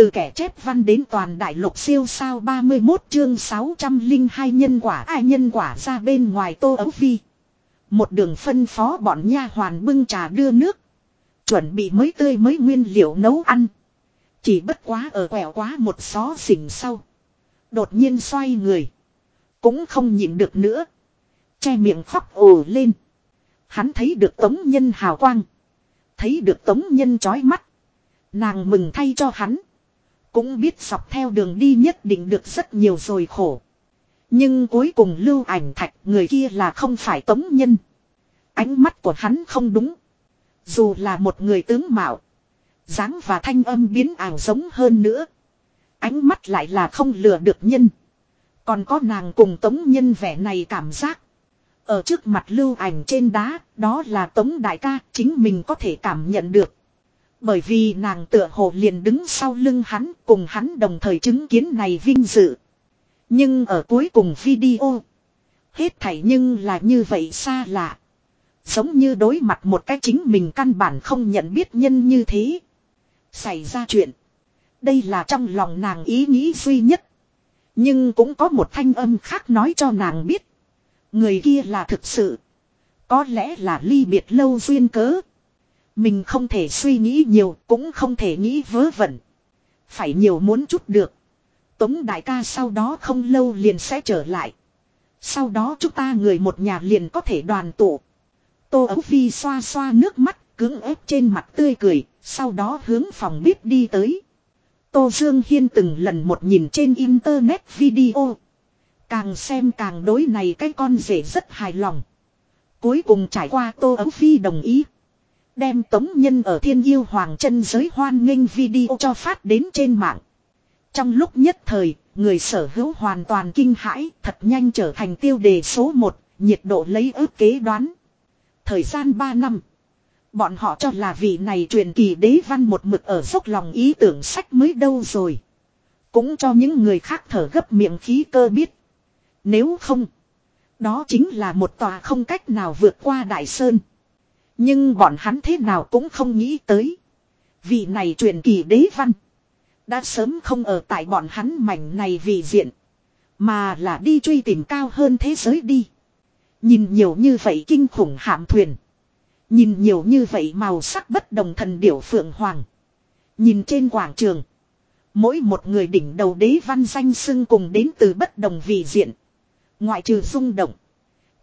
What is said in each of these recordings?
Từ kẻ chép văn đến toàn đại lục siêu sao 31 chương 602 nhân quả ai nhân quả ra bên ngoài tô ấu vi. Một đường phân phó bọn nha hoàn bưng trà đưa nước. Chuẩn bị mới tươi mới nguyên liệu nấu ăn. Chỉ bất quá ở quẹo quá một xó xỉnh sau. Đột nhiên xoay người. Cũng không nhịn được nữa. Che miệng khóc ồ lên. Hắn thấy được tống nhân hào quang. Thấy được tống nhân chói mắt. Nàng mừng thay cho hắn. Cũng biết dọc theo đường đi nhất định được rất nhiều rồi khổ. Nhưng cuối cùng lưu ảnh thạch người kia là không phải tống nhân. Ánh mắt của hắn không đúng. Dù là một người tướng mạo. dáng và thanh âm biến ảo giống hơn nữa. Ánh mắt lại là không lừa được nhân. Còn có nàng cùng tống nhân vẻ này cảm giác. Ở trước mặt lưu ảnh trên đá, đó là tống đại ca, chính mình có thể cảm nhận được. Bởi vì nàng tựa hồ liền đứng sau lưng hắn, cùng hắn đồng thời chứng kiến này vinh dự. Nhưng ở cuối cùng video, hết thảy nhưng là như vậy xa lạ. Giống như đối mặt một cái chính mình căn bản không nhận biết nhân như thế. Xảy ra chuyện. Đây là trong lòng nàng ý nghĩ duy nhất. Nhưng cũng có một thanh âm khác nói cho nàng biết. Người kia là thực sự. Có lẽ là ly biệt lâu duyên cớ. Mình không thể suy nghĩ nhiều cũng không thể nghĩ vớ vẩn. Phải nhiều muốn chút được. Tống đại ca sau đó không lâu liền sẽ trở lại. Sau đó chúng ta người một nhà liền có thể đoàn tụ. Tô Ấu Phi xoa xoa nước mắt, cứng ép trên mặt tươi cười, sau đó hướng phòng bếp đi tới. Tô Dương Hiên từng lần một nhìn trên internet video. Càng xem càng đối này cái con rể rất hài lòng. Cuối cùng trải qua Tô Ấu Phi đồng ý. Đem tống nhân ở thiên yêu hoàng chân giới hoan nghênh video cho phát đến trên mạng. Trong lúc nhất thời, người sở hữu hoàn toàn kinh hãi, thật nhanh trở thành tiêu đề số 1, nhiệt độ lấy ước kế đoán. Thời gian 3 năm. Bọn họ cho là vị này truyền kỳ đế văn một mực ở dốc lòng ý tưởng sách mới đâu rồi. Cũng cho những người khác thở gấp miệng khí cơ biết. Nếu không, đó chính là một tòa không cách nào vượt qua đại sơn. Nhưng bọn hắn thế nào cũng không nghĩ tới. Vị này truyền kỳ đế văn. Đã sớm không ở tại bọn hắn mảnh này vì diện. Mà là đi truy tìm cao hơn thế giới đi. Nhìn nhiều như vậy kinh khủng hạm thuyền. Nhìn nhiều như vậy màu sắc bất đồng thần điểu phượng hoàng. Nhìn trên quảng trường. Mỗi một người đỉnh đầu đế văn danh xưng cùng đến từ bất đồng vị diện. Ngoại trừ rung động.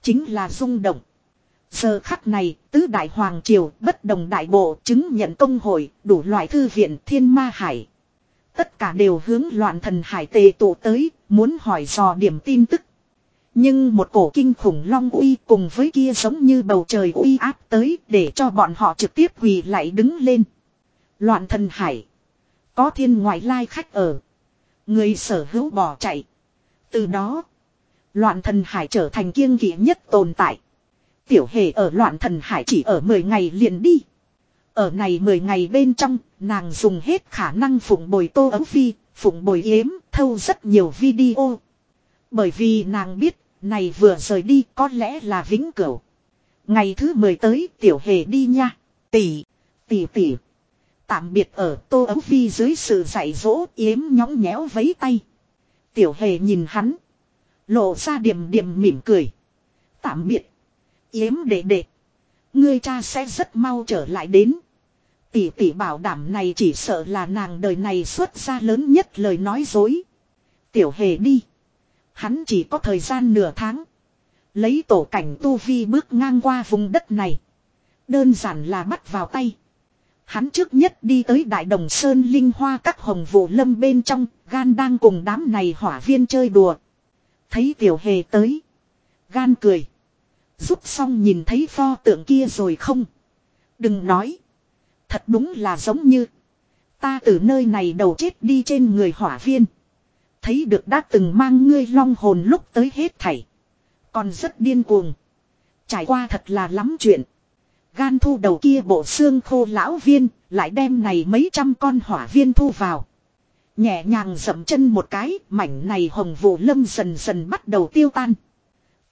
Chính là rung động. Giờ khắc này, tứ đại hoàng triều, bất đồng đại bộ, chứng nhận công hội, đủ loại thư viện thiên ma hải. Tất cả đều hướng loạn thần hải tề tụ tới, muốn hỏi dò điểm tin tức. Nhưng một cổ kinh khủng long uy cùng với kia giống như bầu trời uy áp tới để cho bọn họ trực tiếp quỳ lại đứng lên. Loạn thần hải. Có thiên ngoại lai khách ở. Người sở hữu bỏ chạy. Từ đó. Loạn thần hải trở thành kiêng kỵ nhất tồn tại. Tiểu hề ở loạn thần hải chỉ ở 10 ngày liền đi. Ở này 10 ngày bên trong, nàng dùng hết khả năng phụng bồi tô ấu phi, phụng bồi yếm, thâu rất nhiều video. Bởi vì nàng biết, này vừa rời đi có lẽ là vĩnh cửu. Ngày thứ 10 tới, tiểu hề đi nha. Tỷ, tỷ tỷ. Tạm biệt ở tô ấu phi dưới sự dạy dỗ yếm nhõng nhẽo vấy tay. Tiểu hề nhìn hắn. Lộ ra điểm điểm mỉm cười. Tạm biệt. Yếm đệ đệ. Ngươi cha sẽ rất mau trở lại đến. Tỷ tỷ bảo đảm này chỉ sợ là nàng đời này xuất ra lớn nhất lời nói dối. Tiểu hề đi. Hắn chỉ có thời gian nửa tháng. Lấy tổ cảnh tu vi bước ngang qua vùng đất này. Đơn giản là bắt vào tay. Hắn trước nhất đi tới Đại Đồng Sơn Linh Hoa các hồng vụ lâm bên trong, gan đang cùng đám này hỏa viên chơi đùa. Thấy tiểu hề tới. Gan cười. Giúp xong nhìn thấy pho tượng kia rồi không? Đừng nói. Thật đúng là giống như. Ta từ nơi này đầu chết đi trên người hỏa viên. Thấy được đã từng mang ngươi long hồn lúc tới hết thảy. Còn rất điên cuồng. Trải qua thật là lắm chuyện. Gan thu đầu kia bộ xương khô lão viên, lại đem này mấy trăm con hỏa viên thu vào. Nhẹ nhàng dậm chân một cái, mảnh này hồng vụ lâm dần dần bắt đầu tiêu tan.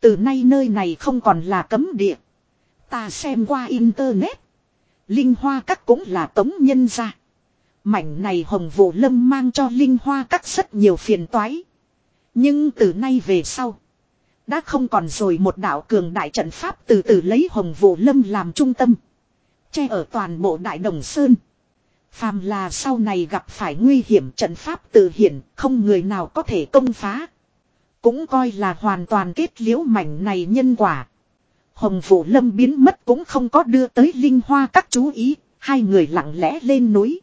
Từ nay nơi này không còn là cấm địa. Ta xem qua internet. Linh hoa các cũng là tống nhân ra. Mảnh này hồng vụ lâm mang cho linh hoa các rất nhiều phiền toái. Nhưng từ nay về sau. Đã không còn rồi một đạo cường đại trận pháp từ từ lấy hồng vụ lâm làm trung tâm. Che ở toàn bộ đại đồng sơn. Phàm là sau này gặp phải nguy hiểm trận pháp tự hiển, không người nào có thể công phá. Cũng coi là hoàn toàn kết liễu mảnh này nhân quả. Hồng Vũ Lâm biến mất cũng không có đưa tới Linh Hoa các chú ý, hai người lặng lẽ lên núi.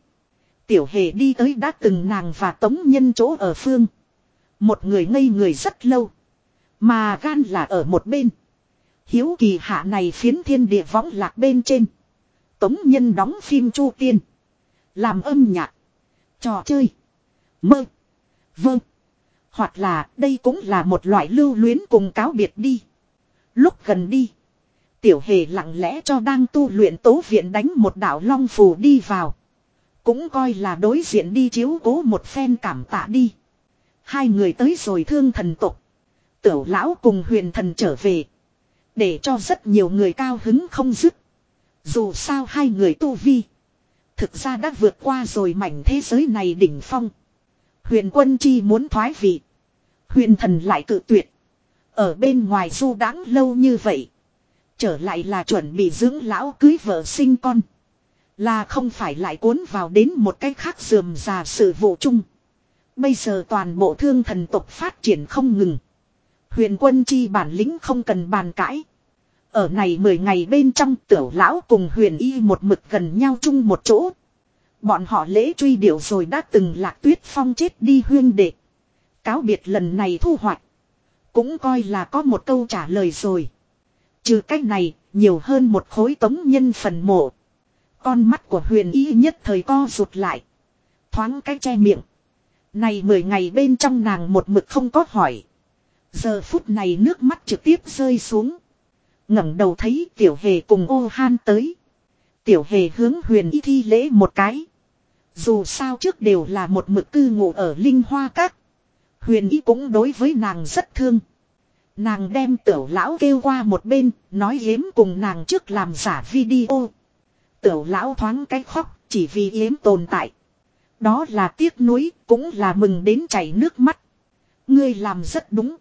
Tiểu hề đi tới đã từng nàng và tống nhân chỗ ở phương. Một người ngây người rất lâu. Mà gan là ở một bên. Hiếu kỳ hạ này phiến thiên địa võng lạc bên trên. Tống nhân đóng phim chu tiên. Làm âm nhạc. Trò chơi. Mơ. Vâng. Hoặc là đây cũng là một loại lưu luyến cùng cáo biệt đi. Lúc gần đi. Tiểu hề lặng lẽ cho đang tu luyện tố viện đánh một đạo long phù đi vào. Cũng coi là đối diện đi chiếu cố một phen cảm tạ đi. Hai người tới rồi thương thần tục. Tiểu lão cùng huyền thần trở về. Để cho rất nhiều người cao hứng không dứt. Dù sao hai người tu vi. Thực ra đã vượt qua rồi mảnh thế giới này đỉnh phong. Huyền quân chi muốn thoái vị. Huyền thần lại cự tuyệt. Ở bên ngoài du đáng lâu như vậy. Trở lại là chuẩn bị dưỡng lão cưới vợ sinh con. Là không phải lại cuốn vào đến một cách khác dườm già sự vụ chung. Bây giờ toàn bộ thương thần tộc phát triển không ngừng. Huyền quân chi bản lĩnh không cần bàn cãi. Ở này 10 ngày bên trong, tiểu lão cùng huyền y một mực gần nhau chung một chỗ. Bọn họ lễ truy điệu rồi đã từng lạc tuyết phong chết đi huyên đệ. Cáo biệt lần này thu hoạch. Cũng coi là có một câu trả lời rồi. Trừ cách này, nhiều hơn một khối tống nhân phần mộ. Con mắt của huyền y nhất thời co rụt lại. Thoáng cái che miệng. Này mười ngày bên trong nàng một mực không có hỏi. Giờ phút này nước mắt trực tiếp rơi xuống. ngẩng đầu thấy tiểu hề cùng ô han tới. Tiểu hề hướng huyền y thi lễ một cái. Dù sao trước đều là một mực cư ngụ ở linh hoa các. Huyền ý cũng đối với nàng rất thương. Nàng đem tiểu lão kêu qua một bên, nói yếm cùng nàng trước làm giả video. Tiểu lão thoáng cái khóc, chỉ vì yếm tồn tại. Đó là tiếc nuối, cũng là mừng đến chảy nước mắt. Ngươi làm rất đúng.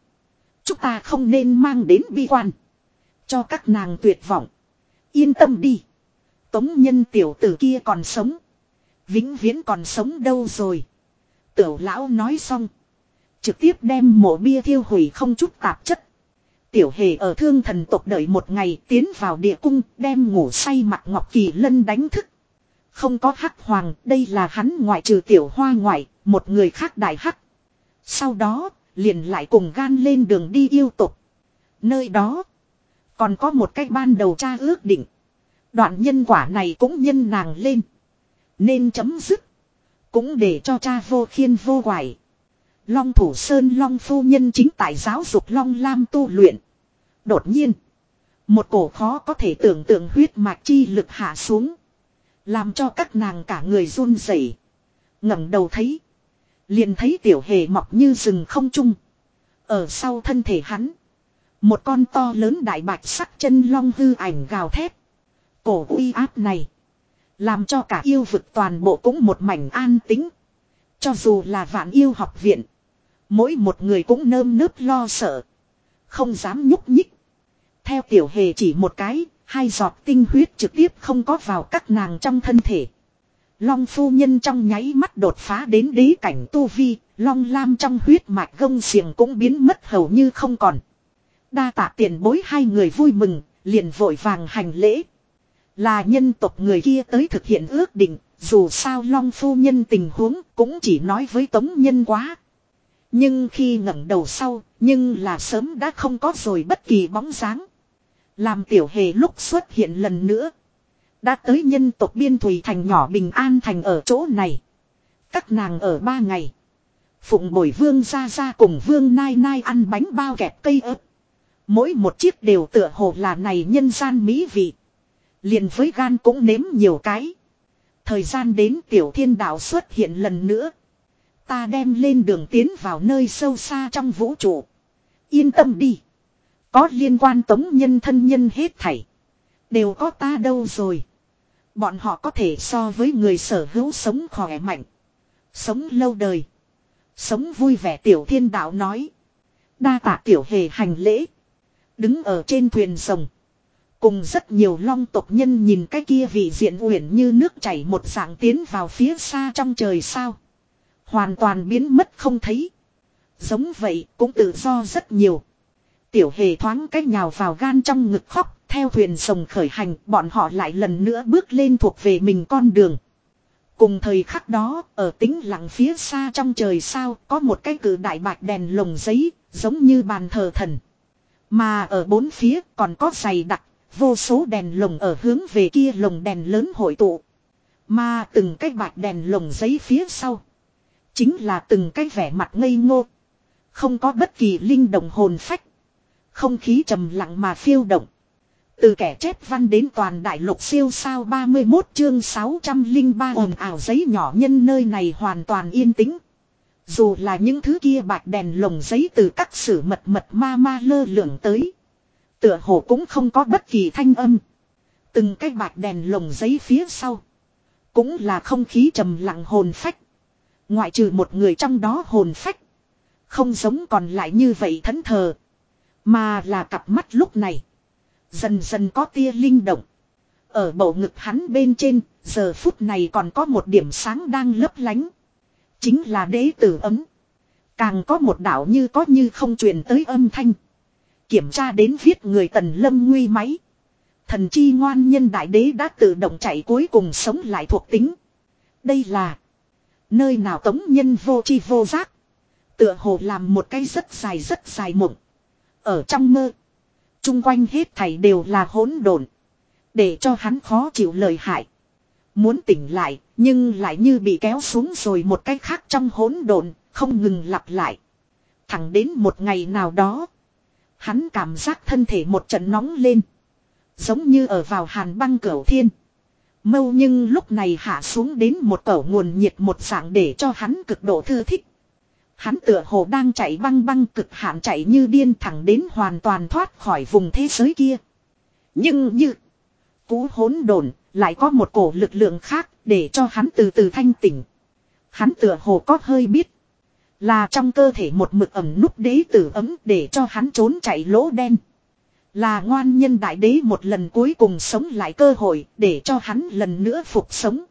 Chúng ta không nên mang đến bi quan. Cho các nàng tuyệt vọng. Yên tâm đi. Tống nhân tiểu tử kia còn sống. Vĩnh viễn còn sống đâu rồi. Tiểu lão nói xong. Trực tiếp đem mộ bia thiêu hủy không chút tạp chất. Tiểu hề ở thương thần tộc đợi một ngày tiến vào địa cung đem ngủ say mặt ngọc kỳ lân đánh thức. Không có hắc hoàng, đây là hắn ngoại trừ tiểu hoa ngoại, một người khác đại hắc. Sau đó, liền lại cùng gan lên đường đi yêu tục. Nơi đó, còn có một cách ban đầu cha ước định. Đoạn nhân quả này cũng nhân nàng lên. Nên chấm dứt. Cũng để cho cha vô khiên vô quải. Long thủ sơn long phu nhân chính tại giáo dục long lam tu luyện. Đột nhiên. Một cổ khó có thể tưởng tượng huyết mạch chi lực hạ xuống. Làm cho các nàng cả người run rẩy ngẩng đầu thấy. Liền thấy tiểu hề mọc như rừng không trung. Ở sau thân thể hắn. Một con to lớn đại bạch sắc chân long hư ảnh gào thét. Cổ uy áp này. Làm cho cả yêu vực toàn bộ cũng một mảnh an tính. Cho dù là vạn yêu học viện. Mỗi một người cũng nơm nớp lo sợ. Không dám nhúc nhích. Theo tiểu hề chỉ một cái, hai giọt tinh huyết trực tiếp không có vào các nàng trong thân thể. Long phu nhân trong nháy mắt đột phá đến đế cảnh tu vi, long lam trong huyết mạch gông xiềng cũng biến mất hầu như không còn. Đa tạ tiền bối hai người vui mừng, liền vội vàng hành lễ. Là nhân tộc người kia tới thực hiện ước định, dù sao long phu nhân tình huống cũng chỉ nói với tống nhân quá. Nhưng khi ngẩng đầu sau, nhưng là sớm đã không có rồi bất kỳ bóng dáng. Làm tiểu hề lúc xuất hiện lần nữa. Đã tới nhân tộc biên thủy thành nhỏ bình an thành ở chỗ này. Các nàng ở ba ngày. Phụng bồi vương ra ra cùng vương nai nai ăn bánh bao kẹp cây ớt. Mỗi một chiếc đều tựa hồ là này nhân gian mỹ vị. Liền với gan cũng nếm nhiều cái. Thời gian đến tiểu thiên đạo xuất hiện lần nữa. Ta đem lên đường tiến vào nơi sâu xa trong vũ trụ. Yên tâm đi. Có liên quan tống nhân thân nhân hết thảy. Đều có ta đâu rồi. Bọn họ có thể so với người sở hữu sống khỏe mạnh. Sống lâu đời. Sống vui vẻ tiểu thiên đạo nói. Đa tạ tiểu hề hành lễ. Đứng ở trên thuyền rồng. Cùng rất nhiều long tộc nhân nhìn cái kia vị diện uyển như nước chảy một dạng tiến vào phía xa trong trời sao. Hoàn toàn biến mất không thấy. Giống vậy cũng tự do rất nhiều. Tiểu hề thoáng cách nhào vào gan trong ngực khóc. Theo thuyền sồng khởi hành bọn họ lại lần nữa bước lên thuộc về mình con đường. Cùng thời khắc đó, ở tính lặng phía xa trong trời sao, có một cái cử đại bạch đèn lồng giấy, giống như bàn thờ thần. Mà ở bốn phía còn có giày đặc, vô số đèn lồng ở hướng về kia lồng đèn lớn hội tụ. Mà từng cái bạc đèn lồng giấy phía sau. Chính là từng cái vẻ mặt ngây ngô. Không có bất kỳ linh động hồn phách. Không khí trầm lặng mà phiêu động. Từ kẻ chết văn đến toàn đại lục siêu sao 31 chương 603 ồn ảo giấy nhỏ nhân nơi này hoàn toàn yên tĩnh. Dù là những thứ kia bạc đèn lồng giấy từ các sử mật mật ma ma lơ lửng tới. Tựa hồ cũng không có bất kỳ thanh âm. Từng cái bạc đèn lồng giấy phía sau. Cũng là không khí trầm lặng hồn phách. Ngoại trừ một người trong đó hồn phách. Không giống còn lại như vậy thẫn thờ. Mà là cặp mắt lúc này. Dần dần có tia linh động. Ở bầu ngực hắn bên trên, giờ phút này còn có một điểm sáng đang lấp lánh. Chính là đế tử ấm. Càng có một đạo như có như không truyền tới âm thanh. Kiểm tra đến viết người tần lâm nguy máy. Thần chi ngoan nhân đại đế đã tự động chạy cuối cùng sống lại thuộc tính. Đây là nơi nào tống nhân vô chi vô giác. Tựa hồ làm một cái rất dài rất dài mộng. Ở trong mơ. Trung quanh hết thảy đều là hỗn độn, để cho hắn khó chịu lời hại. Muốn tỉnh lại, nhưng lại như bị kéo xuống rồi một cái khác trong hỗn độn, không ngừng lặp lại. Thẳng đến một ngày nào đó, hắn cảm giác thân thể một trận nóng lên, giống như ở vào hàn băng cửu thiên. Mâu nhưng lúc này hạ xuống đến một cẩu nguồn nhiệt một dạng để cho hắn cực độ thư thích. Hắn tựa hồ đang chạy băng băng cực hạn chạy như điên thẳng đến hoàn toàn thoát khỏi vùng thế giới kia. Nhưng như cú hỗn độn lại có một cổ lực lượng khác để cho hắn từ từ thanh tỉnh. Hắn tựa hồ có hơi biết. Là trong cơ thể một mực ẩm nút đế tử ấm để cho hắn trốn chạy lỗ đen. Là ngoan nhân đại đế một lần cuối cùng sống lại cơ hội để cho hắn lần nữa phục sống.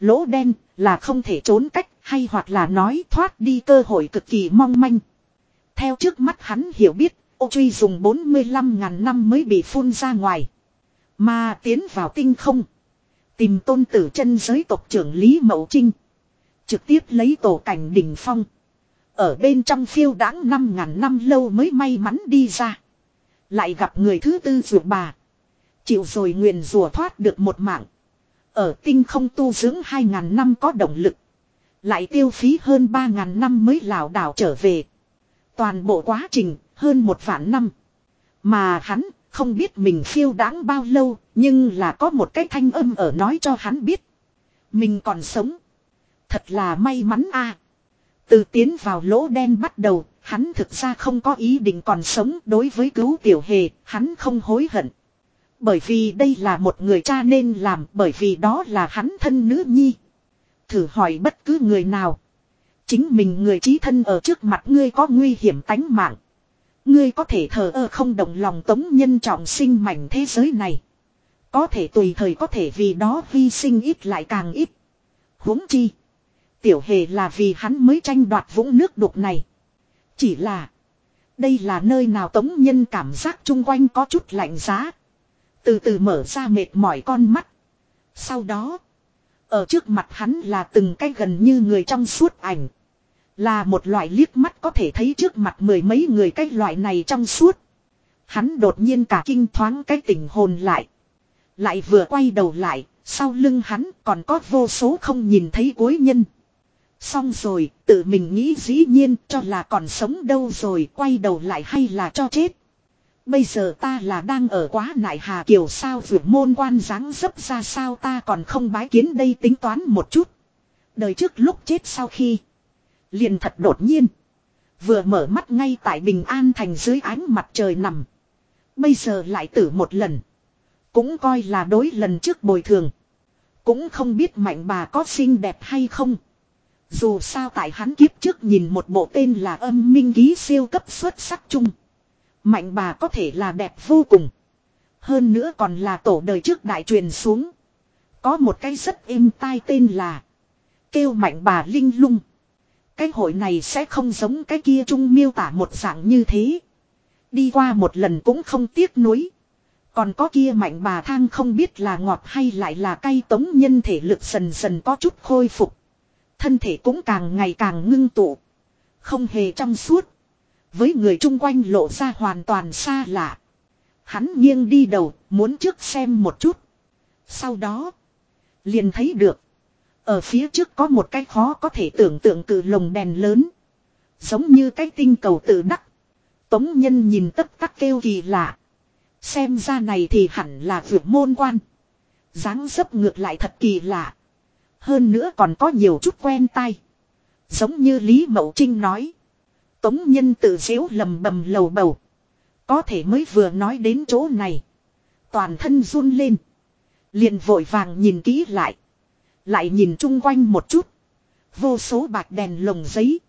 Lỗ đen là không thể trốn cách hay hoặc là nói thoát đi cơ hội cực kỳ mong manh. Theo trước mắt hắn hiểu biết, ô truy dùng 45.000 năm mới bị phun ra ngoài. Mà tiến vào tinh không. Tìm tôn tử chân giới tộc trưởng Lý Mậu Trinh. Trực tiếp lấy tổ cảnh đỉnh phong. Ở bên trong phiêu đáng 5.000 năm lâu mới may mắn đi ra. Lại gặp người thứ tư ruột bà. Chịu rồi nguyền rùa thoát được một mạng. Ở tinh không tu dưỡng 2.000 năm có động lực. Lại tiêu phí hơn 3.000 năm mới lảo đảo trở về. Toàn bộ quá trình hơn một vạn năm. Mà hắn không biết mình phiêu đáng bao lâu, nhưng là có một cái thanh âm ở nói cho hắn biết. Mình còn sống. Thật là may mắn a. Từ tiến vào lỗ đen bắt đầu, hắn thực ra không có ý định còn sống đối với cứu tiểu hề, hắn không hối hận. Bởi vì đây là một người cha nên làm bởi vì đó là hắn thân nữ nhi. Thử hỏi bất cứ người nào. Chính mình người trí thân ở trước mặt ngươi có nguy hiểm tánh mạng. Ngươi có thể thờ ơ không động lòng tống nhân trọng sinh mảnh thế giới này. Có thể tùy thời có thể vì đó hy sinh ít lại càng ít. huống chi. Tiểu hề là vì hắn mới tranh đoạt vũng nước đục này. Chỉ là. Đây là nơi nào tống nhân cảm giác chung quanh có chút lạnh giá. Từ từ mở ra mệt mỏi con mắt. Sau đó. Ở trước mặt hắn là từng cái gần như người trong suốt ảnh. Là một loại liếc mắt có thể thấy trước mặt mười mấy người cái loại này trong suốt. Hắn đột nhiên cả kinh thoáng cái tình hồn lại. Lại vừa quay đầu lại, sau lưng hắn còn có vô số không nhìn thấy cuối nhân. Xong rồi, tự mình nghĩ dĩ nhiên cho là còn sống đâu rồi, quay đầu lại hay là cho chết. Bây giờ ta là đang ở quá nại hà kiều sao vượt môn quan dáng dấp ra sao ta còn không bái kiến đây tính toán một chút. Đời trước lúc chết sau khi. Liền thật đột nhiên. Vừa mở mắt ngay tại bình an thành dưới ánh mặt trời nằm. Bây giờ lại tử một lần. Cũng coi là đối lần trước bồi thường. Cũng không biết mạnh bà có xinh đẹp hay không. Dù sao tại hắn kiếp trước nhìn một bộ tên là âm minh ký siêu cấp xuất sắc chung. Mạnh bà có thể là đẹp vô cùng. Hơn nữa còn là tổ đời trước đại truyền xuống. Có một cái rất êm tai tên là Kêu mạnh bà linh lung. Cái hội này sẽ không giống cái kia trung miêu tả một dạng như thế. Đi qua một lần cũng không tiếc nuối. Còn có kia mạnh bà thang không biết là ngọt hay lại là cay tống nhân thể lực dần dần có chút khôi phục. Thân thể cũng càng ngày càng ngưng tụ. Không hề trong suốt. Với người chung quanh lộ ra hoàn toàn xa lạ. Hắn nghiêng đi đầu, muốn trước xem một chút. Sau đó, liền thấy được. Ở phía trước có một cái khó có thể tưởng tượng cử lồng đèn lớn. Giống như cái tinh cầu tự đắc. Tống nhân nhìn tất tắc kêu kỳ lạ. Xem ra này thì hẳn là vượt môn quan. dáng dấp ngược lại thật kỳ lạ. Hơn nữa còn có nhiều chút quen tai. Giống như Lý Mậu Trinh nói. Tống nhân tự xếu lầm bầm lầu bầu. Có thể mới vừa nói đến chỗ này. Toàn thân run lên. Liền vội vàng nhìn kỹ lại. Lại nhìn chung quanh một chút. Vô số bạc đèn lồng giấy.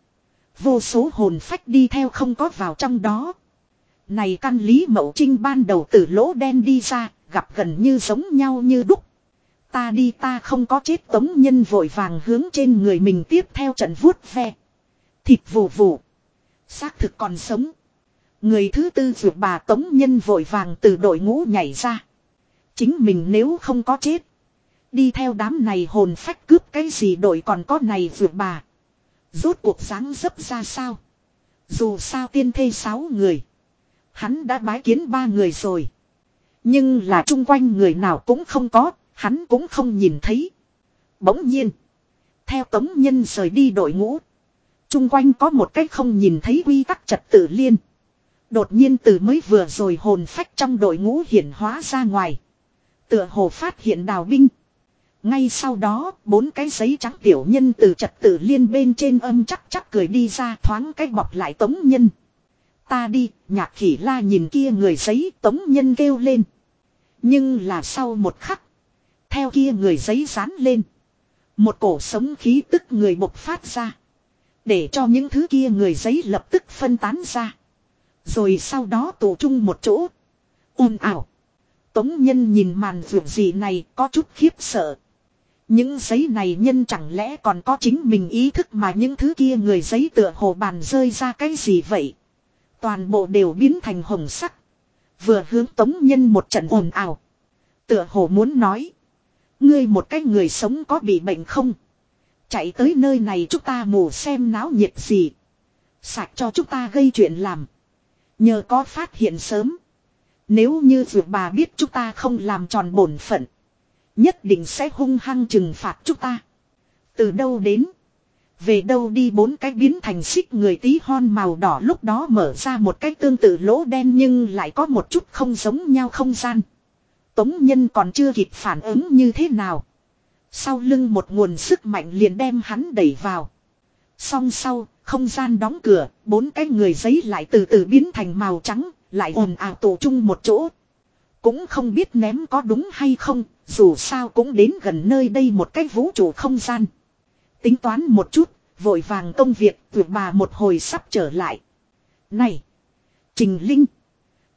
Vô số hồn phách đi theo không có vào trong đó. Này căn lý mậu trinh ban đầu từ lỗ đen đi ra, gặp gần như giống nhau như đúc. Ta đi ta không có chết tống nhân vội vàng hướng trên người mình tiếp theo trận vuốt ve. Thịt vù vù. Xác thực còn sống. Người thứ tư vượt bà tống nhân vội vàng từ đội ngũ nhảy ra. Chính mình nếu không có chết. Đi theo đám này hồn phách cướp cái gì đội còn có này vượt bà. Rốt cuộc sáng dấp ra sao. Dù sao tiên thê sáu người. Hắn đã bái kiến ba người rồi. Nhưng là chung quanh người nào cũng không có, hắn cũng không nhìn thấy. Bỗng nhiên. Theo tống nhân rời đi đội ngũ. Chung quanh có một cách không nhìn thấy quy tắc trật tự liên. Đột nhiên từ mới vừa rồi hồn phách trong đội ngũ hiển hóa ra ngoài. Tựa hồ phát hiện đào binh. Ngay sau đó, bốn cái giấy trắng tiểu nhân từ trật tự liên bên trên âm chắc chắc cười đi ra thoáng cái bọc lại tống nhân. Ta đi, nhạc khỉ la nhìn kia người giấy tống nhân kêu lên. Nhưng là sau một khắc. Theo kia người giấy dán lên. Một cổ sống khí tức người bộc phát ra. Để cho những thứ kia người giấy lập tức phân tán ra. Rồi sau đó tụ chung một chỗ. ồn ảo. Tống nhân nhìn màn vượt gì này có chút khiếp sợ. Những giấy này nhân chẳng lẽ còn có chính mình ý thức mà những thứ kia người giấy tựa hồ bàn rơi ra cái gì vậy. Toàn bộ đều biến thành hồng sắc. Vừa hướng tống nhân một trận ồn ào. Tựa hồ muốn nói. Ngươi một cái người sống có bị bệnh không? Chạy tới nơi này chúng ta mù xem náo nhiệt gì. Sạc cho chúng ta gây chuyện làm. Nhờ có phát hiện sớm. Nếu như vượt bà biết chúng ta không làm tròn bổn phận. Nhất định sẽ hung hăng trừng phạt chúng ta. Từ đâu đến? Về đâu đi bốn cái biến thành xích người tí hon màu đỏ lúc đó mở ra một cái tương tự lỗ đen nhưng lại có một chút không giống nhau không gian. Tống nhân còn chưa kịp phản ứng như thế nào. Sau lưng một nguồn sức mạnh liền đem hắn đẩy vào. Song sau, không gian đóng cửa, bốn cái người giấy lại từ từ biến thành màu trắng, lại ồn ào tụ chung một chỗ. Cũng không biết ném có đúng hay không, dù sao cũng đến gần nơi đây một cái vũ trụ không gian. Tính toán một chút, vội vàng công việc, tuyệt bà một hồi sắp trở lại. Này! Trình Linh!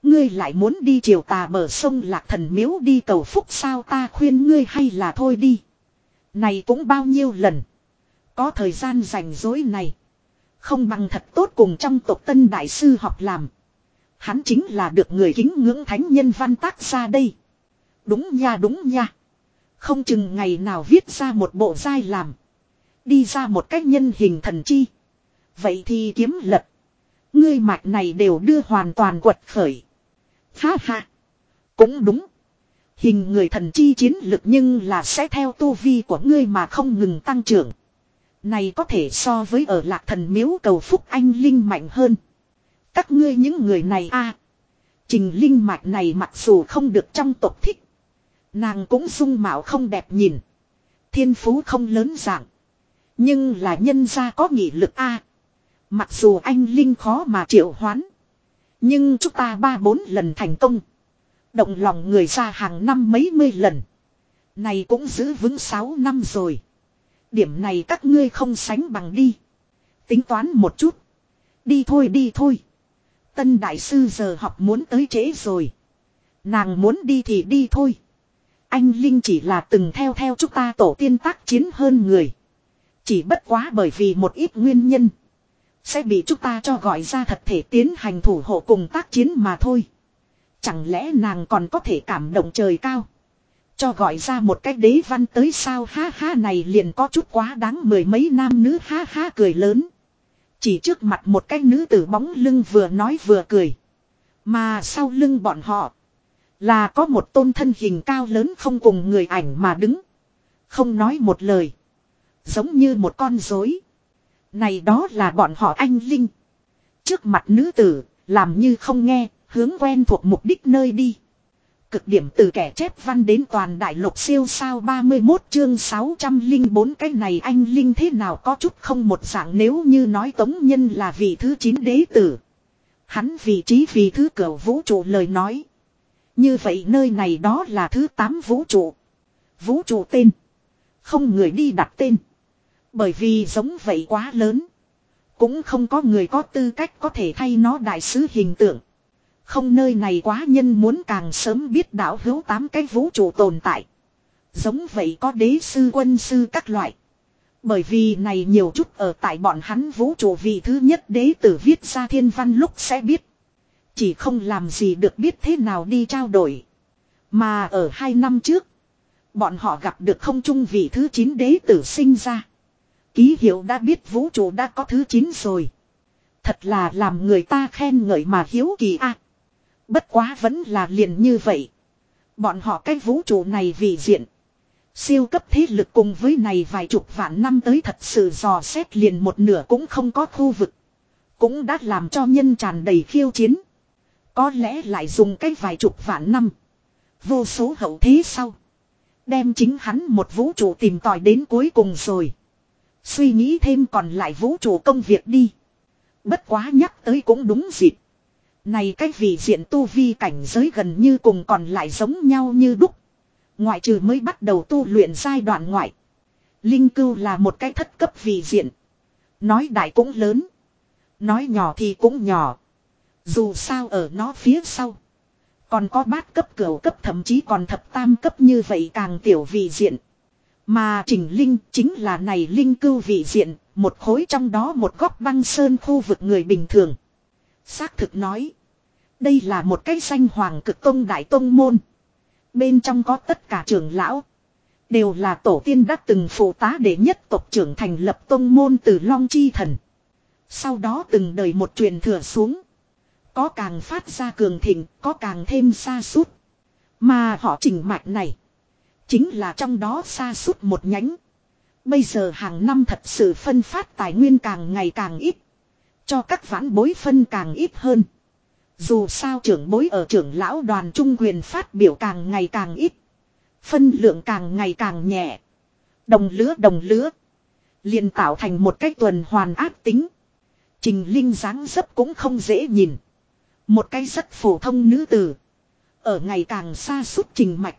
Ngươi lại muốn đi chiều tà bờ sông lạc thần miếu đi cầu phúc sao ta khuyên ngươi hay là thôi đi. Này cũng bao nhiêu lần. Có thời gian rảnh rỗi này. Không bằng thật tốt cùng trong tộc tân đại sư học làm. Hắn chính là được người kính ngưỡng thánh nhân văn tác ra đây. Đúng nha đúng nha. Không chừng ngày nào viết ra một bộ giai làm. Đi ra một cách nhân hình thần chi. Vậy thì kiếm lật. Ngươi mạch này đều đưa hoàn toàn quật khởi. Ha ha. Cũng đúng. Hình người thần chi chiến lực nhưng là sẽ theo tu vi của ngươi mà không ngừng tăng trưởng. Này có thể so với ở lạc thần miếu cầu phúc anh linh mạnh hơn. Các ngươi những người này a Trình linh mạch này mặc dù không được trong tộc thích. Nàng cũng dung mạo không đẹp nhìn. Thiên phú không lớn dạng. Nhưng là nhân gia có nghị lực a Mặc dù anh Linh khó mà triệu hoán. Nhưng chúng ta ba bốn lần thành công. Động lòng người ra hàng năm mấy mươi lần. Này cũng giữ vững 6 năm rồi. Điểm này các ngươi không sánh bằng đi. Tính toán một chút. Đi thôi đi thôi. Tân đại sư giờ học muốn tới trễ rồi. Nàng muốn đi thì đi thôi. Anh Linh chỉ là từng theo theo chúng ta tổ tiên tác chiến hơn người. Chỉ bất quá bởi vì một ít nguyên nhân. Sẽ bị chúng ta cho gọi ra thật thể tiến hành thủ hộ cùng tác chiến mà thôi. Chẳng lẽ nàng còn có thể cảm động trời cao. Cho gọi ra một cái đế văn tới sao ha ha, này liền có chút quá đáng mười mấy nam nữ ha ha cười lớn. Chỉ trước mặt một cái nữ tử bóng lưng vừa nói vừa cười. Mà sau lưng bọn họ. Là có một tôn thân hình cao lớn không cùng người ảnh mà đứng. Không nói một lời. Giống như một con rối. Này đó là bọn họ anh Linh. Trước mặt nữ tử, làm như không nghe, hướng quen thuộc mục đích nơi đi. Cực điểm từ kẻ chép văn đến toàn đại lục siêu sao 31 chương 604 cái này anh Linh thế nào có chút không một dạng nếu như nói Tống Nhân là vị thứ 9 đế tử. Hắn vị trí vì thứ cửa vũ trụ lời nói. Như vậy nơi này đó là thứ 8 vũ trụ. Vũ trụ tên. Không người đi đặt tên. Bởi vì giống vậy quá lớn. Cũng không có người có tư cách có thể thay nó đại sứ hình tượng. Không nơi này quá nhân muốn càng sớm biết đảo hữu tám cái vũ trụ tồn tại. Giống vậy có đế sư quân sư các loại. Bởi vì này nhiều chút ở tại bọn hắn vũ trụ vị thứ nhất đế tử viết ra thiên văn lúc sẽ biết. Chỉ không làm gì được biết thế nào đi trao đổi. Mà ở hai năm trước. Bọn họ gặp được không trung vị thứ chín đế tử sinh ra. Ký hiệu đã biết vũ trụ đã có thứ chín rồi. Thật là làm người ta khen ngợi mà hiếu kỳ a. Bất quá vẫn là liền như vậy. Bọn họ cái vũ trụ này vì diện. Siêu cấp thế lực cùng với này vài chục vạn năm tới thật sự dò xét liền một nửa cũng không có khu vực. Cũng đã làm cho nhân tràn đầy khiêu chiến. Có lẽ lại dùng cái vài chục vạn năm. Vô số hậu thế sau. Đem chính hắn một vũ trụ tìm tòi đến cuối cùng rồi. Suy nghĩ thêm còn lại vũ trụ công việc đi. Bất quá nhắc tới cũng đúng dịp. Này cái vị diện tu vi cảnh giới gần như cùng còn lại giống nhau như đúc. Ngoại trừ mới bắt đầu tu luyện giai đoạn ngoại. Linh cưu là một cái thất cấp vị diện. Nói đại cũng lớn. Nói nhỏ thì cũng nhỏ. Dù sao ở nó phía sau. Còn có bát cấp, cửu cấp, thậm chí còn thập tam cấp như vậy càng tiểu vị diện. Mà Trình Linh chính là này Linh cưu vị diện, một khối trong đó một góc băng sơn khu vực người bình thường. Xác thực nói. Đây là một cái danh hoàng cực tông đại tông môn. Bên trong có tất cả trưởng lão. Đều là tổ tiên đã từng phụ tá để nhất tộc trưởng thành lập tông môn từ Long Chi Thần. Sau đó từng đời một truyền thừa xuống. Có càng phát ra cường thịnh, có càng thêm xa suốt. Mà họ trình mạch này. Chính là trong đó xa suốt một nhánh. Bây giờ hàng năm thật sự phân phát tài nguyên càng ngày càng ít. Cho các vãn bối phân càng ít hơn. Dù sao trưởng bối ở trưởng lão đoàn trung quyền phát biểu càng ngày càng ít. Phân lượng càng ngày càng nhẹ. Đồng lứa đồng lứa. liền tạo thành một cái tuần hoàn ác tính. Trình Linh dáng dấp cũng không dễ nhìn. Một cái rất phổ thông nữ tử. Ở ngày càng xa suốt trình mạch.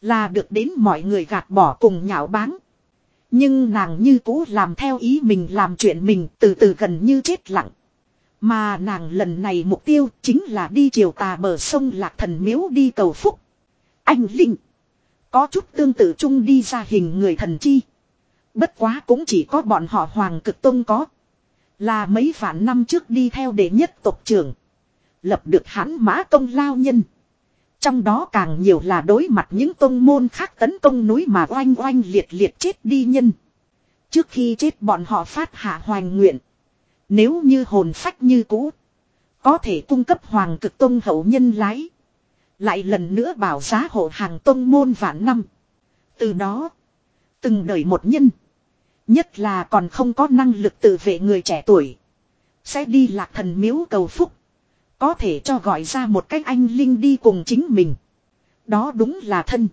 Là được đến mọi người gạt bỏ cùng nhạo báng. Nhưng nàng như cũ làm theo ý mình làm chuyện mình từ từ gần như chết lặng. Mà nàng lần này mục tiêu chính là đi chiều tà bờ sông Lạc Thần Miếu đi cầu phúc. Anh Linh. Có chút tương tự chung đi ra hình người thần chi. Bất quá cũng chỉ có bọn họ Hoàng Cực Tông có. Là mấy vạn năm trước đi theo đệ nhất tộc trưởng. Lập được hãn mã công lao nhân. Trong đó càng nhiều là đối mặt những tông môn khác tấn công núi mà oanh oanh liệt liệt chết đi nhân. Trước khi chết bọn họ phát hạ hoành nguyện. Nếu như hồn phách như cũ. Có thể cung cấp hoàng cực tông hậu nhân lái. Lại lần nữa bảo giá hộ hàng tông môn vạn năm. Từ đó. Từng đời một nhân. Nhất là còn không có năng lực tự vệ người trẻ tuổi. Sẽ đi lạc thần miếu cầu phúc. Có thể cho gọi ra một cách anh Linh đi cùng chính mình. Đó đúng là thân.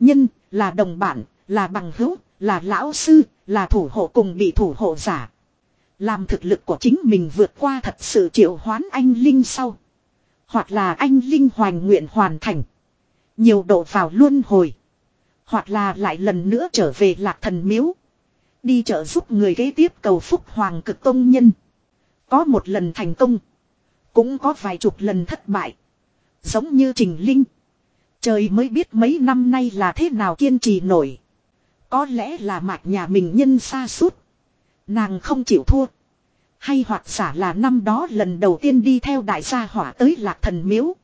Nhân, là đồng bạn, là bằng hữu, là lão sư, là thủ hộ cùng bị thủ hộ giả. Làm thực lực của chính mình vượt qua thật sự triệu hoán anh Linh sau. Hoặc là anh Linh hoàn nguyện hoàn thành. Nhiều độ vào luân hồi. Hoặc là lại lần nữa trở về lạc thần miếu. Đi trợ giúp người kế tiếp cầu phúc hoàng cực tông nhân. Có một lần thành công. Cũng có vài chục lần thất bại. Giống như Trình Linh. Trời mới biết mấy năm nay là thế nào kiên trì nổi. Có lẽ là mạch nhà mình nhân xa suốt. Nàng không chịu thua. Hay hoặc giả là năm đó lần đầu tiên đi theo đại gia hỏa tới lạc thần miếu.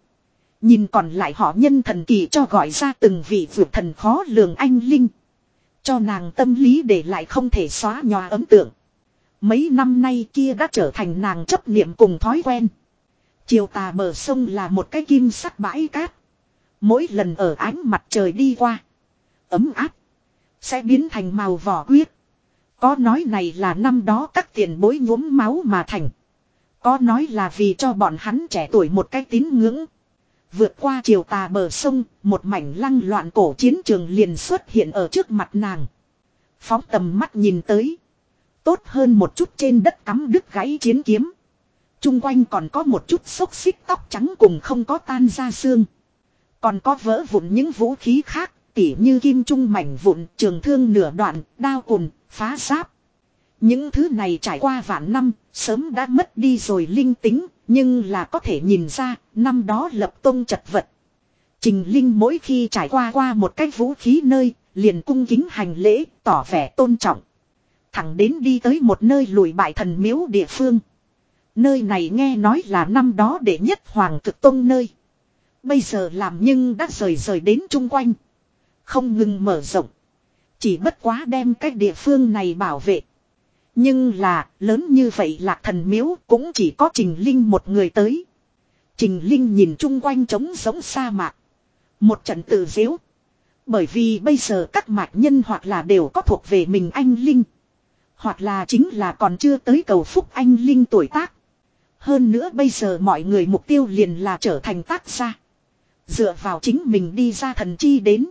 Nhìn còn lại họ nhân thần kỳ cho gọi ra từng vị vượt thần khó lường anh linh. Cho nàng tâm lý để lại không thể xóa nhòa ấn tượng. Mấy năm nay kia đã trở thành nàng chấp niệm cùng thói quen. Chiều tà bờ sông là một cái kim sắc bãi cát. Mỗi lần ở ánh mặt trời đi qua. Ấm áp. Sẽ biến thành màu vỏ huyết. Có nói này là năm đó các tiền bối nhuốm máu mà thành. Có nói là vì cho bọn hắn trẻ tuổi một cách tín ngưỡng. Vượt qua chiều tà bờ sông, một mảnh lăng loạn cổ chiến trường liền xuất hiện ở trước mặt nàng. Phóng tầm mắt nhìn tới. Tốt hơn một chút trên đất cắm đứt gãy chiến kiếm. Trung quanh còn có một chút xốc xích tóc trắng cùng không có tan ra xương. Còn có vỡ vụn những vũ khí khác, tỉ như kim trung mảnh vụn, trường thương nửa đoạn, đao cùn, phá giáp. Những thứ này trải qua vạn năm, sớm đã mất đi rồi linh tính, nhưng là có thể nhìn ra, năm đó lập tông chật vật. Trình Linh mỗi khi trải qua qua một cái vũ khí nơi, liền cung kính hành lễ, tỏ vẻ tôn trọng. Thẳng đến đi tới một nơi lùi bại thần miếu địa phương. Nơi này nghe nói là năm đó để nhất hoàng cực tông nơi. Bây giờ làm nhưng đã rời rời đến chung quanh. Không ngừng mở rộng. Chỉ bất quá đem cái địa phương này bảo vệ. Nhưng là, lớn như vậy là thần miếu cũng chỉ có Trình Linh một người tới. Trình Linh nhìn chung quanh trống giống sa mạc. Một trận tự diễu. Bởi vì bây giờ các mạch nhân hoặc là đều có thuộc về mình anh Linh. Hoặc là chính là còn chưa tới cầu phúc anh Linh tuổi tác. Hơn nữa bây giờ mọi người mục tiêu liền là trở thành tác gia. Dựa vào chính mình đi ra thần chi đến.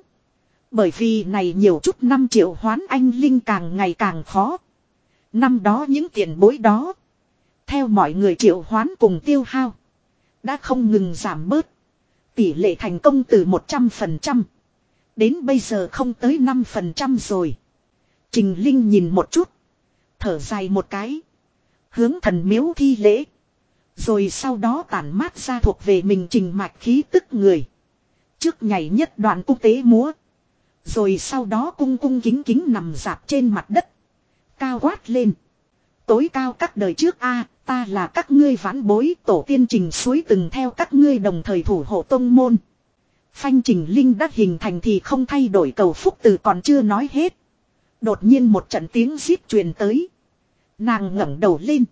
Bởi vì này nhiều chút năm triệu hoán anh Linh càng ngày càng khó. Năm đó những tiền bối đó. Theo mọi người triệu hoán cùng tiêu hao. Đã không ngừng giảm bớt. Tỷ lệ thành công từ 100%. Đến bây giờ không tới 5% rồi. Trình Linh nhìn một chút. Thở dài một cái. Hướng thần miếu thi lễ. Rồi sau đó tản mát ra thuộc về mình trình mạch khí tức người. Trước nhảy nhất đoạn cung tế múa. Rồi sau đó cung cung kính kính nằm dạp trên mặt đất. Cao quát lên. Tối cao các đời trước a, ta là các ngươi vãn bối, tổ tiên trình suối từng theo các ngươi đồng thời thủ hộ tông môn. Phanh trình linh đã hình thành thì không thay đổi cầu phúc từ còn chưa nói hết. Đột nhiên một trận tiếng giết truyền tới. Nàng ngẩng đầu lên.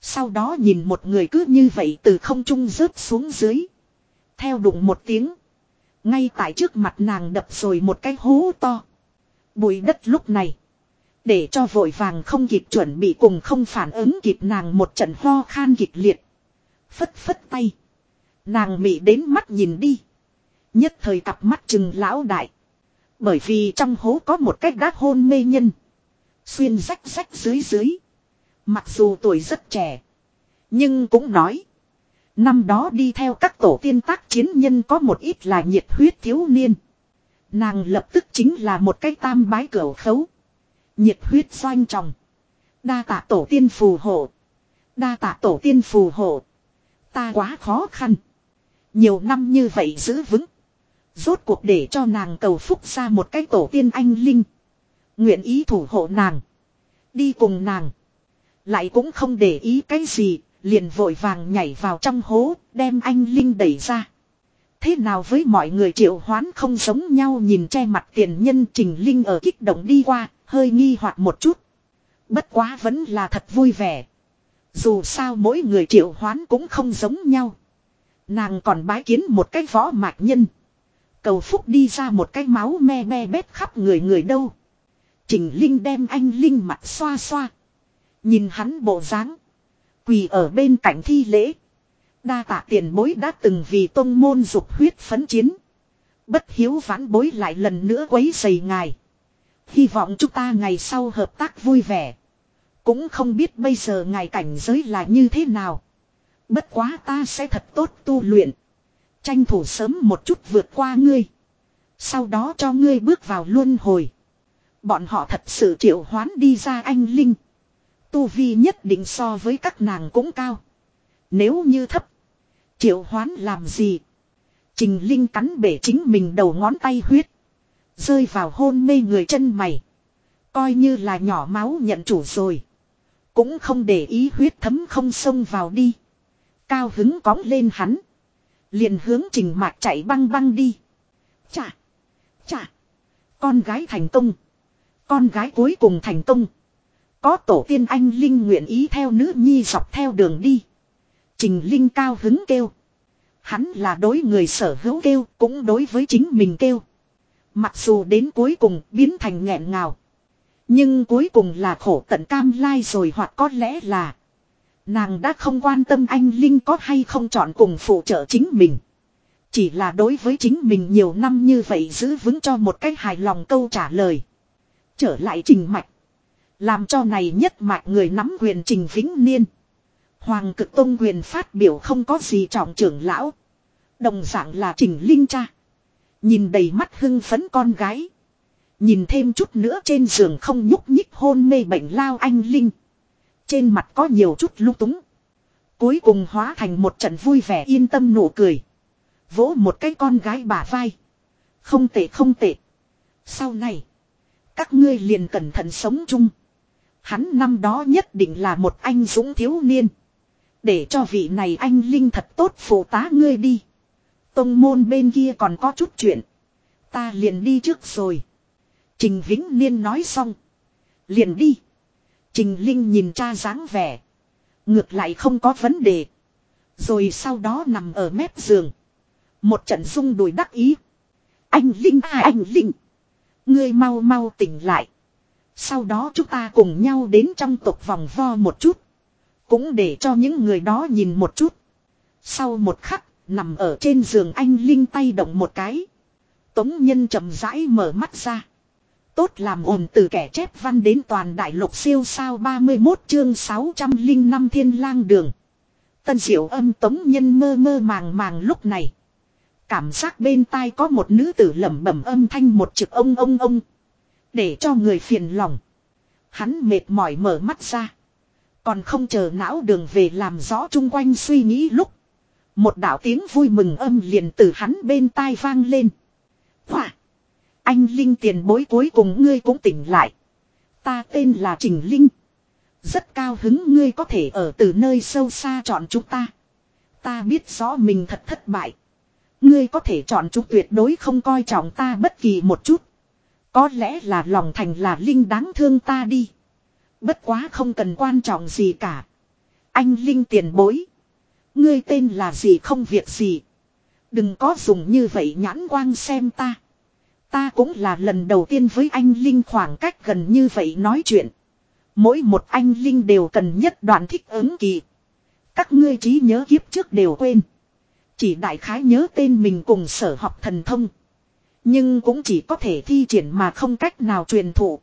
Sau đó nhìn một người cứ như vậy từ không trung rớt xuống dưới. Theo đụng một tiếng. Ngay tại trước mặt nàng đập rồi một cái hố to. Bụi đất lúc này. Để cho vội vàng không kịp chuẩn bị cùng không phản ứng kịp nàng một trận ho khan kịch liệt. Phất phất tay. Nàng mị đến mắt nhìn đi. Nhất thời cặp mắt chừng lão đại. Bởi vì trong hố có một cách đá hôn mê nhân. Xuyên rách rách dưới dưới. Mặc dù tuổi rất trẻ. Nhưng cũng nói. Năm đó đi theo các tổ tiên tác chiến nhân có một ít là nhiệt huyết thiếu niên. Nàng lập tức chính là một cái tam bái cửa khấu. Nhiệt huyết doanh tròng. Đa tạ tổ tiên phù hộ. Đa tạ tổ tiên phù hộ. Ta quá khó khăn. Nhiều năm như vậy giữ vững. Rốt cuộc để cho nàng cầu phúc ra một cái tổ tiên anh linh. Nguyện ý thủ hộ nàng. Đi cùng nàng. Lại cũng không để ý cái gì, liền vội vàng nhảy vào trong hố, đem anh Linh đẩy ra. Thế nào với mọi người triệu hoán không giống nhau nhìn che mặt tiền nhân Trình Linh ở kích động đi qua, hơi nghi hoặc một chút. Bất quá vẫn là thật vui vẻ. Dù sao mỗi người triệu hoán cũng không giống nhau. Nàng còn bái kiến một cái võ mạc nhân. Cầu phúc đi ra một cái máu me me bét khắp người người đâu. Trình Linh đem anh Linh mặt xoa xoa. Nhìn hắn bộ dáng Quỳ ở bên cạnh thi lễ. Đa tạ tiền bối đã từng vì tôn môn dục huyết phấn chiến. Bất hiếu vãn bối lại lần nữa quấy dày ngài. Hy vọng chúng ta ngày sau hợp tác vui vẻ. Cũng không biết bây giờ ngài cảnh giới là như thế nào. Bất quá ta sẽ thật tốt tu luyện. Tranh thủ sớm một chút vượt qua ngươi. Sau đó cho ngươi bước vào luân hồi. Bọn họ thật sự triệu hoán đi ra anh Linh. Tu vi nhất định so với các nàng cũng cao. Nếu như thấp. Triệu hoán làm gì? Trình Linh cắn bể chính mình đầu ngón tay huyết. Rơi vào hôn mê người chân mày. Coi như là nhỏ máu nhận chủ rồi. Cũng không để ý huyết thấm không xông vào đi. Cao hứng cóng lên hắn. Liền hướng trình mạc chạy băng băng đi. Chà. Chà. Con gái thành công. Con gái cuối cùng thành công. Có tổ tiên anh Linh nguyện ý theo nữ nhi dọc theo đường đi. Trình Linh cao hứng kêu. Hắn là đối người sở hữu kêu, cũng đối với chính mình kêu. Mặc dù đến cuối cùng biến thành nghẹn ngào. Nhưng cuối cùng là khổ tận cam lai rồi hoặc có lẽ là. Nàng đã không quan tâm anh Linh có hay không chọn cùng phụ trợ chính mình. Chỉ là đối với chính mình nhiều năm như vậy giữ vững cho một cách hài lòng câu trả lời. Trở lại trình mạch. Làm cho này nhất mạch người nắm quyền trình vĩnh niên. Hoàng cực tôn quyền phát biểu không có gì trọng trưởng lão. Đồng dạng là trình linh cha. Nhìn đầy mắt hưng phấn con gái. Nhìn thêm chút nữa trên giường không nhúc nhích hôn mê bệnh lao anh Linh. Trên mặt có nhiều chút lung túng. Cuối cùng hóa thành một trận vui vẻ yên tâm nụ cười. Vỗ một cái con gái bà vai. Không tệ không tệ. Sau này. Các ngươi liền cẩn thận sống chung. Hắn năm đó nhất định là một anh dũng thiếu niên. Để cho vị này anh Linh thật tốt phụ tá ngươi đi. Tông môn bên kia còn có chút chuyện. Ta liền đi trước rồi. Trình Vĩnh Niên nói xong. Liền đi. Trình Linh nhìn cha dáng vẻ. Ngược lại không có vấn đề. Rồi sau đó nằm ở mép giường. Một trận rung đùi đắc ý. Anh Linh à anh Linh. Ngươi mau mau tỉnh lại. Sau đó chúng ta cùng nhau đến trong tộc vòng vo một chút. Cũng để cho những người đó nhìn một chút. Sau một khắc, nằm ở trên giường anh Linh tay động một cái. Tống nhân chậm rãi mở mắt ra. Tốt làm ồn từ kẻ chép văn đến toàn đại lục siêu sao 31 chương 605 thiên lang đường. Tân diệu âm tống nhân mơ mơ màng màng lúc này. Cảm giác bên tai có một nữ tử lẩm bẩm âm thanh một trực ông ông ông. Để cho người phiền lòng. Hắn mệt mỏi mở mắt ra. Còn không chờ não đường về làm rõ chung quanh suy nghĩ lúc. Một đạo tiếng vui mừng âm liền từ hắn bên tai vang lên. Hoa! Anh Linh tiền bối cuối cùng ngươi cũng tỉnh lại. Ta tên là Trình Linh. Rất cao hứng ngươi có thể ở từ nơi sâu xa chọn chúng ta. Ta biết rõ mình thật thất bại. Ngươi có thể chọn chúng tuyệt đối không coi trọng ta bất kỳ một chút. Có lẽ là lòng thành là Linh đáng thương ta đi. Bất quá không cần quan trọng gì cả. Anh Linh tiền bối. Ngươi tên là gì không việc gì. Đừng có dùng như vậy nhãn quang xem ta. Ta cũng là lần đầu tiên với anh Linh khoảng cách gần như vậy nói chuyện. Mỗi một anh Linh đều cần nhất đoạn thích ứng kỳ. Các ngươi trí nhớ kiếp trước đều quên. Chỉ đại khái nhớ tên mình cùng sở học thần thông. Nhưng cũng chỉ có thể thi triển mà không cách nào truyền thụ.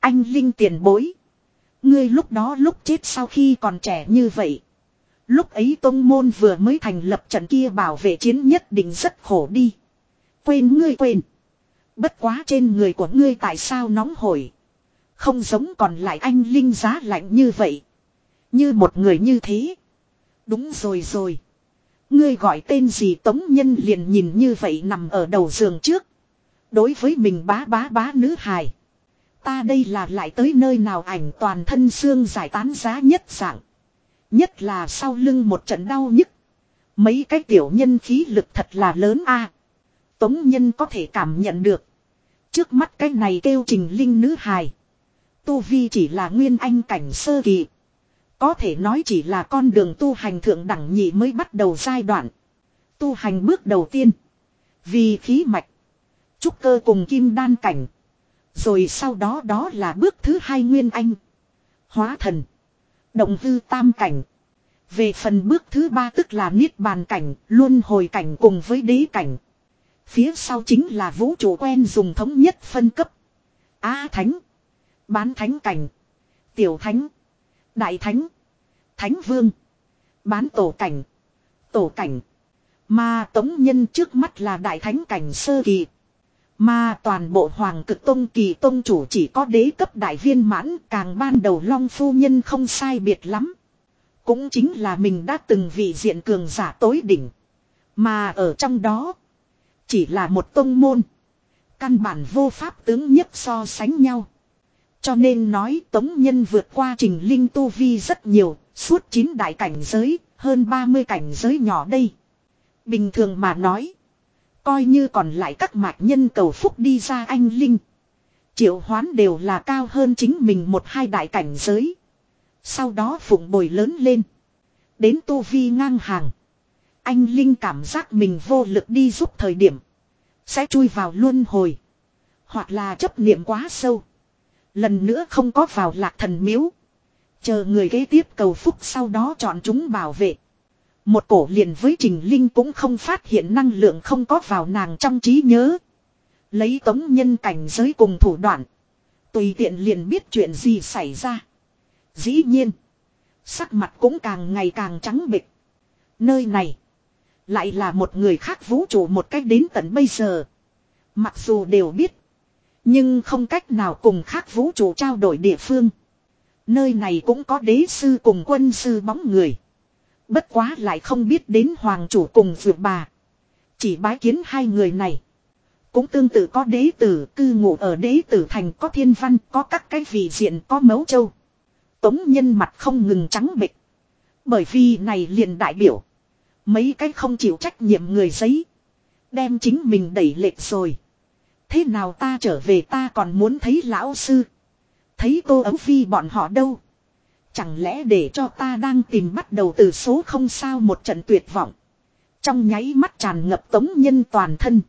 Anh Linh tiền bối. Ngươi lúc đó lúc chết sau khi còn trẻ như vậy. Lúc ấy tông môn vừa mới thành lập trận kia bảo vệ chiến nhất định rất khổ đi. Quên ngươi quên. Bất quá trên người của ngươi tại sao nóng hổi. Không giống còn lại anh Linh giá lạnh như vậy. Như một người như thế. Đúng rồi rồi. Ngươi gọi tên gì tống nhân liền nhìn như vậy nằm ở đầu giường trước. Đối với mình bá bá bá nữ hài. Ta đây là lại tới nơi nào ảnh toàn thân xương giải tán giá nhất dạng. Nhất là sau lưng một trận đau nhức. Mấy cái tiểu nhân khí lực thật là lớn a. Tống nhân có thể cảm nhận được. Trước mắt cái này kêu trình linh nữ hài. Tu Vi chỉ là nguyên anh cảnh sơ kỳ. Có thể nói chỉ là con đường tu hành thượng đẳng nhị mới bắt đầu giai đoạn. Tu hành bước đầu tiên. Vì khí mạch. Trúc cơ cùng kim đan cảnh. Rồi sau đó đó là bước thứ hai nguyên anh. Hóa thần. Động hư tam cảnh. Về phần bước thứ ba tức là niết bàn cảnh, luân hồi cảnh cùng với đế cảnh. Phía sau chính là vũ trụ quen dùng thống nhất phân cấp. Á thánh. Bán thánh cảnh. Tiểu thánh. Đại thánh. Thánh vương. Bán tổ cảnh. Tổ cảnh. Mà tống nhân trước mắt là đại thánh cảnh sơ kỳ. Mà toàn bộ hoàng cực tông kỳ tông chủ chỉ có đế cấp đại viên mãn, càng ban đầu long phu nhân không sai biệt lắm. Cũng chính là mình đã từng vị diện cường giả tối đỉnh. Mà ở trong đó. Chỉ là một tông môn. Căn bản vô pháp tướng nhất so sánh nhau. Cho nên nói tống nhân vượt qua trình linh tu vi rất nhiều. Suốt 9 đại cảnh giới. Hơn 30 cảnh giới nhỏ đây. Bình thường mà nói. Coi như còn lại các mạch nhân cầu phúc đi ra anh Linh. Triệu hoán đều là cao hơn chính mình một hai đại cảnh giới. Sau đó phụng bồi lớn lên. Đến tu vi ngang hàng. Anh Linh cảm giác mình vô lực đi giúp thời điểm. Sẽ chui vào luân hồi. Hoặc là chấp niệm quá sâu. Lần nữa không có vào lạc thần miếu. Chờ người kế tiếp cầu phúc sau đó chọn chúng bảo vệ. Một cổ liền với Trình Linh cũng không phát hiện năng lượng không có vào nàng trong trí nhớ. Lấy tống nhân cảnh giới cùng thủ đoạn. Tùy tiện liền biết chuyện gì xảy ra. Dĩ nhiên. Sắc mặt cũng càng ngày càng trắng bịch. Nơi này. Lại là một người khác vũ trụ một cách đến tận bây giờ. Mặc dù đều biết. Nhưng không cách nào cùng khác vũ trụ trao đổi địa phương. Nơi này cũng có đế sư cùng quân sư bóng người. Bất quá lại không biết đến hoàng chủ cùng vượt bà. Chỉ bái kiến hai người này. Cũng tương tự có đế tử, cư ngụ ở đế tử thành có thiên văn, có các cái vị diện, có mấu châu. Tống nhân mặt không ngừng trắng bịch. Bởi vì này liền đại biểu. Mấy cái không chịu trách nhiệm người giấy. Đem chính mình đẩy lệch rồi. Thế nào ta trở về ta còn muốn thấy lão sư. Thấy cô ấu phi bọn họ đâu. Chẳng lẽ để cho ta đang tìm bắt đầu từ số không sao một trận tuyệt vọng. Trong nháy mắt tràn ngập tống nhân toàn thân.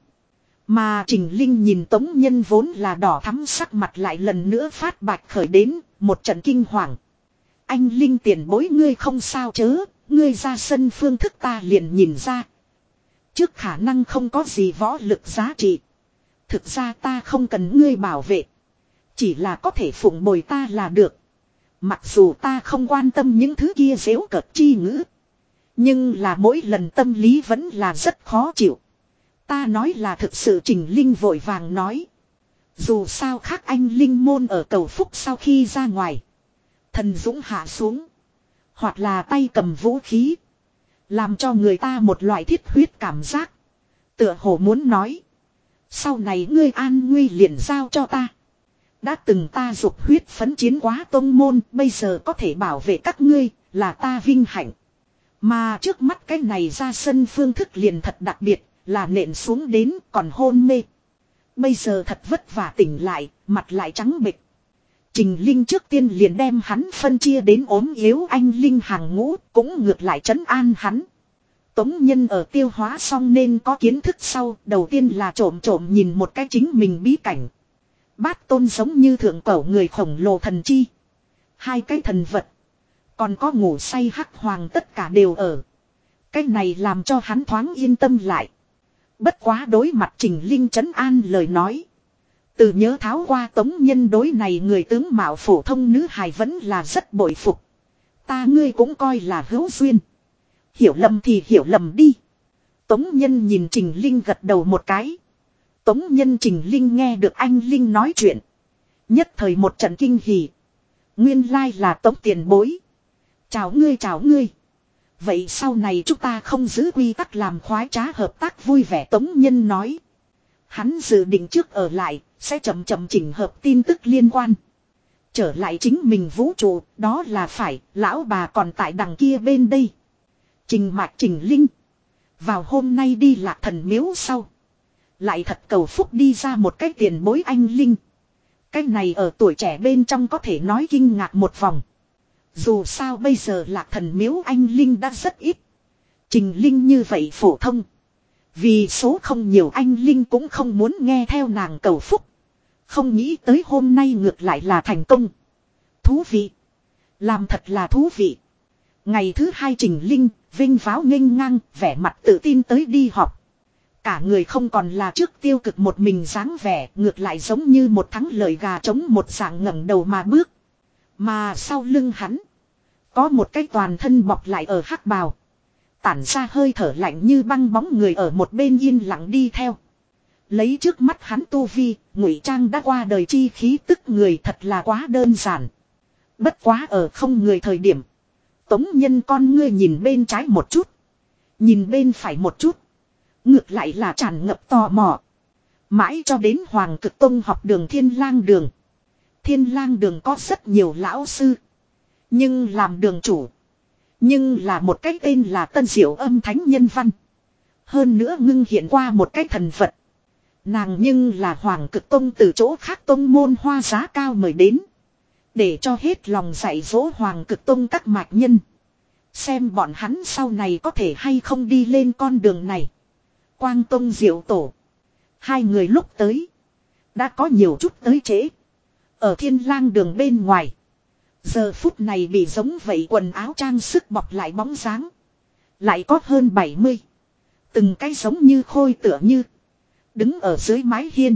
Mà Trình Linh nhìn tống nhân vốn là đỏ thắm sắc mặt lại lần nữa phát bạch khởi đến, một trận kinh hoàng. Anh Linh tiền bối ngươi không sao chớ, ngươi ra sân phương thức ta liền nhìn ra. Trước khả năng không có gì võ lực giá trị. Thực ra ta không cần ngươi bảo vệ. Chỉ là có thể phụng bồi ta là được. Mặc dù ta không quan tâm những thứ kia dễu cợt chi ngữ. Nhưng là mỗi lần tâm lý vẫn là rất khó chịu. Ta nói là thực sự Trình Linh vội vàng nói. Dù sao khác anh Linh môn ở cầu phúc sau khi ra ngoài. Thần Dũng hạ xuống. Hoặc là tay cầm vũ khí. Làm cho người ta một loại thiết huyết cảm giác. Tựa hồ muốn nói. Sau này ngươi an nguy liền giao cho ta. Đã từng ta dục huyết phấn chiến quá tông môn, bây giờ có thể bảo vệ các ngươi, là ta vinh hạnh. Mà trước mắt cái này ra sân phương thức liền thật đặc biệt, là nện xuống đến còn hôn mê. Bây giờ thật vất vả tỉnh lại, mặt lại trắng bệch. Trình Linh trước tiên liền đem hắn phân chia đến ốm yếu anh Linh hàng ngũ, cũng ngược lại trấn an hắn. Tống nhân ở tiêu hóa xong nên có kiến thức sau, đầu tiên là trộm trộm nhìn một cái chính mình bí cảnh. Bát tôn giống như thượng cổ người khổng lồ thần chi. Hai cái thần vật. Còn có ngủ say hắc hoàng tất cả đều ở. Cái này làm cho hắn thoáng yên tâm lại. Bất quá đối mặt Trình Linh trấn an lời nói. Từ nhớ tháo qua tống nhân đối này người tướng mạo phổ thông nữ hài vẫn là rất bội phục. Ta ngươi cũng coi là hữu duyên. Hiểu lầm thì hiểu lầm đi. Tống nhân nhìn Trình Linh gật đầu một cái. Tống nhân Trình Linh nghe được anh Linh nói chuyện. Nhất thời một trận kinh hỉ. Nguyên lai là tống tiền bối. Chào ngươi chào ngươi. Vậy sau này chúng ta không giữ quy tắc làm khoái trá hợp tác vui vẻ tống nhân nói. Hắn dự định trước ở lại, sẽ chậm chậm chỉnh hợp tin tức liên quan. Trở lại chính mình vũ trụ, đó là phải, lão bà còn tại đằng kia bên đây. Trình mạch trình linh. Vào hôm nay đi lạc thần miếu sau. Lại thật cầu phúc đi ra một cái tiền bối anh linh. Cái này ở tuổi trẻ bên trong có thể nói kinh ngạc một vòng. Dù sao bây giờ lạc thần miếu anh linh đã rất ít. Trình linh như vậy phổ thông. Vì số không nhiều anh linh cũng không muốn nghe theo nàng cầu phúc. Không nghĩ tới hôm nay ngược lại là thành công. Thú vị. Làm thật là thú vị. Ngày thứ hai trình linh, vinh váo nghênh ngang, vẻ mặt tự tin tới đi học. Cả người không còn là trước tiêu cực một mình dáng vẻ, ngược lại giống như một thắng lợi gà trống một dạng ngẩng đầu mà bước. Mà sau lưng hắn, có một cái toàn thân bọc lại ở hắc bào. Tản ra hơi thở lạnh như băng bóng người ở một bên yên lặng đi theo. Lấy trước mắt hắn tu vi, ngụy trang đã qua đời chi khí tức người thật là quá đơn giản. Bất quá ở không người thời điểm. Tống nhân con ngươi nhìn bên trái một chút. Nhìn bên phải một chút. Ngược lại là tràn ngập tò mò. Mãi cho đến Hoàng cực Tông học đường Thiên lang đường. Thiên lang đường có rất nhiều lão sư. Nhưng làm đường chủ. Nhưng là một cái tên là Tân Diệu âm thánh nhân văn. Hơn nữa ngưng hiện qua một cái thần vật. Nàng nhưng là Hoàng cực Tông từ chỗ khác tông môn hoa giá cao mời đến. Để cho hết lòng dạy dỗ Hoàng cực Tông các mạch nhân. Xem bọn hắn sau này có thể hay không đi lên con đường này. Quang Tông Diệu Tổ. Hai người lúc tới. Đã có nhiều chút tới trễ. Ở thiên lang đường bên ngoài. Giờ phút này bị giống vậy quần áo trang sức bọc lại bóng dáng. Lại có hơn 70. Từng cái giống như khôi tựa như. Đứng ở dưới mái hiên.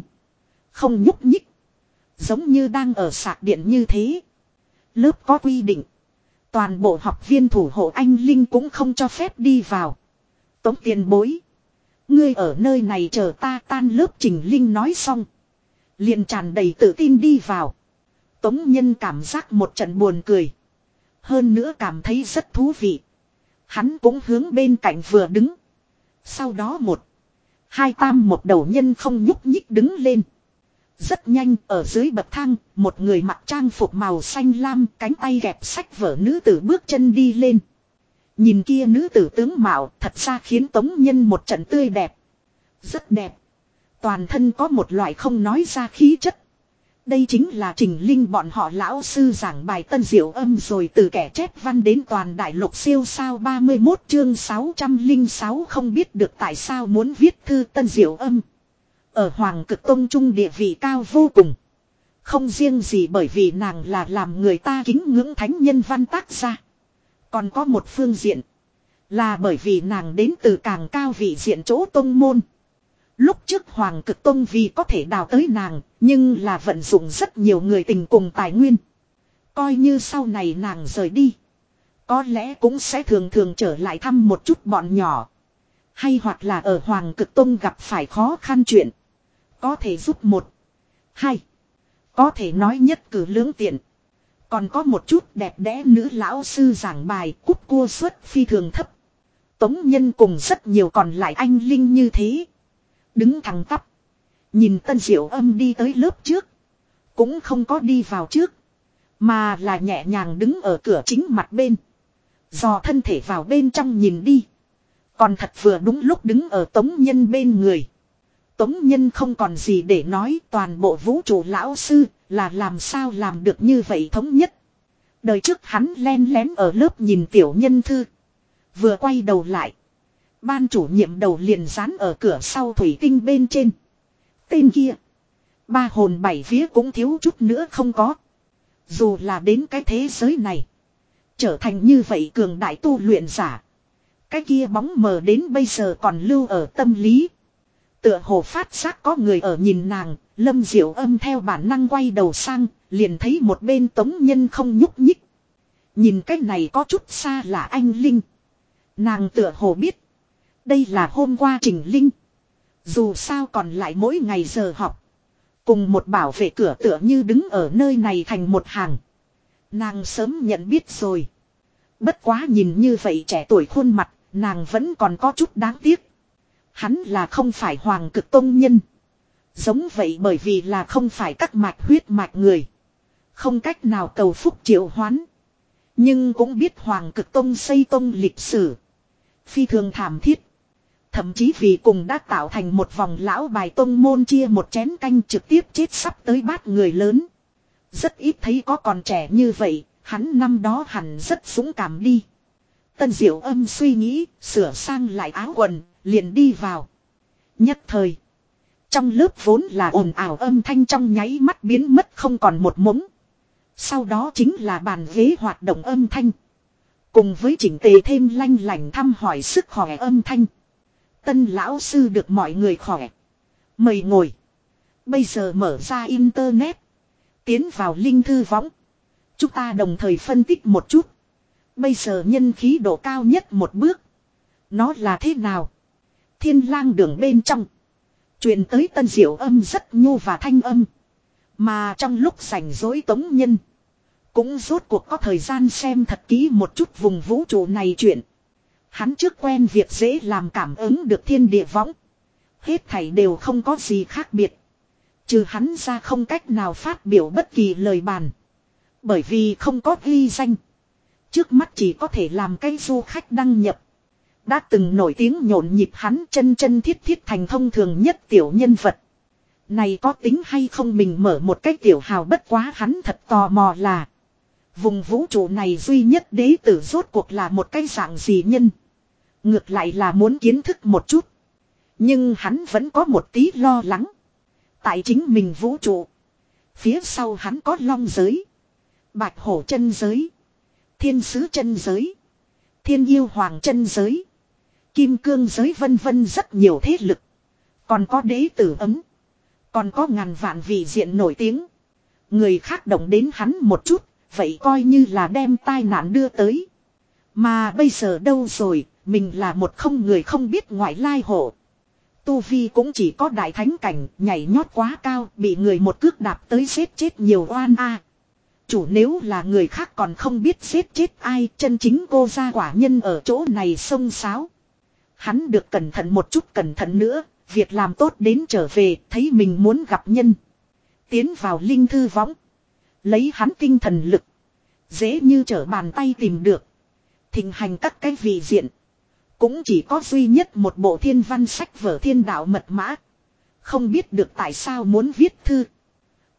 Không nhúc nhích. Giống như đang ở sạc điện như thế. Lớp có quy định. Toàn bộ học viên thủ hộ anh Linh cũng không cho phép đi vào. Tống tiền bối. Ngươi ở nơi này chờ ta tan lớp trình Linh nói xong. liền tràn đầy tự tin đi vào. Tống nhân cảm giác một trận buồn cười. Hơn nữa cảm thấy rất thú vị. Hắn cũng hướng bên cạnh vừa đứng. Sau đó một. Hai tam một đầu nhân không nhúc nhích đứng lên. Rất nhanh ở dưới bậc thang, một người mặc trang phục màu xanh lam cánh tay gẹp sách vở nữ tử bước chân đi lên. Nhìn kia nữ tử tướng mạo thật ra khiến tống nhân một trận tươi đẹp. Rất đẹp. Toàn thân có một loại không nói ra khí chất. Đây chính là trình linh bọn họ lão sư giảng bài tân diệu âm rồi từ kẻ chép văn đến toàn đại lục siêu sao 31 chương 606 không biết được tại sao muốn viết thư tân diệu âm. Ở Hoàng cực Tông Trung địa vị cao vô cùng. Không riêng gì bởi vì nàng là làm người ta kính ngưỡng thánh nhân văn tác ra. Còn có một phương diện. Là bởi vì nàng đến từ càng cao vị diện chỗ tông môn. Lúc trước Hoàng cực Tông vì có thể đào tới nàng, nhưng là vận dụng rất nhiều người tình cùng tài nguyên. Coi như sau này nàng rời đi. Có lẽ cũng sẽ thường thường trở lại thăm một chút bọn nhỏ. Hay hoặc là ở Hoàng cực Tông gặp phải khó khăn chuyện. Có thể giúp một. Hai. Có thể nói nhất cử lưỡng tiện. Còn có một chút đẹp đẽ nữ lão sư giảng bài cúp cua suất phi thường thấp. Tống nhân cùng rất nhiều còn lại anh Linh như thế. Đứng thẳng tắp. Nhìn tân diệu âm đi tới lớp trước. Cũng không có đi vào trước. Mà là nhẹ nhàng đứng ở cửa chính mặt bên. Dò thân thể vào bên trong nhìn đi. Còn thật vừa đúng lúc đứng ở tống nhân bên người. Tống Nhân không còn gì để nói, toàn bộ vũ trụ lão sư là làm sao làm được như vậy thống nhất. Đời trước hắn len lén ở lớp nhìn tiểu nhân thư. Vừa quay đầu lại. Ban chủ nhiệm đầu liền dán ở cửa sau thủy tinh bên trên. Tên kia. Ba hồn bảy vía cũng thiếu chút nữa không có. Dù là đến cái thế giới này. Trở thành như vậy cường đại tu luyện giả. Cái kia bóng mờ đến bây giờ còn lưu ở tâm lý. Tựa hồ phát giác có người ở nhìn nàng, lâm diệu âm theo bản năng quay đầu sang, liền thấy một bên tống nhân không nhúc nhích. Nhìn cái này có chút xa là anh Linh. Nàng tựa hồ biết. Đây là hôm qua Trình Linh. Dù sao còn lại mỗi ngày giờ học. Cùng một bảo vệ cửa tựa như đứng ở nơi này thành một hàng. Nàng sớm nhận biết rồi. Bất quá nhìn như vậy trẻ tuổi khuôn mặt, nàng vẫn còn có chút đáng tiếc. Hắn là không phải hoàng cực tôn nhân. Giống vậy bởi vì là không phải các mạch huyết mạch người. Không cách nào cầu phúc triệu hoán. Nhưng cũng biết hoàng cực tông xây tông lịch sử. Phi thường thảm thiết. Thậm chí vì cùng đã tạo thành một vòng lão bài tông môn chia một chén canh trực tiếp chết sắp tới bát người lớn. Rất ít thấy có còn trẻ như vậy, hắn năm đó hẳn rất dũng cảm đi. Tân diệu âm suy nghĩ, sửa sang lại áo quần, liền đi vào. Nhất thời. Trong lớp vốn là ồn ào âm thanh trong nháy mắt biến mất không còn một mống. Sau đó chính là bàn ghế hoạt động âm thanh. Cùng với chỉnh tề thêm lanh lành thăm hỏi sức khỏe âm thanh. Tân lão sư được mọi người khỏe. Mời ngồi. Bây giờ mở ra internet. Tiến vào linh thư võng. Chúng ta đồng thời phân tích một chút. Bây giờ nhân khí độ cao nhất một bước. Nó là thế nào? Thiên lang đường bên trong. Truyền tới tân diệu âm rất nhu và thanh âm. Mà trong lúc rảnh rỗi tống nhân. Cũng rốt cuộc có thời gian xem thật kỹ một chút vùng vũ trụ này chuyện. Hắn trước quen việc dễ làm cảm ứng được thiên địa võng. Hết thảy đều không có gì khác biệt. Trừ hắn ra không cách nào phát biểu bất kỳ lời bàn. Bởi vì không có ghi danh. Trước mắt chỉ có thể làm cái du khách đăng nhập. Đã từng nổi tiếng nhộn nhịp hắn chân chân thiết thiết thành thông thường nhất tiểu nhân vật. Này có tính hay không mình mở một cái tiểu hào bất quá hắn thật tò mò là. Vùng vũ trụ này duy nhất đế tử rốt cuộc là một cái dạng gì nhân. Ngược lại là muốn kiến thức một chút. Nhưng hắn vẫn có một tí lo lắng. Tại chính mình vũ trụ. Phía sau hắn có long giới. Bạch hổ chân giới. Thiên sứ chân giới. Thiên yêu hoàng chân giới. Kim cương giới vân vân rất nhiều thế lực. Còn có đế tử ấm. Còn có ngàn vạn vị diện nổi tiếng. Người khác động đến hắn một chút. Vậy coi như là đem tai nạn đưa tới. Mà bây giờ đâu rồi. Mình là một không người không biết ngoại lai hộ. Tu Vi cũng chỉ có đại thánh cảnh, nhảy nhót quá cao, bị người một cước đạp tới xếp chết nhiều oan a. Chủ nếu là người khác còn không biết xếp chết ai, chân chính cô ra quả nhân ở chỗ này sông sáo. Hắn được cẩn thận một chút cẩn thận nữa, việc làm tốt đến trở về, thấy mình muốn gặp nhân. Tiến vào linh thư võng. Lấy hắn tinh thần lực. Dễ như trở bàn tay tìm được. Thình hành các cái vị diện. Cũng chỉ có duy nhất một bộ thiên văn sách vở thiên đạo mật mã. Không biết được tại sao muốn viết thư.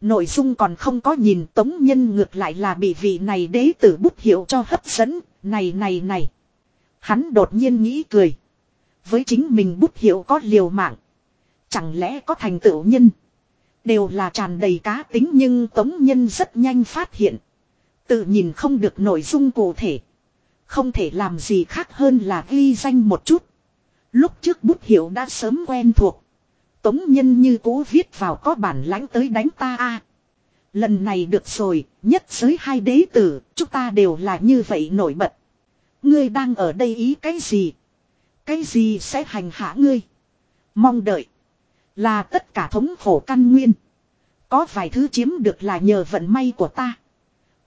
Nội dung còn không có nhìn tống nhân ngược lại là bị vị này đế tử bút hiệu cho hấp dẫn. Này này này. Hắn đột nhiên nghĩ cười. Với chính mình bút hiệu có liều mạng. Chẳng lẽ có thành tựu nhân. Đều là tràn đầy cá tính nhưng tống nhân rất nhanh phát hiện. Tự nhìn không được nội dung cụ thể. Không thể làm gì khác hơn là ghi danh một chút. Lúc trước bút hiệu đã sớm quen thuộc. Tống nhân như cố viết vào có bản lãnh tới đánh ta a. Lần này được rồi, nhất giới hai đế tử, chúng ta đều là như vậy nổi bật. Ngươi đang ở đây ý cái gì? Cái gì sẽ hành hạ ngươi? Mong đợi. Là tất cả thống khổ căn nguyên. Có vài thứ chiếm được là nhờ vận may của ta.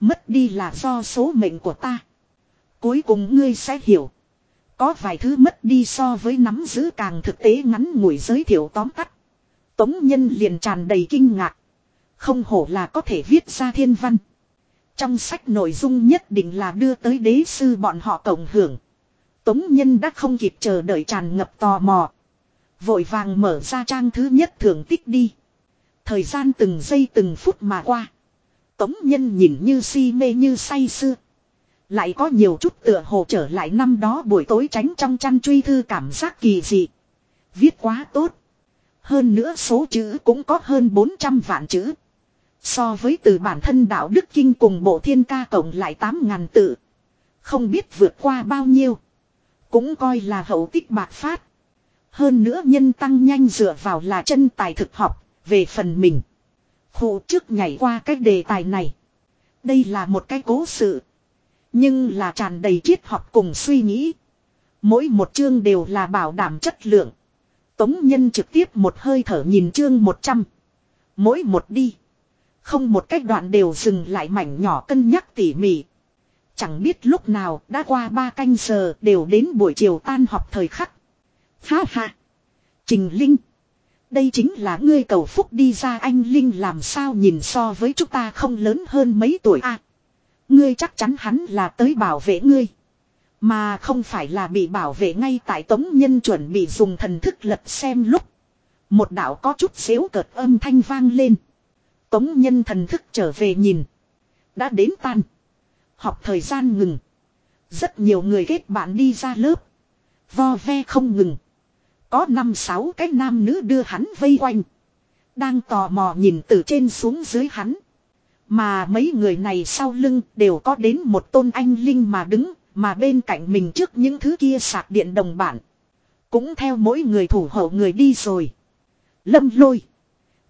Mất đi là do số mệnh của ta. Cuối cùng ngươi sẽ hiểu. Có vài thứ mất đi so với nắm giữ càng thực tế ngắn ngủi giới thiệu tóm tắt. Tống nhân liền tràn đầy kinh ngạc. Không hổ là có thể viết ra thiên văn. Trong sách nội dung nhất định là đưa tới đế sư bọn họ cộng hưởng. Tống nhân đã không kịp chờ đợi tràn ngập tò mò. Vội vàng mở ra trang thứ nhất thưởng tích đi. Thời gian từng giây từng phút mà qua. Tống nhân nhìn như si mê như say sưa. Lại có nhiều chút tựa hồ trở lại năm đó buổi tối tránh trong chăn truy thư cảm giác kỳ dị. Viết quá tốt. Hơn nữa số chữ cũng có hơn 400 vạn chữ. So với từ bản thân đạo đức kinh cùng bộ thiên ca cộng lại 8.000 tự. Không biết vượt qua bao nhiêu. Cũng coi là hậu tích bạc phát. Hơn nữa nhân tăng nhanh dựa vào là chân tài thực học, về phần mình. Khu trước nhảy qua cái đề tài này. Đây là một cái cố sự. Nhưng là tràn đầy triết học cùng suy nghĩ. Mỗi một chương đều là bảo đảm chất lượng. Tống nhân trực tiếp một hơi thở nhìn chương 100. Mỗi một đi. Không một cách đoạn đều dừng lại mảnh nhỏ cân nhắc tỉ mỉ. Chẳng biết lúc nào đã qua ba canh giờ đều đến buổi chiều tan họp thời khắc. Ha ha. Trình Linh. Đây chính là ngươi cầu phúc đi ra anh Linh làm sao nhìn so với chúng ta không lớn hơn mấy tuổi a Ngươi chắc chắn hắn là tới bảo vệ ngươi. Mà không phải là bị bảo vệ ngay tại tống nhân chuẩn bị dùng thần thức lật xem lúc. Một đạo có chút xếu cợt âm thanh vang lên. Tống nhân thần thức trở về nhìn. Đã đến tan. Học thời gian ngừng. Rất nhiều người kết bạn đi ra lớp. Vo ve không ngừng. Có năm sáu cái nam nữ đưa hắn vây quanh. Đang tò mò nhìn từ trên xuống dưới hắn. Mà mấy người này sau lưng đều có đến một tôn anh linh mà đứng, mà bên cạnh mình trước những thứ kia sạc điện đồng bản. Cũng theo mỗi người thủ hộ người đi rồi. Lâm lôi.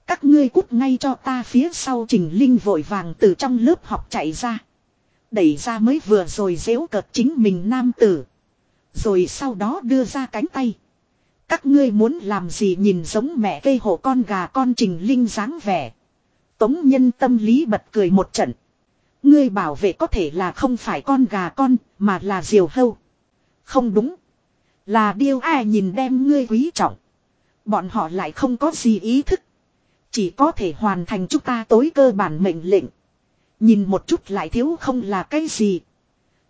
Các ngươi cút ngay cho ta phía sau trình linh vội vàng từ trong lớp học chạy ra. Đẩy ra mới vừa rồi dễu cợt chính mình nam tử. Rồi sau đó đưa ra cánh tay. Các ngươi muốn làm gì nhìn giống mẹ cây hộ con gà con trình linh dáng vẻ. Tống nhân tâm lý bật cười một trận. Ngươi bảo vệ có thể là không phải con gà con, mà là diều hâu. Không đúng. Là điêu ai nhìn đem ngươi quý trọng. Bọn họ lại không có gì ý thức. Chỉ có thể hoàn thành chúng ta tối cơ bản mệnh lệnh. Nhìn một chút lại thiếu không là cái gì.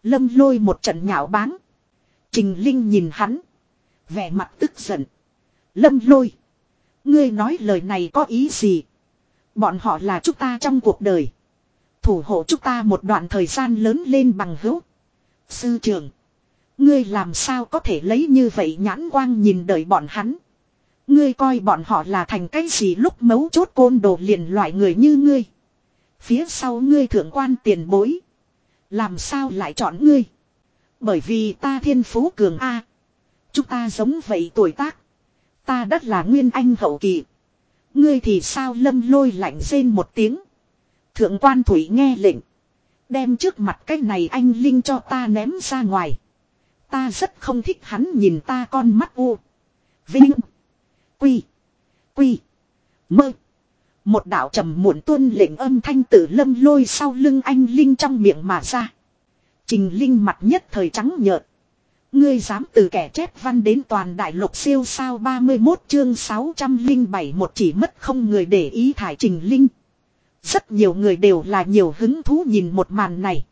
Lâm lôi một trận nhạo báng. Trình Linh nhìn hắn. Vẻ mặt tức giận. Lâm lôi. Ngươi nói lời này có ý gì? Bọn họ là chúng ta trong cuộc đời. Thủ hộ chúng ta một đoạn thời gian lớn lên bằng hữu. Sư trưởng. Ngươi làm sao có thể lấy như vậy nhãn quang nhìn đời bọn hắn. Ngươi coi bọn họ là thành cái gì lúc mấu chốt côn đồ liền loại người như ngươi. Phía sau ngươi thượng quan tiền bối. Làm sao lại chọn ngươi. Bởi vì ta thiên phú cường A. Chúng ta giống vậy tuổi tác. Ta đất là nguyên anh hậu kỳ. Ngươi thì sao lâm lôi lạnh rên một tiếng. Thượng quan thủy nghe lệnh. Đem trước mặt cái này anh Linh cho ta ném ra ngoài. Ta rất không thích hắn nhìn ta con mắt u. Vinh. Quy. Quy. Mơ. Một đạo trầm muộn tuôn lệnh âm thanh tử lâm lôi sau lưng anh Linh trong miệng mà ra. Trình Linh mặt nhất thời trắng nhợt. Ngươi dám từ kẻ chép văn đến toàn đại lục siêu sao 31 chương 607 một chỉ mất không người để ý thải Trình Linh. Rất nhiều người đều là nhiều hứng thú nhìn một màn này.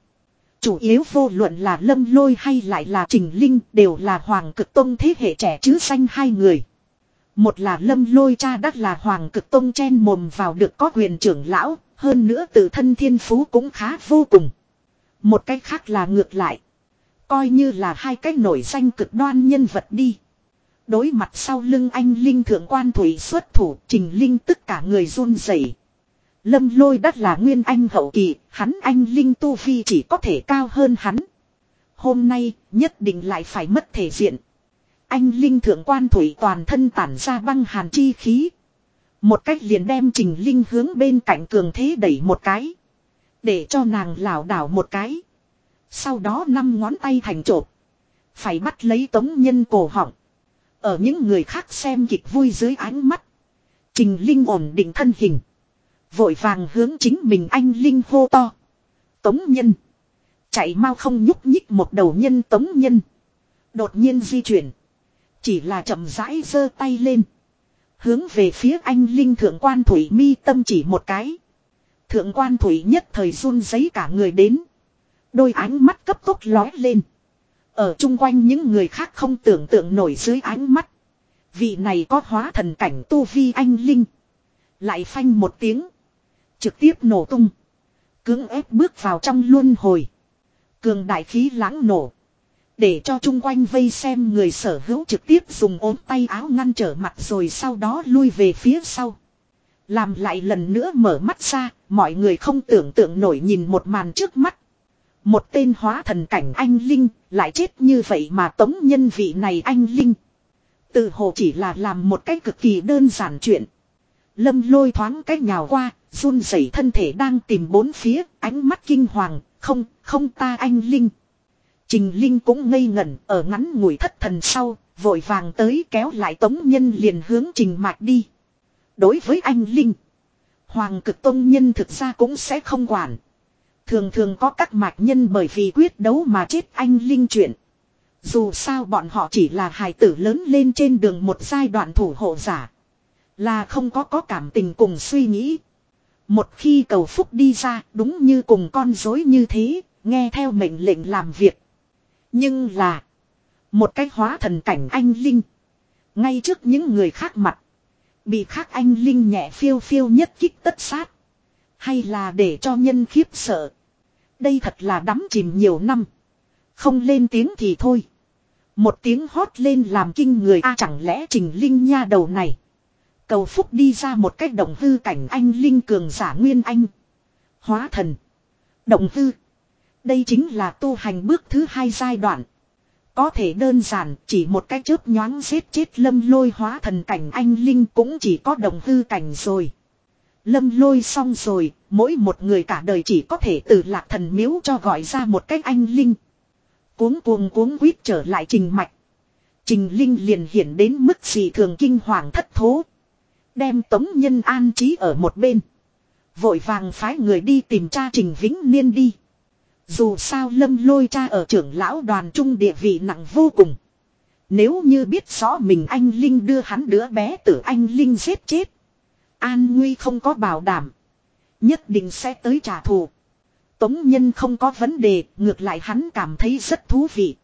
Chủ yếu vô luận là lâm lôi hay lại là trình linh đều là hoàng cực tông thế hệ trẻ chứ xanh hai người. Một là lâm lôi cha đắt là hoàng cực tông chen mồm vào được có quyền trưởng lão, hơn nữa tự thân thiên phú cũng khá vô cùng. Một cách khác là ngược lại. Coi như là hai cách nổi danh cực đoan nhân vật đi. Đối mặt sau lưng anh Linh thượng quan thủy xuất thủ trình Linh tất cả người run rẩy Lâm lôi đắt là nguyên anh hậu kỳ, hắn anh Linh Tu Vi chỉ có thể cao hơn hắn. Hôm nay, nhất định lại phải mất thể diện. Anh Linh thượng quan thủy toàn thân tản ra băng hàn chi khí. Một cách liền đem Trình Linh hướng bên cạnh cường thế đẩy một cái. Để cho nàng lảo đảo một cái. Sau đó năm ngón tay thành trộp. Phải bắt lấy tống nhân cổ họng. Ở những người khác xem kịch vui dưới ánh mắt. Trình Linh ổn định thân hình. Vội vàng hướng chính mình anh Linh hô to. Tống nhân. Chạy mau không nhúc nhích một đầu nhân tống nhân. Đột nhiên di chuyển. Chỉ là chậm rãi giơ tay lên. Hướng về phía anh Linh thượng quan thủy mi tâm chỉ một cái. Thượng quan thủy nhất thời run giấy cả người đến. Đôi ánh mắt cấp tốc lói lên. Ở chung quanh những người khác không tưởng tượng nổi dưới ánh mắt. Vị này có hóa thần cảnh tu vi anh Linh. Lại phanh một tiếng. Trực tiếp nổ tung. Cưỡng ép bước vào trong luân hồi. Cường đại khí lãng nổ. Để cho chung quanh vây xem người sở hữu trực tiếp dùng ốm tay áo ngăn trở mặt rồi sau đó lui về phía sau. Làm lại lần nữa mở mắt ra, mọi người không tưởng tượng nổi nhìn một màn trước mắt. Một tên hóa thần cảnh anh Linh, lại chết như vậy mà tống nhân vị này anh Linh. Tự hồ chỉ là làm một cách cực kỳ đơn giản chuyện. Lâm lôi thoáng cách nhào qua, run rẩy thân thể đang tìm bốn phía, ánh mắt kinh hoàng, không, không ta anh Linh. Trình Linh cũng ngây ngẩn ở ngắn ngủi thất thần sau, vội vàng tới kéo lại tống nhân liền hướng trình mạch đi. Đối với anh Linh, Hoàng cực tông nhân thực ra cũng sẽ không quản. Thường thường có các mạch nhân bởi vì quyết đấu mà chết anh Linh chuyện. Dù sao bọn họ chỉ là hài tử lớn lên trên đường một giai đoạn thủ hộ giả. Là không có có cảm tình cùng suy nghĩ. Một khi cầu phúc đi ra đúng như cùng con dối như thế, nghe theo mệnh lệnh làm việc. Nhưng là, một cái hóa thần cảnh anh Linh. Ngay trước những người khác mặt. Bị khác anh Linh nhẹ phiêu phiêu nhất kích tất sát. Hay là để cho nhân khiếp sợ. Đây thật là đắm chìm nhiều năm. Không lên tiếng thì thôi. Một tiếng hót lên làm kinh người a chẳng lẽ trình linh nha đầu này. Cầu phúc đi ra một cách động hư cảnh anh linh cường giả nguyên anh. Hóa thần. Động hư. Đây chính là tu hành bước thứ hai giai đoạn. Có thể đơn giản chỉ một cái chớp nhoáng giết chết lâm lôi hóa thần cảnh anh Linh cũng chỉ có đồng hư cảnh rồi. Lâm lôi xong rồi, mỗi một người cả đời chỉ có thể từ lạc thần miếu cho gọi ra một cách anh Linh. cuốn cuồng cuốn quýt trở lại trình mạch. Trình Linh liền hiện đến mức gì thường kinh hoàng thất thố. Đem Tống Nhân an trí ở một bên. Vội vàng phái người đi tìm cha Trình Vĩnh Niên đi. Dù sao lâm lôi cha ở trưởng lão đoàn trung địa vị nặng vô cùng. Nếu như biết rõ mình anh Linh đưa hắn đứa bé tử anh Linh giết chết. An Nguy không có bảo đảm. Nhất định sẽ tới trả thù. Tống Nhân không có vấn đề, ngược lại hắn cảm thấy rất thú vị.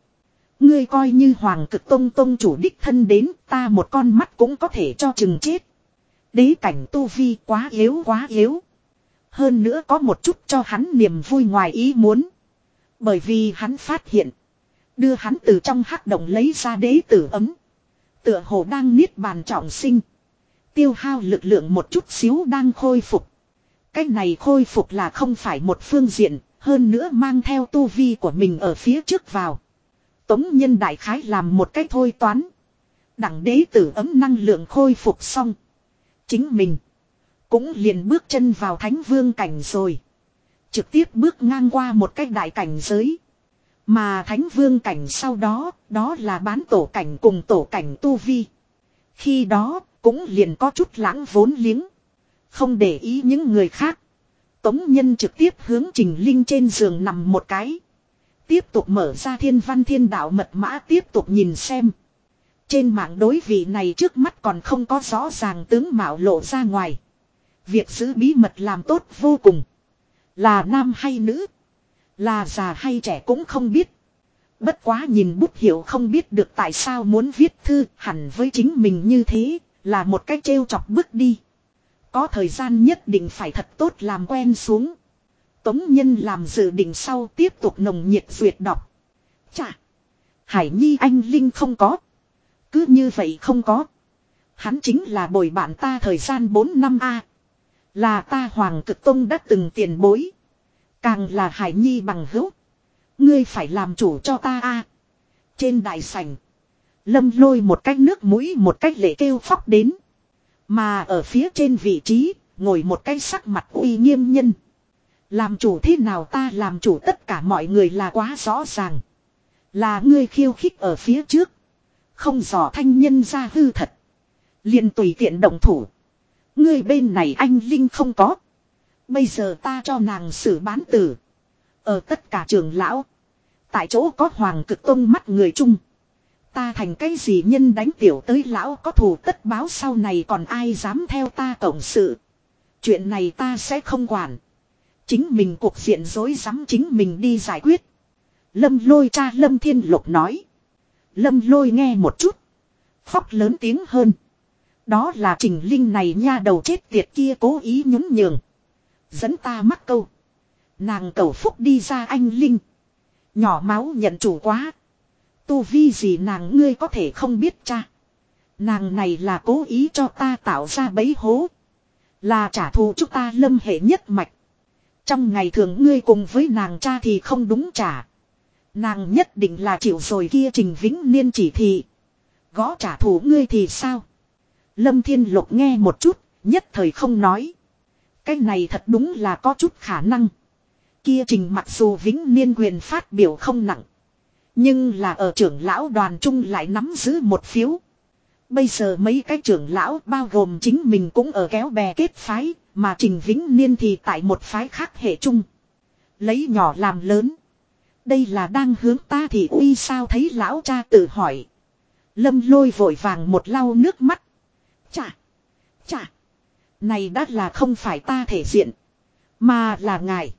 Ngươi coi như Hoàng cực Tông Tông chủ đích thân đến, ta một con mắt cũng có thể cho chừng chết. Đế cảnh tu vi quá yếu quá yếu. Hơn nữa có một chút cho hắn niềm vui ngoài ý muốn. Bởi vì hắn phát hiện. Đưa hắn từ trong hắc động lấy ra đế tử ấm. Tựa hồ đang niết bàn trọng sinh. Tiêu hao lực lượng một chút xíu đang khôi phục. Cách này khôi phục là không phải một phương diện, hơn nữa mang theo tu vi của mình ở phía trước vào. Tống nhân đại khái làm một cách thôi toán. Đẳng đế tử ấm năng lượng khôi phục xong. Chính mình. Cũng liền bước chân vào thánh vương cảnh rồi. Trực tiếp bước ngang qua một cách đại cảnh giới. Mà thánh vương cảnh sau đó, đó là bán tổ cảnh cùng tổ cảnh tu vi. Khi đó, cũng liền có chút lãng vốn liếng. Không để ý những người khác. Tống nhân trực tiếp hướng trình linh trên giường nằm một cái. Tiếp tục mở ra thiên văn thiên đạo mật mã tiếp tục nhìn xem. Trên mạng đối vị này trước mắt còn không có rõ ràng tướng mạo lộ ra ngoài. Việc giữ bí mật làm tốt vô cùng. Là nam hay nữ. Là già hay trẻ cũng không biết. Bất quá nhìn bút hiệu không biết được tại sao muốn viết thư hẳn với chính mình như thế, là một cách trêu chọc bước đi. Có thời gian nhất định phải thật tốt làm quen xuống. Tống Nhân làm dự định sau tiếp tục nồng nhiệt duyệt đọc. Chà! Hải Nhi anh Linh không có. Cứ như vậy không có. Hắn chính là bồi bạn ta thời gian 4 năm A. Là ta Hoàng Cực Tông đã từng tiền bối. Càng là Hải Nhi bằng hữu. Ngươi phải làm chủ cho ta A. Trên đại sảnh. Lâm lôi một cách nước mũi một cách lệ kêu phóc đến. Mà ở phía trên vị trí, ngồi một cái sắc mặt uy nghiêm nhân. Làm chủ thế nào ta làm chủ tất cả mọi người là quá rõ ràng. Là ngươi khiêu khích ở phía trước. Không dò thanh nhân ra hư thật. liền tùy tiện động thủ. Ngươi bên này anh Linh không có. Bây giờ ta cho nàng xử bán tử. Ở tất cả trường lão. Tại chỗ có hoàng cực tông mắt người chung. Ta thành cái gì nhân đánh tiểu tới lão có thù tất báo sau này còn ai dám theo ta cộng sự. Chuyện này ta sẽ không quản. Chính mình cuộc diện dối dám chính mình đi giải quyết. Lâm lôi cha Lâm Thiên Lục nói. Lâm lôi nghe một chút. phóc lớn tiếng hơn. Đó là trình linh này nha đầu chết tiệt kia cố ý nhún nhường. Dẫn ta mắc câu. Nàng cầu phúc đi ra anh Linh. Nhỏ máu nhận chủ quá. Tu vi gì nàng ngươi có thể không biết cha. Nàng này là cố ý cho ta tạo ra bấy hố. Là trả thù chúng ta lâm hệ nhất mạch. Trong ngày thường ngươi cùng với nàng cha thì không đúng trả. Nàng nhất định là chịu rồi kia trình vĩnh niên chỉ thị. Gõ trả thù ngươi thì sao? Lâm Thiên Lục nghe một chút, nhất thời không nói. Cái này thật đúng là có chút khả năng. Kia trình mặc dù vĩnh niên quyền phát biểu không nặng. Nhưng là ở trưởng lão đoàn trung lại nắm giữ một phiếu. Bây giờ mấy cái trưởng lão bao gồm chính mình cũng ở kéo bè kết phái, mà Trình Vĩnh Niên thì tại một phái khác hệ chung. Lấy nhỏ làm lớn. Đây là đang hướng ta thì uy sao thấy lão cha tự hỏi. Lâm lôi vội vàng một lau nước mắt. Chà! Chà! Này đã là không phải ta thể diện. Mà là ngài.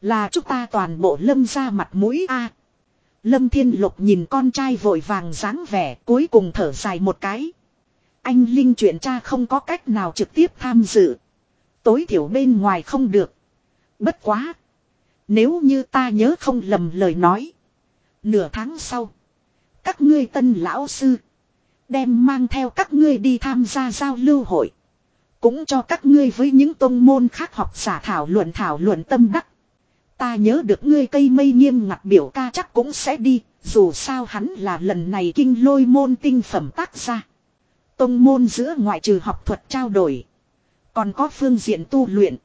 Là chúng ta toàn bộ lâm ra mặt mũi a Lâm Thiên Lục nhìn con trai vội vàng dáng vẻ, cuối cùng thở dài một cái. Anh Linh chuyện cha không có cách nào trực tiếp tham dự. Tối thiểu bên ngoài không được. Bất quá. Nếu như ta nhớ không lầm lời nói. Nửa tháng sau. Các ngươi tân lão sư. Đem mang theo các ngươi đi tham gia giao lưu hội. Cũng cho các ngươi với những tôn môn khác học giả thảo luận thảo luận tâm đắc. Ta nhớ được ngươi cây mây nghiêm ngặt biểu ca chắc cũng sẽ đi, dù sao hắn là lần này kinh lôi môn tinh phẩm tác gia. Tông môn giữa ngoại trừ học thuật trao đổi. Còn có phương diện tu luyện.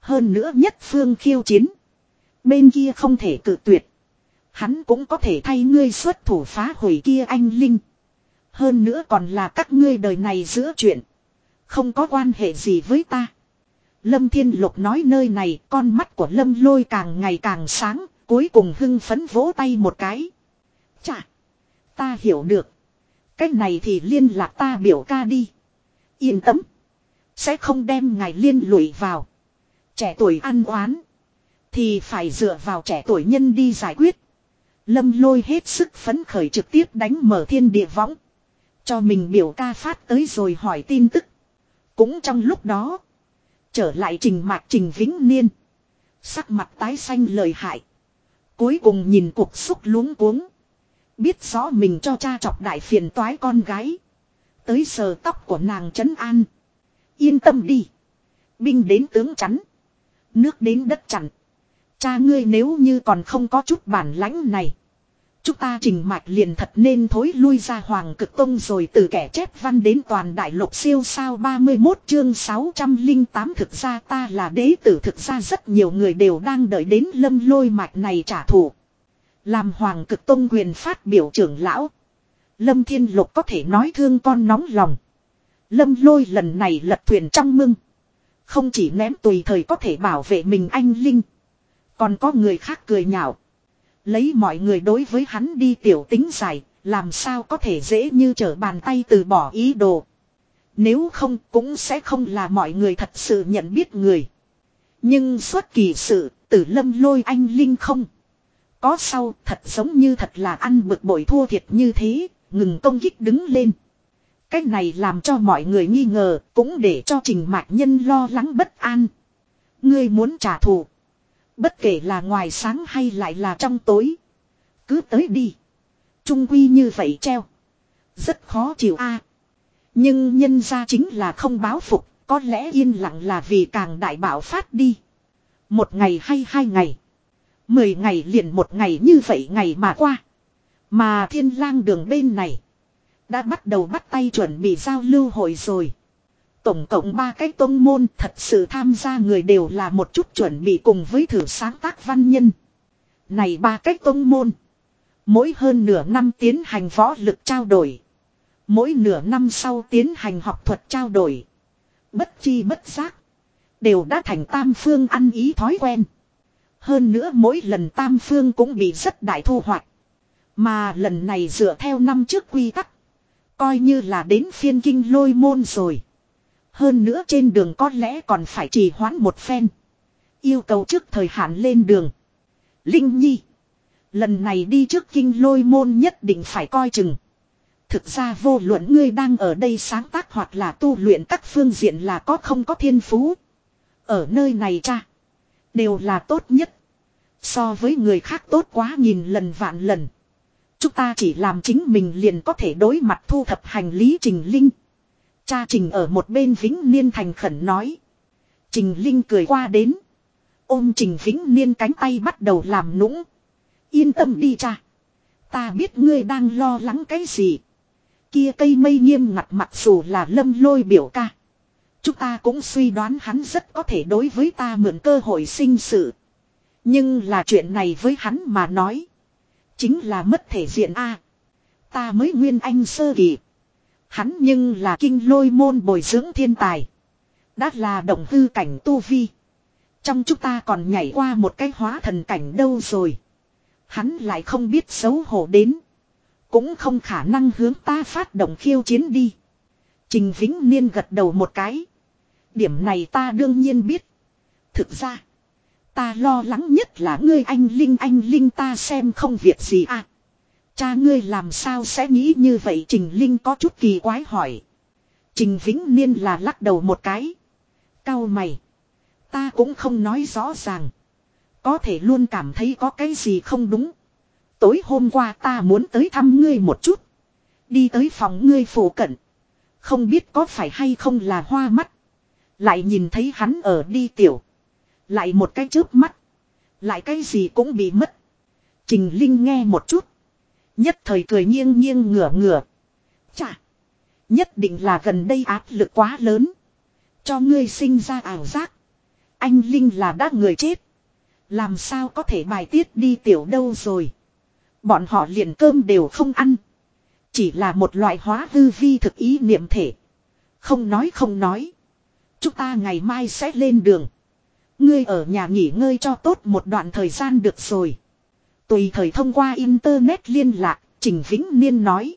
Hơn nữa nhất phương khiêu chiến. Bên kia không thể cự tuyệt. Hắn cũng có thể thay ngươi xuất thủ phá hủy kia anh Linh. Hơn nữa còn là các ngươi đời này giữa chuyện. Không có quan hệ gì với ta. Lâm Thiên Lục nói nơi này con mắt của Lâm lôi càng ngày càng sáng, cuối cùng hưng phấn vỗ tay một cái. Chà! Ta hiểu được. Cách này thì liên lạc ta biểu ca đi. Yên tâm. Sẽ không đem ngài liên lụy vào. Trẻ tuổi ăn oán. Thì phải dựa vào trẻ tuổi nhân đi giải quyết. Lâm lôi hết sức phấn khởi trực tiếp đánh mở thiên địa võng. Cho mình biểu ca phát tới rồi hỏi tin tức. Cũng trong lúc đó. Trở lại trình mạc trình vĩnh niên. Sắc mặt tái xanh lời hại. Cuối cùng nhìn cuộc xúc luống cuống. Biết rõ mình cho cha chọc đại phiền toái con gái. Tới sờ tóc của nàng trấn an. Yên tâm đi. Binh đến tướng chắn. Nước đến đất chặn. Cha ngươi nếu như còn không có chút bản lãnh này. Chúng ta trình mạch liền thật nên thối lui ra hoàng cực tông rồi từ kẻ chép văn đến toàn đại lục siêu sao 31 chương 608 thực ra ta là đế tử, thực ra rất nhiều người đều đang đợi đến lâm lôi mạch này trả thù. Làm hoàng cực tông quyền phát biểu trưởng lão. Lâm thiên lục có thể nói thương con nóng lòng. Lâm lôi lần này lật thuyền trong mưng. Không chỉ ném tùy thời có thể bảo vệ mình anh Linh. Còn có người khác cười nhạo. Lấy mọi người đối với hắn đi tiểu tính dài, làm sao có thể dễ như trở bàn tay từ bỏ ý đồ. Nếu không cũng sẽ không là mọi người thật sự nhận biết người. Nhưng suốt kỳ sự, tử lâm lôi anh Linh không. Có sau thật giống như thật là ăn bực bội thua thiệt như thế, ngừng công kích đứng lên. Cách này làm cho mọi người nghi ngờ, cũng để cho trình mạc nhân lo lắng bất an. Ngươi muốn trả thù. Bất kể là ngoài sáng hay lại là trong tối. Cứ tới đi. Trung quy như vậy treo. Rất khó chịu a. Nhưng nhân ra chính là không báo phục. Có lẽ yên lặng là vì càng đại bảo phát đi. Một ngày hay hai ngày. Mười ngày liền một ngày như vậy ngày mà qua. Mà thiên lang đường bên này. Đã bắt đầu bắt tay chuẩn bị giao lưu hội rồi. Tổng cộng ba cái tôn môn, thật sự tham gia người đều là một chút chuẩn bị cùng với thử sáng tác văn nhân. Này ba cái tôn môn. Mỗi hơn nửa năm tiến hành võ lực trao đổi. Mỗi nửa năm sau tiến hành học thuật trao đổi. Bất chi bất giác. Đều đã thành tam phương ăn ý thói quen. Hơn nữa mỗi lần tam phương cũng bị rất đại thu hoạch. Mà lần này dựa theo năm trước quy tắc. Coi như là đến phiên kinh lôi môn rồi. Hơn nữa trên đường có lẽ còn phải trì hoãn một phen. Yêu cầu trước thời hạn lên đường. Linh Nhi. Lần này đi trước kinh lôi môn nhất định phải coi chừng. Thực ra vô luận ngươi đang ở đây sáng tác hoặc là tu luyện các phương diện là có không có thiên phú. Ở nơi này cha. Đều là tốt nhất. So với người khác tốt quá nghìn lần vạn lần. Chúng ta chỉ làm chính mình liền có thể đối mặt thu thập hành lý Trình Linh. Cha Trình ở một bên Vĩnh Niên thành khẩn nói. Trình Linh cười qua đến. Ôm Trình Vĩnh Niên cánh tay bắt đầu làm nũng. Yên tâm đi cha. Ta biết ngươi đang lo lắng cái gì. Kia cây mây nghiêm ngặt mặc dù là lâm lôi biểu ca. Chúng ta cũng suy đoán hắn rất có thể đối với ta mượn cơ hội sinh sự. Nhưng là chuyện này với hắn mà nói. Chính là mất thể diện a. ta mới nguyên anh sơ kỳ. Hắn nhưng là kinh lôi môn bồi dưỡng thiên tài. Đã là động hư cảnh tu vi. Trong chúng ta còn nhảy qua một cái hóa thần cảnh đâu rồi. Hắn lại không biết xấu hổ đến. Cũng không khả năng hướng ta phát động khiêu chiến đi. Trình Vĩnh Niên gật đầu một cái. Điểm này ta đương nhiên biết. Thực ra. Ta lo lắng nhất là ngươi anh Linh anh Linh ta xem không việc gì à. Cha ngươi làm sao sẽ nghĩ như vậy Trình Linh có chút kỳ quái hỏi. Trình Vĩnh Niên là lắc đầu một cái. Cao mày. Ta cũng không nói rõ ràng. Có thể luôn cảm thấy có cái gì không đúng. Tối hôm qua ta muốn tới thăm ngươi một chút. Đi tới phòng ngươi phủ cận. Không biết có phải hay không là hoa mắt. Lại nhìn thấy hắn ở đi tiểu. Lại một cái chớp mắt. Lại cái gì cũng bị mất. Trình Linh nghe một chút. Nhất thời cười nghiêng nghiêng ngửa ngửa. Chà. Nhất định là gần đây áp lực quá lớn. Cho ngươi sinh ra ảo giác. Anh Linh là đã người chết. Làm sao có thể bài tiết đi tiểu đâu rồi. Bọn họ liền cơm đều không ăn. Chỉ là một loại hóa hư vi thực ý niệm thể. Không nói không nói. Chúng ta ngày mai sẽ lên đường. Ngươi ở nhà nghỉ ngơi cho tốt một đoạn thời gian được rồi. Tùy thời thông qua internet liên lạc, Trình Vĩnh Niên nói.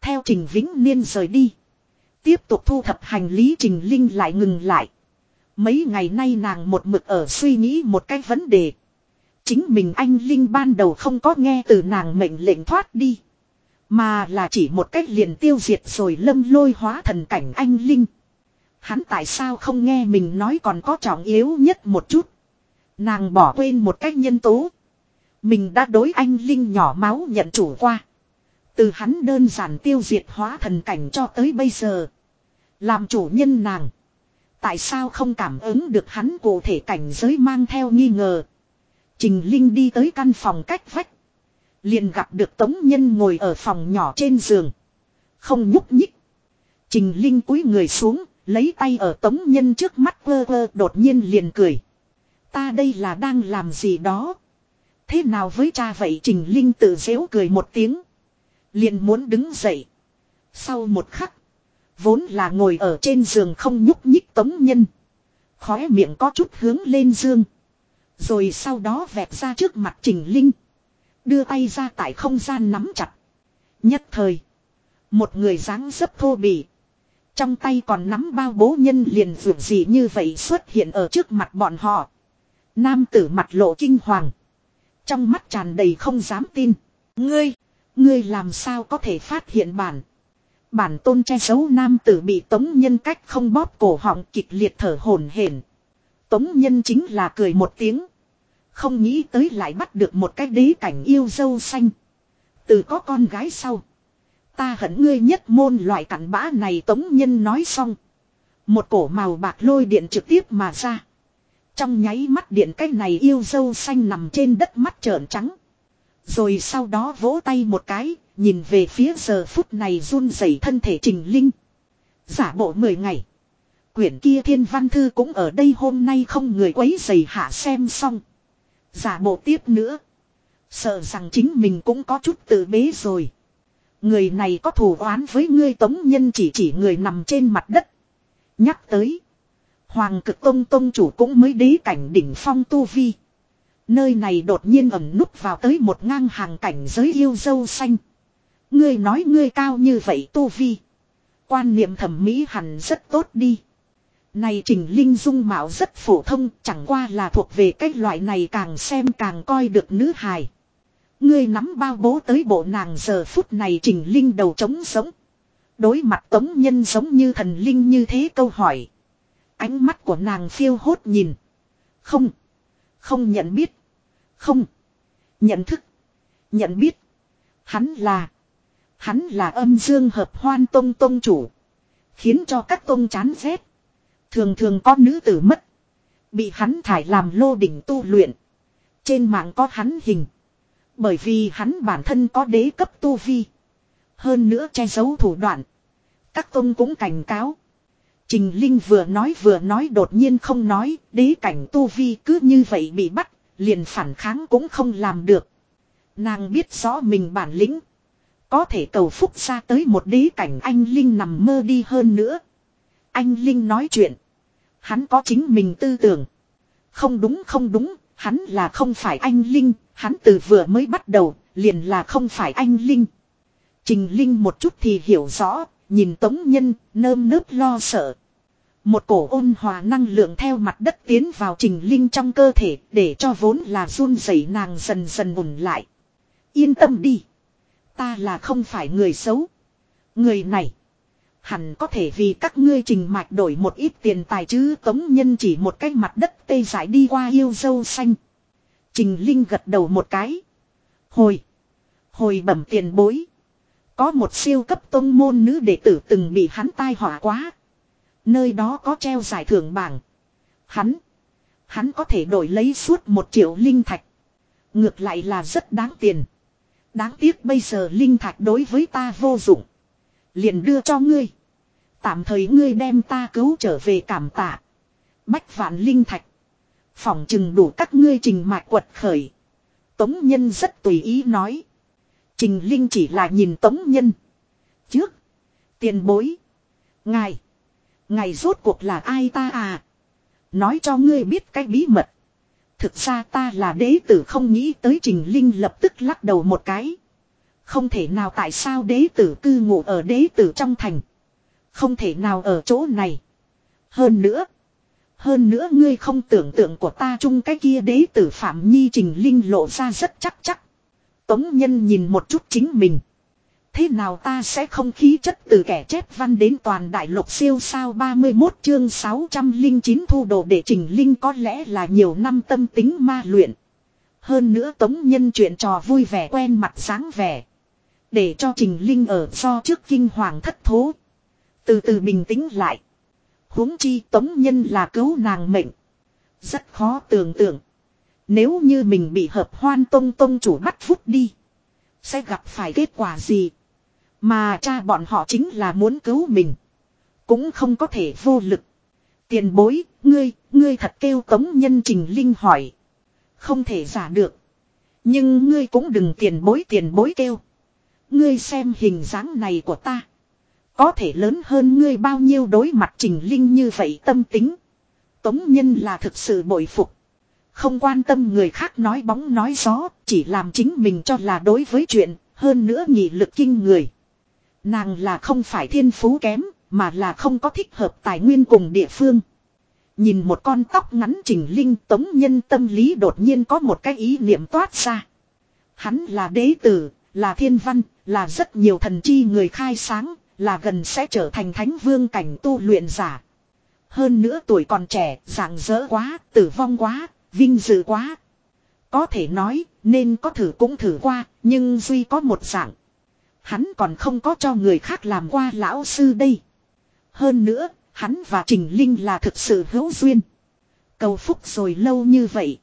Theo Trình Vĩnh Niên rời đi. Tiếp tục thu thập hành lý Trình Linh lại ngừng lại. Mấy ngày nay nàng một mực ở suy nghĩ một cái vấn đề. Chính mình anh Linh ban đầu không có nghe từ nàng mệnh lệnh thoát đi. Mà là chỉ một cách liền tiêu diệt rồi lâm lôi hóa thần cảnh anh Linh. Hắn tại sao không nghe mình nói còn có trọng yếu nhất một chút. Nàng bỏ quên một cách nhân tố. Mình đã đối anh Linh nhỏ máu nhận chủ qua. Từ hắn đơn giản tiêu diệt hóa thần cảnh cho tới bây giờ. Làm chủ nhân nàng. Tại sao không cảm ứng được hắn cụ thể cảnh giới mang theo nghi ngờ. Trình Linh đi tới căn phòng cách vách. Liền gặp được Tống Nhân ngồi ở phòng nhỏ trên giường. Không nhúc nhích. Trình Linh cúi người xuống, lấy tay ở Tống Nhân trước mắt vơ vơ đột nhiên liền cười. Ta đây là đang làm gì đó. Thế nào với cha vậy Trình Linh tự dễu cười một tiếng. Liền muốn đứng dậy. Sau một khắc. Vốn là ngồi ở trên giường không nhúc nhích Tống Nhân. Khóe miệng có chút hướng lên dương. Rồi sau đó vẹt ra trước mặt Trình Linh. Đưa tay ra tại không gian nắm chặt. Nhất thời. Một người dáng dấp thô bỉ. Trong tay còn nắm bao bố nhân liền vượt gì như vậy xuất hiện ở trước mặt bọn họ. Nam tử mặt lộ kinh hoàng. Trong mắt tràn đầy không dám tin. Ngươi, ngươi làm sao có thể phát hiện bản. Bản tôn che giấu nam tử bị tống nhân cách không bóp cổ họng kịch liệt thở hổn hển. Tống nhân chính là cười một tiếng. Không nghĩ tới lại bắt được một cái đế cảnh yêu dâu xanh. Từ có con gái sau. Ta hận ngươi nhất môn loại cặn bã này tống nhân nói xong. Một cổ màu bạc lôi điện trực tiếp mà ra. Trong nháy mắt điện cái này yêu dâu xanh nằm trên đất mắt trợn trắng. Rồi sau đó vỗ tay một cái, nhìn về phía giờ phút này run rẩy thân thể Trình Linh. Giả bộ 10 ngày. Quyển kia thiên văn thư cũng ở đây hôm nay không người quấy rầy hạ xem xong. Giả bộ tiếp nữa. Sợ rằng chính mình cũng có chút tự bế rồi. Người này có thù oán với ngươi tống nhân chỉ chỉ người nằm trên mặt đất. Nhắc tới. Hoàng cực tông tông chủ cũng mới đế cảnh đỉnh phong tu vi. Nơi này đột nhiên ẩn núp vào tới một ngang hàng cảnh giới yêu dâu xanh. Ngươi nói ngươi cao như vậy tu vi. Quan niệm thẩm mỹ hẳn rất tốt đi. Này Trình Linh dung mạo rất phổ thông, chẳng qua là thuộc về cái loại này càng xem càng coi được nữ hài. Ngươi nắm bao bố tới bộ nàng giờ phút này Trình Linh đầu trống sống. Đối mặt tống nhân giống như thần linh như thế câu hỏi. Ánh mắt của nàng phiêu hốt nhìn. Không. Không nhận biết. Không. Nhận thức. Nhận biết. Hắn là. Hắn là âm dương hợp hoan tông tông chủ. Khiến cho các tông chán rét. Thường thường có nữ tử mất. Bị hắn thải làm lô đỉnh tu luyện. Trên mạng có hắn hình. Bởi vì hắn bản thân có đế cấp tu vi. Hơn nữa che giấu thủ đoạn. Các tông cũng cảnh cáo. Trình Linh vừa nói vừa nói đột nhiên không nói, đế cảnh tu vi cứ như vậy bị bắt, liền phản kháng cũng không làm được. Nàng biết rõ mình bản lĩnh. Có thể cầu phúc ra tới một đế cảnh anh Linh nằm mơ đi hơn nữa. Anh Linh nói chuyện. Hắn có chính mình tư tưởng. Không đúng không đúng, hắn là không phải anh Linh, hắn từ vừa mới bắt đầu, liền là không phải anh Linh. Trình Linh một chút thì hiểu rõ, nhìn Tống Nhân, nơm nớp lo sợ. Một cổ ôn hòa năng lượng theo mặt đất tiến vào Trình Linh trong cơ thể, để cho vốn là run rẩy nàng dần dần ổn lại. Yên tâm đi. Ta là không phải người xấu. Người này. Hẳn có thể vì các ngươi trình mạch đổi một ít tiền tài chứ tống nhân chỉ một cái mặt đất tê giải đi qua yêu dâu xanh. Trình Linh gật đầu một cái. Hồi. Hồi bẩm tiền bối. Có một siêu cấp tông môn nữ đệ tử từng bị hắn tai họa quá. Nơi đó có treo giải thưởng bảng. Hắn. Hắn có thể đổi lấy suốt một triệu linh thạch. Ngược lại là rất đáng tiền. Đáng tiếc bây giờ linh thạch đối với ta vô dụng. Liền đưa cho ngươi. Tạm thời ngươi đem ta cứu trở về cảm tạ. Bách vạn linh thạch. Phỏng chừng đủ các ngươi trình mạch quật khởi. Tống nhân rất tùy ý nói. Trình Linh chỉ là nhìn Tống Nhân. Trước. Tiền bối. Ngài ngày rốt cuộc là ai ta à? Nói cho ngươi biết cái bí mật. Thực ra ta là đế tử không nghĩ tới Trình Linh lập tức lắc đầu một cái. Không thể nào tại sao đế tử cư ngụ ở đế tử trong thành. Không thể nào ở chỗ này. Hơn nữa. Hơn nữa ngươi không tưởng tượng của ta chung cái kia đế tử Phạm Nhi Trình Linh lộ ra rất chắc chắc. Tống Nhân nhìn một chút chính mình. Thế nào ta sẽ không khí chất từ kẻ chép văn đến toàn đại lục siêu sao 31 chương 609 thu đồ để Trình Linh có lẽ là nhiều năm tâm tính ma luyện. Hơn nữa Tống Nhân chuyện trò vui vẻ quen mặt sáng vẻ. Để cho Trình Linh ở do trước kinh hoàng thất thố. Từ từ bình tĩnh lại huống chi tống nhân là cứu nàng mệnh. Rất khó tưởng tượng. Nếu như mình bị hợp hoan tông tông chủ bắt phút đi. Sẽ gặp phải kết quả gì. Mà cha bọn họ chính là muốn cứu mình. Cũng không có thể vô lực. Tiền bối, ngươi, ngươi thật kêu tống nhân trình linh hỏi. Không thể giả được. Nhưng ngươi cũng đừng tiền bối tiền bối kêu. Ngươi xem hình dáng này của ta. Có thể lớn hơn ngươi bao nhiêu đối mặt trình linh như vậy tâm tính. Tống nhân là thực sự bội phục. Không quan tâm người khác nói bóng nói gió, chỉ làm chính mình cho là đối với chuyện, hơn nữa nhị lực kinh người. Nàng là không phải thiên phú kém, mà là không có thích hợp tài nguyên cùng địa phương. Nhìn một con tóc ngắn trình linh tống nhân tâm lý đột nhiên có một cái ý niệm toát ra. Hắn là đế tử, là thiên văn, là rất nhiều thần chi người khai sáng, là gần sẽ trở thành thánh vương cảnh tu luyện giả. Hơn nữa tuổi còn trẻ, dạng dỡ quá, tử vong quá, vinh dự quá. Có thể nói, nên có thử cũng thử qua, nhưng duy có một dạng. Hắn còn không có cho người khác làm qua lão sư đây. Hơn nữa, hắn và Trình Linh là thực sự hữu duyên. Cầu phúc rồi lâu như vậy.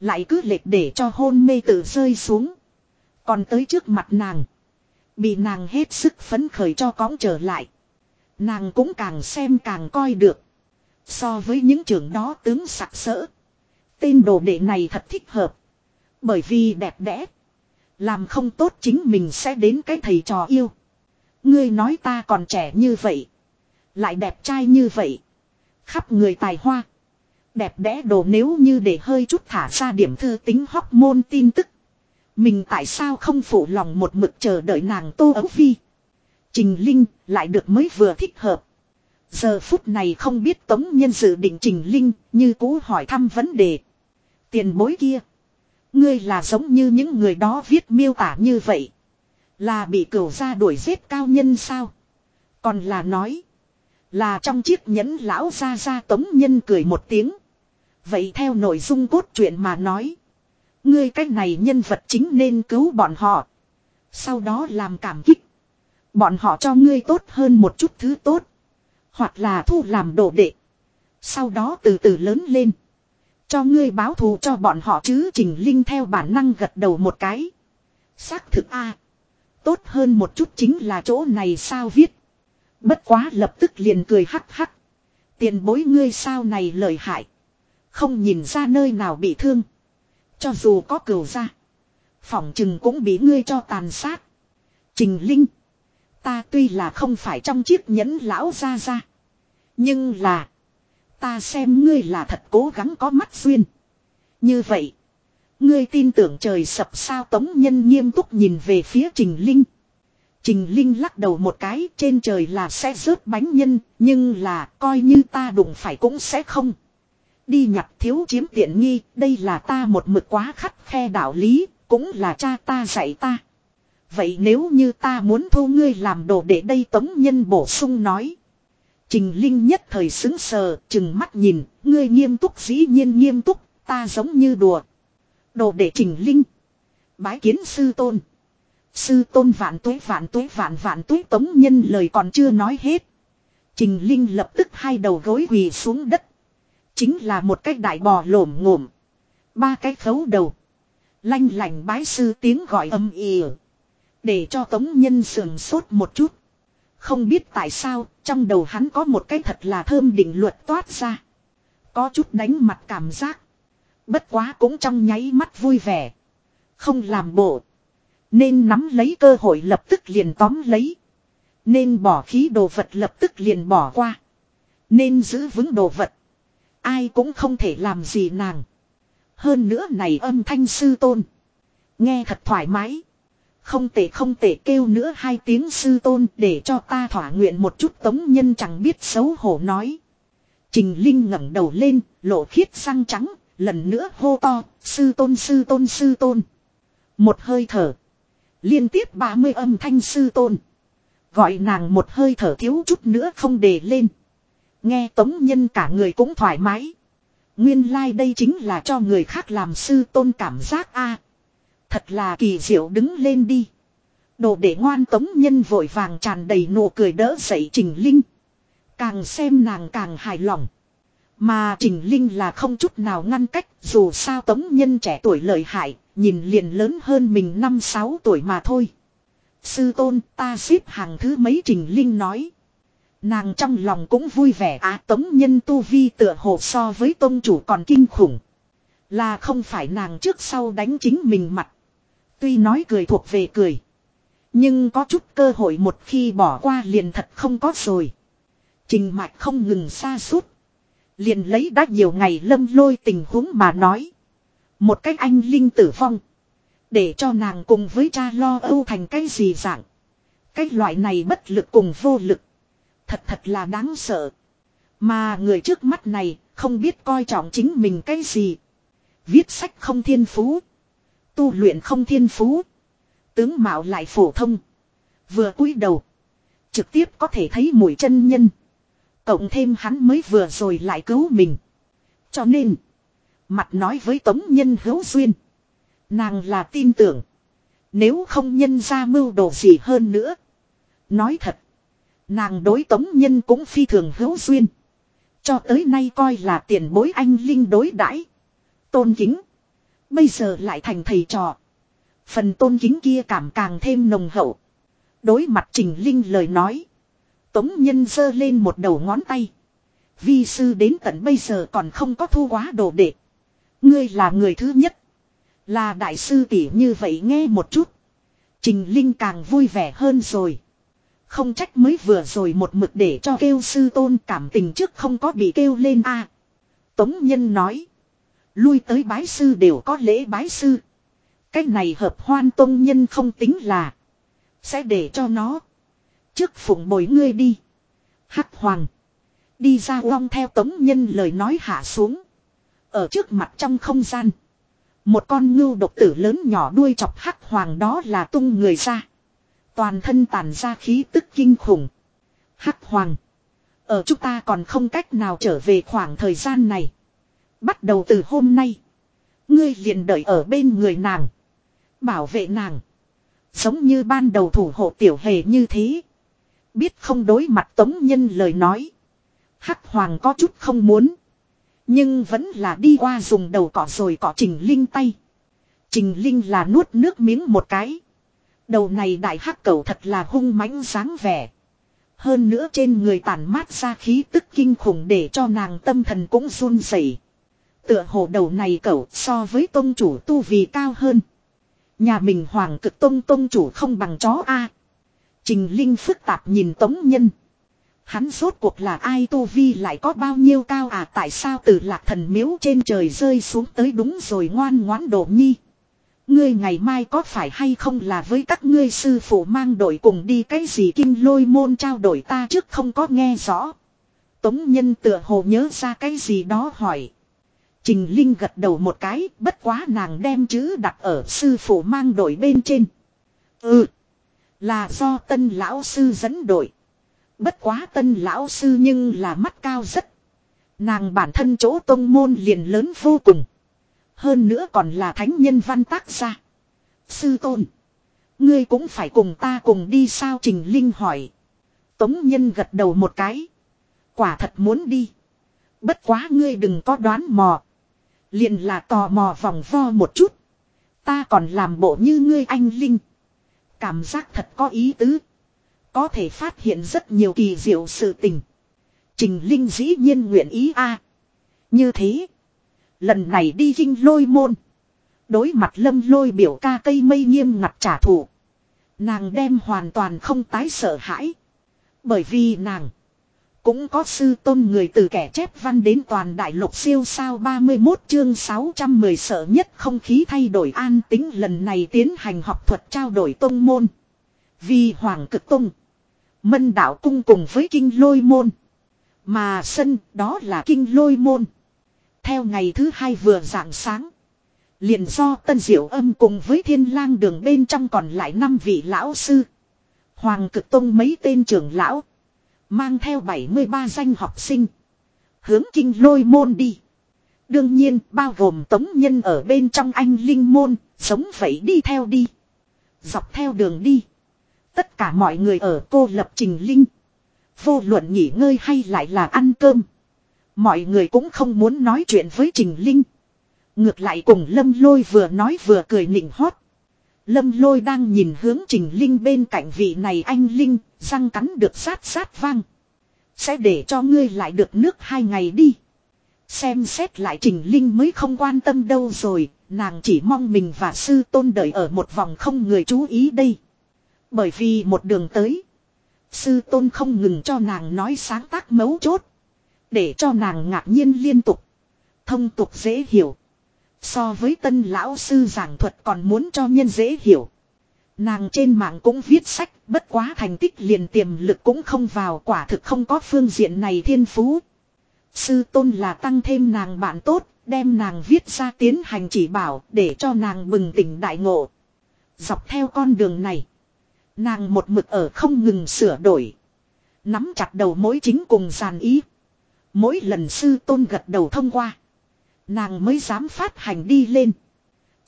Lại cứ lệch để cho hôn mê tự rơi xuống. Còn tới trước mặt nàng. Bị nàng hết sức phấn khởi cho cõng trở lại. Nàng cũng càng xem càng coi được. So với những trường đó tướng sặc sỡ. Tên đồ đệ này thật thích hợp. Bởi vì đẹp đẽ. Làm không tốt chính mình sẽ đến cái thầy trò yêu. Ngươi nói ta còn trẻ như vậy. Lại đẹp trai như vậy. Khắp người tài hoa. Đẹp đẽ đồ nếu như để hơi chút thả ra điểm thư tính hóc môn tin tức. Mình tại sao không phụ lòng một mực chờ đợi nàng Tô Ấu Phi. Trình Linh lại được mới vừa thích hợp. Giờ phút này không biết Tống Nhân dự định Trình Linh như cũ hỏi thăm vấn đề. Tiền bối kia. Ngươi là giống như những người đó viết miêu tả như vậy. Là bị cửu gia đuổi giết cao nhân sao? Còn là nói. Là trong chiếc nhẫn lão ra ra Tống Nhân cười một tiếng. Vậy theo nội dung cốt truyện mà nói. Ngươi cách này nhân vật chính nên cứu bọn họ. Sau đó làm cảm kích. Bọn họ cho ngươi tốt hơn một chút thứ tốt. Hoặc là thu làm đồ đệ. Sau đó từ từ lớn lên. Cho ngươi báo thù cho bọn họ chứ, Trình Linh theo bản năng gật đầu một cái. Xác thực a, Tốt hơn một chút chính là chỗ này sao viết. Bất quá lập tức liền cười hắc hắc. Tiền bối ngươi sao này lời hại. Không nhìn ra nơi nào bị thương. Cho dù có cửu ra. Phỏng chừng cũng bị ngươi cho tàn sát. Trình Linh. Ta tuy là không phải trong chiếc nhẫn lão ra ra. Nhưng là. Ta xem ngươi là thật cố gắng có mắt duyên. Như vậy. Ngươi tin tưởng trời sập sao tống nhân nghiêm túc nhìn về phía Trình Linh. Trình Linh lắc đầu một cái trên trời là sẽ rớt bánh nhân. Nhưng là coi như ta đụng phải cũng sẽ không. Đi nhặt thiếu chiếm tiện nghi, đây là ta một mực quá khắt khe đạo lý, cũng là cha ta dạy ta. Vậy nếu như ta muốn thu ngươi làm đồ để đây tống nhân bổ sung nói. Trình Linh nhất thời xứng sờ, chừng mắt nhìn, ngươi nghiêm túc dĩ nhiên nghiêm túc, ta giống như đùa. Đồ để Trình Linh. Bái kiến sư tôn. Sư tôn vạn tuế vạn tuế vạn vạn tuế tống nhân lời còn chưa nói hết. Trình Linh lập tức hai đầu gối quỳ xuống đất. Chính là một cái đại bò lổm ngổm. Ba cái khấu đầu. Lanh lành bái sư tiếng gọi âm ỉ. Để cho tống nhân sườn sốt một chút. Không biết tại sao, trong đầu hắn có một cái thật là thơm định luật toát ra. Có chút đánh mặt cảm giác. Bất quá cũng trong nháy mắt vui vẻ. Không làm bộ. Nên nắm lấy cơ hội lập tức liền tóm lấy. Nên bỏ khí đồ vật lập tức liền bỏ qua. Nên giữ vững đồ vật. Ai cũng không thể làm gì nàng. Hơn nữa này âm thanh sư tôn. Nghe thật thoải mái. Không tệ không tệ kêu nữa hai tiếng sư tôn để cho ta thỏa nguyện một chút tống nhân chẳng biết xấu hổ nói. Trình Linh ngẩng đầu lên, lộ khiết sang trắng, lần nữa hô to, sư tôn sư tôn sư tôn. Một hơi thở. Liên tiếp 30 âm thanh sư tôn. Gọi nàng một hơi thở thiếu chút nữa không để lên. Nghe tống nhân cả người cũng thoải mái. Nguyên lai like đây chính là cho người khác làm sư tôn cảm giác a Thật là kỳ diệu đứng lên đi. Đồ để ngoan tống nhân vội vàng tràn đầy nụ cười đỡ dậy Trình Linh. Càng xem nàng càng hài lòng. Mà Trình Linh là không chút nào ngăn cách dù sao tống nhân trẻ tuổi lợi hại, nhìn liền lớn hơn mình năm sáu tuổi mà thôi. Sư tôn ta xếp hàng thứ mấy Trình Linh nói. Nàng trong lòng cũng vui vẻ á tống nhân tu vi tựa hồ so với tôn chủ còn kinh khủng. Là không phải nàng trước sau đánh chính mình mặt. Tuy nói cười thuộc về cười. Nhưng có chút cơ hội một khi bỏ qua liền thật không có rồi. Trình mạch không ngừng xa suốt. Liền lấy đã nhiều ngày lâm lôi tình huống mà nói. Một cách anh linh tử vong. Để cho nàng cùng với cha lo âu thành cái gì dạng. Cái loại này bất lực cùng vô lực. Thật thật là đáng sợ. Mà người trước mắt này không biết coi trọng chính mình cái gì. Viết sách không thiên phú. Tu luyện không thiên phú. Tướng mạo lại phổ thông. Vừa cúi đầu. Trực tiếp có thể thấy mũi chân nhân. Cộng thêm hắn mới vừa rồi lại cứu mình. Cho nên. Mặt nói với tống nhân hữu duyên. Nàng là tin tưởng. Nếu không nhân ra mưu đồ gì hơn nữa. Nói thật. Nàng đối tống nhân cũng phi thường hữu duyên. Cho tới nay coi là tiền bối anh linh đối đãi Tôn kính. Bây giờ lại thành thầy trò. Phần tôn kính kia cảm càng thêm nồng hậu. Đối mặt Trình Linh lời nói. Tống Nhân giơ lên một đầu ngón tay. Vi sư đến tận bây giờ còn không có thu quá đồ đệ. Ngươi là người thứ nhất. Là đại sư tỷ như vậy nghe một chút. Trình Linh càng vui vẻ hơn rồi. Không trách mới vừa rồi một mực để cho kêu sư tôn cảm tình trước không có bị kêu lên a. Tống Nhân nói. Lui tới bái sư đều có lễ bái sư. Cái này hợp hoan tông nhân không tính là. Sẽ để cho nó. Trước phụng bồi ngươi đi. Hắc hoàng. Đi ra long theo tống nhân lời nói hạ xuống. Ở trước mặt trong không gian. Một con ngưu độc tử lớn nhỏ đuôi chọc hắc hoàng đó là tung người ra. Toàn thân tàn ra khí tức kinh khủng. Hắc hoàng. Ở chúng ta còn không cách nào trở về khoảng thời gian này. Bắt đầu từ hôm nay. Ngươi liền đợi ở bên người nàng. Bảo vệ nàng. Giống như ban đầu thủ hộ tiểu hề như thế. Biết không đối mặt tống nhân lời nói. Hắc hoàng có chút không muốn. Nhưng vẫn là đi qua dùng đầu cỏ rồi cỏ trình linh tay. Trình linh là nuốt nước miếng một cái. Đầu này đại hắc cầu thật là hung mãnh dáng vẻ. Hơn nữa trên người tản mát ra khí tức kinh khủng để cho nàng tâm thần cũng run rẩy. Tựa hồ đầu này cậu so với tôn chủ tu vì cao hơn. Nhà mình hoàng cực tôn tôn chủ không bằng chó A. Trình Linh phức tạp nhìn Tống Nhân. Hắn rốt cuộc là ai tu vi lại có bao nhiêu cao à tại sao từ lạc thần miếu trên trời rơi xuống tới đúng rồi ngoan ngoãn độ nhi. Ngươi ngày mai có phải hay không là với các ngươi sư phụ mang đội cùng đi cái gì kinh lôi môn trao đổi ta trước không có nghe rõ. Tống nhân tựa hồ nhớ ra cái gì đó hỏi. Trình Linh gật đầu một cái, bất quá nàng đem chữ đặt ở sư phụ mang đội bên trên. Ừ, là do tân lão sư dẫn đội. Bất quá tân lão sư nhưng là mắt cao rất. Nàng bản thân chỗ tông môn liền lớn vô cùng. Hơn nữa còn là thánh nhân văn tác gia. Sư tôn. Ngươi cũng phải cùng ta cùng đi sao Trình Linh hỏi. Tống nhân gật đầu một cái. Quả thật muốn đi. Bất quá ngươi đừng có đoán mò. Liền là tò mò vòng vo một chút. Ta còn làm bộ như ngươi anh Linh. Cảm giác thật có ý tứ. Có thể phát hiện rất nhiều kỳ diệu sự tình. Trình Linh dĩ nhiên nguyện ý a Như thế. Lần này đi kinh lôi môn. Đối mặt lâm lôi biểu ca cây mây nghiêm ngặt trả thù. Nàng đem hoàn toàn không tái sợ hãi. Bởi vì nàng. Cũng có sư tôn người từ kẻ chép văn đến toàn đại lục siêu sao 31 chương 610 sợ nhất không khí thay đổi an tính lần này tiến hành học thuật trao đổi tôn môn. Vì Hoàng cực tôn Mân đạo cung cùng với kinh lôi môn. Mà sân đó là kinh lôi môn. Theo ngày thứ hai vừa rạng sáng. Liền do tân diệu âm cùng với thiên lang đường bên trong còn lại năm vị lão sư. Hoàng cực tông mấy tên trưởng lão. Mang theo 73 danh học sinh. Hướng kinh lôi môn đi. Đương nhiên, bao gồm tống nhân ở bên trong anh linh môn. Sống vậy đi theo đi. Dọc theo đường đi. Tất cả mọi người ở cô lập trình linh. Vô luận nghỉ ngơi hay lại là ăn cơm. Mọi người cũng không muốn nói chuyện với Trình Linh. Ngược lại cùng Lâm Lôi vừa nói vừa cười nịnh hót. Lâm Lôi đang nhìn hướng Trình Linh bên cạnh vị này anh Linh, răng cắn được sát sát vang. Sẽ để cho ngươi lại được nước hai ngày đi. Xem xét lại Trình Linh mới không quan tâm đâu rồi, nàng chỉ mong mình và sư tôn đợi ở một vòng không người chú ý đây. Bởi vì một đường tới, sư tôn không ngừng cho nàng nói sáng tác mấu chốt. Để cho nàng ngạc nhiên liên tục. Thông tục dễ hiểu. So với tân lão sư giảng thuật còn muốn cho nhân dễ hiểu. Nàng trên mạng cũng viết sách, bất quá thành tích liền tiềm lực cũng không vào quả thực không có phương diện này thiên phú. Sư tôn là tăng thêm nàng bạn tốt, đem nàng viết ra tiến hành chỉ bảo để cho nàng bừng tỉnh đại ngộ. Dọc theo con đường này, nàng một mực ở không ngừng sửa đổi. Nắm chặt đầu mối chính cùng giàn ý. Mỗi lần sư tôn gật đầu thông qua. Nàng mới dám phát hành đi lên.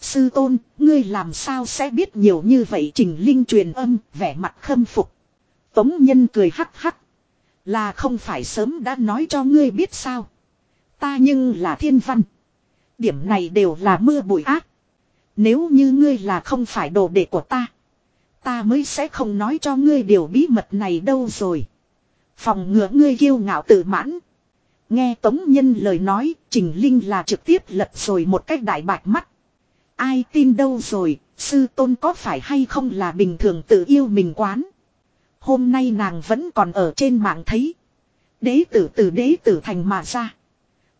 Sư tôn, ngươi làm sao sẽ biết nhiều như vậy trình linh truyền âm, vẻ mặt khâm phục. Tống nhân cười hắc hắc. Là không phải sớm đã nói cho ngươi biết sao. Ta nhưng là thiên văn. Điểm này đều là mưa bụi ác. Nếu như ngươi là không phải đồ đệ của ta. Ta mới sẽ không nói cho ngươi điều bí mật này đâu rồi. Phòng ngừa ngươi kiêu ngạo tự mãn. Nghe Tống Nhân lời nói, Trình Linh là trực tiếp lật rồi một cách đại bạch mắt. Ai tin đâu rồi, sư tôn có phải hay không là bình thường tự yêu mình quán. Hôm nay nàng vẫn còn ở trên mạng thấy. Đế tử từ đế tử thành mà ra.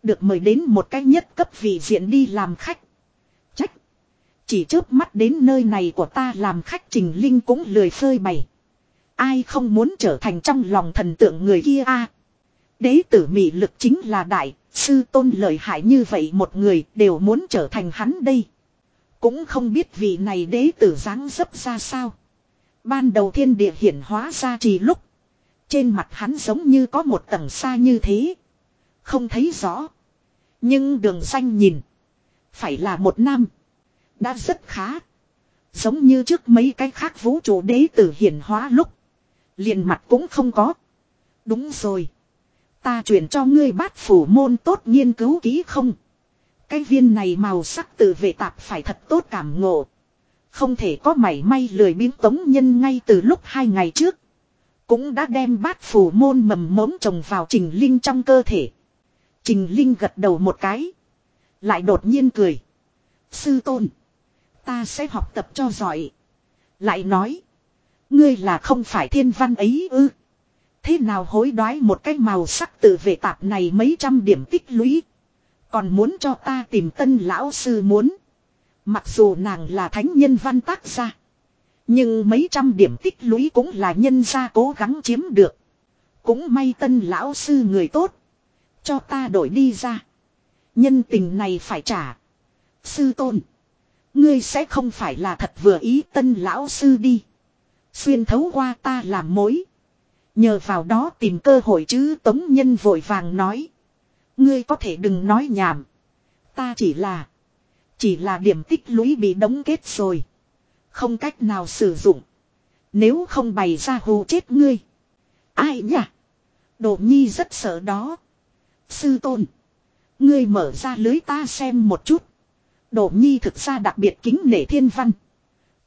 Được mời đến một cách nhất cấp vị diện đi làm khách. Trách. Chỉ chớp mắt đến nơi này của ta làm khách Trình Linh cũng lười phơi bày. Ai không muốn trở thành trong lòng thần tượng người kia a Đế tử mị lực chính là đại, sư tôn lợi hại như vậy một người đều muốn trở thành hắn đây. Cũng không biết vị này đế tử dáng dấp ra sao. Ban đầu thiên địa hiển hóa ra trì lúc. Trên mặt hắn giống như có một tầng xa như thế. Không thấy rõ. Nhưng đường xanh nhìn. Phải là một nam. Đã rất khá. Giống như trước mấy cái khác vũ trụ đế tử hiển hóa lúc. Liền mặt cũng không có. Đúng rồi. Ta chuyển cho ngươi bát phủ môn tốt nghiên cứu kỹ không? Cái viên này màu sắc tự vệ tạp phải thật tốt cảm ngộ. Không thể có mảy may lười biếng tống nhân ngay từ lúc hai ngày trước. Cũng đã đem bát phủ môn mầm mống trồng vào trình linh trong cơ thể. Trình linh gật đầu một cái. Lại đột nhiên cười. Sư tôn. Ta sẽ học tập cho giỏi. Lại nói. Ngươi là không phải thiên văn ấy ư. Thế nào hối đoái một cái màu sắc tự vệ tạp này mấy trăm điểm tích lũy. Còn muốn cho ta tìm tân lão sư muốn. Mặc dù nàng là thánh nhân văn tác gia. Nhưng mấy trăm điểm tích lũy cũng là nhân gia cố gắng chiếm được. Cũng may tân lão sư người tốt. Cho ta đổi đi ra. Nhân tình này phải trả. Sư tôn. Ngươi sẽ không phải là thật vừa ý tân lão sư đi. Xuyên thấu qua ta làm mối. Nhờ vào đó tìm cơ hội chứ Tống Nhân vội vàng nói. Ngươi có thể đừng nói nhảm. Ta chỉ là. Chỉ là điểm tích lũy bị đóng kết rồi. Không cách nào sử dụng. Nếu không bày ra hù chết ngươi. Ai nhỉ? Đồ nhi rất sợ đó. Sư tôn. Ngươi mở ra lưới ta xem một chút. Đồ nhi thực ra đặc biệt kính nể thiên văn.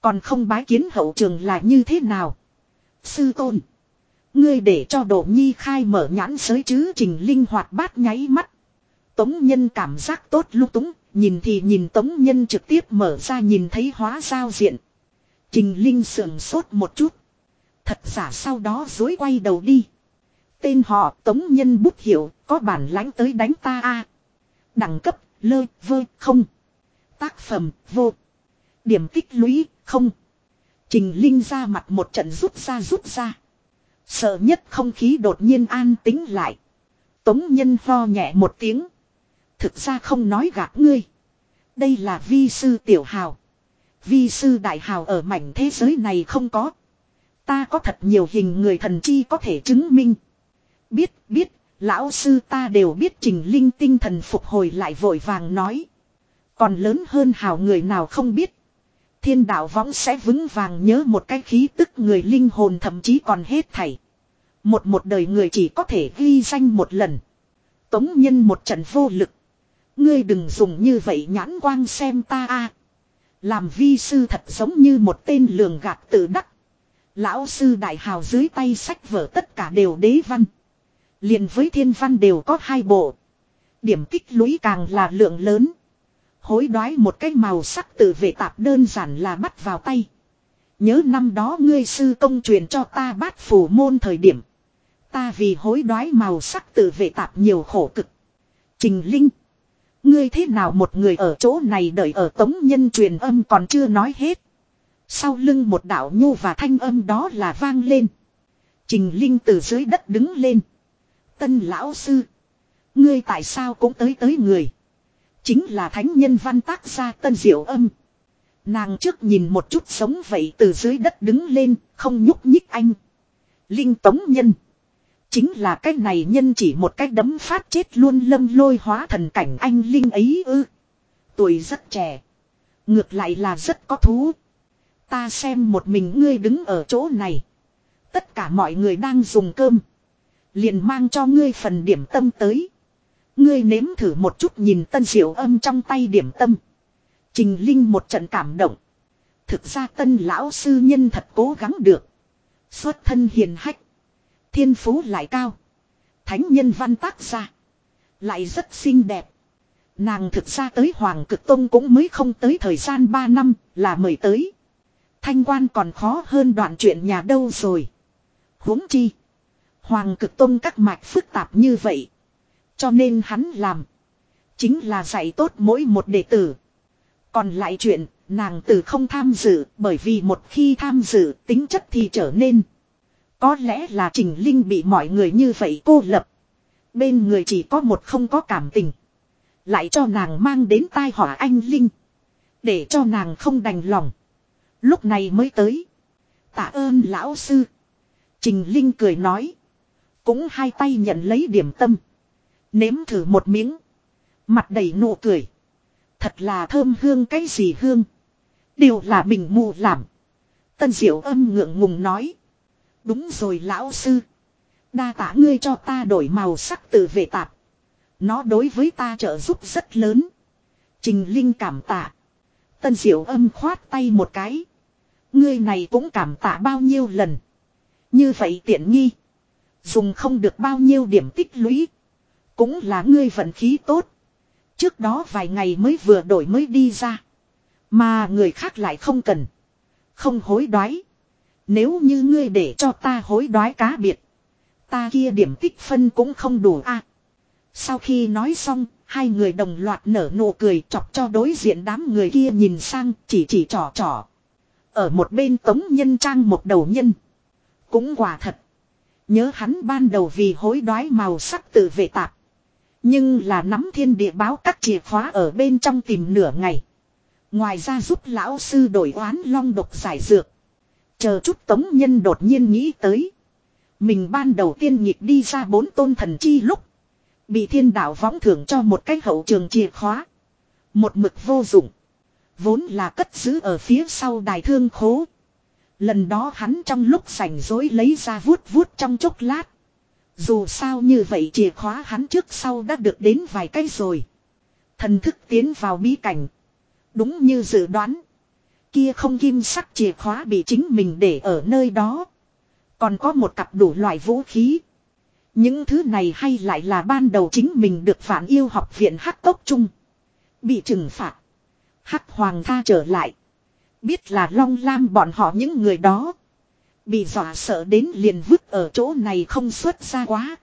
Còn không bái kiến hậu trường là như thế nào? Sư tôn. Ngươi để cho Đỗ Nhi khai mở nhãn giới chứ trình linh hoạt bát nháy mắt. Tống nhân cảm giác tốt lúc túng, nhìn thì nhìn tống nhân trực tiếp mở ra nhìn thấy hóa giao diện. Trình linh sườn sốt một chút. Thật giả sau đó dối quay đầu đi. Tên họ Tống Nhân Bút Hiểu có bản lãnh tới đánh ta a Đẳng cấp lơ vơ không. Tác phẩm vô. Điểm tích lũy không. Trình Linh ra mặt một trận rút ra rút ra. Sợ nhất không khí đột nhiên an tính lại. Tống nhân ho nhẹ một tiếng. Thực ra không nói gạt ngươi. Đây là vi sư tiểu hào. Vi sư đại hào ở mảnh thế giới này không có. Ta có thật nhiều hình người thần chi có thể chứng minh. Biết, biết, lão sư ta đều biết trình linh tinh thần phục hồi lại vội vàng nói. Còn lớn hơn hào người nào không biết. Thiên đạo võng sẽ vững vàng nhớ một cái khí tức người linh hồn thậm chí còn hết thảy. Một một đời người chỉ có thể ghi danh một lần. Tống nhân một trận vô lực. Ngươi đừng dùng như vậy nhãn quang xem ta a. Làm vi sư thật giống như một tên lường gạt tự đắc. Lão sư đại hào dưới tay sách vở tất cả đều đế văn. liền với thiên văn đều có hai bộ. Điểm kích lũy càng là lượng lớn. Hối đoái một cái màu sắc tự vệ tạp đơn giản là bắt vào tay. Nhớ năm đó ngươi sư công truyền cho ta bát phủ môn thời điểm. Ta vì hối đoái màu sắc tự vệ tạp nhiều khổ cực. Trình Linh. Ngươi thế nào một người ở chỗ này đợi ở tống nhân truyền âm còn chưa nói hết. Sau lưng một đạo nhu và thanh âm đó là vang lên. Trình Linh từ dưới đất đứng lên. Tân lão sư. Ngươi tại sao cũng tới tới người. Chính là thánh nhân văn tác gia tân diệu âm. Nàng trước nhìn một chút sống vậy từ dưới đất đứng lên, không nhúc nhích anh. Linh tống nhân. Chính là cái này nhân chỉ một cái đấm phát chết luôn lâm lôi hóa thần cảnh anh Linh ấy ư. Tuổi rất trẻ. Ngược lại là rất có thú. Ta xem một mình ngươi đứng ở chỗ này. Tất cả mọi người đang dùng cơm. Liền mang cho ngươi phần điểm tâm tới. Ngươi nếm thử một chút nhìn tân diệu âm trong tay điểm tâm. Trình Linh một trận cảm động. Thực ra tân lão sư nhân thật cố gắng được. Xuất thân hiền hách. Thiên phú lại cao. Thánh nhân văn tác ra. Lại rất xinh đẹp. Nàng thực ra tới Hoàng Cực Tông cũng mới không tới thời gian 3 năm là mời tới. Thanh quan còn khó hơn đoạn chuyện nhà đâu rồi. huống chi. Hoàng Cực Tông các mạch phức tạp như vậy. Cho nên hắn làm. Chính là dạy tốt mỗi một đệ tử. Còn lại chuyện, nàng tử không tham dự, bởi vì một khi tham dự, tính chất thì trở nên. Có lẽ là Trình Linh bị mọi người như vậy cô lập. Bên người chỉ có một không có cảm tình. Lại cho nàng mang đến tai họa anh Linh. Để cho nàng không đành lòng. Lúc này mới tới. Tạ ơn lão sư. Trình Linh cười nói. Cũng hai tay nhận lấy điểm tâm. Nếm thử một miếng. Mặt đầy nụ cười. Thật là thơm hương cái gì hương. Đều là mình mù làm. Tân diệu âm ngượng ngùng nói. Đúng rồi lão sư. Đa tả ngươi cho ta đổi màu sắc từ vệ tạp. Nó đối với ta trợ giúp rất lớn. Trình Linh cảm tạ. Tân diệu âm khoát tay một cái. Ngươi này cũng cảm tạ bao nhiêu lần. Như vậy tiện nghi. Dùng không được bao nhiêu điểm tích lũy. Cũng là ngươi vận khí tốt. Trước đó vài ngày mới vừa đổi mới đi ra. Mà người khác lại không cần. Không hối đoái. Nếu như ngươi để cho ta hối đoái cá biệt. Ta kia điểm tích phân cũng không đủ a. sau khi nói xong, hai người đồng loạt nở nụ cười chọc cho đối diện đám người kia nhìn sang chỉ chỉ trò trò. Ở một bên tống nhân trang một đầu nhân. Cũng quả thật. Nhớ hắn ban đầu vì hối đoái màu sắc tự vệ tạp. Nhưng là nắm thiên địa báo các chìa khóa ở bên trong tìm nửa ngày. Ngoài ra giúp lão sư đổi oán long độc giải dược. Chờ chút tống nhân đột nhiên nghĩ tới. Mình ban đầu tiên nhịp đi ra bốn tôn thần chi lúc. Bị thiên đạo võng thưởng cho một cái hậu trường chìa khóa. Một mực vô dụng. Vốn là cất giữ ở phía sau đài thương khố. Lần đó hắn trong lúc rảnh rỗi lấy ra vuốt vuốt trong chốc lát. Dù sao như vậy chìa khóa hắn trước sau đã được đến vài cái rồi. Thần thức tiến vào bí cảnh. Đúng như dự đoán. Kia không kim sắc chìa khóa bị chính mình để ở nơi đó. Còn có một cặp đủ loại vũ khí. Những thứ này hay lại là ban đầu chính mình được phản yêu học viện hắc tốc chung. Bị trừng phạt. Hắc hoàng tha trở lại. Biết là long lam bọn họ những người đó. Bị dọa sợ đến liền vứt ở chỗ này không xuất ra quá.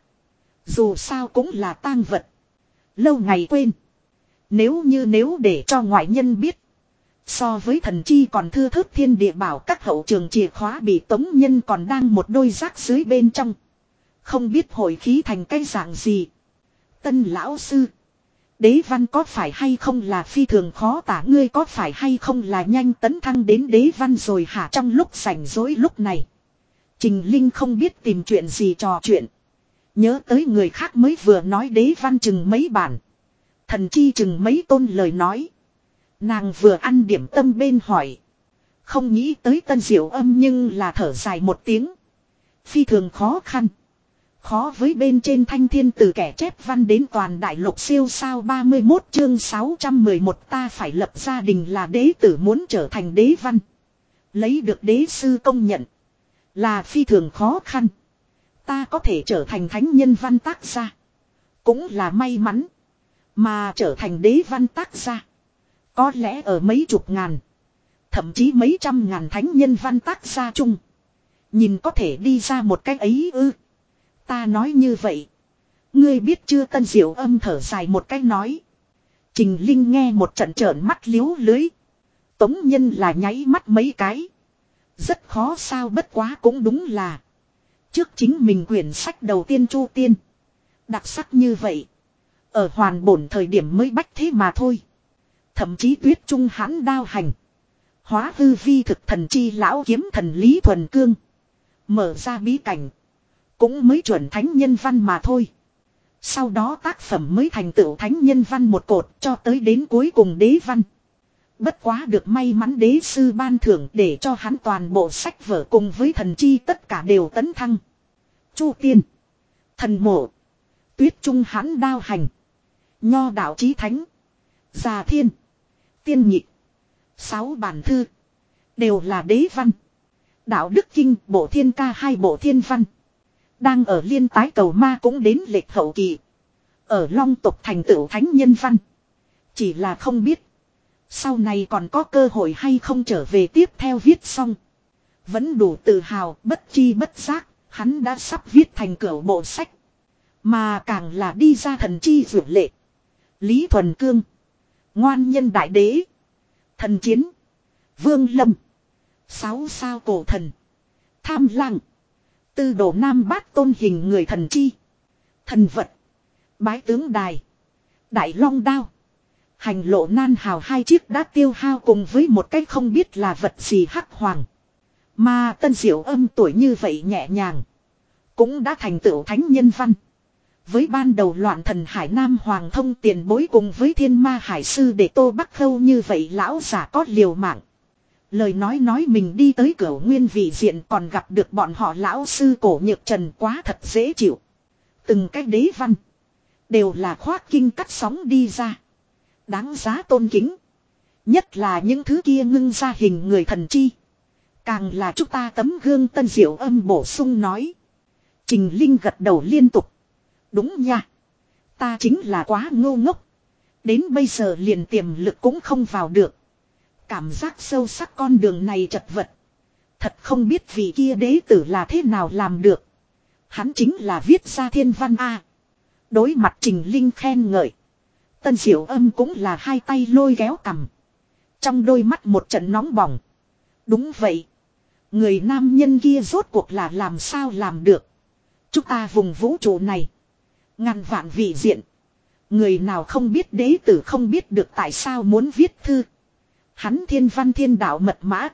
Dù sao cũng là tang vật. Lâu ngày quên. Nếu như nếu để cho ngoại nhân biết. So với thần chi còn thưa thớt thiên địa bảo các hậu trường chìa khóa bị tống nhân còn đang một đôi rác dưới bên trong. Không biết hồi khí thành cái dạng gì. Tân lão sư. Đế văn có phải hay không là phi thường khó tả ngươi có phải hay không là nhanh tấn thăng đến đế văn rồi hả trong lúc rảnh rỗi lúc này. Trình Linh không biết tìm chuyện gì trò chuyện. Nhớ tới người khác mới vừa nói đế văn chừng mấy bản. Thần chi chừng mấy tôn lời nói. Nàng vừa ăn điểm tâm bên hỏi. Không nghĩ tới tân diệu âm nhưng là thở dài một tiếng. Phi thường khó khăn. Khó với bên trên thanh thiên từ kẻ chép văn đến toàn đại lục siêu sao 31 chương 611 ta phải lập gia đình là đế tử muốn trở thành đế văn. Lấy được đế sư công nhận. Là phi thường khó khăn. Ta có thể trở thành thánh nhân văn tác gia. Cũng là may mắn. Mà trở thành đế văn tác gia. Có lẽ ở mấy chục ngàn. Thậm chí mấy trăm ngàn thánh nhân văn tác gia chung. Nhìn có thể đi ra một cái ấy ư. Ta nói như vậy. Ngươi biết chưa tân diệu âm thở dài một cái nói. Trình Linh nghe một trận trợn mắt liếu lưới. Tống nhân là nháy mắt mấy cái. Rất khó sao bất quá cũng đúng là. Trước chính mình quyển sách đầu tiên chu tiên. Đặc sắc như vậy. Ở hoàn bổn thời điểm mới bách thế mà thôi. Thậm chí tuyết trung hãn đao hành. Hóa hư vi thực thần chi lão kiếm thần lý thuần cương. Mở ra bí cảnh. Cũng mới chuẩn thánh nhân văn mà thôi. Sau đó tác phẩm mới thành tựu thánh nhân văn một cột cho tới đến cuối cùng đế văn. Bất quá được may mắn đế sư ban thưởng để cho hắn toàn bộ sách vở cùng với thần chi tất cả đều tấn thăng. Chu tiên. Thần mộ. Tuyết trung hắn đao hành. Nho đạo chí thánh. Già thiên. Tiên nhị. Sáu bản thư. Đều là đế văn. Đạo đức kinh, bộ thiên ca hai bộ thiên văn. Đang ở liên tái cầu ma cũng đến lệch hậu kỳ. Ở long tục thành tựu thánh nhân văn. Chỉ là không biết. Sau này còn có cơ hội hay không trở về tiếp theo viết xong. Vẫn đủ tự hào, bất chi bất giác, hắn đã sắp viết thành cửa bộ sách. Mà càng là đi ra thần chi vượt lệ. Lý Thuần Cương. Ngoan nhân đại đế. Thần chiến. Vương Lâm. Sáu sao cổ thần. Tham lăng. Tư đồ nam bát tôn hình người thần chi. Thần vật. Bái tướng đài. Đại long đao. Hành lộ nan hào hai chiếc đã tiêu hao cùng với một cái không biết là vật gì hắc hoàng. Mà tân diệu âm tuổi như vậy nhẹ nhàng. Cũng đã thành tựu thánh nhân văn. Với ban đầu loạn thần Hải Nam Hoàng thông tiền bối cùng với thiên ma hải sư để tô bắc khâu như vậy lão giả có liều mạng. Lời nói nói mình đi tới cửa nguyên vị diện còn gặp được bọn họ lão sư cổ nhược trần quá thật dễ chịu. Từng cái đế văn. Đều là khoác kinh cắt sóng đi ra. Đáng giá tôn kính. Nhất là những thứ kia ngưng ra hình người thần chi. Càng là chúng ta tấm gương tân diệu âm bổ sung nói. Trình Linh gật đầu liên tục. Đúng nha. Ta chính là quá ngô ngốc. Đến bây giờ liền tiềm lực cũng không vào được. Cảm giác sâu sắc con đường này chật vật. Thật không biết vị kia đế tử là thế nào làm được. Hắn chính là viết ra thiên văn A. Đối mặt Trình Linh khen ngợi. Tân diệu âm cũng là hai tay lôi kéo cầm. Trong đôi mắt một trận nóng bỏng. Đúng vậy. Người nam nhân kia rốt cuộc là làm sao làm được. Chúng ta vùng vũ trụ này. Ngàn vạn vị diện. Người nào không biết đế tử không biết được tại sao muốn viết thư. Hắn thiên văn thiên đạo mật mã.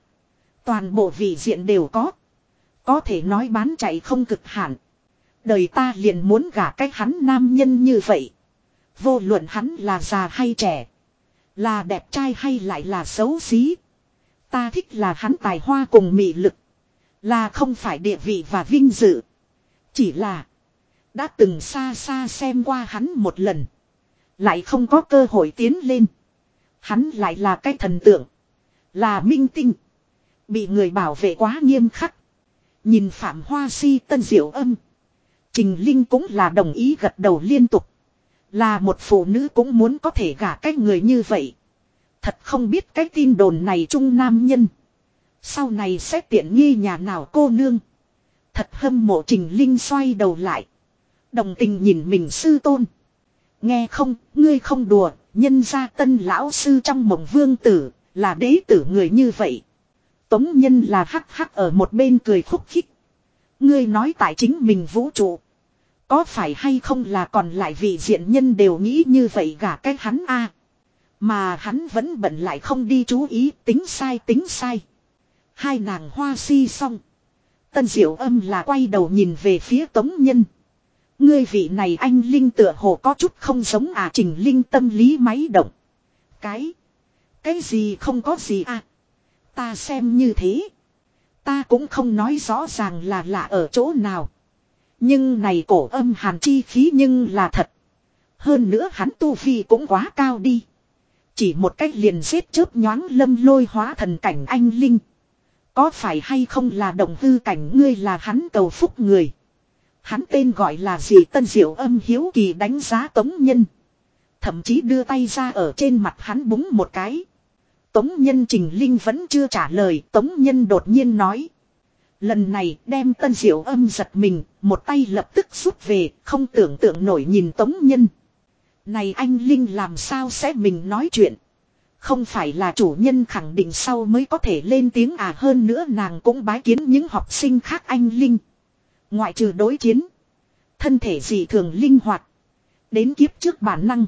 Toàn bộ vị diện đều có. Có thể nói bán chạy không cực hạn. Đời ta liền muốn gả cách hắn nam nhân như vậy. Vô luận hắn là già hay trẻ. Là đẹp trai hay lại là xấu xí. Ta thích là hắn tài hoa cùng mị lực. Là không phải địa vị và vinh dự. Chỉ là. Đã từng xa xa xem qua hắn một lần. Lại không có cơ hội tiến lên. Hắn lại là cái thần tượng. Là minh tinh. Bị người bảo vệ quá nghiêm khắc. Nhìn Phạm Hoa Si tân diệu âm. Trình Linh cũng là đồng ý gật đầu liên tục. Là một phụ nữ cũng muốn có thể gả cái người như vậy. Thật không biết cái tin đồn này trung nam nhân. Sau này sẽ tiện nghi nhà nào cô nương. Thật hâm mộ Trình Linh xoay đầu lại. Đồng tình nhìn mình sư tôn. Nghe không, ngươi không đùa, nhân gia tân lão sư trong mộng vương tử, là đế tử người như vậy. Tống nhân là hắc hắc ở một bên cười khúc khích. Ngươi nói tại chính mình vũ trụ. Có phải hay không là còn lại vị diện nhân đều nghĩ như vậy gả cái hắn a Mà hắn vẫn bận lại không đi chú ý, tính sai tính sai. Hai nàng hoa si xong. Tân diệu âm là quay đầu nhìn về phía tống nhân. Ngươi vị này anh Linh tựa hồ có chút không giống à trình Linh tâm lý máy động. Cái. Cái gì không có gì à. Ta xem như thế. Ta cũng không nói rõ ràng là lạ ở chỗ nào. Nhưng này cổ âm hàn chi khí nhưng là thật. Hơn nữa hắn tu vi cũng quá cao đi. Chỉ một cách liền giết chớp nhoáng lâm lôi hóa thần cảnh anh Linh. Có phải hay không là động hư cảnh ngươi là hắn cầu phúc người. Hắn tên gọi là gì tân diệu âm hiếu kỳ đánh giá tống nhân. Thậm chí đưa tay ra ở trên mặt hắn búng một cái. Tống nhân trình linh vẫn chưa trả lời. Tống nhân đột nhiên nói. Lần này đem tân diệu âm giật mình. Một tay lập tức rút về. Không tưởng tượng nổi nhìn tống nhân. Này anh Linh làm sao sẽ mình nói chuyện. Không phải là chủ nhân khẳng định sau mới có thể lên tiếng à hơn nữa nàng cũng bái kiến những học sinh khác anh Linh. Ngoại trừ đối chiến. Thân thể gì thường linh hoạt. Đến kiếp trước bản năng.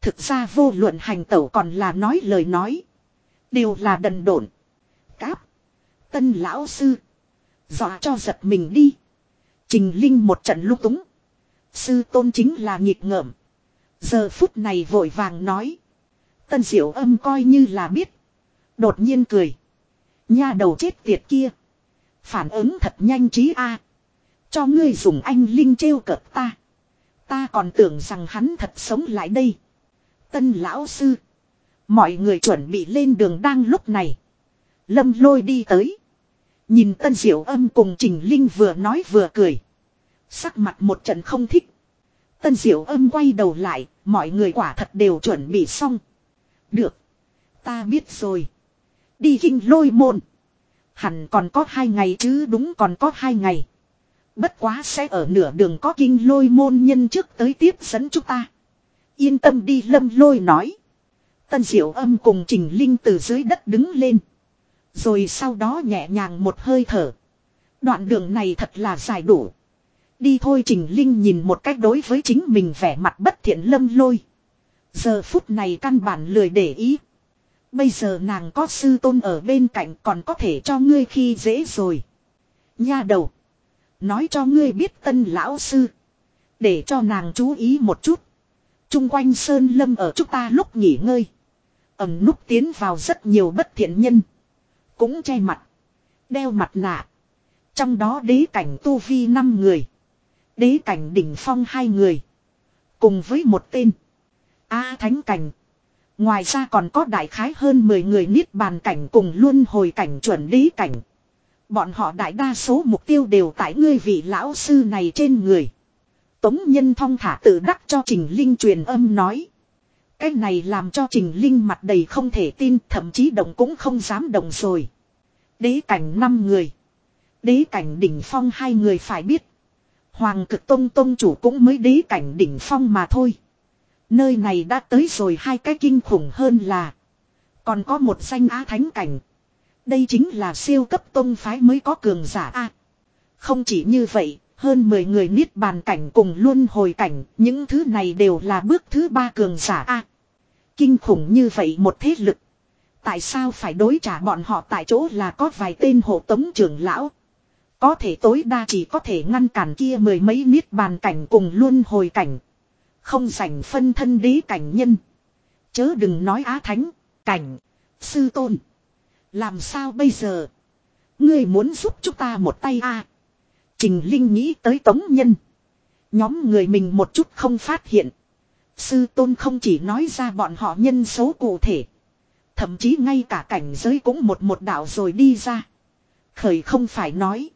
Thực ra vô luận hành tẩu còn là nói lời nói. Đều là đần độn. Cáp. Tân lão sư. Dọa cho giật mình đi. Trình Linh một trận lúc túng. Sư tôn chính là nghịch ngợm. Giờ phút này vội vàng nói. Tân diệu âm coi như là biết. Đột nhiên cười. Nha đầu chết tiệt kia. Phản ứng thật nhanh trí a. Cho ngươi dùng anh Linh trêu cợt ta. Ta còn tưởng rằng hắn thật sống lại đây. Tân lão sư. Mọi người chuẩn bị lên đường đang lúc này. Lâm lôi đi tới. Nhìn tân diệu âm cùng Trình Linh vừa nói vừa cười. Sắc mặt một trận không thích. Tân diệu âm quay đầu lại. Mọi người quả thật đều chuẩn bị xong. Được. Ta biết rồi. Đi kinh lôi môn. Hẳn còn có hai ngày chứ đúng còn có hai ngày. Bất quá sẽ ở nửa đường có kinh lôi môn nhân trước tới tiếp dẫn chúng ta. Yên tâm đi lâm lôi nói. Tân diệu âm cùng Trình Linh từ dưới đất đứng lên. Rồi sau đó nhẹ nhàng một hơi thở. Đoạn đường này thật là dài đủ. Đi thôi Trình Linh nhìn một cách đối với chính mình vẻ mặt bất thiện lâm lôi. Giờ phút này căn bản lười để ý. Bây giờ nàng có sư tôn ở bên cạnh còn có thể cho ngươi khi dễ rồi. Nha đầu. Nói cho ngươi biết tân lão sư. Để cho nàng chú ý một chút. Trung quanh sơn lâm ở chúng ta lúc nghỉ ngơi. Ẩm núp tiến vào rất nhiều bất thiện nhân. Cũng che mặt. Đeo mặt nạ. Trong đó đế cảnh tu vi 5 người. Đế cảnh đỉnh phong hai người. Cùng với một tên. A thánh cảnh. Ngoài ra còn có đại khái hơn 10 người niết bàn cảnh cùng luôn hồi cảnh chuẩn đế cảnh. Bọn họ đại đa số mục tiêu đều tại ngươi vị lão sư này trên người. Tống nhân thong thả tự đắc cho Trình Linh truyền âm nói. Cái này làm cho Trình Linh mặt đầy không thể tin thậm chí động cũng không dám động rồi. Đế cảnh 5 người. Đế cảnh đỉnh phong hai người phải biết. Hoàng cực tông tông chủ cũng mới đế cảnh đỉnh phong mà thôi. Nơi này đã tới rồi hai cái kinh khủng hơn là. Còn có một danh á thánh cảnh. Đây chính là siêu cấp tông phái mới có cường giả A. không chỉ như vậy, hơn 10 người niết bàn cảnh cùng luôn hồi cảnh, những thứ này đều là bước thứ ba cường giả A. kinh khủng như vậy một thế lực. Tại sao phải đối trả bọn họ tại chỗ là có vài tên hộ tống trưởng lão. Có thể tối đa chỉ có thể ngăn cản kia mười mấy niết bàn cảnh cùng luôn hồi cảnh. Không sảnh phân thân đế cảnh nhân. Chớ đừng nói á thánh, cảnh, sư tôn. Làm sao bây giờ? Ngươi muốn giúp chúng ta một tay à? Trình Linh nghĩ tới tống nhân. Nhóm người mình một chút không phát hiện. Sư tôn không chỉ nói ra bọn họ nhân số cụ thể. Thậm chí ngay cả cảnh giới cũng một một đạo rồi đi ra. Khởi không phải nói.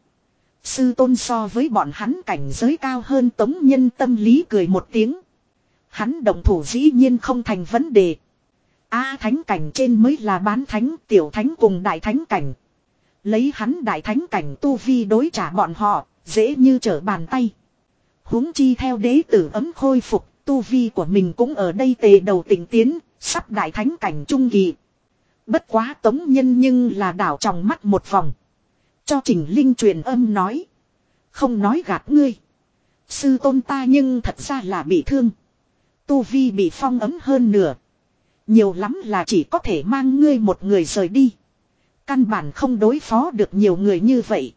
Sư tôn so với bọn hắn cảnh giới cao hơn tống nhân tâm lý cười một tiếng. Hắn đồng thủ dĩ nhiên không thành vấn đề. A thánh cảnh trên mới là bán thánh, tiểu thánh cùng đại thánh cảnh. Lấy hắn đại thánh cảnh tu vi đối trả bọn họ, dễ như trở bàn tay. huống chi theo đế tử ấm khôi phục, tu vi của mình cũng ở đây tề đầu tỉnh tiến, sắp đại thánh cảnh trung kỳ. Bất quá tống nhân nhưng là đảo trong mắt một vòng. Cho Trình Linh truyền âm nói. Không nói gạt ngươi. Sư tôn ta nhưng thật ra là bị thương. Tu Vi bị phong ấm hơn nửa. Nhiều lắm là chỉ có thể mang ngươi một người rời đi. Căn bản không đối phó được nhiều người như vậy.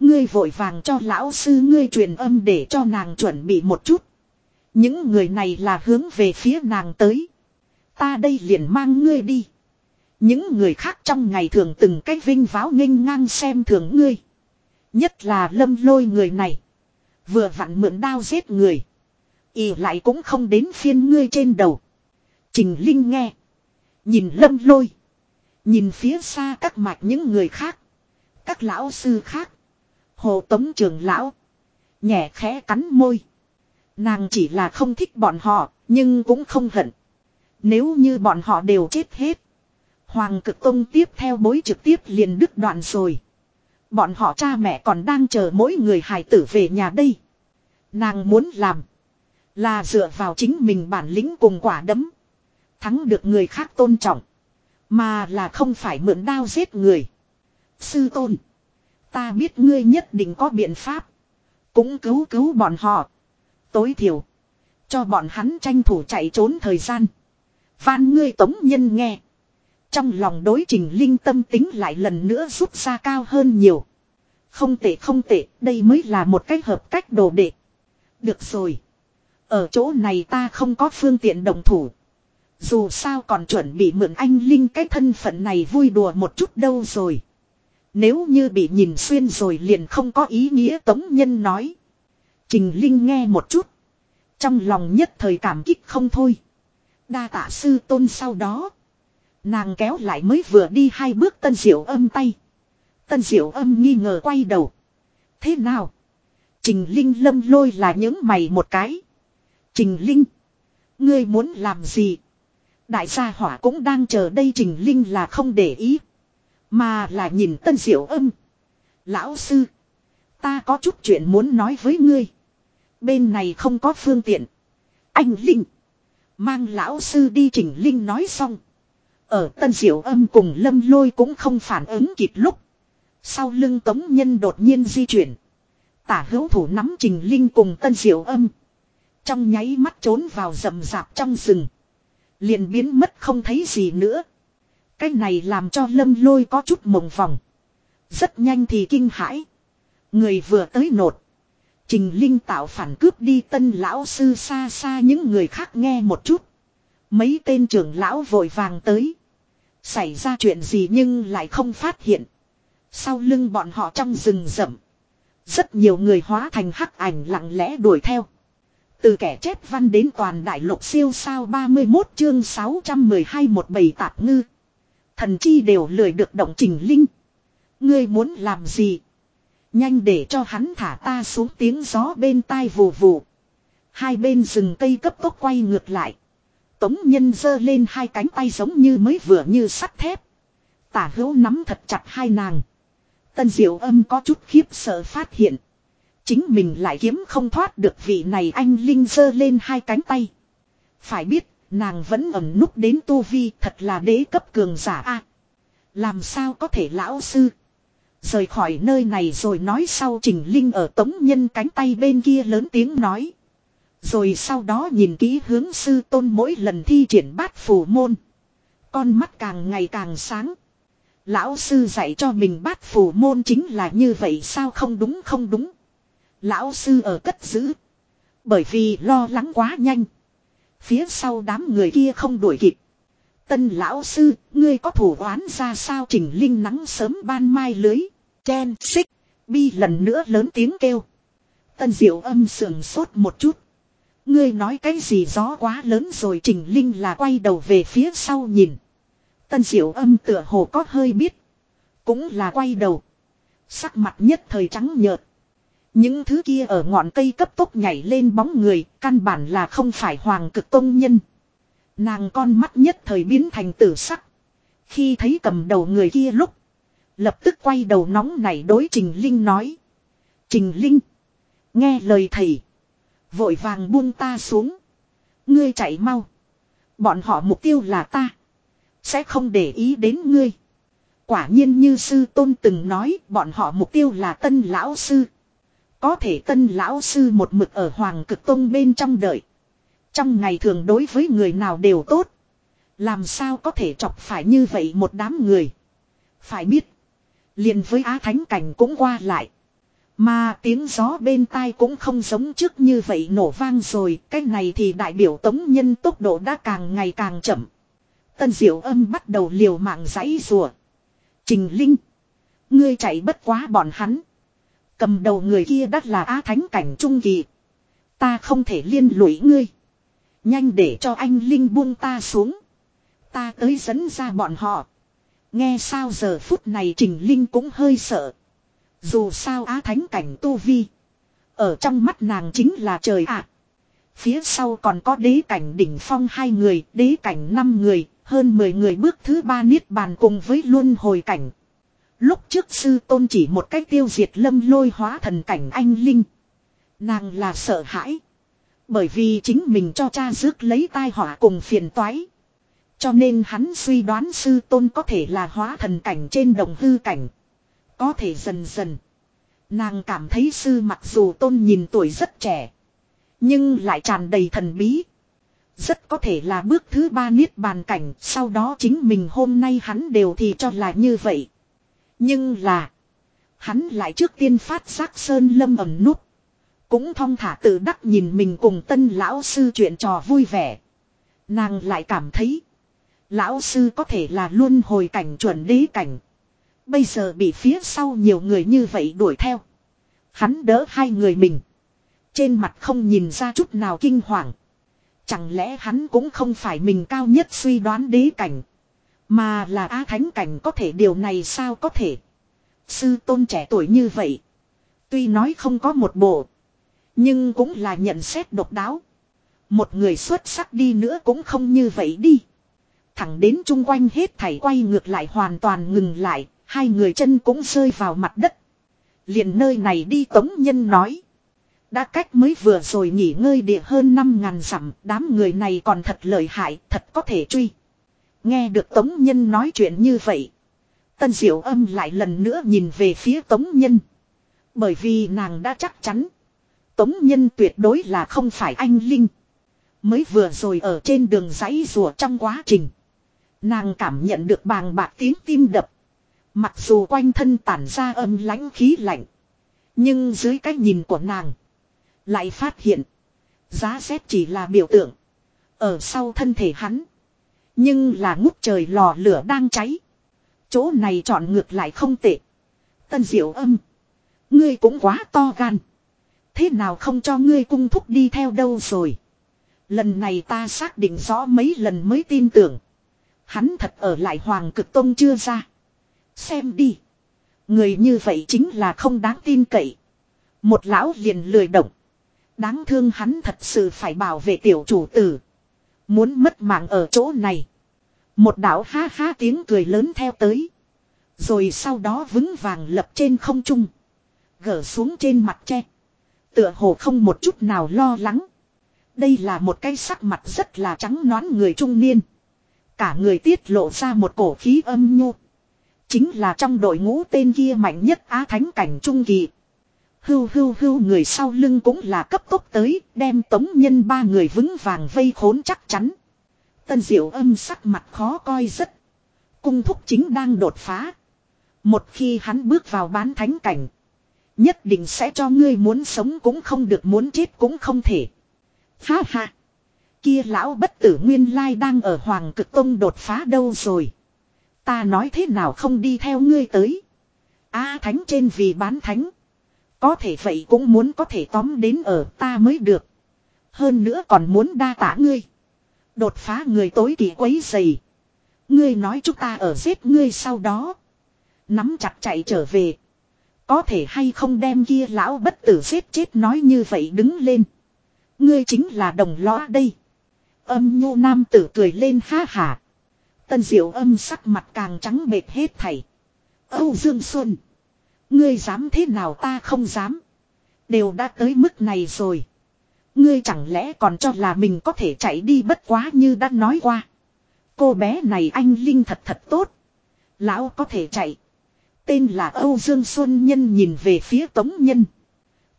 Ngươi vội vàng cho lão sư ngươi truyền âm để cho nàng chuẩn bị một chút. Những người này là hướng về phía nàng tới. Ta đây liền mang ngươi đi. Những người khác trong ngày thường từng cách vinh váo nghênh ngang xem thường ngươi. Nhất là lâm lôi người này. Vừa vặn mượn đao giết người. ỉ lại cũng không đến phiên ngươi trên đầu. Trình Linh nghe. Nhìn lâm lôi. Nhìn phía xa các mạch những người khác. Các lão sư khác. Hồ Tống trường lão. Nhẹ khẽ cắn môi. Nàng chỉ là không thích bọn họ, nhưng cũng không hận. Nếu như bọn họ đều chết hết. Hoàng cực tông tiếp theo bối trực tiếp liền đứt đoạn rồi. Bọn họ cha mẹ còn đang chờ mỗi người hài tử về nhà đây. Nàng muốn làm. Là dựa vào chính mình bản lĩnh cùng quả đấm. Thắng được người khác tôn trọng. Mà là không phải mượn đao giết người. Sư tôn. Ta biết ngươi nhất định có biện pháp. Cũng cứu cứu bọn họ. Tối thiểu. Cho bọn hắn tranh thủ chạy trốn thời gian. Van ngươi tống nhân nghe. Trong lòng đối trình linh tâm tính lại lần nữa rút ra cao hơn nhiều. Không tệ không tệ, đây mới là một cách hợp cách đồ đệ. Được rồi. Ở chỗ này ta không có phương tiện đồng thủ. Dù sao còn chuẩn bị mượn anh Linh cái thân phận này vui đùa một chút đâu rồi. Nếu như bị nhìn xuyên rồi liền không có ý nghĩa Tống Nhân nói. Trình Linh nghe một chút. Trong lòng nhất thời cảm kích không thôi. Đa tạ sư tôn sau đó. Nàng kéo lại mới vừa đi hai bước tân diệu âm tay. Tân diệu âm nghi ngờ quay đầu. Thế nào? Trình Linh lâm lôi là những mày một cái. Trình Linh. Ngươi muốn làm gì? Đại gia hỏa cũng đang chờ đây Trình Linh là không để ý. Mà là nhìn tân diệu âm. Lão sư. Ta có chút chuyện muốn nói với ngươi. Bên này không có phương tiện. Anh Linh. Mang lão sư đi Trình Linh nói xong. Ở tân diệu âm cùng lâm lôi cũng không phản ứng kịp lúc. Sau lưng tống nhân đột nhiên di chuyển. Tả hữu thủ nắm trình linh cùng tân diệu âm. Trong nháy mắt trốn vào rậm rạp trong rừng. Liền biến mất không thấy gì nữa. Cái này làm cho lâm lôi có chút mộng vòng. Rất nhanh thì kinh hãi. Người vừa tới nột. Trình Linh tạo phản cướp đi tân lão sư xa xa những người khác nghe một chút. Mấy tên trưởng lão vội vàng tới. Xảy ra chuyện gì nhưng lại không phát hiện. Sau lưng bọn họ trong rừng rậm. Rất nhiều người hóa thành hắc ảnh lặng lẽ đuổi theo. Từ kẻ chết văn đến toàn đại lục siêu sao 31 chương 612 một bầy tạp ngư. Thần chi đều lười được động trình linh. Ngươi muốn làm gì? Nhanh để cho hắn thả ta xuống tiếng gió bên tai vù vù. Hai bên rừng cây cấp tốc quay ngược lại. Tống nhân giơ lên hai cánh tay giống như mới vừa như sắt thép. Tả hữu nắm thật chặt hai nàng. Tân diệu âm có chút khiếp sợ phát hiện. Chính mình lại kiếm không thoát được vị này anh Linh giơ lên hai cánh tay. Phải biết, nàng vẫn ẩn núp đến tu vi thật là đế cấp cường giả a Làm sao có thể lão sư. Rời khỏi nơi này rồi nói sau Trình Linh ở tống nhân cánh tay bên kia lớn tiếng nói. Rồi sau đó nhìn kỹ hướng sư tôn mỗi lần thi triển bát phù môn. Con mắt càng ngày càng sáng. Lão sư dạy cho mình bát phù môn chính là như vậy sao không đúng không đúng. Lão sư ở cất giữ. Bởi vì lo lắng quá nhanh. Phía sau đám người kia không đuổi kịp. Tân lão sư, ngươi có thủ oán ra sao trình linh nắng sớm ban mai lưới. Chen, xích, bi lần nữa lớn tiếng kêu. Tân diệu âm sườn sốt một chút. Ngươi nói cái gì gió quá lớn rồi Trình Linh là quay đầu về phía sau nhìn. Tân diệu âm tựa hồ có hơi biết. Cũng là quay đầu. Sắc mặt nhất thời trắng nhợt. Những thứ kia ở ngọn cây cấp tốc nhảy lên bóng người, căn bản là không phải hoàng cực công nhân. Nàng con mắt nhất thời biến thành tử sắc. Khi thấy cầm đầu người kia lúc, Lập tức quay đầu nóng nảy đối Trình Linh nói. Trình Linh. Nghe lời thầy. Vội vàng buông ta xuống. Ngươi chạy mau. Bọn họ mục tiêu là ta. Sẽ không để ý đến ngươi. Quả nhiên như sư tôn từng nói bọn họ mục tiêu là tân lão sư. Có thể tân lão sư một mực ở hoàng cực tông bên trong đợi. Trong ngày thường đối với người nào đều tốt. Làm sao có thể chọc phải như vậy một đám người. Phải biết. liền với Á Thánh Cảnh cũng qua lại. Mà tiếng gió bên tai cũng không giống trước như vậy nổ vang rồi. Cái này thì đại biểu tống nhân tốc độ đã càng ngày càng chậm. Tân diệu âm bắt đầu liều mạng giãy rùa. Trình Linh. Ngươi chạy bất quá bọn hắn. Cầm đầu người kia đắt là Á Thánh Cảnh Trung Kỳ. Ta không thể liên lụy ngươi. Nhanh để cho anh Linh buông ta xuống. Ta tới dẫn ra bọn họ. Nghe sao giờ phút này Trình Linh cũng hơi sợ. Dù sao Á Thánh Cảnh Tu Vi. Ở trong mắt nàng chính là trời ạ. Phía sau còn có đế cảnh đỉnh phong hai người, đế cảnh năm người, hơn 10 người bước thứ ba niết bàn cùng với luân hồi cảnh. Lúc trước sư tôn chỉ một cách tiêu diệt lâm lôi hóa thần cảnh anh Linh. Nàng là sợ hãi. Bởi vì chính mình cho cha rước lấy tai họa cùng phiền toái. Cho nên hắn suy đoán sư tôn có thể là hóa thần cảnh trên đồng hư cảnh. Có thể dần dần. Nàng cảm thấy sư mặc dù tôn nhìn tuổi rất trẻ. Nhưng lại tràn đầy thần bí. Rất có thể là bước thứ ba niết bàn cảnh. Sau đó chính mình hôm nay hắn đều thì cho là như vậy. Nhưng là. Hắn lại trước tiên phát giác sơn lâm ẩm nút. Cũng thong thả tự đắc nhìn mình cùng tân lão sư chuyện trò vui vẻ. Nàng lại cảm thấy. Lão sư có thể là luôn hồi cảnh chuẩn đế cảnh. Bây giờ bị phía sau nhiều người như vậy đuổi theo. Hắn đỡ hai người mình. Trên mặt không nhìn ra chút nào kinh hoàng. Chẳng lẽ hắn cũng không phải mình cao nhất suy đoán đế cảnh. Mà là á thánh cảnh có thể điều này sao có thể. Sư tôn trẻ tuổi như vậy. Tuy nói không có một bộ. Nhưng cũng là nhận xét độc đáo. Một người xuất sắc đi nữa cũng không như vậy đi. Thẳng đến chung quanh hết thảy quay ngược lại hoàn toàn ngừng lại, hai người chân cũng rơi vào mặt đất. liền nơi này đi tống nhân nói. Đã cách mới vừa rồi nghỉ ngơi địa hơn năm ngàn dặm, đám người này còn thật lợi hại, thật có thể truy. Nghe được tống nhân nói chuyện như vậy. Tân diệu âm lại lần nữa nhìn về phía tống nhân. Bởi vì nàng đã chắc chắn. Tống nhân tuyệt đối là không phải anh Linh. Mới vừa rồi ở trên đường giấy rùa trong quá trình. Nàng cảm nhận được bàng bạc tiếng tim đập. Mặc dù quanh thân tản ra âm lãnh khí lạnh. Nhưng dưới cái nhìn của nàng. Lại phát hiện. Giá xét chỉ là biểu tượng. Ở sau thân thể hắn. Nhưng là ngút trời lò lửa đang cháy. Chỗ này chọn ngược lại không tệ. Tân diệu âm. Ngươi cũng quá to gan. Thế nào không cho ngươi cung thúc đi theo đâu rồi. Lần này ta xác định rõ mấy lần mới tin tưởng. Hắn thật ở lại Hoàng Cực Tông chưa ra. Xem đi. Người như vậy chính là không đáng tin cậy. Một lão liền lười động. Đáng thương hắn thật sự phải bảo vệ tiểu chủ tử. Muốn mất mạng ở chỗ này. Một đạo ha ha tiếng cười lớn theo tới. Rồi sau đó vững vàng lập trên không trung. Gỡ xuống trên mặt tre. Tựa hồ không một chút nào lo lắng. Đây là một cái sắc mặt rất là trắng nõn người trung niên. Cả người tiết lộ ra một cổ khí âm nhu. Chính là trong đội ngũ tên kia mạnh nhất Á Thánh Cảnh Trung Kỳ. Hưu hưu hưu người sau lưng cũng là cấp tốc tới, đem tống nhân ba người vững vàng vây khốn chắc chắn. Tân diệu âm sắc mặt khó coi rất. Cung thúc chính đang đột phá. Một khi hắn bước vào bán thánh cảnh. Nhất định sẽ cho ngươi muốn sống cũng không được muốn chết cũng không thể. Ha ha. Kia lão bất tử nguyên lai đang ở Hoàng Cực Tông đột phá đâu rồi. Ta nói thế nào không đi theo ngươi tới. A thánh trên vì bán thánh. Có thể vậy cũng muốn có thể tóm đến ở ta mới được. Hơn nữa còn muốn đa tả ngươi. Đột phá người tối kỳ quấy dày. Ngươi nói chúng ta ở giết ngươi sau đó. Nắm chặt chạy trở về. Có thể hay không đem kia lão bất tử giết chết nói như vậy đứng lên. Ngươi chính là đồng lõa đây. Âm nhu nam tử cười lên ha hả. Tân diệu âm sắc mặt càng trắng bệt hết thảy. Âu Dương Xuân. Ngươi dám thế nào ta không dám. Đều đã tới mức này rồi. Ngươi chẳng lẽ còn cho là mình có thể chạy đi bất quá như đã nói qua. Cô bé này anh Linh thật thật tốt. Lão có thể chạy. Tên là Âu Dương Xuân Nhân nhìn về phía Tống Nhân.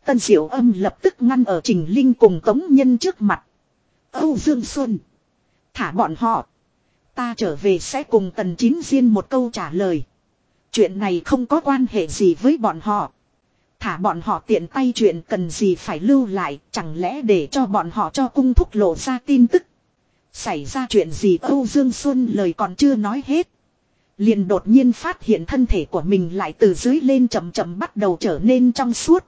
Tân Diệu Âm lập tức ngăn ở Trình Linh cùng Tống Nhân trước mặt. Âu Dương Xuân. Thả bọn họ. Ta trở về sẽ cùng Tần Chín Diên một câu trả lời. Chuyện này không có quan hệ gì với bọn họ. Thả bọn họ tiện tay chuyện cần gì phải lưu lại, chẳng lẽ để cho bọn họ cho cung thúc lộ ra tin tức. Xảy ra chuyện gì Âu Dương Xuân lời còn chưa nói hết. Liền đột nhiên phát hiện thân thể của mình lại từ dưới lên chậm chậm bắt đầu trở nên trong suốt.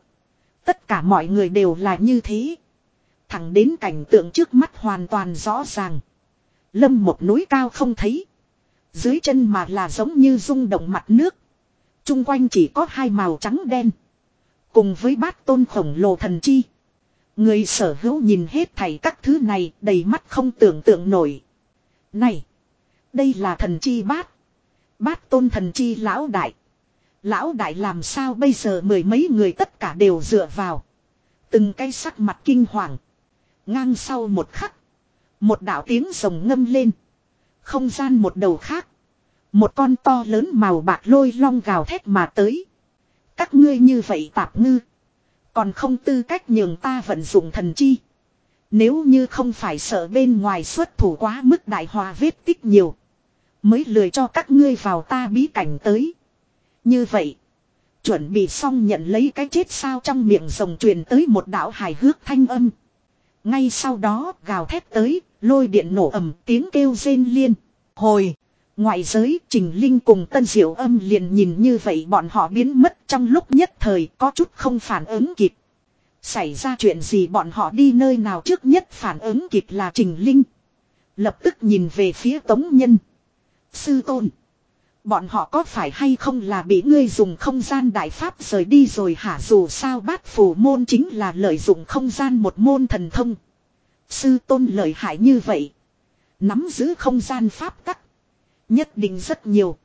Tất cả mọi người đều là như thế. Thẳng đến cảnh tượng trước mắt hoàn toàn rõ ràng. Lâm một núi cao không thấy. Dưới chân mà là giống như rung động mặt nước. Trung quanh chỉ có hai màu trắng đen. Cùng với bát tôn khổng lồ thần chi. Người sở hữu nhìn hết thảy các thứ này đầy mắt không tưởng tượng nổi. Này! Đây là thần chi bát. Bát tôn thần chi lão đại. Lão đại làm sao bây giờ mười mấy người tất cả đều dựa vào. Từng cái sắc mặt kinh hoàng. Ngang sau một khắc. Một đạo tiếng rồng ngâm lên. Không gian một đầu khác. Một con to lớn màu bạc lôi long gào thét mà tới. Các ngươi như vậy tạp ngư. Còn không tư cách nhường ta vận dụng thần chi. Nếu như không phải sợ bên ngoài xuất thủ quá mức đại hòa vết tích nhiều. Mới lười cho các ngươi vào ta bí cảnh tới. Như vậy. Chuẩn bị xong nhận lấy cái chết sao trong miệng rồng truyền tới một đạo hài hước thanh âm. Ngay sau đó gào thét tới, lôi điện nổ ầm tiếng kêu rên liên. Hồi, ngoại giới Trình Linh cùng Tân Diệu âm liền nhìn như vậy bọn họ biến mất trong lúc nhất thời có chút không phản ứng kịp. Xảy ra chuyện gì bọn họ đi nơi nào trước nhất phản ứng kịp là Trình Linh. Lập tức nhìn về phía Tống Nhân. Sư Tôn. Bọn họ có phải hay không là bị ngươi dùng không gian đại pháp rời đi rồi hả dù sao bát phù môn chính là lợi dụng không gian một môn thần thông. Sư tôn lợi hại như vậy. Nắm giữ không gian pháp tắc. Nhất định rất nhiều.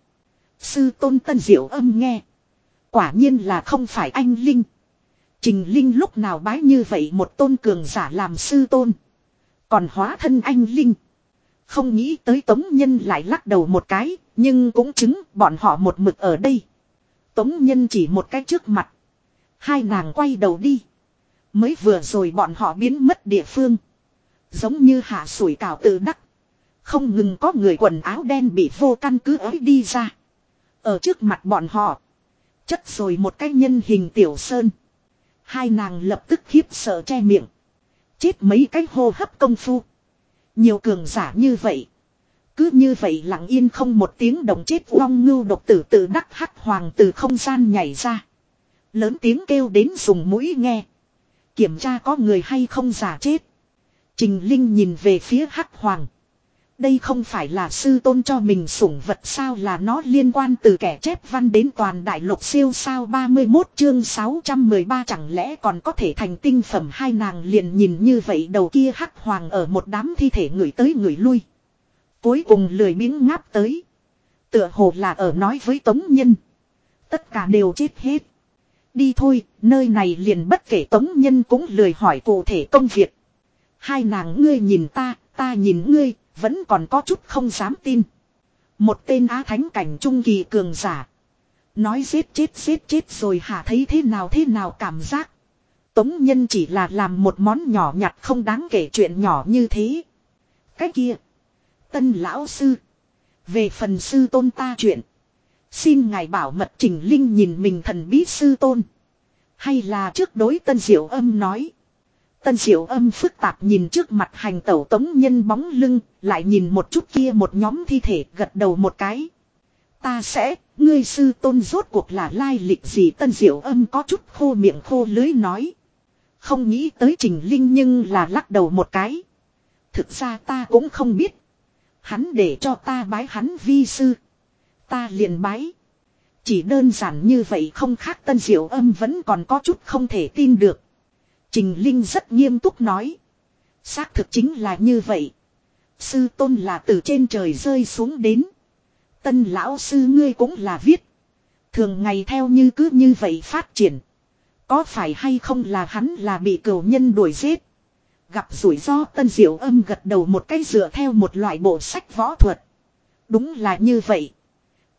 Sư tôn tân diệu âm nghe. Quả nhiên là không phải anh Linh. Trình Linh lúc nào bái như vậy một tôn cường giả làm sư tôn. Còn hóa thân anh Linh. Không nghĩ tới Tống Nhân lại lắc đầu một cái, nhưng cũng chứng bọn họ một mực ở đây. Tống Nhân chỉ một cái trước mặt. Hai nàng quay đầu đi. Mới vừa rồi bọn họ biến mất địa phương. Giống như hạ sủi cảo tự đắc. Không ngừng có người quần áo đen bị vô căn cứ ấy đi ra. Ở trước mặt bọn họ. Chất rồi một cái nhân hình tiểu sơn. Hai nàng lập tức khiếp sợ che miệng. Chết mấy cái hô hấp công phu. Nhiều cường giả như vậy. Cứ như vậy lặng yên không một tiếng động chết uong ngưu độc tử tự đắc hắc hoàng từ không gian nhảy ra. Lớn tiếng kêu đến dùng mũi nghe. Kiểm tra có người hay không giả chết. Trình Linh nhìn về phía hắc hoàng. Đây không phải là sư tôn cho mình sủng vật sao là nó liên quan từ kẻ chép văn đến toàn đại lục siêu sao 31 chương 613 chẳng lẽ còn có thể thành tinh phẩm hai nàng liền nhìn như vậy đầu kia hắc hoàng ở một đám thi thể người tới người lui. Cuối cùng lười miếng ngáp tới. Tựa hồ là ở nói với Tống Nhân. Tất cả đều chết hết. Đi thôi, nơi này liền bất kể Tống Nhân cũng lười hỏi cụ thể công việc. Hai nàng ngươi nhìn ta, ta nhìn ngươi, vẫn còn có chút không dám tin. Một tên á thánh cảnh trung kỳ cường giả. Nói giết chết giết chết rồi hả thấy thế nào thế nào cảm giác. Tống nhân chỉ là làm một món nhỏ nhặt không đáng kể chuyện nhỏ như thế. Cái kia. Tân lão sư. Về phần sư tôn ta chuyện. Xin ngài bảo mật trình linh nhìn mình thần bí sư tôn. Hay là trước đối tân diệu âm nói. Tân diệu âm phức tạp nhìn trước mặt hành tẩu tống nhân bóng lưng, lại nhìn một chút kia một nhóm thi thể gật đầu một cái. Ta sẽ, ngươi sư tôn rốt cuộc là lai lịch gì tân diệu âm có chút khô miệng khô lưới nói. Không nghĩ tới trình linh nhưng là lắc đầu một cái. Thực ra ta cũng không biết. Hắn để cho ta bái hắn vi sư. Ta liền bái. Chỉ đơn giản như vậy không khác tân diệu âm vẫn còn có chút không thể tin được. Trình Linh rất nghiêm túc nói. Xác thực chính là như vậy. Sư tôn là từ trên trời rơi xuống đến. Tân lão sư ngươi cũng là viết. Thường ngày theo như cứ như vậy phát triển. Có phải hay không là hắn là bị cửu nhân đuổi giết. Gặp rủi ro tân diệu âm gật đầu một cái dựa theo một loại bộ sách võ thuật. Đúng là như vậy.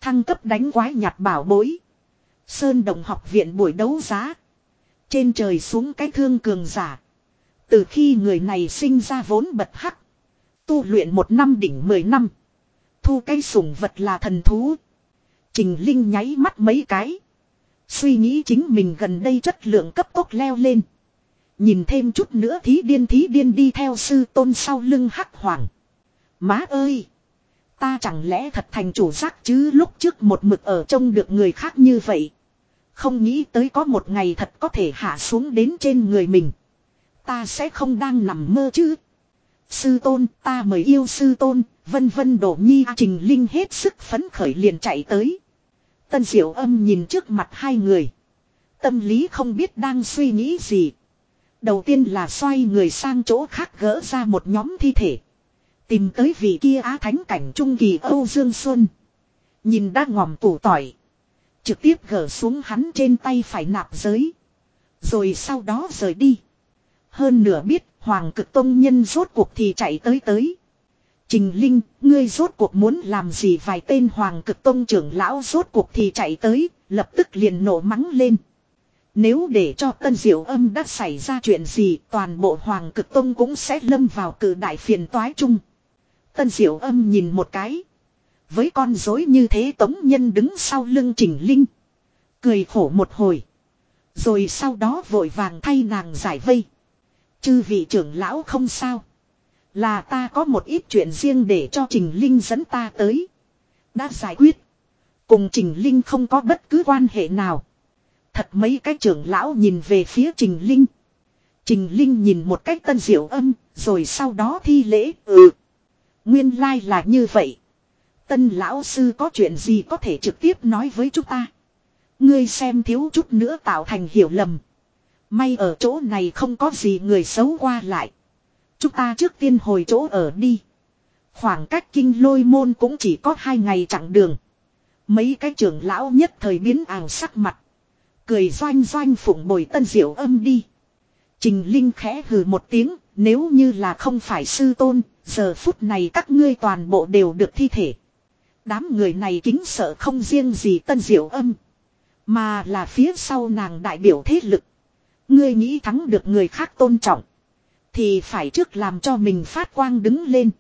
Thăng cấp đánh quái nhặt bảo bối. Sơn Đồng học viện buổi đấu giá. Trên trời xuống cái thương cường giả. Từ khi người này sinh ra vốn bật hắc. Tu luyện một năm đỉnh mười năm. Thu cây sủng vật là thần thú. Trình Linh nháy mắt mấy cái. Suy nghĩ chính mình gần đây chất lượng cấp tốc leo lên. Nhìn thêm chút nữa thí điên thí điên đi theo sư tôn sau lưng hắc hoàng. Má ơi! Ta chẳng lẽ thật thành chủ giác chứ lúc trước một mực ở trông được người khác như vậy. Không nghĩ tới có một ngày thật có thể hạ xuống đến trên người mình. Ta sẽ không đang nằm mơ chứ. Sư tôn ta mới yêu sư tôn, vân vân đổ nhi trình linh hết sức phấn khởi liền chạy tới. Tân diệu âm nhìn trước mặt hai người. Tâm lý không biết đang suy nghĩ gì. Đầu tiên là xoay người sang chỗ khác gỡ ra một nhóm thi thể. Tìm tới vị kia á thánh cảnh trung kỳ Âu Dương Xuân. Nhìn đã ngòm củ tỏi. Trực tiếp gỡ xuống hắn trên tay phải nạp giới. Rồi sau đó rời đi. Hơn nửa biết Hoàng cực tông nhân rốt cuộc thì chạy tới tới. Trình Linh, ngươi rốt cuộc muốn làm gì vài tên Hoàng cực tông trưởng lão rốt cuộc thì chạy tới, lập tức liền nổ mắng lên. Nếu để cho tân diệu âm đã xảy ra chuyện gì, toàn bộ Hoàng cực tông cũng sẽ lâm vào cử đại phiền toái chung. Tân diệu âm nhìn một cái. Với con dối như thế tống nhân đứng sau lưng Trình Linh. Cười khổ một hồi. Rồi sau đó vội vàng thay nàng giải vây. Chư vị trưởng lão không sao. Là ta có một ít chuyện riêng để cho Trình Linh dẫn ta tới. Đã giải quyết. Cùng Trình Linh không có bất cứ quan hệ nào. Thật mấy cái trưởng lão nhìn về phía Trình Linh. Trình Linh nhìn một cách tân diệu âm, rồi sau đó thi lễ, ừ. Nguyên lai like là như vậy. Tân lão sư có chuyện gì có thể trực tiếp nói với chúng ta. Ngươi xem thiếu chút nữa tạo thành hiểu lầm. May ở chỗ này không có gì người xấu qua lại. Chúng ta trước tiên hồi chỗ ở đi. Khoảng cách kinh lôi môn cũng chỉ có hai ngày chặng đường. Mấy cái trưởng lão nhất thời biến ảo sắc mặt. Cười doanh doanh phụng bồi tân diệu âm đi. Trình Linh khẽ hừ một tiếng, nếu như là không phải sư tôn, giờ phút này các ngươi toàn bộ đều được thi thể. Đám người này kính sợ không riêng gì tân diệu âm. Mà là phía sau nàng đại biểu thế lực. Ngươi nghĩ thắng được người khác tôn trọng. Thì phải trước làm cho mình phát quang đứng lên.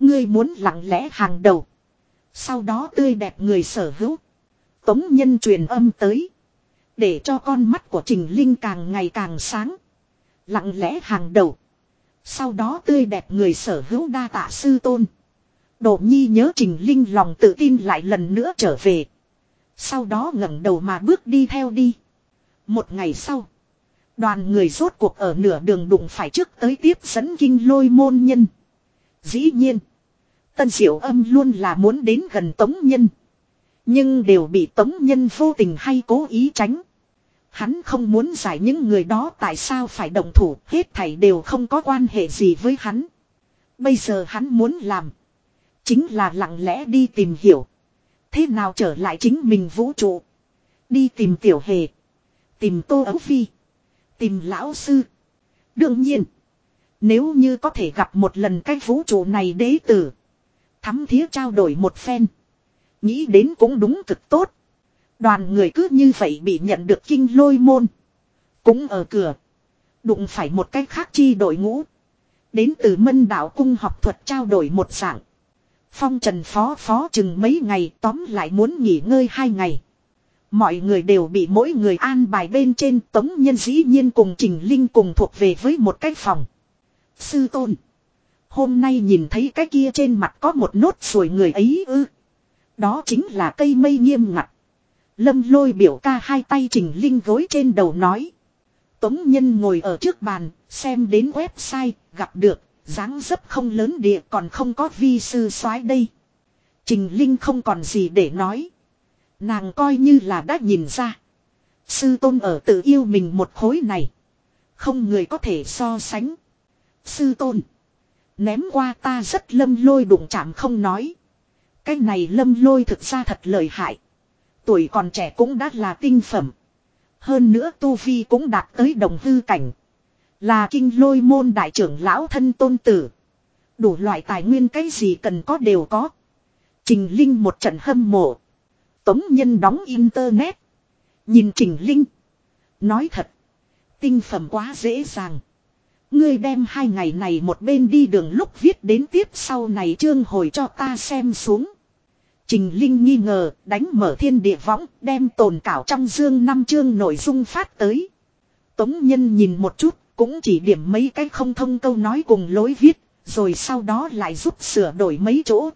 Ngươi muốn lặng lẽ hàng đầu. Sau đó tươi đẹp người sở hữu. Tống nhân truyền âm tới. Để cho con mắt của Trình Linh càng ngày càng sáng. Lặng lẽ hàng đầu. Sau đó tươi đẹp người sở hữu đa tạ sư tôn. Độ nhi nhớ Trình Linh lòng tự tin lại lần nữa trở về. Sau đó ngẩng đầu mà bước đi theo đi. Một ngày sau. Đoàn người rốt cuộc ở nửa đường đụng phải trước tới tiếp dẫn kinh lôi môn nhân. Dĩ nhiên. Tân diệu âm luôn là muốn đến gần tống nhân. Nhưng đều bị tống nhân vô tình hay cố ý tránh. Hắn không muốn giải những người đó tại sao phải động thủ, hết thảy đều không có quan hệ gì với hắn. Bây giờ hắn muốn làm. Chính là lặng lẽ đi tìm hiểu. Thế nào trở lại chính mình vũ trụ. Đi tìm tiểu hề. Tìm tô ấu phi. Tìm lão sư. Đương nhiên. Nếu như có thể gặp một lần cái vũ trụ này đế tử. Thắm thía trao đổi một phen. Nghĩ đến cũng đúng cực tốt. Đoàn người cứ như vậy bị nhận được kinh lôi môn. Cũng ở cửa. Đụng phải một cách khác chi đội ngũ. Đến từ mân đạo cung học thuật trao đổi một dạng. Phong trần phó phó chừng mấy ngày tóm lại muốn nghỉ ngơi hai ngày. Mọi người đều bị mỗi người an bài bên trên tống nhân dĩ nhiên cùng Trình Linh cùng thuộc về với một cái phòng. Sư tôn. Hôm nay nhìn thấy cái kia trên mặt có một nốt ruồi người ấy ư. Đó chính là cây mây nghiêm ngặt. Lâm lôi biểu ca hai tay Trình Linh gối trên đầu nói. Tống nhân ngồi ở trước bàn, xem đến website, gặp được, dáng dấp không lớn địa còn không có vi sư soái đây. Trình Linh không còn gì để nói. Nàng coi như là đã nhìn ra. Sư tôn ở tự yêu mình một khối này. Không người có thể so sánh. Sư tôn. Ném qua ta rất lâm lôi đụng chạm không nói. Cái này lâm lôi thực ra thật lợi hại. Tuổi còn trẻ cũng đã là tinh phẩm. Hơn nữa Tu Vi cũng đạt tới đồng hư cảnh. Là kinh lôi môn đại trưởng lão thân tôn tử. Đủ loại tài nguyên cái gì cần có đều có. Trình Linh một trận hâm mộ. Tống nhân đóng internet. Nhìn Trình Linh. Nói thật. Tinh phẩm quá dễ dàng. Ngươi đem hai ngày này một bên đi đường lúc viết đến tiếp sau này chương hồi cho ta xem xuống. Trình Linh nghi ngờ, đánh mở thiên địa võng, đem tồn cảo trong dương năm chương nội dung phát tới. Tống Nhân nhìn một chút, cũng chỉ điểm mấy cái không thông câu nói cùng lối viết, rồi sau đó lại giúp sửa đổi mấy chỗ.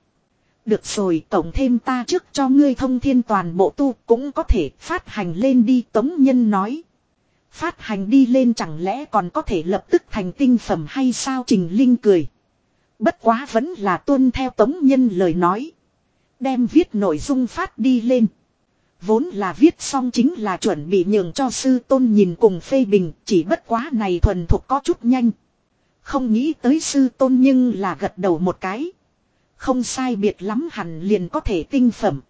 Được rồi, tổng thêm ta trước cho ngươi thông thiên toàn bộ tu cũng có thể phát hành lên đi Tống Nhân nói. Phát hành đi lên chẳng lẽ còn có thể lập tức thành tinh phẩm hay sao Trình Linh cười. Bất quá vẫn là tuân theo Tống Nhân lời nói. Đem viết nội dung phát đi lên. Vốn là viết xong chính là chuẩn bị nhường cho sư tôn nhìn cùng phê bình, chỉ bất quá này thuần thuộc có chút nhanh. Không nghĩ tới sư tôn nhưng là gật đầu một cái. Không sai biệt lắm hẳn liền có thể tinh phẩm.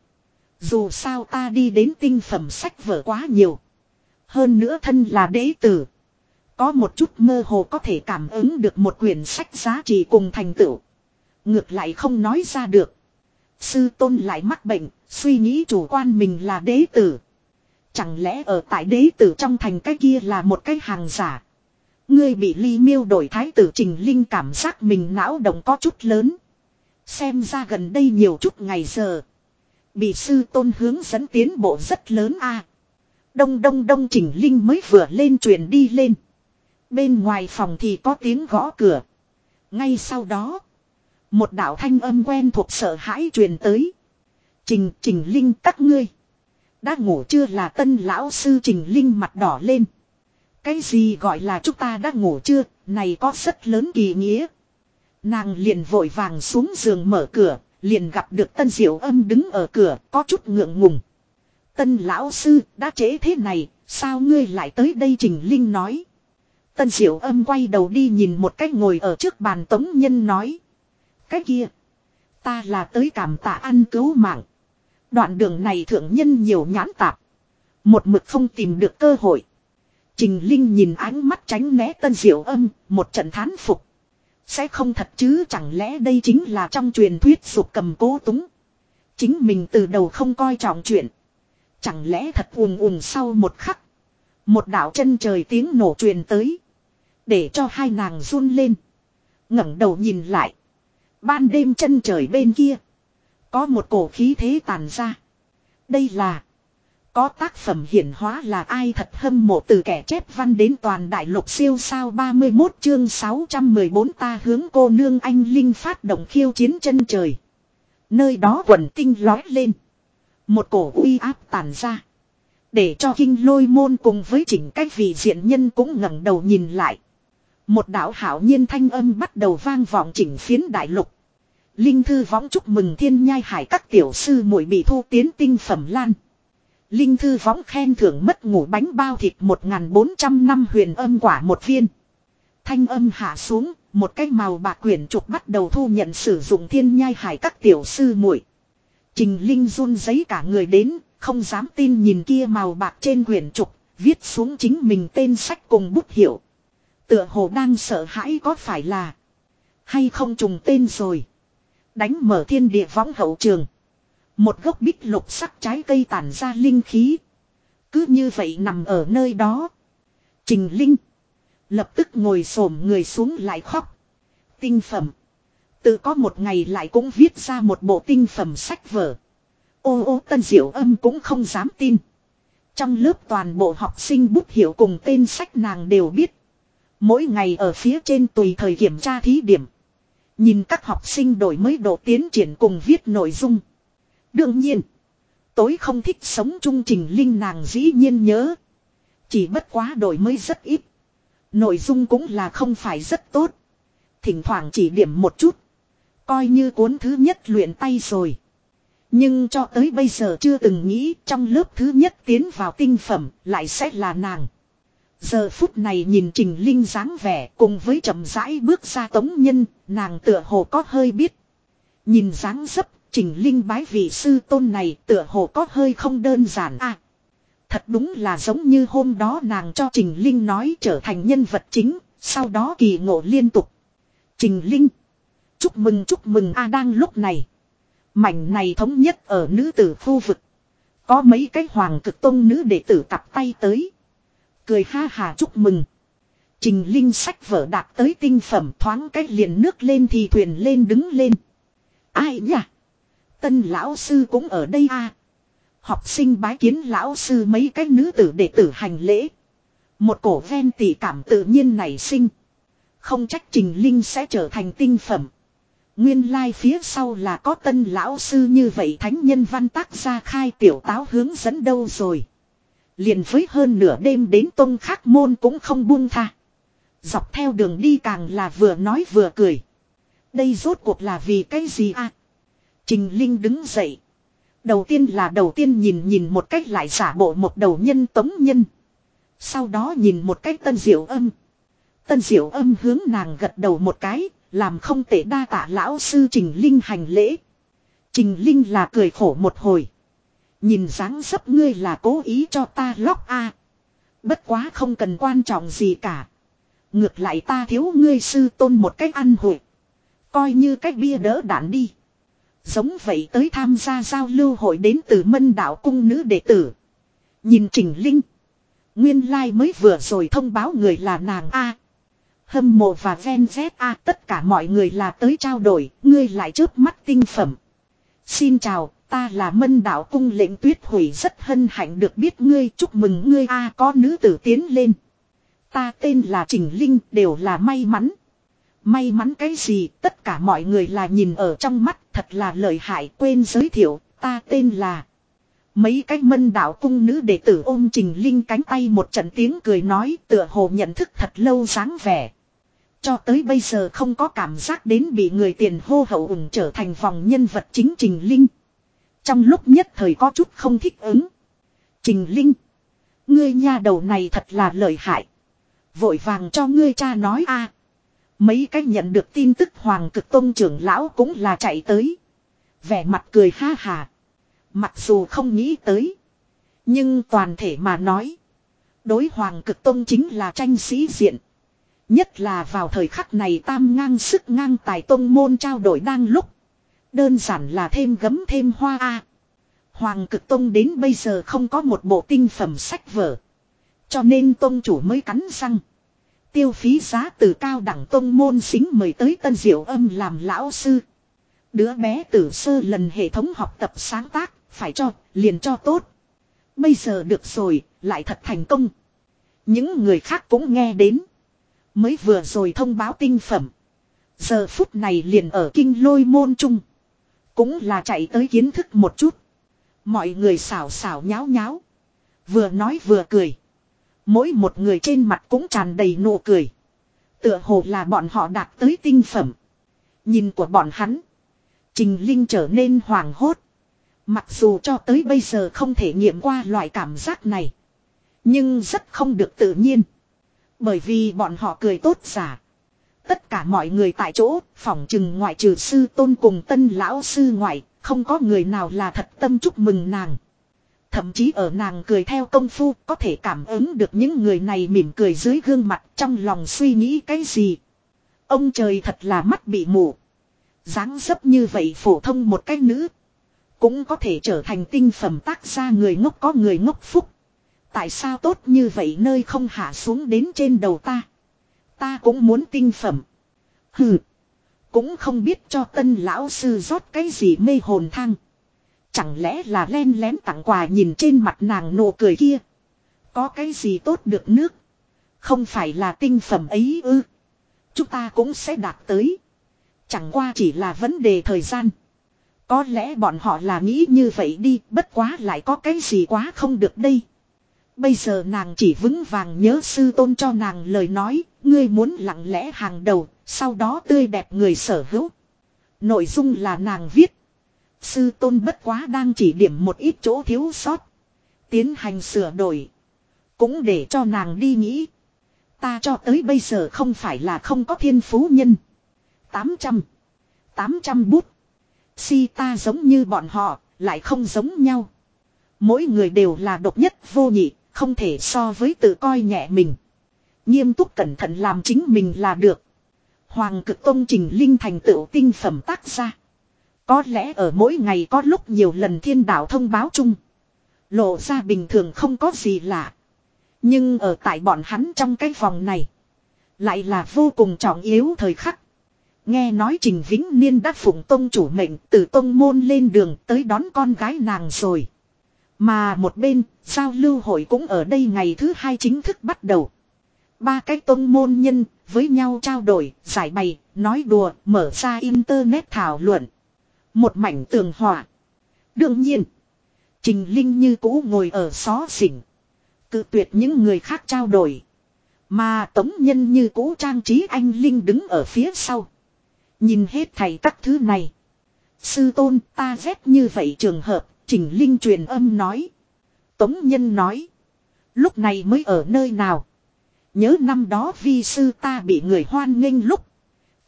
Dù sao ta đi đến tinh phẩm sách vở quá nhiều. Hơn nữa thân là đế tử. Có một chút mơ hồ có thể cảm ứng được một quyển sách giá trị cùng thành tựu. Ngược lại không nói ra được. Sư tôn lại mắc bệnh, suy nghĩ chủ quan mình là đế tử. Chẳng lẽ ở tại đế tử trong thành cái kia là một cái hàng giả. Ngươi bị ly miêu đổi thái tử trình linh cảm giác mình não động có chút lớn. Xem ra gần đây nhiều chút ngày giờ. Bị sư tôn hướng dẫn tiến bộ rất lớn a. Đông đông đông trình linh mới vừa lên truyền đi lên. Bên ngoài phòng thì có tiếng gõ cửa. Ngay sau đó. Một đạo thanh âm quen thuộc sợ hãi truyền tới. Trình, Trình Linh các ngươi. Đã ngủ chưa là tân lão sư Trình Linh mặt đỏ lên. Cái gì gọi là chúng ta đã ngủ chưa, này có rất lớn kỳ nghĩa. Nàng liền vội vàng xuống giường mở cửa, liền gặp được tân diệu âm đứng ở cửa, có chút ngượng ngùng. Tân lão sư, đã trễ thế này, sao ngươi lại tới đây Trình Linh nói. Tân diệu âm quay đầu đi nhìn một cách ngồi ở trước bàn tống nhân nói. Cái kia. Ta là tới cảm tạ ăn cứu mạng. Đoạn đường này thượng nhân nhiều nhãn tạp. Một mực không tìm được cơ hội. Trình Linh nhìn ánh mắt tránh né tân diệu âm, một trận thán phục. Sẽ không thật chứ chẳng lẽ đây chính là trong truyền thuyết sụp cầm cố túng. Chính mình từ đầu không coi trọng chuyện. Chẳng lẽ thật ùm ùm sau một khắc. Một đạo chân trời tiếng nổ truyền tới. Để cho hai nàng run lên. ngẩng đầu nhìn lại. Ban đêm chân trời bên kia. Có một cổ khí thế tàn ra. Đây là. Có tác phẩm hiển hóa là ai thật hâm mộ từ kẻ chép văn đến toàn đại lục siêu sao 31 chương 614 ta hướng cô nương anh Linh phát động khiêu chiến chân trời. Nơi đó quần tinh lói lên. Một cổ uy áp tàn ra. Để cho kinh lôi môn cùng với chỉnh cách vị diện nhân cũng ngẩng đầu nhìn lại. Một đạo hảo nhiên thanh âm bắt đầu vang vọng chỉnh phiến đại lục. Linh thư võng chúc mừng thiên nhai hải các tiểu sư muội bị thu tiến tinh phẩm lan. Linh thư võng khen thưởng mất ngủ bánh bao thịt 1.400 năm huyền âm quả một viên. Thanh âm hạ xuống, một cái màu bạc quyển trục bắt đầu thu nhận sử dụng thiên nhai hải các tiểu sư muội. Trình Linh run giấy cả người đến, không dám tin nhìn kia màu bạc trên quyển trục, viết xuống chính mình tên sách cùng bút hiệu. Tựa hồ đang sợ hãi có phải là hay không trùng tên rồi. Đánh mở thiên địa võng hậu trường. Một gốc bích lục sắc trái cây tản ra linh khí. Cứ như vậy nằm ở nơi đó. Trình Linh. Lập tức ngồi xổm người xuống lại khóc. Tinh phẩm. Tự có một ngày lại cũng viết ra một bộ tinh phẩm sách vở. Ô ô, tân diệu âm cũng không dám tin. Trong lớp toàn bộ học sinh bút hiểu cùng tên sách nàng đều biết. Mỗi ngày ở phía trên tùy thời kiểm tra thí điểm. Nhìn các học sinh đổi mới độ tiến triển cùng viết nội dung. Đương nhiên. Tối không thích sống chung trình linh nàng dĩ nhiên nhớ. Chỉ bất quá đổi mới rất ít. Nội dung cũng là không phải rất tốt. Thỉnh thoảng chỉ điểm một chút. Coi như cuốn thứ nhất luyện tay rồi. Nhưng cho tới bây giờ chưa từng nghĩ trong lớp thứ nhất tiến vào tinh phẩm lại sẽ là nàng. Giờ phút này nhìn Trình Linh dáng vẻ cùng với chậm rãi bước ra tống nhân, nàng tựa hồ có hơi biết. Nhìn dáng dấp, Trình Linh bái vị sư tôn này tựa hồ có hơi không đơn giản à. Thật đúng là giống như hôm đó nàng cho Trình Linh nói trở thành nhân vật chính, sau đó kỳ ngộ liên tục. Trình Linh. Chúc mừng chúc mừng A đang lúc này. Mảnh này thống nhất ở nữ tử khu vực. Có mấy cái hoàng cực tông nữ đệ tử cặp tay tới. Cười ha hà chúc mừng. Trình Linh sách vở đạt tới tinh phẩm thoáng cách liền nước lên thì thuyền lên đứng lên. Ai nhỉ? Tân lão sư cũng ở đây à? Học sinh bái kiến lão sư mấy cái nữ tử đệ tử hành lễ. Một cổ ven tỷ cảm tự nhiên nảy sinh. Không trách Trình Linh sẽ trở thành tinh phẩm. Nguyên lai like phía sau là có tân lão sư như vậy thánh nhân văn tác ra khai tiểu táo hướng dẫn đâu rồi. Liền với hơn nửa đêm đến tông khắc môn cũng không buông tha. Dọc theo đường đi càng là vừa nói vừa cười. Đây rốt cuộc là vì cái gì à? Trình Linh đứng dậy. Đầu tiên là đầu tiên nhìn nhìn một cách lại giả bộ một đầu nhân tống nhân. Sau đó nhìn một cách tân diệu âm. Tân diệu âm hướng nàng gật đầu một cái, làm không tệ đa tạ lão sư Trình Linh hành lễ. Trình Linh là cười khổ một hồi. Nhìn dáng dấp ngươi là cố ý cho ta lóc a. Bất quá không cần quan trọng gì cả. Ngược lại ta thiếu ngươi sư tôn một cách ăn hội. Coi như cách bia đỡ đạn đi. Giống vậy tới tham gia giao lưu hội đến từ mân đạo cung nữ đệ tử. Nhìn Trình Linh. Nguyên lai like mới vừa rồi thông báo người là nàng A. Hâm mộ và ven z A tất cả mọi người là tới trao đổi, ngươi lại chớp mắt tinh phẩm. Xin chào, ta là mân đạo cung lệnh tuyết hủy rất hân hạnh được biết ngươi, chúc mừng ngươi A, có nữ tử tiến lên. Ta tên là Trình Linh, đều là may mắn. May mắn cái gì tất cả mọi người là nhìn ở trong mắt, thật là lợi hại, quên giới thiệu ta tên là. Mấy cái mân đạo cung nữ đệ tử ôm Trình Linh cánh tay một trận tiếng cười nói, tựa hồ nhận thức thật lâu dáng vẻ. Cho tới bây giờ không có cảm giác đến bị người tiền hô hậu ủng trở thành vòng nhân vật chính Trình Linh. Trong lúc nhất thời có chút không thích ứng. Trình Linh. Ngươi nha đầu này thật là lợi hại. Vội vàng cho ngươi cha nói a Mấy cách nhận được tin tức Hoàng cực tôn trưởng lão cũng là chạy tới. Vẻ mặt cười ha hà. Mặc dù không nghĩ tới. Nhưng toàn thể mà nói. Đối Hoàng cực tôn chính là tranh sĩ diện. Nhất là vào thời khắc này tam ngang, sức ngang tài tôn môn trao đổi đang lúc. Đơn giản là thêm gấm thêm hoa a. Hoàng cực tông đến bây giờ không có một bộ tinh phẩm sách vở. Cho nên tông chủ mới cắn răng. Tiêu phí giá từ cao đẳng tông môn xính mời tới tân diệu âm làm lão sư. Đứa bé tử sơ lần hệ thống học tập sáng tác, phải cho, liền cho tốt. Bây giờ được rồi, lại thật thành công. Những người khác cũng nghe đến. Mới vừa rồi thông báo tinh phẩm. Giờ phút này liền ở kinh lôi môn trung. Cũng là chạy tới kiến thức một chút. Mọi người xảo xảo nháo nháo. Vừa nói vừa cười. Mỗi một người trên mặt cũng tràn đầy nụ cười. Tựa hồ là bọn họ đạt tới tinh phẩm. Nhìn của bọn hắn. Trình Linh trở nên hoàng hốt. Mặc dù cho tới bây giờ không thể nghiệm qua loại cảm giác này. Nhưng rất không được tự nhiên. Bởi vì bọn họ cười tốt giả. Tất cả mọi người tại chỗ, phòng trừng ngoại trừ sư tôn cùng tân lão sư ngoại, không có người nào là thật tâm chúc mừng nàng. Thậm chí ở nàng cười theo công phu có thể cảm ứng được những người này mỉm cười dưới gương mặt trong lòng suy nghĩ cái gì. Ông trời thật là mắt bị mù. dáng dấp như vậy phổ thông một cái nữ. Cũng có thể trở thành tinh phẩm tác gia người ngốc có người ngốc phúc. Tại sao tốt như vậy nơi không hạ xuống đến trên đầu ta. Ta cũng muốn tinh phẩm. Hừ. Cũng không biết cho tân lão sư rót cái gì mê hồn thang. Chẳng lẽ là len lén tặng quà nhìn trên mặt nàng nụ cười kia. Có cái gì tốt được nước. Không phải là tinh phẩm ấy ư. Chúng ta cũng sẽ đạt tới. Chẳng qua chỉ là vấn đề thời gian. Có lẽ bọn họ là nghĩ như vậy đi, bất quá lại có cái gì quá không được đây. Bây giờ nàng chỉ vững vàng nhớ sư tôn cho nàng lời nói, ngươi muốn lặng lẽ hàng đầu, sau đó tươi đẹp người sở hữu. Nội dung là nàng viết. Sư tôn bất quá đang chỉ điểm một ít chỗ thiếu sót. Tiến hành sửa đổi. Cũng để cho nàng đi nghĩ. Ta cho tới bây giờ không phải là không có thiên phú nhân. 800. 800 bút. Si ta giống như bọn họ, lại không giống nhau. Mỗi người đều là độc nhất vô nhị, không thể so với tự coi nhẹ mình. Nghiêm túc cẩn thận làm chính mình là được. Hoàng cực công trình linh thành tựu tinh phẩm tác ra. Có lẽ ở mỗi ngày có lúc nhiều lần thiên đạo thông báo chung. Lộ ra bình thường không có gì lạ. Nhưng ở tại bọn hắn trong cái vòng này. Lại là vô cùng trọng yếu thời khắc. Nghe nói Trình Vĩnh Niên đã phụng tông chủ mệnh từ tông môn lên đường tới đón con gái nàng rồi. Mà một bên, giao lưu hội cũng ở đây ngày thứ hai chính thức bắt đầu. Ba cái tông môn nhân, với nhau trao đổi, giải bày, nói đùa, mở ra internet thảo luận. Một mảnh tường hòa. Đương nhiên, Trình Linh như cũ ngồi ở xó xỉnh. Cự tuyệt những người khác trao đổi. Mà tống nhân như cũ trang trí anh Linh đứng ở phía sau. Nhìn hết thầy các thứ này. Sư tôn ta ghét như vậy trường hợp, Trình Linh truyền âm nói. Tống Nhân nói. Lúc này mới ở nơi nào. Nhớ năm đó vi sư ta bị người hoan nghênh lúc.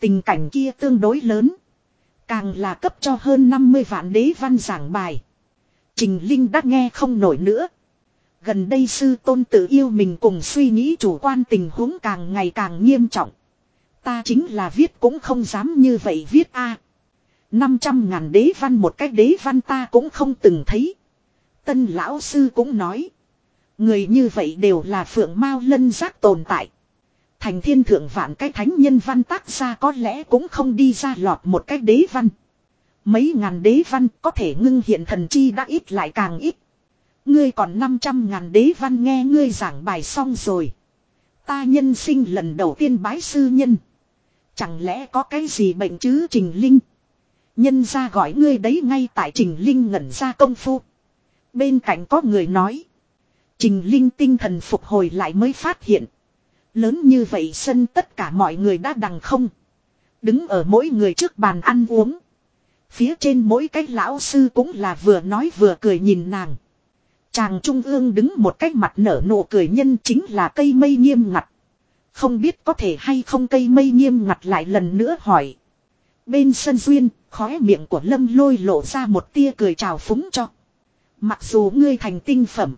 Tình cảnh kia tương đối lớn. Càng là cấp cho hơn 50 vạn đế văn giảng bài. Trình Linh đã nghe không nổi nữa. Gần đây sư tôn tự yêu mình cùng suy nghĩ chủ quan tình huống càng ngày càng nghiêm trọng. Ta chính là viết cũng không dám như vậy viết a. À, 500 ngàn đế văn một cách đế văn ta cũng không từng thấy. Tân lão sư cũng nói. Người như vậy đều là phượng mao lân giác tồn tại. Thành thiên thượng vạn cái thánh nhân văn tác ra có lẽ cũng không đi ra lọt một cách đế văn. Mấy ngàn đế văn có thể ngưng hiện thần chi đã ít lại càng ít. Ngươi còn 500 ngàn đế văn nghe ngươi giảng bài xong rồi. Ta nhân sinh lần đầu tiên bái sư nhân. Chẳng lẽ có cái gì bệnh chứ Trình Linh? Nhân ra gọi ngươi đấy ngay tại Trình Linh ngẩn ra công phu. Bên cạnh có người nói. Trình Linh tinh thần phục hồi lại mới phát hiện. Lớn như vậy sân tất cả mọi người đã đằng không. Đứng ở mỗi người trước bàn ăn uống. Phía trên mỗi cái lão sư cũng là vừa nói vừa cười nhìn nàng. Chàng trung ương đứng một cách mặt nở nụ cười nhân chính là cây mây nghiêm ngặt. Không biết có thể hay không cây mây nghiêm ngặt lại lần nữa hỏi. Bên sân duyên, khóe miệng của lâm lôi lộ ra một tia cười chào phúng cho. Mặc dù ngươi thành tinh phẩm.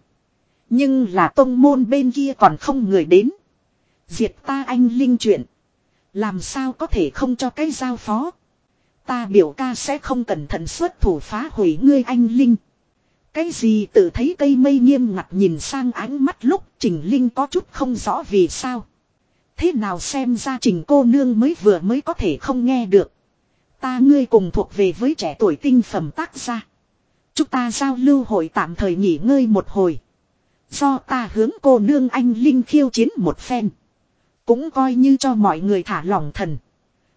Nhưng là tông môn bên kia còn không người đến. Diệt ta anh linh chuyện. Làm sao có thể không cho cái giao phó. Ta biểu ca sẽ không cẩn thận xuất thủ phá hủy ngươi anh linh. Cái gì tự thấy cây mây nghiêm ngặt nhìn sang ánh mắt lúc Trình Linh có chút không rõ vì sao. Thế nào xem ra Trình cô nương mới vừa mới có thể không nghe được. Ta ngươi cùng thuộc về với trẻ tuổi tinh phẩm tác gia. Chúng ta giao lưu hội tạm thời nghỉ ngơi một hồi. Do ta hướng cô nương anh Linh khiêu chiến một phen. Cũng coi như cho mọi người thả lòng thần.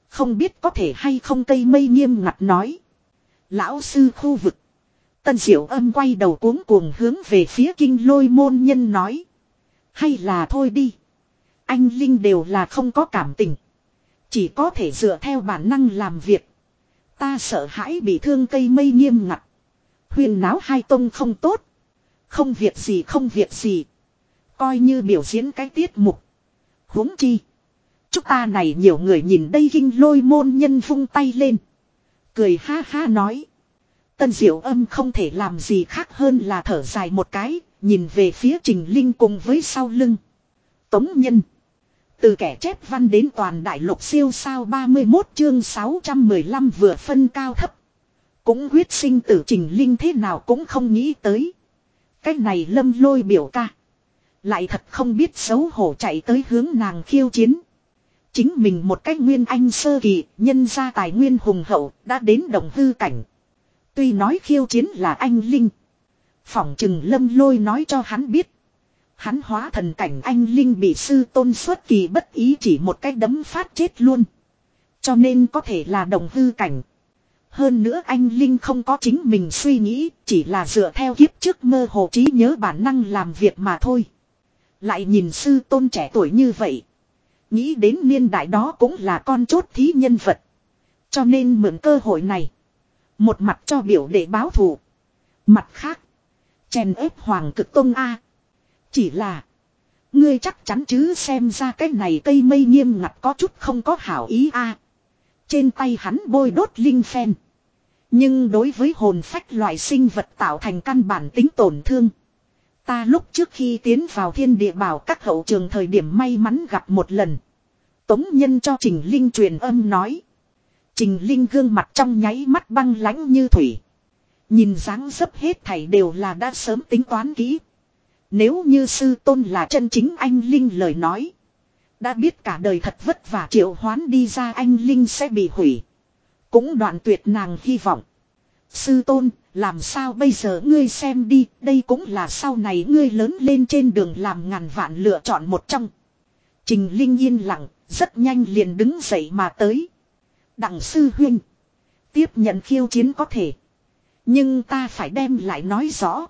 Không biết có thể hay không cây mây nghiêm ngặt nói. Lão sư khu vực. Tân diệu âm quay đầu cuống cuồng hướng về phía kinh lôi môn nhân nói. Hay là thôi đi. Anh Linh đều là không có cảm tình. Chỉ có thể dựa theo bản năng làm việc. Ta sợ hãi bị thương cây mây nghiêm ngặt. Huyền náo hai tông không tốt. Không việc gì, không việc gì. Coi như biểu diễn cái tiết mục. huống chi. Chúng ta này nhiều người nhìn đây kinh lôi môn nhân vung tay lên. Cười ha ha nói. Tân diệu âm không thể làm gì khác hơn là thở dài một cái. Nhìn về phía trình linh cùng với sau lưng. Tống nhân. Từ kẻ chép văn đến toàn đại lục siêu sao 31 chương 615 vừa phân cao thấp. Cũng huyết sinh tử trình linh thế nào cũng không nghĩ tới. cách này lâm lôi biểu ca. Lại thật không biết xấu hổ chạy tới hướng nàng khiêu chiến. Chính mình một cách nguyên anh sơ kỳ, nhân gia tài nguyên hùng hậu, đã đến đồng hư cảnh. Tuy nói khiêu chiến là anh Linh. Phỏng chừng lâm lôi nói cho hắn biết. Hắn hóa thần cảnh anh Linh bị sư tôn xuất kỳ bất ý chỉ một cách đấm phát chết luôn. Cho nên có thể là đồng hư cảnh. Hơn nữa anh Linh không có chính mình suy nghĩ, chỉ là dựa theo kiếp trước mơ hồ trí nhớ bản năng làm việc mà thôi. Lại nhìn sư tôn trẻ tuổi như vậy. Nghĩ đến niên đại đó cũng là con chốt thí nhân vật. Cho nên mượn cơ hội này. Một mặt cho biểu để báo thù. Mặt khác. Chèn ép hoàng cực tông A. Chỉ là. Ngươi chắc chắn chứ xem ra cái này cây mây nghiêm ngặt có chút không có hảo ý A. Trên tay hắn bôi đốt linh phen. Nhưng đối với hồn phách loại sinh vật tạo thành căn bản tính tổn thương. Ta lúc trước khi tiến vào thiên địa bảo các hậu trường thời điểm may mắn gặp một lần. Tống nhân cho Trình Linh truyền âm nói. Trình Linh gương mặt trong nháy mắt băng lãnh như thủy. Nhìn dáng dấp hết thảy đều là đã sớm tính toán kỹ. Nếu như sư tôn là chân chính anh Linh lời nói. Đã biết cả đời thật vất vả triệu hoán đi ra anh Linh sẽ bị hủy. Cũng đoạn tuyệt nàng hy vọng. Sư tôn, làm sao bây giờ ngươi xem đi, đây cũng là sau này ngươi lớn lên trên đường làm ngàn vạn lựa chọn một trong. Trình Linh yên lặng, rất nhanh liền đứng dậy mà tới. Đặng sư huynh. Tiếp nhận khiêu chiến có thể. Nhưng ta phải đem lại nói rõ.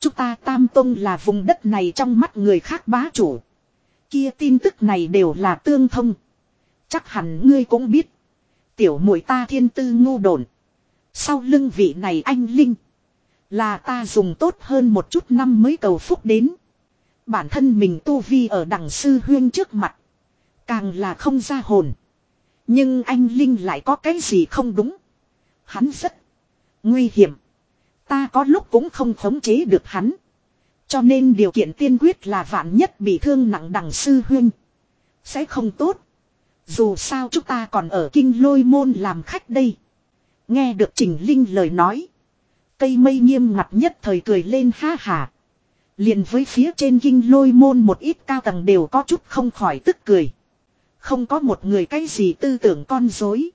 Chúng ta Tam Tông là vùng đất này trong mắt người khác bá chủ. Kia tin tức này đều là tương thông. Chắc hẳn ngươi cũng biết. Tiểu muội ta thiên tư ngu đồn. Sau lưng vị này anh Linh. Là ta dùng tốt hơn một chút năm mới cầu phúc đến. Bản thân mình tu vi ở đằng sư huyên trước mặt. Càng là không ra hồn. Nhưng anh Linh lại có cái gì không đúng. Hắn rất nguy hiểm. Ta có lúc cũng không khống chế được hắn. Cho nên điều kiện tiên quyết là vạn nhất bị thương nặng đằng sư huyên. Sẽ không tốt. Dù sao chúng ta còn ở kinh lôi môn làm khách đây. Nghe được Trình Linh lời nói. Cây mây nghiêm ngặt nhất thời cười lên ha hà. Liền với phía trên kinh lôi môn một ít cao tầng đều có chút không khỏi tức cười. Không có một người cái gì tư tưởng con dối.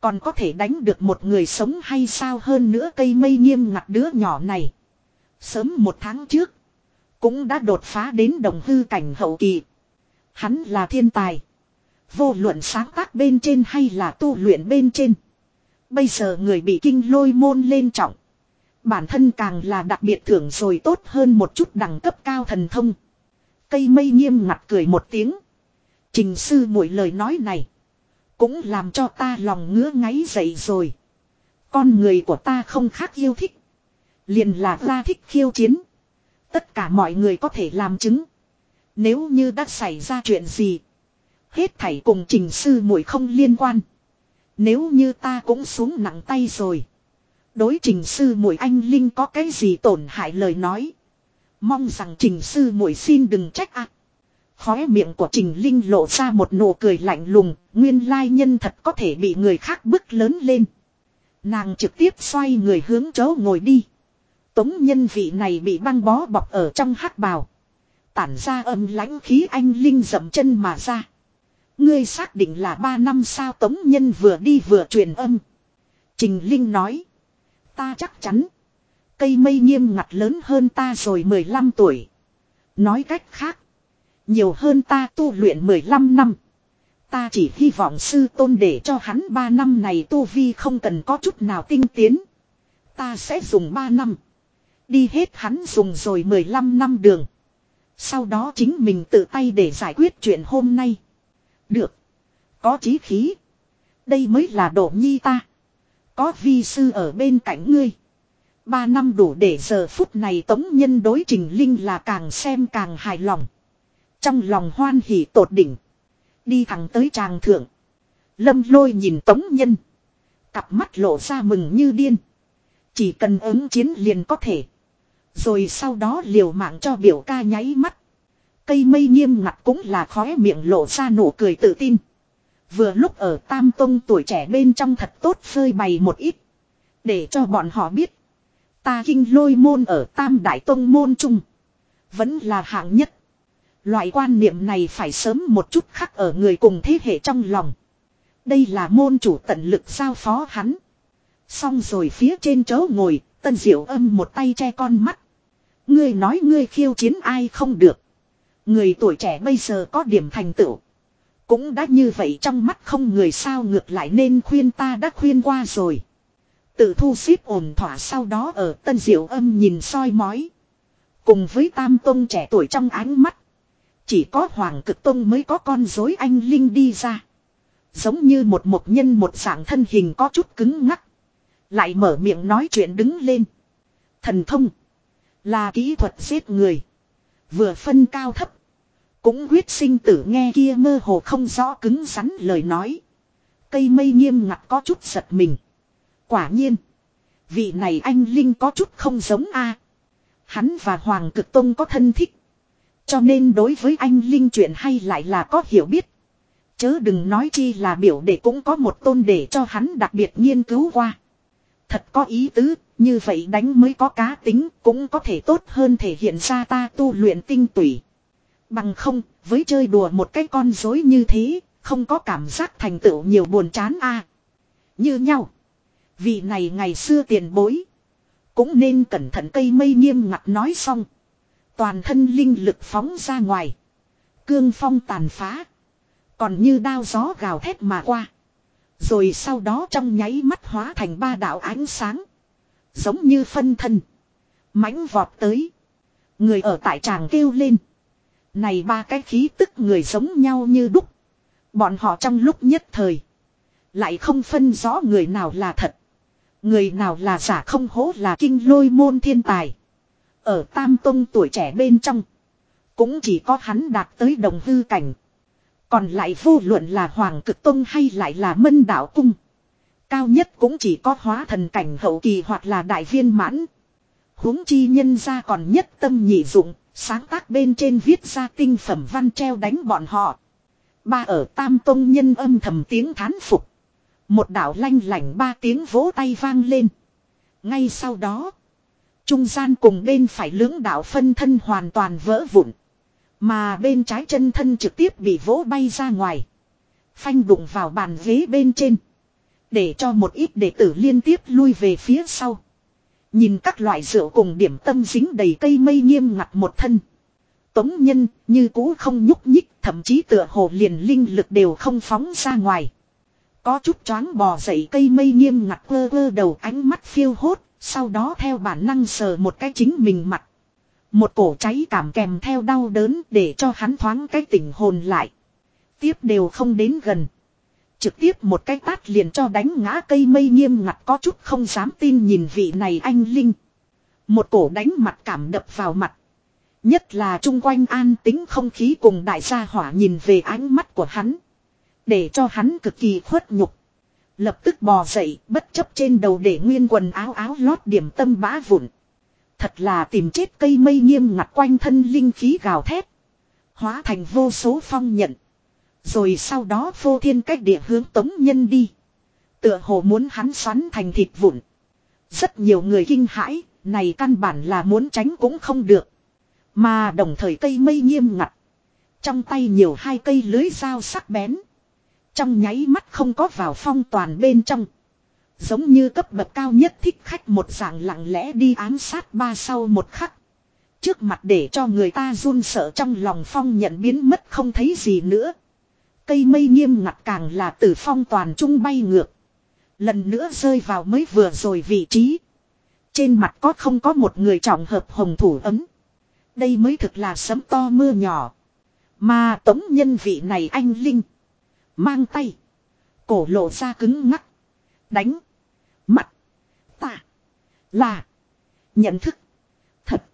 Còn có thể đánh được một người sống hay sao hơn nữa cây mây nghiêm ngặt đứa nhỏ này. Sớm một tháng trước. Cũng đã đột phá đến đồng hư cảnh hậu kỳ. Hắn là thiên tài. Vô luận sáng tác bên trên hay là tu luyện bên trên. Bây giờ người bị kinh lôi môn lên trọng. Bản thân càng là đặc biệt thưởng rồi tốt hơn một chút đẳng cấp cao thần thông. Cây mây nghiêm ngặt cười một tiếng. Trình sư mỗi lời nói này. Cũng làm cho ta lòng ngứa ngáy dậy rồi. Con người của ta không khác yêu thích. Liền là ra thích khiêu chiến. Tất cả mọi người có thể làm chứng. Nếu như đã xảy ra chuyện gì. Hết thảy cùng trình sư muội không liên quan. Nếu như ta cũng xuống nặng tay rồi. Đối trình sư muội anh Linh có cái gì tổn hại lời nói. Mong rằng trình sư muội xin đừng trách ạ. Khóe miệng của Trình Linh lộ ra một nụ cười lạnh lùng, nguyên lai nhân thật có thể bị người khác bức lớn lên. Nàng trực tiếp xoay người hướng chỗ ngồi đi. Tống nhân vị này bị băng bó bọc ở trong hắc bào. Tản ra âm lãnh khí anh Linh dậm chân mà ra. Ngươi xác định là ba năm sao Tống nhân vừa đi vừa truyền âm. Trình Linh nói. Ta chắc chắn. Cây mây nghiêm ngặt lớn hơn ta rồi 15 tuổi. Nói cách khác. Nhiều hơn ta tu luyện 15 năm. Ta chỉ hy vọng sư tôn để cho hắn 3 năm này tu vi không cần có chút nào tinh tiến. Ta sẽ dùng 3 năm. Đi hết hắn dùng rồi 15 năm đường. Sau đó chính mình tự tay để giải quyết chuyện hôm nay. Được. Có chí khí. Đây mới là độ nhi ta. Có vi sư ở bên cạnh ngươi. Ba năm đủ để giờ phút này tống nhân đối trình linh là càng xem càng hài lòng. Trong lòng hoan hỉ tột đỉnh. Đi thẳng tới tràng thượng. Lâm lôi nhìn tống nhân. Cặp mắt lộ ra mừng như điên. Chỉ cần ứng chiến liền có thể. Rồi sau đó liều mạng cho biểu ca nháy mắt. Cây mây nghiêm ngặt cũng là khóe miệng lộ ra nụ cười tự tin. Vừa lúc ở Tam Tông tuổi trẻ bên trong thật tốt phơi bày một ít. Để cho bọn họ biết. Ta kinh lôi môn ở Tam Đại Tông môn chung. Vẫn là hạng nhất. Loại quan niệm này phải sớm một chút khắc ở người cùng thế hệ trong lòng. Đây là môn chủ tận lực giao phó hắn. Xong rồi phía trên chỗ ngồi, tân diệu âm một tay che con mắt. Ngươi nói ngươi khiêu chiến ai không được. Người tuổi trẻ bây giờ có điểm thành tựu. Cũng đã như vậy trong mắt không người sao ngược lại nên khuyên ta đã khuyên qua rồi. Tự thu xếp ổn thỏa sau đó ở tân diệu âm nhìn soi mói. Cùng với tam tôn trẻ tuổi trong ánh mắt. Chỉ có Hoàng Cực Tông mới có con dối anh Linh đi ra. Giống như một một nhân một dạng thân hình có chút cứng ngắc. Lại mở miệng nói chuyện đứng lên. Thần thông. Là kỹ thuật giết người. Vừa phân cao thấp. Cũng quyết sinh tử nghe kia mơ hồ không rõ cứng rắn lời nói. Cây mây nghiêm ngặt có chút giật mình. Quả nhiên. Vị này anh Linh có chút không giống a Hắn và Hoàng Cực Tông có thân thích. Cho nên đối với anh Linh chuyện hay lại là có hiểu biết. Chớ đừng nói chi là biểu để cũng có một tôn để cho hắn đặc biệt nghiên cứu qua. Thật có ý tứ, như vậy đánh mới có cá tính, cũng có thể tốt hơn thể hiện ra ta tu luyện tinh tủy. Bằng không, với chơi đùa một cái con dối như thế, không có cảm giác thành tựu nhiều buồn chán a Như nhau. Vị này ngày xưa tiền bối. Cũng nên cẩn thận cây mây nghiêm ngặt nói xong. Toàn thân linh lực phóng ra ngoài. Cương phong tàn phá. Còn như đao gió gào thét mà qua. Rồi sau đó trong nháy mắt hóa thành ba đạo ánh sáng. Giống như phân thân. mãnh vọt tới. Người ở tại tràng kêu lên. Này ba cái khí tức người giống nhau như đúc. Bọn họ trong lúc nhất thời. Lại không phân rõ người nào là thật. Người nào là giả không hố là kinh lôi môn thiên tài. Ở tam tông tuổi trẻ bên trong. Cũng chỉ có hắn đạt tới đồng hư cảnh. Còn lại vô luận là hoàng cực tông hay lại là mân đạo cung. Cao nhất cũng chỉ có hóa thần cảnh hậu kỳ hoặc là đại viên mãn. huống chi nhân ra còn nhất tâm nhị dụng, sáng tác bên trên viết ra tinh phẩm văn treo đánh bọn họ. Ba ở tam tông nhân âm thầm tiếng thán phục. Một đạo lanh lảnh ba tiếng vỗ tay vang lên. Ngay sau đó. Trung gian cùng bên phải lưỡng đạo phân thân hoàn toàn vỡ vụn. Mà bên trái chân thân trực tiếp bị vỗ bay ra ngoài. Phanh đụng vào bàn ghế bên trên. Để cho một ít đệ tử liên tiếp lui về phía sau. Nhìn các loại rượu cùng điểm tâm dính đầy cây mây nghiêm ngặt một thân. Tống nhân như cũ không nhúc nhích thậm chí tựa hồ liền linh lực đều không phóng ra ngoài. Có chút choáng bò dậy cây mây nghiêm ngặt quơ quơ đầu ánh mắt phiêu hốt, sau đó theo bản năng sờ một cái chính mình mặt. Một cổ cháy cảm kèm theo đau đớn để cho hắn thoáng cái tỉnh hồn lại. Tiếp đều không đến gần. Trực tiếp một cái tát liền cho đánh ngã cây mây nghiêm ngặt có chút không dám tin nhìn vị này anh Linh. Một cổ đánh mặt cảm đập vào mặt. Nhất là chung quanh an tính không khí cùng đại gia hỏa nhìn về ánh mắt của hắn. Để cho hắn cực kỳ khuất nhục. Lập tức bò dậy bất chấp trên đầu để nguyên quần áo áo lót điểm tâm bã vụn. Thật là tìm chết cây mây nghiêm ngặt quanh thân linh khí gào thét. Hóa thành vô số phong nhận. Rồi sau đó phô thiên cách địa hướng tống nhân đi. Tựa hồ muốn hắn xoắn thành thịt vụn. Rất nhiều người kinh hãi, này căn bản là muốn tránh cũng không được. Mà đồng thời cây mây nghiêm ngặt. Trong tay nhiều hai cây lưới dao sắc bén. Trong nháy mắt không có vào phong toàn bên trong. Giống như cấp bậc cao nhất thích khách một dạng lặng lẽ đi ám sát ba sau một khắc. Trước mặt để cho người ta run sợ trong lòng phong nhận biến mất không thấy gì nữa. Cây mây nghiêm ngặt càng là từ phong toàn trung bay ngược. Lần nữa rơi vào mới vừa rồi vị trí. Trên mặt có không có một người trọng hợp hồng thủ ấm. Đây mới thực là sấm to mưa nhỏ. Mà tống nhân vị này anh Linh. Mang tay. Cổ lộ ra cứng ngắc. Đánh. Mặt. Tạ. Là. Nhận thức. Thật.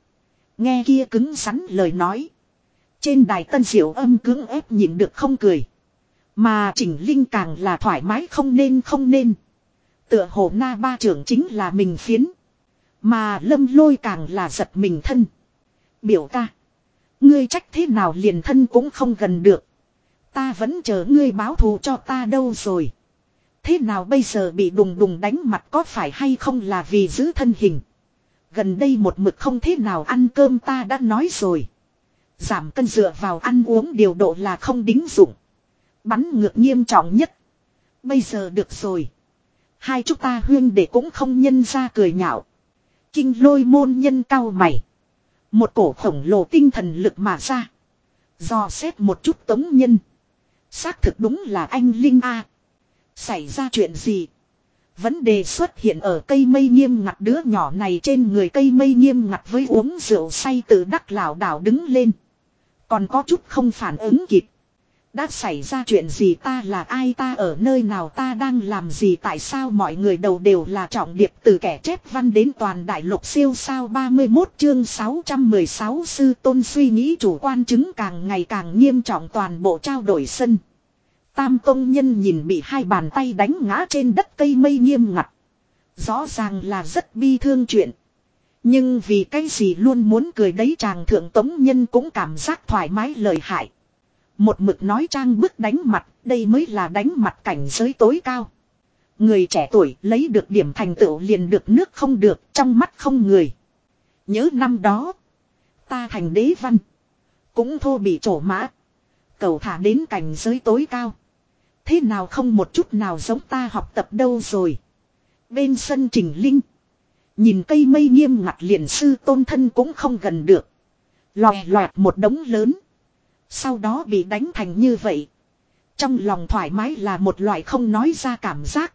Nghe kia cứng rắn lời nói. Trên đài tân diệu âm cứng ép nhìn được không cười. Mà chỉnh linh càng là thoải mái không nên không nên. Tựa hồ na ba trưởng chính là mình phiến. Mà lâm lôi càng là giật mình thân. Biểu ca. Ngươi trách thế nào liền thân cũng không gần được. Ta vẫn chờ ngươi báo thù cho ta đâu rồi. Thế nào bây giờ bị đùng đùng đánh mặt có phải hay không là vì giữ thân hình. Gần đây một mực không thế nào ăn cơm ta đã nói rồi. Giảm cân dựa vào ăn uống điều độ là không đính dụng. Bắn ngược nghiêm trọng nhất. Bây giờ được rồi. Hai chúng ta huyên để cũng không nhân ra cười nhạo. Kinh lôi môn nhân cao mày. Một cổ khổng lồ tinh thần lực mà ra. Do xét một chút tống nhân. Xác thực đúng là anh Linh A. Xảy ra chuyện gì? Vấn đề xuất hiện ở cây mây nghiêm ngặt đứa nhỏ này trên người cây mây nghiêm ngặt với uống rượu say từ đắc lảo đảo đứng lên. Còn có chút không phản ứng kịp. Đã xảy ra chuyện gì ta là ai, ta ở nơi nào, ta đang làm gì, tại sao mọi người đầu đều là trọng điệp từ kẻ chép văn đến toàn đại lục siêu sao 31 chương 616 sư tôn suy nghĩ chủ quan chứng càng ngày càng nghiêm trọng toàn bộ trao đổi sân. Tam công nhân nhìn bị hai bàn tay đánh ngã trên đất cây mây nghiêm ngặt. Rõ ràng là rất bi thương chuyện. Nhưng vì cái gì luôn muốn cười đấy, chàng thượng tống nhân cũng cảm giác thoải mái lời hại. Một mực nói trang bức đánh mặt, đây mới là đánh mặt cảnh giới tối cao. Người trẻ tuổi lấy được điểm thành tựu liền được nước không được, trong mắt không người. Nhớ năm đó, ta thành đế văn. Cũng thô bị trổ mã. Cầu thả đến cảnh giới tối cao. Thế nào không một chút nào giống ta học tập đâu rồi. Bên sân trình linh. Nhìn cây mây nghiêm ngặt liền sư tôn thân cũng không gần được. Lòe loẹt một đống lớn. Sau đó bị đánh thành như vậy. Trong lòng thoải mái là một loại không nói ra cảm giác.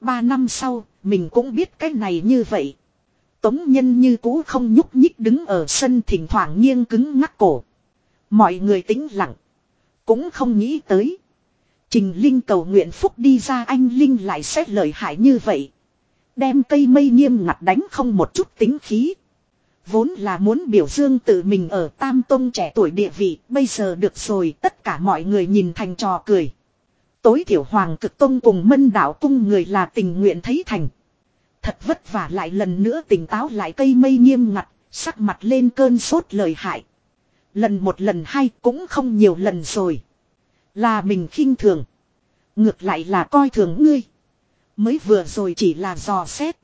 Ba năm sau, mình cũng biết cái này như vậy. Tống nhân như cũ không nhúc nhích đứng ở sân thỉnh thoảng nghiêng cứng ngắc cổ. Mọi người tĩnh lặng. Cũng không nghĩ tới. Trình Linh cầu nguyện phúc đi ra anh Linh lại xét lời hại như vậy. Đem cây mây nghiêm ngặt đánh không một chút tính khí. Vốn là muốn biểu dương tự mình ở Tam Tông trẻ tuổi địa vị, bây giờ được rồi tất cả mọi người nhìn thành trò cười. Tối thiểu Hoàng cực Tông cùng mân đạo cung người là tình nguyện thấy thành. Thật vất vả lại lần nữa tỉnh táo lại cây mây nghiêm ngặt, sắc mặt lên cơn sốt lời hại. Lần một lần hai cũng không nhiều lần rồi. Là mình khinh thường. Ngược lại là coi thường ngươi. Mới vừa rồi chỉ là dò xét.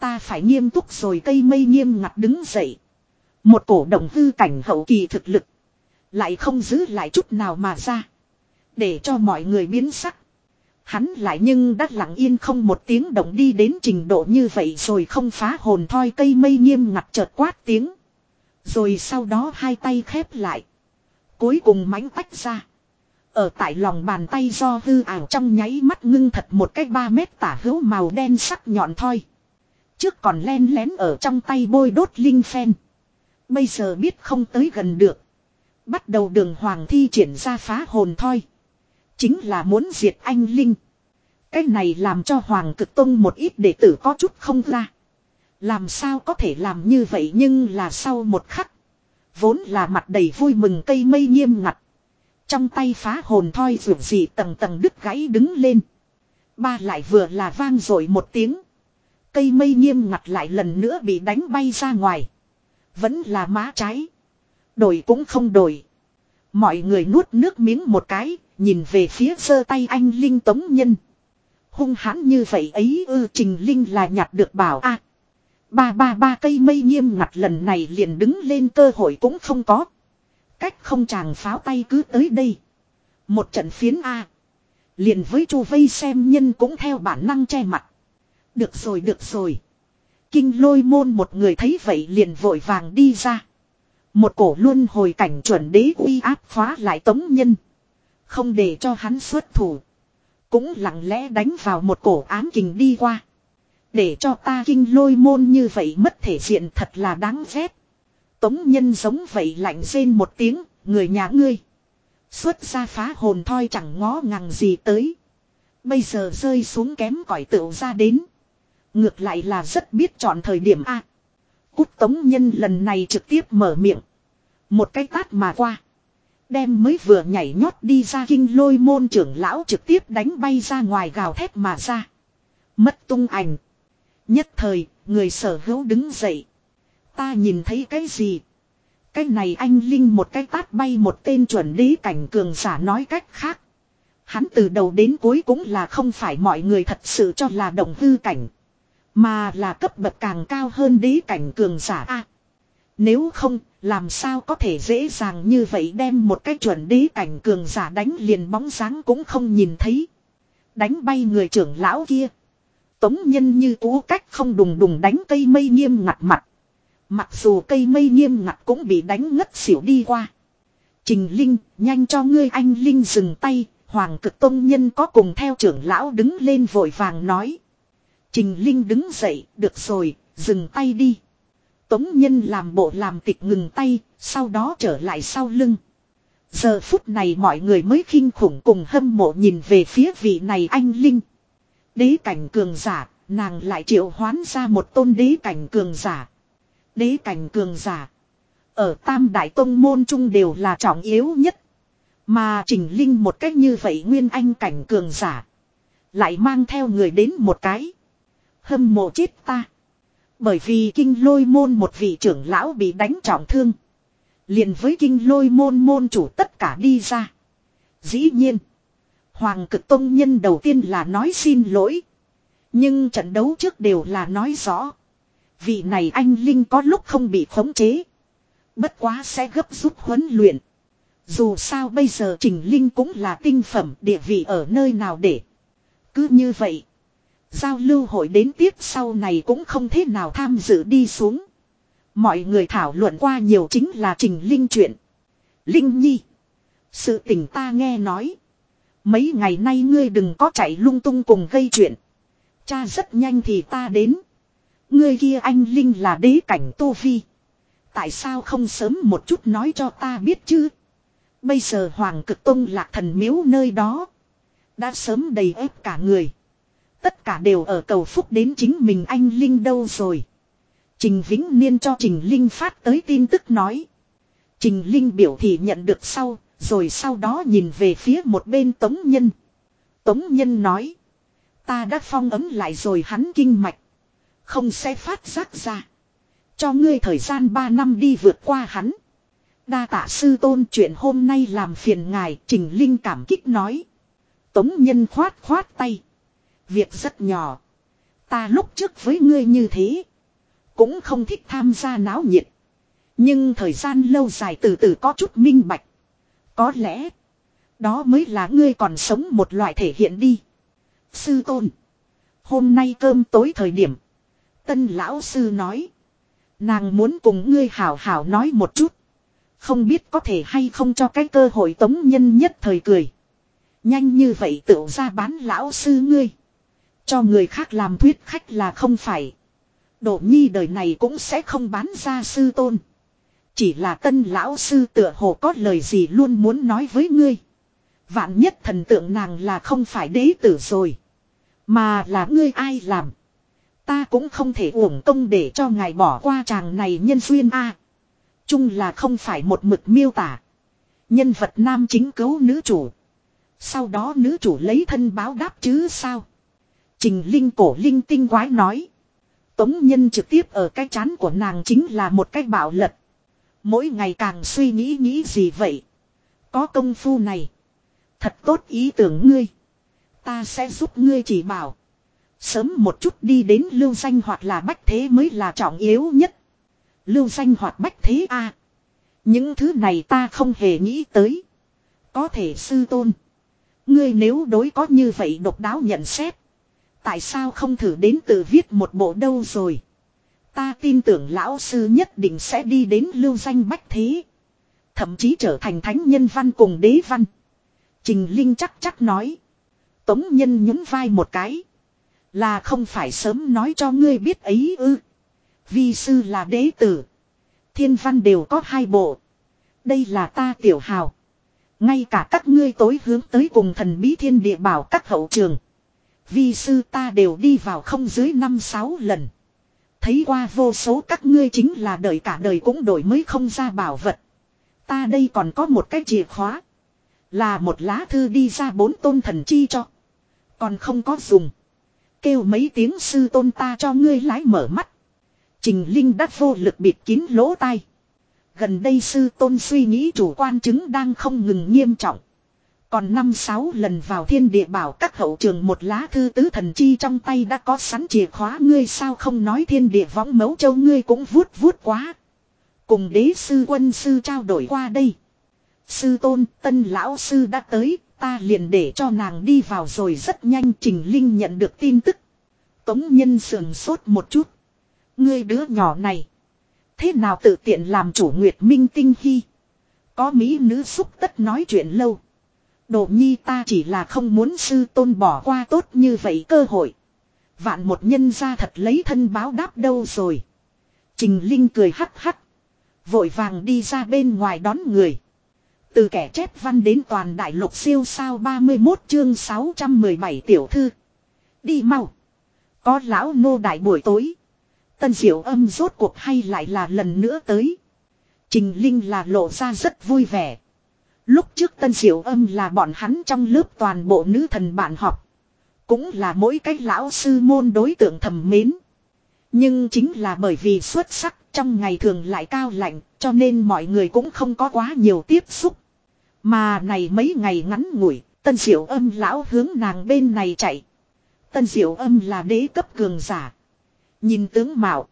Ta phải nghiêm túc rồi cây mây nghiêm ngặt đứng dậy. Một cổ động hư cảnh hậu kỳ thực lực. Lại không giữ lại chút nào mà ra. Để cho mọi người biến sắc. Hắn lại nhưng đắt lặng yên không một tiếng động đi đến trình độ như vậy rồi không phá hồn thoi cây mây nghiêm ngặt chợt quát tiếng. Rồi sau đó hai tay khép lại. Cuối cùng mánh tách ra. Ở tại lòng bàn tay do hư ảo trong nháy mắt ngưng thật một cách 3 mét tả hữu màu đen sắc nhọn thoi. Trước còn len lén ở trong tay bôi đốt linh phen. Bây giờ biết không tới gần được. Bắt đầu đường hoàng thi triển ra phá hồn thoi. Chính là muốn diệt anh Linh. Cái này làm cho Hoàng cực tông một ít đệ tử có chút không ra. Làm sao có thể làm như vậy nhưng là sau một khắc. Vốn là mặt đầy vui mừng cây mây nghiêm ngặt. Trong tay phá hồn thoi rượu gì tầng tầng đứt gãy đứng lên. Ba lại vừa là vang rồi một tiếng. Cây mây nghiêm ngặt lại lần nữa bị đánh bay ra ngoài. Vẫn là má trái. Đổi cũng không đổi. Mọi người nuốt nước miếng một cái, nhìn về phía sơ tay anh Linh Tống Nhân. Hung hãn như vậy ấy ư Trình Linh là nhặt được bảo a Ba ba ba cây mây nghiêm ngặt lần này liền đứng lên cơ hội cũng không có. Cách không chàng pháo tay cứ tới đây. Một trận phiến A. Liền với chu vây xem nhân cũng theo bản năng che mặt. Được rồi được rồi. Kinh lôi môn một người thấy vậy liền vội vàng đi ra. Một cổ luôn hồi cảnh chuẩn đế uy áp khóa lại tống nhân. Không để cho hắn xuất thủ. Cũng lặng lẽ đánh vào một cổ ám kình đi qua. Để cho ta kinh lôi môn như vậy mất thể diện thật là đáng ghét. Tống nhân giống vậy lạnh rên một tiếng, người nhà ngươi. Xuất ra phá hồn thoi chẳng ngó ngàng gì tới. Bây giờ rơi xuống kém cỏi tựu ra đến. Ngược lại là rất biết chọn thời điểm A. Cút tống nhân lần này trực tiếp mở miệng. Một cái tát mà qua. Đem mới vừa nhảy nhót đi ra kinh lôi môn trưởng lão trực tiếp đánh bay ra ngoài gào thét mà ra. Mất tung ảnh. Nhất thời, người sở hữu đứng dậy. Ta nhìn thấy cái gì? Cái này anh Linh một cái tát bay một tên chuẩn đế cảnh cường giả nói cách khác. Hắn từ đầu đến cuối cũng là không phải mọi người thật sự cho là động hư cảnh. Mà là cấp bậc càng cao hơn đế cảnh cường giả A. nếu không, làm sao có thể dễ dàng như vậy đem một cái chuẩn đế cảnh cường giả đánh liền bóng dáng cũng không nhìn thấy. Đánh bay người trưởng lão kia. Tống nhân như cú cách không đùng đùng đánh cây mây nghiêm ngặt mặt. Mặc dù cây mây nghiêm ngặt cũng bị đánh ngất xỉu đi qua. Trình Linh, nhanh cho ngươi anh Linh dừng tay, Hoàng cực tông nhân có cùng theo trưởng lão đứng lên vội vàng nói. Trình Linh đứng dậy, được rồi, dừng tay đi. Tống nhân làm bộ làm tịch ngừng tay, sau đó trở lại sau lưng. Giờ phút này mọi người mới khinh khủng cùng hâm mộ nhìn về phía vị này anh Linh. Đế cảnh cường giả, nàng lại triệu hoán ra một tôn đế cảnh cường giả. Đế cảnh cường giả. Ở tam đại tông môn trung đều là trọng yếu nhất. Mà trình linh một cách như vậy nguyên anh cảnh cường giả. Lại mang theo người đến một cái. Hâm mộ chết ta. Bởi vì kinh lôi môn một vị trưởng lão bị đánh trọng thương. liền với kinh lôi môn môn chủ tất cả đi ra. Dĩ nhiên. Hoàng cực tông nhân đầu tiên là nói xin lỗi. Nhưng trận đấu trước đều là nói rõ. Vị này anh Linh có lúc không bị khống chế. Bất quá sẽ gấp rút huấn luyện. Dù sao bây giờ Trình Linh cũng là tinh phẩm địa vị ở nơi nào để. Cứ như vậy. Giao lưu hội đến tiếp sau này cũng không thế nào tham dự đi xuống. Mọi người thảo luận qua nhiều chính là Trình Linh chuyện. Linh Nhi. Sự tình ta nghe nói. Mấy ngày nay ngươi đừng có chạy lung tung cùng gây chuyện. Cha rất nhanh thì ta đến. Ngươi kia anh Linh là đế cảnh Tô Phi. Tại sao không sớm một chút nói cho ta biết chứ? Bây giờ Hoàng cực Tông lạc thần miếu nơi đó. Đã sớm đầy ép cả người. Tất cả đều ở cầu phúc đến chính mình anh Linh đâu rồi. Trình Vĩnh Niên cho Trình Linh phát tới tin tức nói. Trình Linh biểu thị nhận được sau, rồi sau đó nhìn về phía một bên Tống Nhân. Tống Nhân nói. Ta đã phong ấm lại rồi hắn kinh mạch. Không sẽ phát giác ra. Cho ngươi thời gian 3 năm đi vượt qua hắn. Đa tạ sư tôn chuyện hôm nay làm phiền ngài Trình Linh cảm kích nói. Tống Nhân khoát khoát tay. Việc rất nhỏ. Ta lúc trước với ngươi như thế. Cũng không thích tham gia náo nhiệt. Nhưng thời gian lâu dài từ từ có chút minh bạch. Có lẽ. Đó mới là ngươi còn sống một loại thể hiện đi. Sư tôn. Hôm nay cơm tối thời điểm. Tân lão sư nói. Nàng muốn cùng ngươi hảo hảo nói một chút. Không biết có thể hay không cho cái cơ hội tống nhân nhất thời cười. Nhanh như vậy tựu ra bán lão sư ngươi. Cho người khác làm thuyết khách là không phải. Độ nhi đời này cũng sẽ không bán ra sư tôn. Chỉ là tân lão sư tựa hồ có lời gì luôn muốn nói với ngươi. Vạn nhất thần tượng nàng là không phải đế tử rồi. Mà là ngươi ai làm. Ta cũng không thể uổng công để cho ngài bỏ qua chàng này nhân duyên a. À, chung là không phải một mực miêu tả. Nhân vật nam chính cứu nữ chủ. Sau đó nữ chủ lấy thân báo đáp chứ sao. Trình Linh cổ linh tinh quái nói. Tống nhân trực tiếp ở cái chán của nàng chính là một cái bạo lật. Mỗi ngày càng suy nghĩ nghĩ gì vậy. Có công phu này. Thật tốt ý tưởng ngươi. Ta sẽ giúp ngươi chỉ bảo. Sớm một chút đi đến lưu danh hoặc là bách thế mới là trọng yếu nhất. Lưu danh hoặc bách thế a Những thứ này ta không hề nghĩ tới. Có thể sư tôn. Ngươi nếu đối có như vậy độc đáo nhận xét. Tại sao không thử đến tự viết một bộ đâu rồi. Ta tin tưởng lão sư nhất định sẽ đi đến lưu danh bách thế. Thậm chí trở thành thánh nhân văn cùng đế văn. Trình Linh chắc chắc nói. Tống nhân nhún vai một cái. Là không phải sớm nói cho ngươi biết ấy ư. Vi sư là đế tử. Thiên văn đều có hai bộ. Đây là ta tiểu hào. Ngay cả các ngươi tối hướng tới cùng thần bí thiên địa bảo các hậu trường. Vi sư ta đều đi vào không dưới năm sáu lần. Thấy qua vô số các ngươi chính là đời cả đời cũng đổi mới không ra bảo vật. Ta đây còn có một cái chìa khóa. Là một lá thư đi ra bốn tôn thần chi cho. Còn không có dùng. Kêu mấy tiếng sư tôn ta cho ngươi lái mở mắt. Trình Linh đắt vô lực bịt kín lỗ tai. Gần đây sư tôn suy nghĩ chủ quan chứng đang không ngừng nghiêm trọng. Còn năm sáu lần vào thiên địa bảo các hậu trường một lá thư tứ thần chi trong tay đã có sẵn chìa khóa ngươi sao không nói thiên địa võng mấu châu ngươi cũng vuốt vuốt quá. Cùng đế sư quân sư trao đổi qua đây. Sư tôn tân lão sư đã tới, ta liền để cho nàng đi vào rồi rất nhanh Trình Linh nhận được tin tức. Tống nhân sườn sốt một chút. Ngươi đứa nhỏ này. Thế nào tự tiện làm chủ Nguyệt Minh Tinh Hy. Có mỹ nữ xúc tất nói chuyện lâu. Đồ nhi ta chỉ là không muốn sư tôn bỏ qua tốt như vậy cơ hội. Vạn một nhân ra thật lấy thân báo đáp đâu rồi. Trình Linh cười hắc hắc. Vội vàng đi ra bên ngoài đón người. Từ kẻ chép văn đến toàn đại lục siêu sao 31 chương 617 tiểu thư. Đi mau. Có lão nô đại buổi tối. Tân diệu âm rốt cuộc hay lại là lần nữa tới. Trình Linh là lộ ra rất vui vẻ. Lúc trước tân diệu âm là bọn hắn trong lớp toàn bộ nữ thần bạn học. Cũng là mỗi cách lão sư môn đối tượng thầm mến. Nhưng chính là bởi vì xuất sắc trong ngày thường lại cao lạnh cho nên mọi người cũng không có quá nhiều tiếp xúc. Mà này mấy ngày ngắn ngủi, tân diệu âm lão hướng nàng bên này chạy. Tân diệu âm là đế cấp cường giả. Nhìn tướng mạo.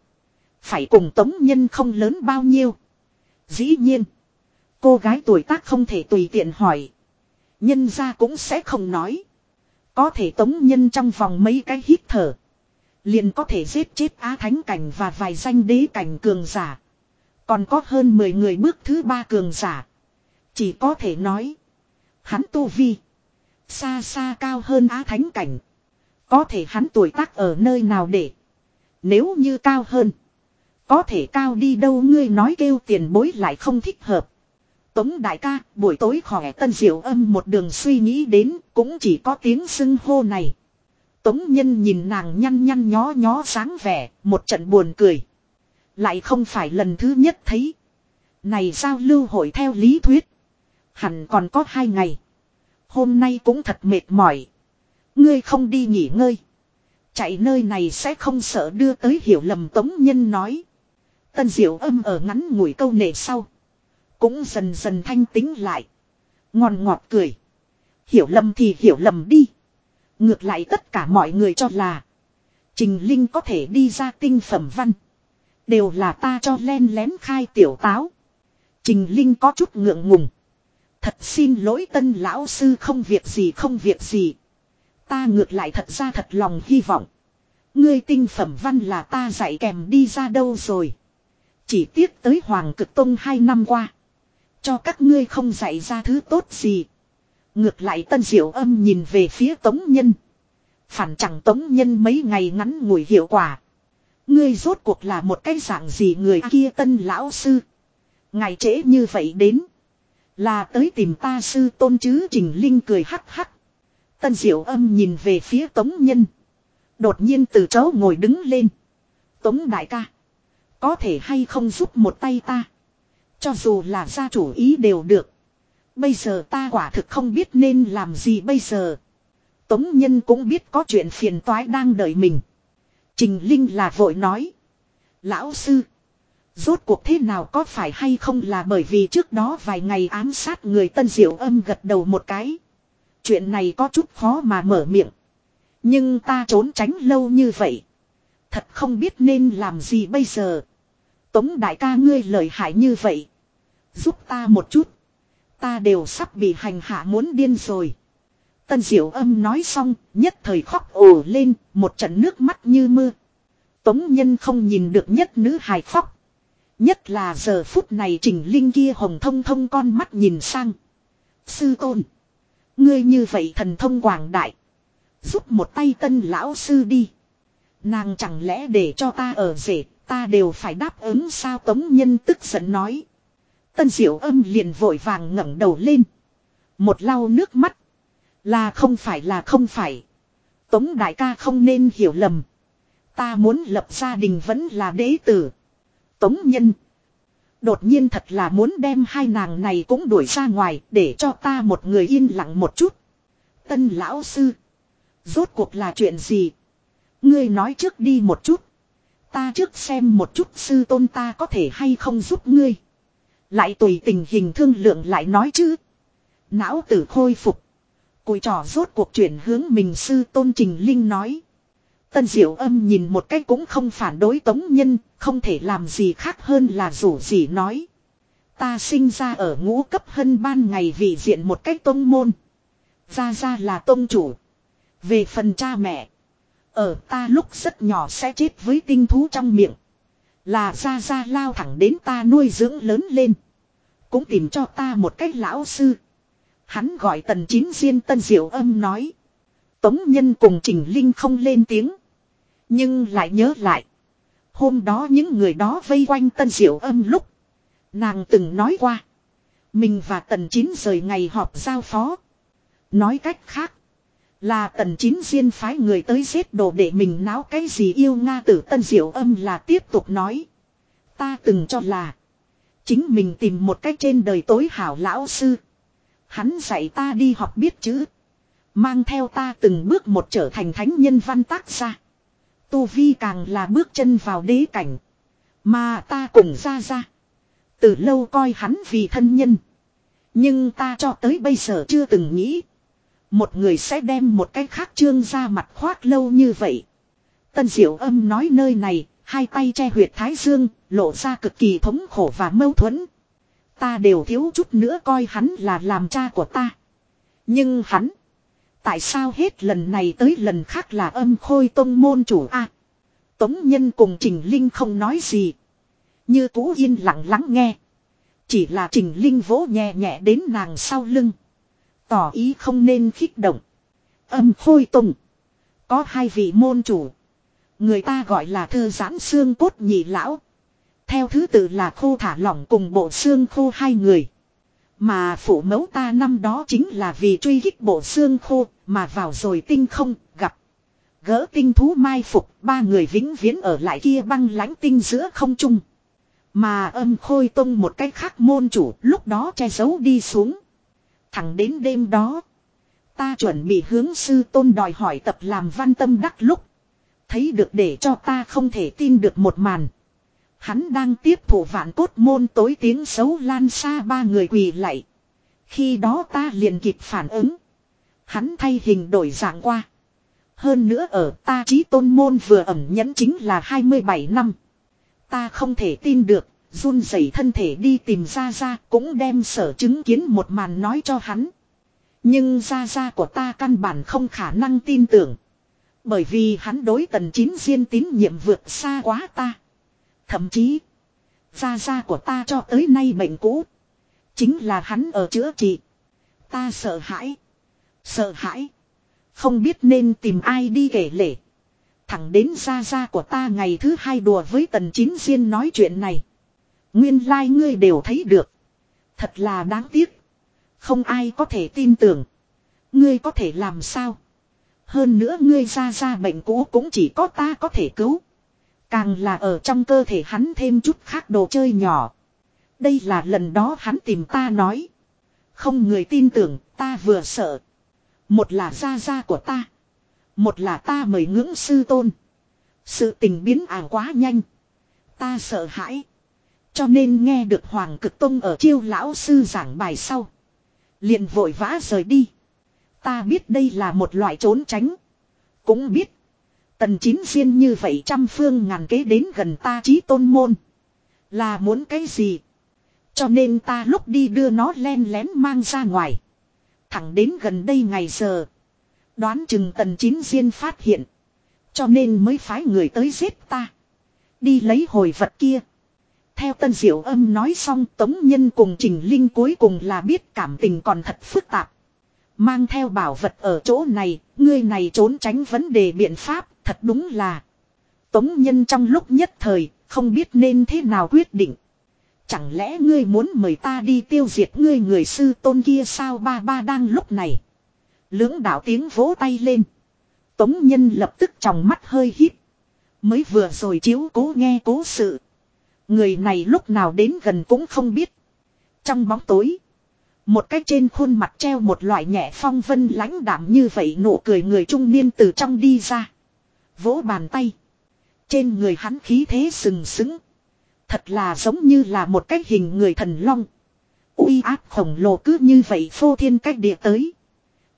Phải cùng tống nhân không lớn bao nhiêu. Dĩ nhiên. Cô gái tuổi tác không thể tùy tiện hỏi. Nhân ra cũng sẽ không nói. Có thể tống nhân trong vòng mấy cái hít thở. Liền có thể giết chết á thánh cảnh và vài danh đế cảnh cường giả. Còn có hơn 10 người bước thứ ba cường giả. Chỉ có thể nói. Hắn tu vi. Xa xa cao hơn á thánh cảnh. Có thể hắn tuổi tác ở nơi nào để. Nếu như cao hơn. Có thể cao đi đâu ngươi nói kêu tiền bối lại không thích hợp. Tống đại ca, buổi tối khỏe tân diệu âm một đường suy nghĩ đến, cũng chỉ có tiếng xưng hô này. Tống nhân nhìn nàng nhăn nhăn nhó nhó sáng vẻ, một trận buồn cười. Lại không phải lần thứ nhất thấy. Này giao lưu hội theo lý thuyết. Hẳn còn có hai ngày. Hôm nay cũng thật mệt mỏi. Ngươi không đi nghỉ ngơi. Chạy nơi này sẽ không sợ đưa tới hiểu lầm tống nhân nói. Tân diệu âm ở ngắn ngủi câu nệ sau. Cũng dần dần thanh tính lại. Ngon ngọt cười. Hiểu lầm thì hiểu lầm đi. Ngược lại tất cả mọi người cho là. Trình Linh có thể đi ra tinh phẩm văn. Đều là ta cho len lén khai tiểu táo. Trình Linh có chút ngượng ngùng. Thật xin lỗi tân lão sư không việc gì không việc gì. Ta ngược lại thật ra thật lòng hy vọng. Ngươi tinh phẩm văn là ta dạy kèm đi ra đâu rồi. Chỉ tiếc tới Hoàng Cực Tông hai năm qua. Cho các ngươi không dạy ra thứ tốt gì. Ngược lại tân diệu âm nhìn về phía tống nhân. Phản chẳng tống nhân mấy ngày ngắn ngủi hiệu quả. Ngươi rốt cuộc là một cái dạng gì người kia tân lão sư. Ngày trễ như vậy đến. Là tới tìm ta sư tôn chứ Trình Linh cười hắc hắc. Tân diệu âm nhìn về phía tống nhân. Đột nhiên từ chỗ ngồi đứng lên. Tống đại ca. Có thể hay không giúp một tay ta. Cho dù là gia chủ ý đều được. Bây giờ ta quả thực không biết nên làm gì bây giờ. Tống Nhân cũng biết có chuyện phiền toái đang đợi mình. Trình Linh là vội nói. Lão sư. Rốt cuộc thế nào có phải hay không là bởi vì trước đó vài ngày ám sát người tân diệu âm gật đầu một cái. Chuyện này có chút khó mà mở miệng. Nhưng ta trốn tránh lâu như vậy. Thật không biết nên làm gì bây giờ. Tống đại ca ngươi lời hại như vậy. Giúp ta một chút. Ta đều sắp bị hành hạ muốn điên rồi. Tân diệu âm nói xong, nhất thời khóc ồ lên, một trận nước mắt như mưa. Tống nhân không nhìn được nhất nữ hài khóc. Nhất là giờ phút này trình linh kia hồng thông thông con mắt nhìn sang. Sư tôn. Ngươi như vậy thần thông quảng đại. Giúp một tay tân lão sư đi. Nàng chẳng lẽ để cho ta ở rể, ta đều phải đáp ứng sao tống nhân tức giận nói. Tân diệu âm liền vội vàng ngẩng đầu lên. Một lau nước mắt. Là không phải, là không phải. Tống đại ca không nên hiểu lầm. Ta muốn lập gia đình vẫn là đế tử. Tống nhân. Đột nhiên thật là muốn đem hai nàng này cũng đuổi ra ngoài để cho ta một người yên lặng một chút. Tân lão sư. Rốt cuộc là chuyện gì? Ngươi nói trước đi một chút. Ta trước xem một chút sư tôn ta có thể hay không giúp ngươi. Lại tùy tình hình thương lượng lại nói chứ. Não tử khôi phục. Cùi trò rốt cuộc chuyển hướng mình sư tôn trình linh nói. Tân diệu âm nhìn một cách cũng không phản đối tống nhân, không thể làm gì khác hơn là rủ gì nói. Ta sinh ra ở ngũ cấp hân ban ngày vì diện một cách tông môn. Ra ra là tôn chủ. Về phần cha mẹ. Ở ta lúc rất nhỏ sẽ chết với tinh thú trong miệng. Là ra ra lao thẳng đến ta nuôi dưỡng lớn lên. Cũng tìm cho ta một cách lão sư. Hắn gọi tần chín diên tân diệu âm nói. Tống nhân cùng Trình Linh không lên tiếng. Nhưng lại nhớ lại. Hôm đó những người đó vây quanh tân diệu âm lúc. Nàng từng nói qua. Mình và tần chín rời ngày họp giao phó. Nói cách khác. Là tần chín diên phái người tới giết đồ để mình náo cái gì yêu Nga tử tân diệu âm là tiếp tục nói. Ta từng cho là. Chính mình tìm một cách trên đời tối hảo lão sư. Hắn dạy ta đi học biết chữ. Mang theo ta từng bước một trở thành thánh nhân văn tác gia. Tu Vi càng là bước chân vào đế cảnh. Mà ta cùng ra ra. Từ lâu coi hắn vì thân nhân. Nhưng ta cho tới bây giờ chưa từng nghĩ. Một người sẽ đem một cái khác trương ra mặt khoác lâu như vậy. Tân diệu âm nói nơi này, hai tay che huyệt thái dương, lộ ra cực kỳ thống khổ và mâu thuẫn. Ta đều thiếu chút nữa coi hắn là làm cha của ta. Nhưng hắn, tại sao hết lần này tới lần khác là âm khôi tông môn chủ a? Tống nhân cùng Trình Linh không nói gì. Như cũ yên lặng lắng nghe. Chỉ là Trình Linh vỗ nhẹ nhẹ đến nàng sau lưng. Tỏ ý không nên khích động. Âm khôi tùng. Có hai vị môn chủ. Người ta gọi là thư giãn xương cốt nhị lão. Theo thứ tự là khô thả lỏng cùng bộ xương khô hai người. Mà phụ mẫu ta năm đó chính là vì truy kích bộ xương khô mà vào rồi tinh không, gặp. Gỡ tinh thú mai phục, ba người vĩnh viễn ở lại kia băng lãnh tinh giữa không trung. Mà âm khôi tông một cách khác môn chủ lúc đó che giấu đi xuống. Thẳng đến đêm đó. Ta chuẩn bị hướng sư tôn đòi hỏi tập làm văn tâm đắc lúc. Thấy được để cho ta không thể tin được một màn. Hắn đang tiếp thủ vạn cốt môn tối tiếng xấu lan xa ba người quỳ lạy. Khi đó ta liền kịp phản ứng. Hắn thay hình đổi dạng qua. Hơn nữa ở ta trí tôn môn vừa ẩm nhẫn chính là 27 năm. Ta không thể tin được, run rẩy thân thể đi tìm ra ra cũng đem sở chứng kiến một màn nói cho hắn. Nhưng ra ra của ta căn bản không khả năng tin tưởng. Bởi vì hắn đối tần chín diên tín nhiệm vượt xa quá ta. Thậm chí, gia gia của ta cho tới nay bệnh cũ. Chính là hắn ở chữa trị. Ta sợ hãi. Sợ hãi. Không biết nên tìm ai đi kể lể. Thẳng đến gia gia của ta ngày thứ hai đùa với tần chín diên nói chuyện này. Nguyên lai like ngươi đều thấy được. Thật là đáng tiếc. Không ai có thể tin tưởng. Ngươi có thể làm sao? Hơn nữa ngươi ra ra bệnh cũ cũng chỉ có ta có thể cứu. Càng là ở trong cơ thể hắn thêm chút khác đồ chơi nhỏ. Đây là lần đó hắn tìm ta nói. Không người tin tưởng, ta vừa sợ. Một là gia gia của ta. Một là ta mời ngưỡng sư tôn. Sự tình biến ảo quá nhanh. Ta sợ hãi. Cho nên nghe được Hoàng Cực Tông ở chiêu lão sư giảng bài sau. Liền vội vã rời đi. Ta biết đây là một loại trốn tránh. Cũng biết. Tần chín xuyên như vậy trăm phương ngàn kế đến gần ta trí tôn môn. Là muốn cái gì? Cho nên ta lúc đi đưa nó len lén mang ra ngoài. Thẳng đến gần đây ngày giờ. Đoán chừng tần chín diên phát hiện. Cho nên mới phái người tới giết ta. Đi lấy hồi vật kia. Theo tân diệu âm nói xong, tống nhân cùng trình linh cuối cùng là biết cảm tình còn thật phức tạp. Mang theo bảo vật ở chỗ này, ngươi này trốn tránh vấn đề biện pháp, thật đúng là. Tống nhân trong lúc nhất thời, không biết nên thế nào quyết định. Chẳng lẽ ngươi muốn mời ta đi tiêu diệt ngươi người sư tôn kia sao ba ba đang lúc này. Lưỡng đạo tiếng vỗ tay lên. Tống nhân lập tức trong mắt hơi hít. Mới vừa rồi chiếu cố nghe cố sự. Người này lúc nào đến gần cũng không biết. Trong bóng tối. Một cách trên khuôn mặt treo một loại nhẹ phong vân lãnh đảm như vậy nụ cười người trung niên từ trong đi ra. Vỗ bàn tay. Trên người hắn khí thế sừng sững. Thật là giống như là một cái hình người thần long. uy áp khổng lồ cứ như vậy phô thiên cách địa tới.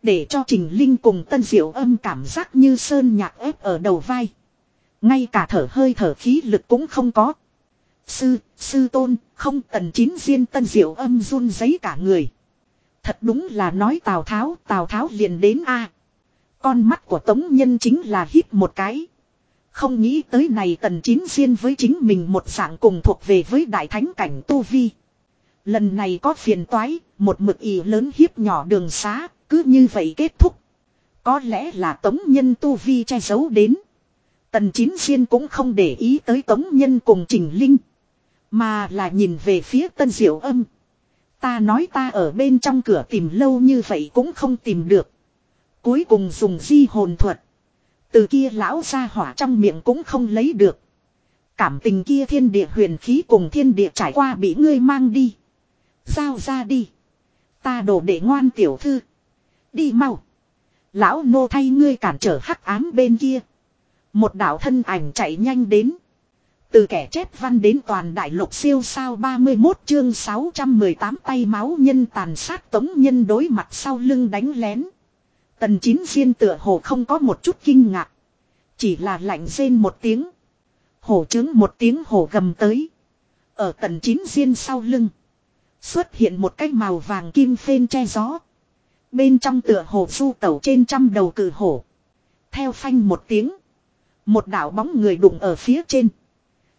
Để cho Trình Linh cùng Tân Diệu âm cảm giác như sơn nhạc ép ở đầu vai. Ngay cả thở hơi thở khí lực cũng không có. Sư, sư tôn, không tần chín riêng Tân Diệu âm run giấy cả người. Thật đúng là nói Tào Tháo, Tào Tháo liền đến a. Con mắt của Tống Nhân chính là hít một cái. Không nghĩ tới này tần chín diên với chính mình một dạng cùng thuộc về với đại thánh cảnh Tu Vi. Lần này có phiền toái, một mực ý lớn hiếp nhỏ đường xá, cứ như vậy kết thúc. Có lẽ là tống nhân Tu Vi che giấu đến. Tần chín xuyên cũng không để ý tới tống nhân cùng trình linh. Mà là nhìn về phía tân diệu âm. Ta nói ta ở bên trong cửa tìm lâu như vậy cũng không tìm được. Cuối cùng dùng di hồn thuật. Từ kia lão ra hỏa trong miệng cũng không lấy được. Cảm tình kia thiên địa huyền khí cùng thiên địa trải qua bị ngươi mang đi. Giao ra đi. Ta đổ để ngoan tiểu thư. Đi mau. Lão nô thay ngươi cản trở hắc ám bên kia. Một đạo thân ảnh chạy nhanh đến. Từ kẻ chép văn đến toàn đại lục siêu sao 31 chương 618 tay máu nhân tàn sát tống nhân đối mặt sau lưng đánh lén. Tần chín diên tựa hồ không có một chút kinh ngạc. Chỉ là lạnh rên một tiếng. Hổ trứng một tiếng hổ gầm tới. Ở tần chín diên sau lưng. Xuất hiện một cái màu vàng kim phên che gió. Bên trong tựa hồ du tẩu trên trăm đầu cử hổ. Theo phanh một tiếng. Một đảo bóng người đụng ở phía trên.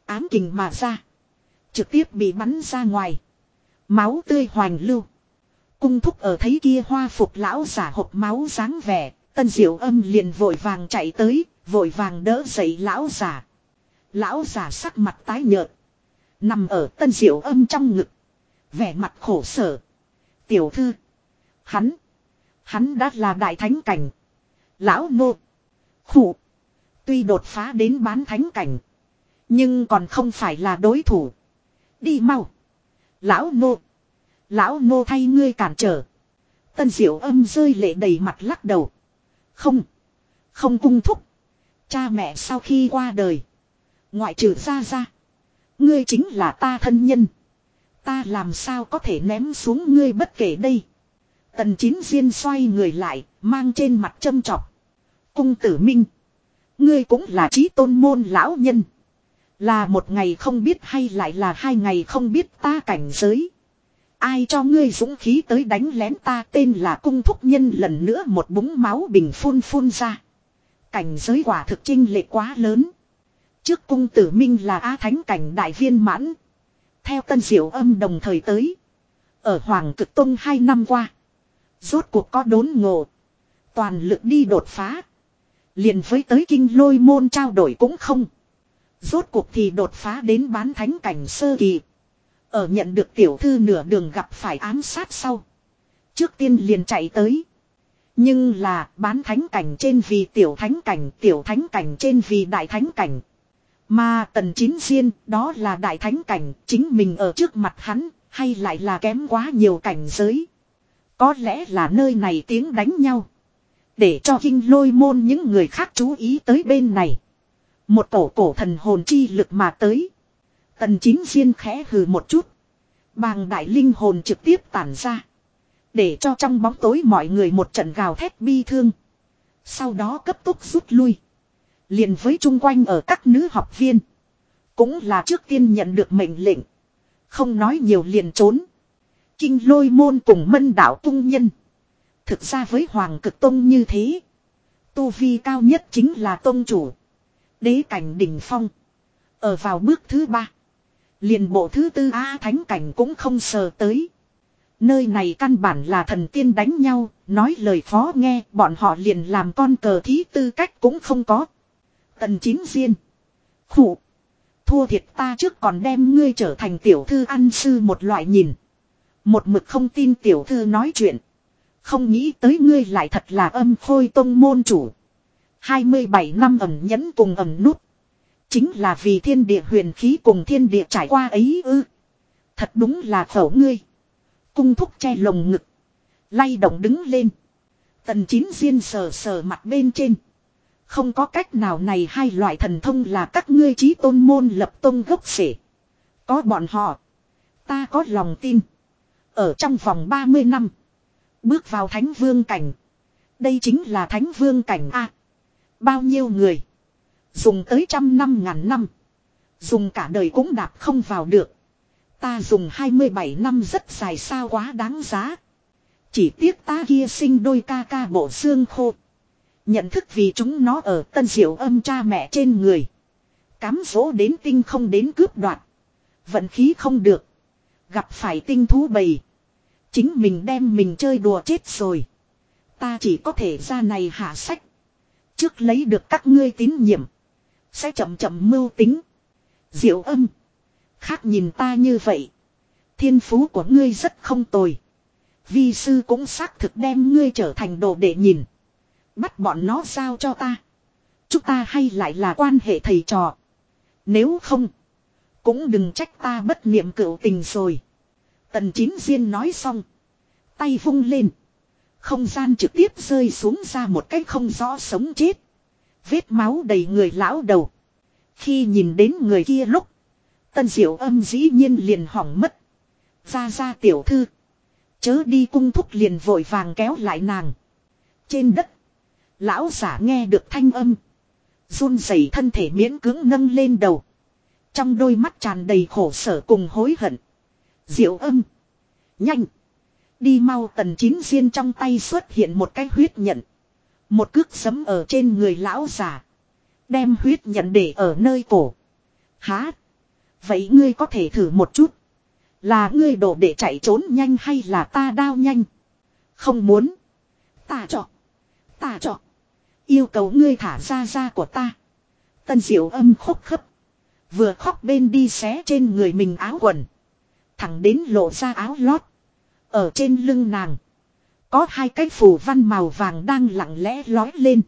Ám kình mà ra. Trực tiếp bị bắn ra ngoài. Máu tươi hoành lưu. Cung thúc ở thấy kia hoa phục lão giả hộp máu dáng vẻ. Tân diệu âm liền vội vàng chạy tới. Vội vàng đỡ dậy lão giả. Lão giả sắc mặt tái nhợt. Nằm ở tân diệu âm trong ngực. Vẻ mặt khổ sở. Tiểu thư. Hắn. Hắn đã là đại thánh cảnh. Lão nô. Khủ. Tuy đột phá đến bán thánh cảnh. Nhưng còn không phải là đối thủ. Đi mau. Lão nô. Lão nô thay ngươi cản trở. Tân diệu âm rơi lệ đầy mặt lắc đầu. Không. Không cung thúc. Cha mẹ sau khi qua đời. Ngoại trừ ra ra. Ngươi chính là ta thân nhân. Ta làm sao có thể ném xuống ngươi bất kể đây. Tần chín diên xoay người lại, mang trên mặt châm trọc. Cung tử minh. Ngươi cũng là trí tôn môn lão nhân. Là một ngày không biết hay lại là hai ngày không biết ta cảnh giới. Ai cho ngươi dũng khí tới đánh lén ta tên là cung thúc nhân lần nữa một búng máu bình phun phun ra. Cảnh giới quả thực trinh lệ quá lớn. Trước cung tử minh là á thánh cảnh đại viên mãn. Theo tân diệu âm đồng thời tới. Ở Hoàng cực Tông hai năm qua. Rốt cuộc có đốn ngộ. Toàn lực đi đột phá. Liền với tới kinh lôi môn trao đổi cũng không. Rốt cuộc thì đột phá đến bán thánh cảnh sơ kỳ. Ở nhận được tiểu thư nửa đường gặp phải ám sát sau. Trước tiên liền chạy tới. Nhưng là bán thánh cảnh trên vì tiểu thánh cảnh, tiểu thánh cảnh trên vì đại thánh cảnh. Mà tần chín riêng đó là đại thánh cảnh, chính mình ở trước mặt hắn, hay lại là kém quá nhiều cảnh giới. Có lẽ là nơi này tiếng đánh nhau. Để cho kinh lôi môn những người khác chú ý tới bên này. Một cổ cổ thần hồn chi lực mà tới. Tần chính diên khẽ hừ một chút. Bàng đại linh hồn trực tiếp tản ra. Để cho trong bóng tối mọi người một trận gào thét bi thương. Sau đó cấp tốc rút lui. liền với chung quanh ở các nữ học viên. Cũng là trước tiên nhận được mệnh lệnh. Không nói nhiều liền trốn. Kinh lôi môn cùng mân đảo tung nhân. Thực ra với Hoàng cực Tông như thế. Tu vi cao nhất chính là Tông chủ. Đế cảnh đỉnh phong. Ở vào bước thứ ba. Liền bộ thứ tư A thánh cảnh cũng không sờ tới. Nơi này căn bản là thần tiên đánh nhau, nói lời phó nghe, bọn họ liền làm con cờ thí tư cách cũng không có. Tần chín riêng. Khủ. Thua thiệt ta trước còn đem ngươi trở thành tiểu thư ăn sư một loại nhìn. Một mực không tin tiểu thư nói chuyện. Không nghĩ tới ngươi lại thật là âm khôi tông môn chủ. 27 năm ẩm nhẫn cùng ẩm nút. Chính là vì thiên địa huyền khí cùng thiên địa trải qua ấy ư. Thật đúng là khẩu ngươi. Cung thúc che lồng ngực. Lay động đứng lên. Tần chín diên sờ sờ mặt bên trên. Không có cách nào này hai loại thần thông là các ngươi trí tôn môn lập tôn gốc rễ. Có bọn họ. Ta có lòng tin. Ở trong vòng 30 năm. Bước vào thánh vương cảnh. Đây chính là thánh vương cảnh A. Bao nhiêu người. Dùng tới trăm năm ngàn năm. Dùng cả đời cũng đạp không vào được. Ta dùng 27 năm rất dài sao quá đáng giá. Chỉ tiếc ta kia sinh đôi ca ca bộ xương khô. Nhận thức vì chúng nó ở tân diệu âm cha mẹ trên người. Cám dỗ đến tinh không đến cướp đoạt. Vận khí không được. Gặp phải tinh thú bầy. Chính mình đem mình chơi đùa chết rồi. Ta chỉ có thể ra này hạ sách. Trước lấy được các ngươi tín nhiệm. Sẽ chậm chậm mưu tính. Diệu âm. Khác nhìn ta như vậy. Thiên phú của ngươi rất không tồi. Vi sư cũng xác thực đem ngươi trở thành đồ để nhìn. Bắt bọn nó giao cho ta. Chúng ta hay lại là quan hệ thầy trò. Nếu không. Cũng đừng trách ta bất niệm cựu tình rồi. Tần chín diên nói xong. Tay vung lên. Không gian trực tiếp rơi xuống ra một cái không rõ sống chết. Vết máu đầy người lão đầu. Khi nhìn đến người kia lúc. Tân diệu âm dĩ nhiên liền hỏng mất. Ra ra tiểu thư. Chớ đi cung thúc liền vội vàng kéo lại nàng. Trên đất. Lão giả nghe được thanh âm. run rẩy thân thể miễn cưỡng nâng lên đầu. Trong đôi mắt tràn đầy khổ sở cùng hối hận. Diệu âm. Nhanh. Đi mau tần chín diên trong tay xuất hiện một cái huyết nhận. Một cước sấm ở trên người lão già. Đem huyết nhận để ở nơi cổ. Há. Vậy ngươi có thể thử một chút. Là ngươi đổ để chạy trốn nhanh hay là ta đao nhanh. Không muốn. Ta chọn. Ta chọn. Yêu cầu ngươi thả ra da của ta. Tân diệu âm khúc khấp. Vừa khóc bên đi xé trên người mình áo quần. Thẳng đến lộ ra áo lót. Ở trên lưng nàng. Có hai cái phù văn màu vàng đang lặng lẽ lói lên.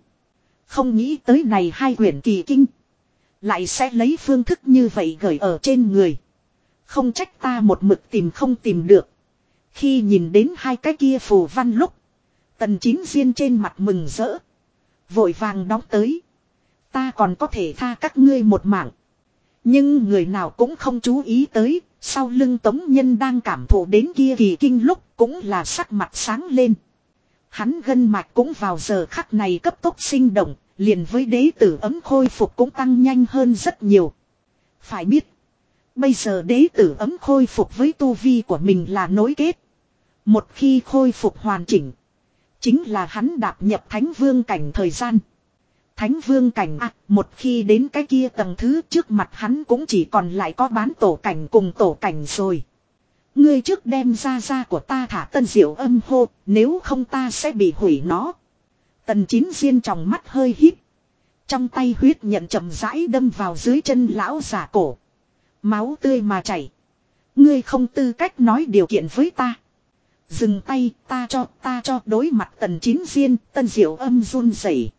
Không nghĩ tới này hai quyển kỳ kinh. Lại sẽ lấy phương thức như vậy gửi ở trên người. Không trách ta một mực tìm không tìm được. Khi nhìn đến hai cái kia phù văn lúc. Tần chín riêng trên mặt mừng rỡ. Vội vàng đóng tới. Ta còn có thể tha các ngươi một mạng. Nhưng người nào cũng không chú ý tới. Sau lưng tống nhân đang cảm thụ đến kia kỳ kinh lúc cũng là sắc mặt sáng lên. Hắn gân mạch cũng vào giờ khắc này cấp tốc sinh động, liền với đế tử ấm khôi phục cũng tăng nhanh hơn rất nhiều. Phải biết, bây giờ đế tử ấm khôi phục với tu vi của mình là nối kết. Một khi khôi phục hoàn chỉnh, chính là hắn đạp nhập thánh vương cảnh thời gian. Thánh vương cảnh à, một khi đến cái kia tầng thứ trước mặt hắn cũng chỉ còn lại có bán tổ cảnh cùng tổ cảnh rồi. Ngươi trước đem ra ra của ta thả tân diệu âm hô, nếu không ta sẽ bị hủy nó. Tần chín diên trong mắt hơi hít. Trong tay huyết nhận chậm rãi đâm vào dưới chân lão giả cổ. Máu tươi mà chảy. Ngươi không tư cách nói điều kiện với ta. Dừng tay ta cho ta cho đối mặt tần chín diên tân diệu âm run rẩy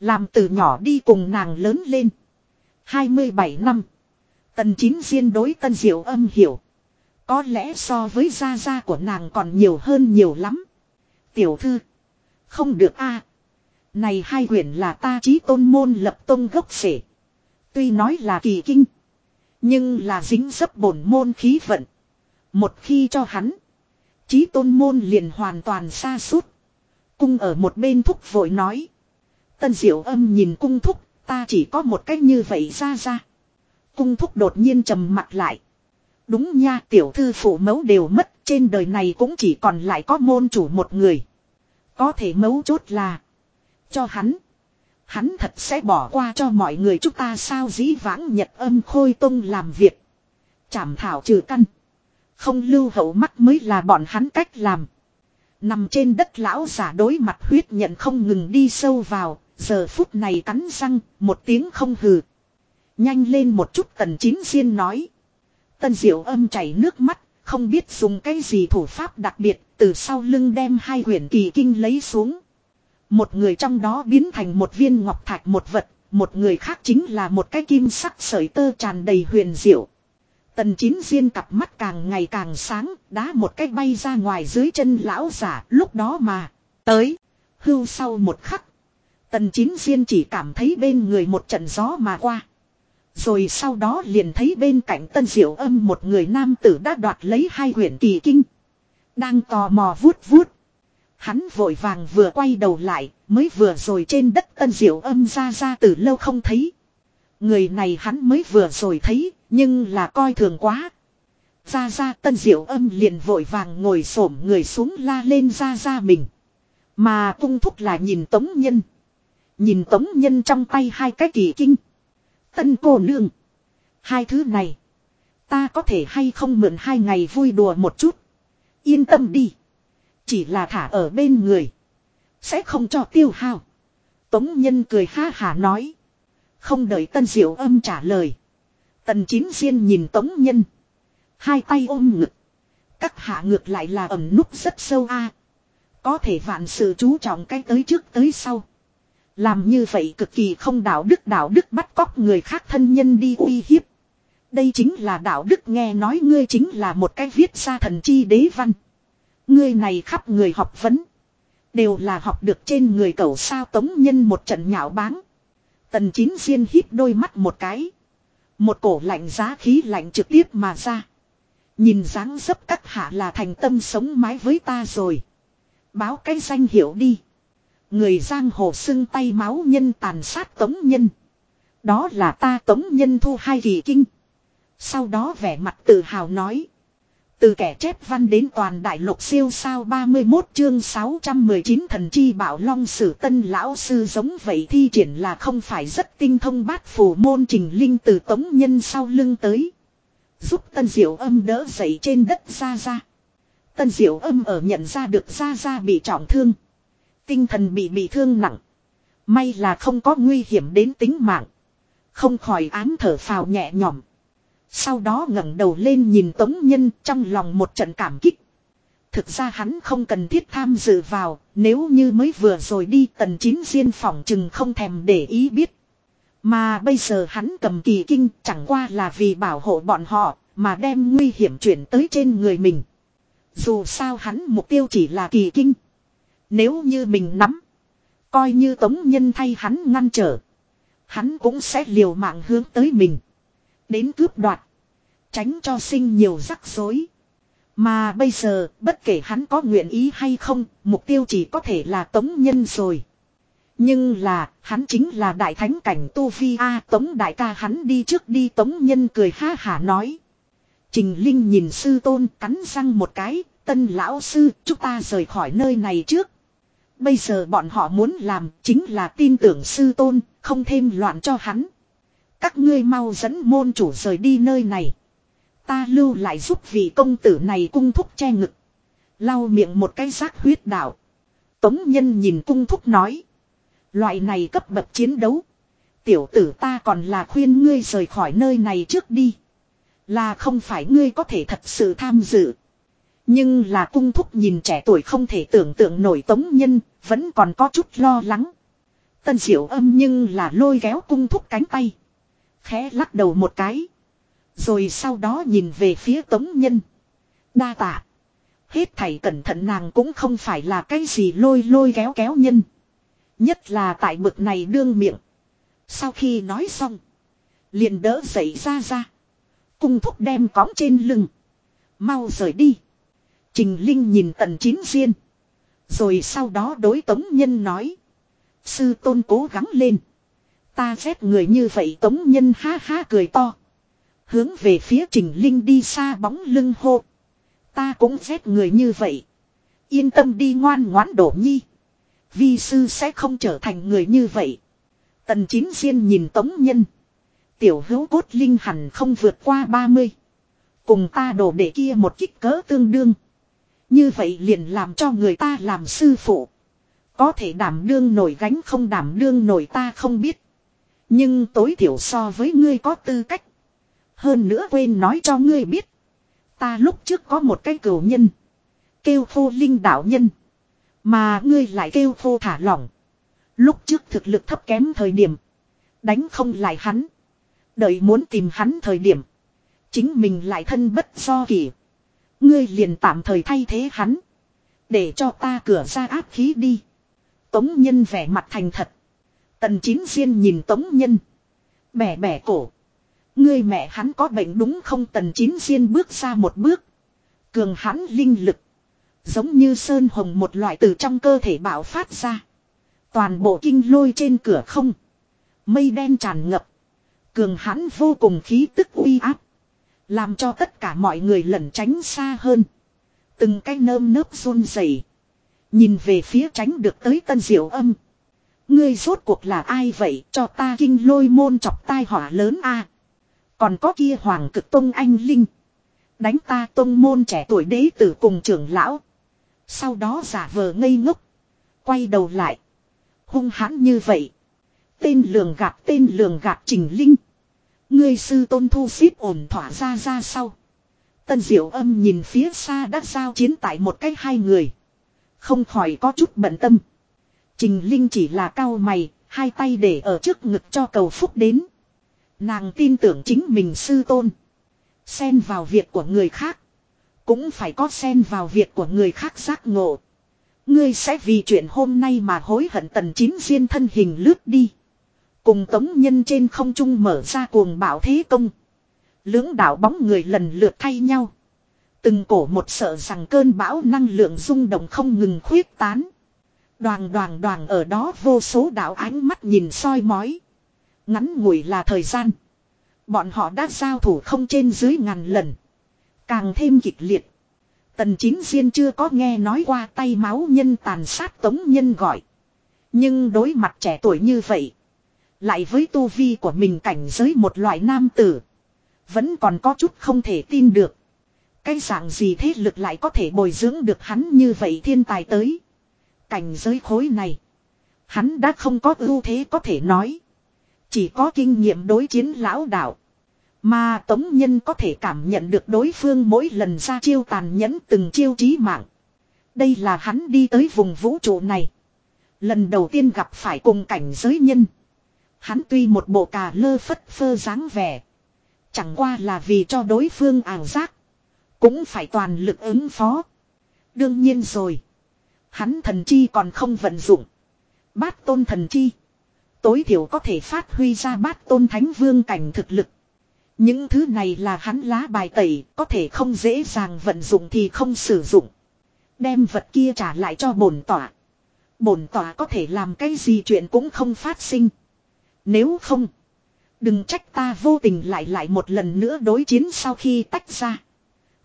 làm từ nhỏ đi cùng nàng lớn lên. 27 năm. Tần chín diên đối tân diệu âm hiểu. Có lẽ so với gia gia của nàng còn nhiều hơn nhiều lắm. Tiểu thư. Không được a Này hai quyển là ta trí tôn môn lập tôn gốc rễ. Tuy nói là kỳ kinh. Nhưng là dính dấp bổn môn khí vận. Một khi cho hắn. Trí tôn môn liền hoàn toàn xa suốt. Cung ở một bên thúc vội nói. Tân diệu âm nhìn cung thúc. Ta chỉ có một cách như vậy ra ra. Cung thúc đột nhiên trầm mặt lại. Đúng nha, tiểu thư phụ mẫu đều mất, trên đời này cũng chỉ còn lại có môn chủ một người. Có thể mấu chốt là. Cho hắn. Hắn thật sẽ bỏ qua cho mọi người chúng ta sao dĩ vãng nhật âm khôi tông làm việc. Chảm thảo trừ căn. Không lưu hậu mắt mới là bọn hắn cách làm. Nằm trên đất lão giả đối mặt huyết nhận không ngừng đi sâu vào. Giờ phút này cắn răng, một tiếng không hừ. Nhanh lên một chút tần chín riêng nói. tần diệu âm chảy nước mắt, không biết dùng cái gì thủ pháp đặc biệt, từ sau lưng đem hai quyển kỳ kinh lấy xuống. Một người trong đó biến thành một viên ngọc thạch một vật, một người khác chính là một cái kim sắc sợi tơ tràn đầy huyền diệu. Tần chín diên cặp mắt càng ngày càng sáng, đá một cái bay ra ngoài dưới chân lão giả, lúc đó mà, tới, hưu sau một khắc. Tần chín riêng chỉ cảm thấy bên người một trận gió mà qua. Rồi sau đó liền thấy bên cạnh tân diệu âm một người nam tử đã đoạt lấy hai quyển kỳ kinh. Đang tò mò vuốt vuốt. Hắn vội vàng vừa quay đầu lại, mới vừa rồi trên đất tân diệu âm ra ra từ lâu không thấy. Người này hắn mới vừa rồi thấy, nhưng là coi thường quá. Ra ra tân diệu âm liền vội vàng ngồi xổm người xuống la lên ra ra mình. Mà cung thúc là nhìn tống nhân. Nhìn tống nhân trong tay hai cái kỳ kinh. Tân cô nương. Hai thứ này. Ta có thể hay không mượn hai ngày vui đùa một chút. Yên tâm đi. Chỉ là thả ở bên người. Sẽ không cho tiêu hao. Tống nhân cười ha hả nói. Không đợi tân diệu âm trả lời. Tần chín xiên nhìn tống nhân. Hai tay ôm ngực. Các hạ ngược lại là ẩm núp rất sâu a. Có thể vạn sự chú trọng cái tới trước tới sau. Làm như vậy cực kỳ không đạo đức đạo đức bắt cóc người khác thân nhân đi uy hiếp. Đây chính là đạo đức, nghe nói ngươi chính là một cái viết ra thần chi đế văn. Ngươi này khắp người học vấn. Đều là học được trên người cầu sao tống nhân một trận nhạo báng. Tần chín riêng hít đôi mắt một cái. Một cổ lạnh giá khí lạnh trực tiếp mà ra. Nhìn dáng dấp các hạ là thành tâm sống mái với ta rồi. Báo cái danh hiệu đi. Người giang hồ xưng tay máu nhân tàn sát tống nhân. Đó là ta tống nhân thu hai kỳ kinh. Sau đó vẻ mặt tự hào nói. Từ kẻ chép văn đến toàn đại lục siêu sao 31 chương 619 thần chi bảo long sử tân lão sư giống vậy thi triển là không phải rất tinh thông bát phù môn trình linh từ tống nhân sau lưng tới. Giúp tân diệu âm đỡ dậy trên đất ra ra. Tân diệu âm ở nhận ra được ra ra bị trọng thương. Tinh thần bị bị thương nặng. May là không có nguy hiểm đến tính mạng. Không khỏi án thở phào nhẹ nhõm. Sau đó ngẩng đầu lên nhìn Tống Nhân trong lòng một trận cảm kích. Thực ra hắn không cần thiết tham dự vào, nếu như mới vừa rồi đi tần chín diên phòng chừng không thèm để ý biết. Mà bây giờ hắn cầm kỳ kinh chẳng qua là vì bảo hộ bọn họ, mà đem nguy hiểm chuyển tới trên người mình. Dù sao hắn mục tiêu chỉ là kỳ kinh. Nếu như mình nắm, coi như tống nhân thay hắn ngăn trở. Hắn cũng sẽ liều mạng hướng tới mình. Đến cướp đoạt. Tránh cho sinh nhiều rắc rối. Mà bây giờ, bất kể hắn có nguyện ý hay không, mục tiêu chỉ có thể là tống nhân rồi. Nhưng là, hắn chính là đại thánh cảnh Tu Vi A tống đại ca hắn đi trước đi tống nhân cười ha hả nói. Trình Linh nhìn sư tôn cắn răng một cái, tân lão sư, chúng ta rời khỏi nơi này trước. Bây giờ bọn họ muốn làm chính là tin tưởng sư tôn, không thêm loạn cho hắn. Các ngươi mau dẫn môn chủ rời đi nơi này. Ta lưu lại giúp vị công tử này cung thúc che ngực. Lau miệng một cái rác huyết đạo. Tống nhân nhìn cung thúc nói. Loại này cấp bậc chiến đấu. Tiểu tử ta còn là khuyên ngươi rời khỏi nơi này trước đi. Là không phải ngươi có thể thật sự tham dự. Nhưng là cung thúc nhìn trẻ tuổi không thể tưởng tượng nổi tống nhân, vẫn còn có chút lo lắng. Tân diệu âm nhưng là lôi kéo cung thúc cánh tay. Khẽ lắc đầu một cái. Rồi sau đó nhìn về phía tống nhân. Đa tạ. Hết thảy cẩn thận nàng cũng không phải là cái gì lôi lôi kéo kéo nhân. Nhất là tại bực này đương miệng. Sau khi nói xong. Liền đỡ dậy ra ra. Cung thúc đem cõng trên lưng. Mau rời đi. Trình Linh nhìn tần chín riêng. Rồi sau đó đối tống nhân nói. Sư tôn cố gắng lên. Ta ghét người như vậy tống nhân ha ha cười to. Hướng về phía Trình Linh đi xa bóng lưng hô. Ta cũng ghét người như vậy. Yên tâm đi ngoan ngoãn đổ nhi. Vi sư sẽ không trở thành người như vậy. Tần chín riêng nhìn tống nhân. Tiểu hữu cốt linh hẳn không vượt qua 30. Cùng ta đổ để kia một kích cỡ tương đương. Như vậy liền làm cho người ta làm sư phụ. Có thể đảm đương nổi gánh không đảm đương nổi ta không biết. Nhưng tối thiểu so với ngươi có tư cách. Hơn nữa quên nói cho ngươi biết. Ta lúc trước có một cái cửu nhân. Kêu khô linh đạo nhân. Mà ngươi lại kêu khô thả lỏng. Lúc trước thực lực thấp kém thời điểm. Đánh không lại hắn. Đợi muốn tìm hắn thời điểm. Chính mình lại thân bất do kỷ. Ngươi liền tạm thời thay thế hắn. Để cho ta cửa ra áp khí đi. Tống nhân vẻ mặt thành thật. Tần chín Diên nhìn tống nhân. Bẻ bẻ cổ. Ngươi mẹ hắn có bệnh đúng không tần chín Diên bước ra một bước. Cường hắn linh lực. Giống như sơn hồng một loại từ trong cơ thể bạo phát ra. Toàn bộ kinh lôi trên cửa không. Mây đen tràn ngập. Cường hắn vô cùng khí tức uy áp. Làm cho tất cả mọi người lẩn tránh xa hơn. Từng cái nơm nớp run rẩy Nhìn về phía tránh được tới tân diệu âm. Ngươi rốt cuộc là ai vậy cho ta kinh lôi môn chọc tai họa lớn a Còn có kia hoàng cực tông anh linh. Đánh ta tông môn trẻ tuổi đế tử cùng trưởng lão. Sau đó giả vờ ngây ngốc. Quay đầu lại. Hung hãn như vậy. Tên lường gạt, tên lường gạt trình linh. Ngươi sư tôn thu xếp ổn thỏa ra ra sau. Tân diệu âm nhìn phía xa đã giao chiến tại một cách hai người. Không khỏi có chút bận tâm. Trình Linh chỉ là cao mày, hai tay để ở trước ngực cho cầu phúc đến. Nàng tin tưởng chính mình sư tôn. Xen vào việc của người khác. Cũng phải có xen vào việc của người khác giác ngộ. Ngươi sẽ vì chuyện hôm nay mà hối hận tần chín riêng thân hình lướt đi. Cùng tống nhân trên không trung mở ra cuồng bảo thế công. Lưỡng đảo bóng người lần lượt thay nhau. Từng cổ một sợ rằng cơn bão năng lượng rung động không ngừng khuyết tán. Đoàn đoàn đoàn ở đó vô số đạo ánh mắt nhìn soi mói. Ngắn ngủi là thời gian. Bọn họ đã giao thủ không trên dưới ngàn lần. Càng thêm kịch liệt. Tần chín diên chưa có nghe nói qua tay máu nhân tàn sát tống nhân gọi. Nhưng đối mặt trẻ tuổi như vậy. Lại với tu vi của mình cảnh giới một loại nam tử. Vẫn còn có chút không thể tin được. Cái dạng gì thế lực lại có thể bồi dưỡng được hắn như vậy thiên tài tới. Cảnh giới khối này. Hắn đã không có ưu thế có thể nói. Chỉ có kinh nghiệm đối chiến lão đạo. Mà Tống Nhân có thể cảm nhận được đối phương mỗi lần ra chiêu tàn nhẫn từng chiêu trí mạng. Đây là hắn đi tới vùng vũ trụ này. Lần đầu tiên gặp phải cùng cảnh giới nhân. Hắn tuy một bộ cà lơ phất phơ dáng vẻ. Chẳng qua là vì cho đối phương ảo giác. Cũng phải toàn lực ứng phó. Đương nhiên rồi. Hắn thần chi còn không vận dụng. Bát tôn thần chi. Tối thiểu có thể phát huy ra bát tôn thánh vương cảnh thực lực. Những thứ này là hắn lá bài tẩy, có thể không dễ dàng vận dụng thì không sử dụng. Đem vật kia trả lại cho bổn tỏa. Bổn tỏa có thể làm cái gì chuyện cũng không phát sinh. Nếu không, đừng trách ta vô tình lại lại một lần nữa đối chiến sau khi tách ra.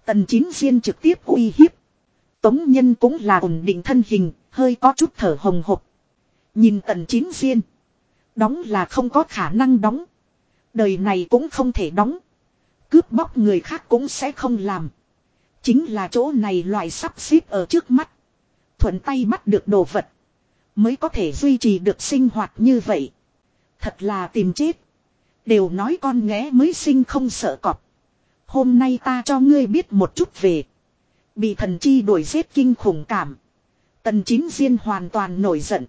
Tần chín riêng trực tiếp uy hiếp. Tống nhân cũng là ổn định thân hình, hơi có chút thở hồng hộc. Nhìn tần chín riêng. Đóng là không có khả năng đóng. Đời này cũng không thể đóng. Cướp bóc người khác cũng sẽ không làm. Chính là chỗ này loại sắp xếp ở trước mắt. Thuận tay bắt được đồ vật. Mới có thể duy trì được sinh hoạt như vậy. Thật là tìm chết. Đều nói con nghé mới sinh không sợ cọp. Hôm nay ta cho ngươi biết một chút về. Bị thần chi đuổi giết kinh khủng cảm. Tần chín diên hoàn toàn nổi giận.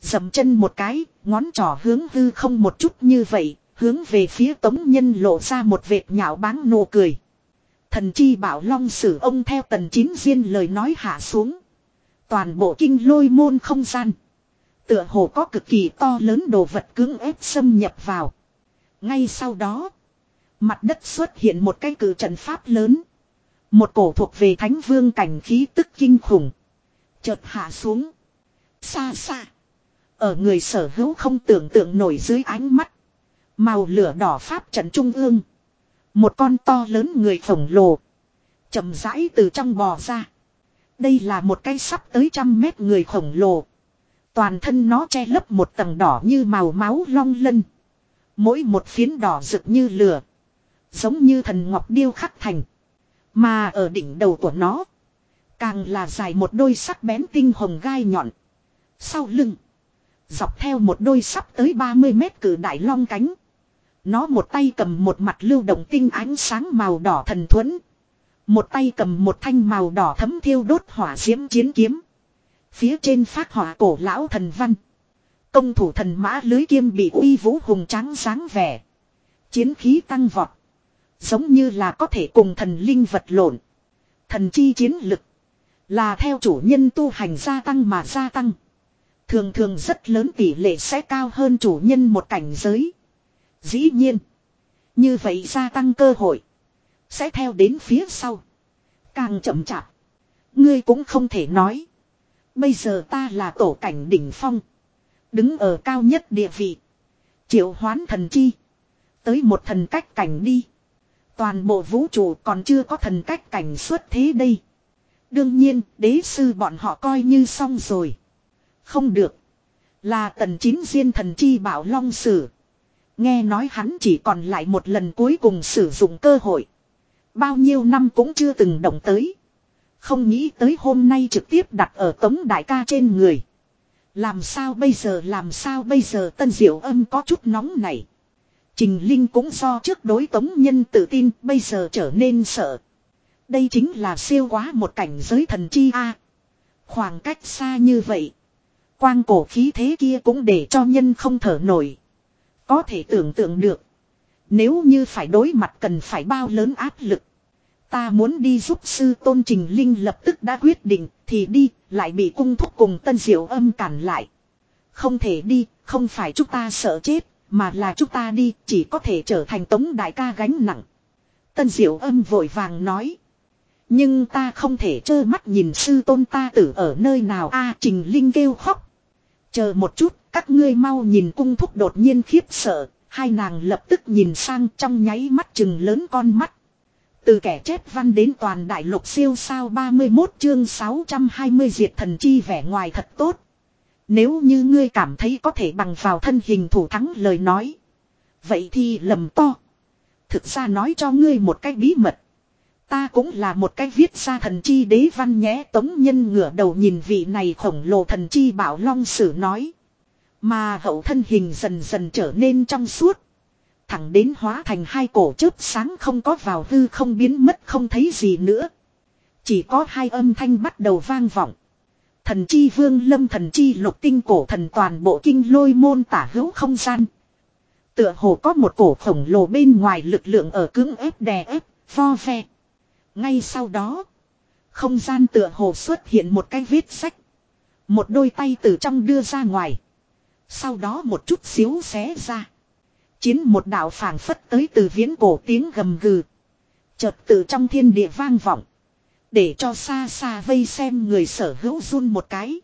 Dầm chân một cái, ngón trỏ hướng hư không một chút như vậy, hướng về phía tống nhân lộ ra một vệt nhạo báng nụ cười. Thần chi bảo long sử ông theo tần chín diên lời nói hạ xuống. Toàn bộ kinh lôi môn không gian. Tựa hồ có cực kỳ to lớn đồ vật cứng ép xâm nhập vào. Ngay sau đó, mặt đất xuất hiện một cái cử trận pháp lớn. Một cổ thuộc về thánh vương cảnh khí tức kinh khủng. Chợt hạ xuống. Xa xa. Ở người sở hữu không tưởng tượng nổi dưới ánh mắt. Màu lửa đỏ pháp trận trung ương. Một con to lớn người khổng lồ. chậm rãi từ trong bò ra. Đây là một cây sắp tới trăm mét người khổng lồ. Toàn thân nó che lấp một tầng đỏ như màu máu long lân. Mỗi một phiến đỏ rực như lửa. Giống như thần ngọc điêu khắc thành. Mà ở đỉnh đầu của nó. Càng là dài một đôi sắc bén tinh hồng gai nhọn. Sau lưng. Dọc theo một đôi sắp tới 30 mét cử đại long cánh. Nó một tay cầm một mặt lưu động tinh ánh sáng màu đỏ thần thuẫn. Một tay cầm một thanh màu đỏ thấm thiêu đốt hỏa diễm chiến kiếm. Phía trên phát hỏa cổ lão thần văn. Công thủ thần mã lưới kiêm bị uy vũ hùng tráng sáng vẻ. Chiến khí tăng vọt. Giống như là có thể cùng thần linh vật lộn. Thần chi chiến lực. Là theo chủ nhân tu hành gia tăng mà gia tăng. Thường thường rất lớn tỷ lệ sẽ cao hơn chủ nhân một cảnh giới. Dĩ nhiên. Như vậy gia tăng cơ hội. Sẽ theo đến phía sau. Càng chậm chạp. Ngươi cũng không thể nói. Bây giờ ta là tổ cảnh đỉnh phong. Đứng ở cao nhất địa vị. Triệu hoán thần chi. Tới một thần cách cảnh đi. Toàn bộ vũ trụ còn chưa có thần cách cảnh xuất thế đây. Đương nhiên, đế sư bọn họ coi như xong rồi. Không được. Là tần chín diên thần chi bảo long sử. Nghe nói hắn chỉ còn lại một lần cuối cùng sử dụng cơ hội. Bao nhiêu năm cũng chưa từng động tới. Không nghĩ tới hôm nay trực tiếp đặt ở tống đại ca trên người. Làm sao bây giờ, làm sao bây giờ tân diệu âm có chút nóng này. Trình Linh cũng do trước đối tống nhân tự tin, bây giờ trở nên sợ. Đây chính là siêu quá một cảnh giới thần chi a. Khoảng cách xa như vậy. Quang cổ khí thế kia cũng để cho nhân không thở nổi. Có thể tưởng tượng được. Nếu như phải đối mặt cần phải bao lớn áp lực. Ta muốn đi giúp sư tôn trình linh lập tức đã quyết định, thì đi, lại bị cung thúc cùng tân diệu âm cản lại. Không thể đi, không phải chúng ta sợ chết, mà là chúng ta đi, chỉ có thể trở thành tống đại ca gánh nặng. Tân diệu âm vội vàng nói. Nhưng ta không thể trơ mắt nhìn sư tôn ta tử ở nơi nào a Trình Linh kêu khóc. Chờ một chút, các ngươi mau nhìn cung thúc đột nhiên khiếp sợ, hai nàng lập tức nhìn sang trong nháy mắt chừng lớn con mắt. Từ kẻ chết văn đến toàn đại lục siêu sao 31 chương 620 diệt thần chi vẻ ngoài thật tốt. Nếu như ngươi cảm thấy có thể bằng vào thân hình thủ thắng lời nói. Vậy thì lầm to. Thực ra nói cho ngươi một cái bí mật. Ta cũng là một cái viết ra thần chi đế văn nhé tống nhân ngửa đầu nhìn vị này khổng lồ thần chi bảo long sử nói. Mà hậu thân hình dần dần trở nên trong suốt. Thẳng đến hóa thành hai cổ chớp sáng không có vào hư không biến mất không thấy gì nữa. Chỉ có hai âm thanh bắt đầu vang vọng. Thần chi vương lâm thần chi lục tinh cổ thần toàn bộ kinh lôi môn tả hữu không gian. Tựa hồ có một cổ khổng lồ bên ngoài lực lượng ở cứng ép đè ép, vo ve. Ngay sau đó, không gian tựa hồ xuất hiện một cái vết sách. Một đôi tay từ trong đưa ra ngoài. Sau đó một chút xíu xé ra. Chiến một đạo phảng phất tới từ viễn cổ tiếng gầm gừ. Chợt từ trong thiên địa vang vọng. Để cho xa xa vây xem người sở hữu run một cái.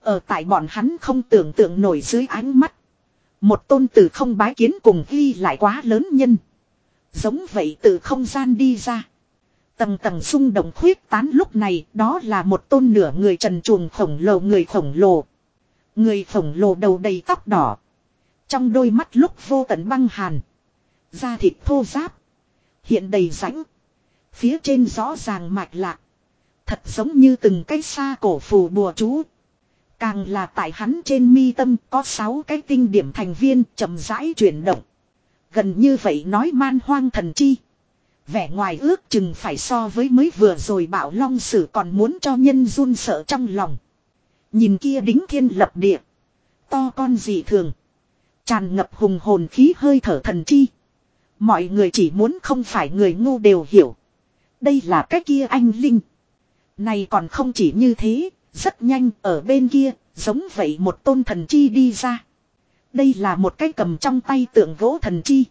Ở tại bọn hắn không tưởng tượng nổi dưới ánh mắt. Một tôn tử không bái kiến cùng ghi lại quá lớn nhân. Giống vậy từ không gian đi ra. Tầng tầng xung động khuyết tán lúc này đó là một tôn nửa người trần chuồng khổng lồ người khổng lồ. Người khổng lồ đầu đầy tóc đỏ. Trong đôi mắt lúc vô tận băng hàn. Da thịt thô giáp. Hiện đầy rãnh. Phía trên rõ ràng mạch lạc. Thật giống như từng cái xa cổ phù bùa chú. Càng là tại hắn trên mi tâm có 6 cái tinh điểm thành viên chậm rãi chuyển động. Gần như vậy nói man hoang thần chi. Vẻ ngoài ước chừng phải so với mới vừa rồi bảo long sử còn muốn cho nhân run sợ trong lòng. Nhìn kia đính thiên lập địa. To con gì thường. Tràn ngập hùng hồn khí hơi thở thần chi. Mọi người chỉ muốn không phải người ngu đều hiểu. Đây là cái kia anh Linh. Này còn không chỉ như thế, rất nhanh ở bên kia, giống vậy một tôn thần chi đi ra. Đây là một cái cầm trong tay tượng gỗ thần chi.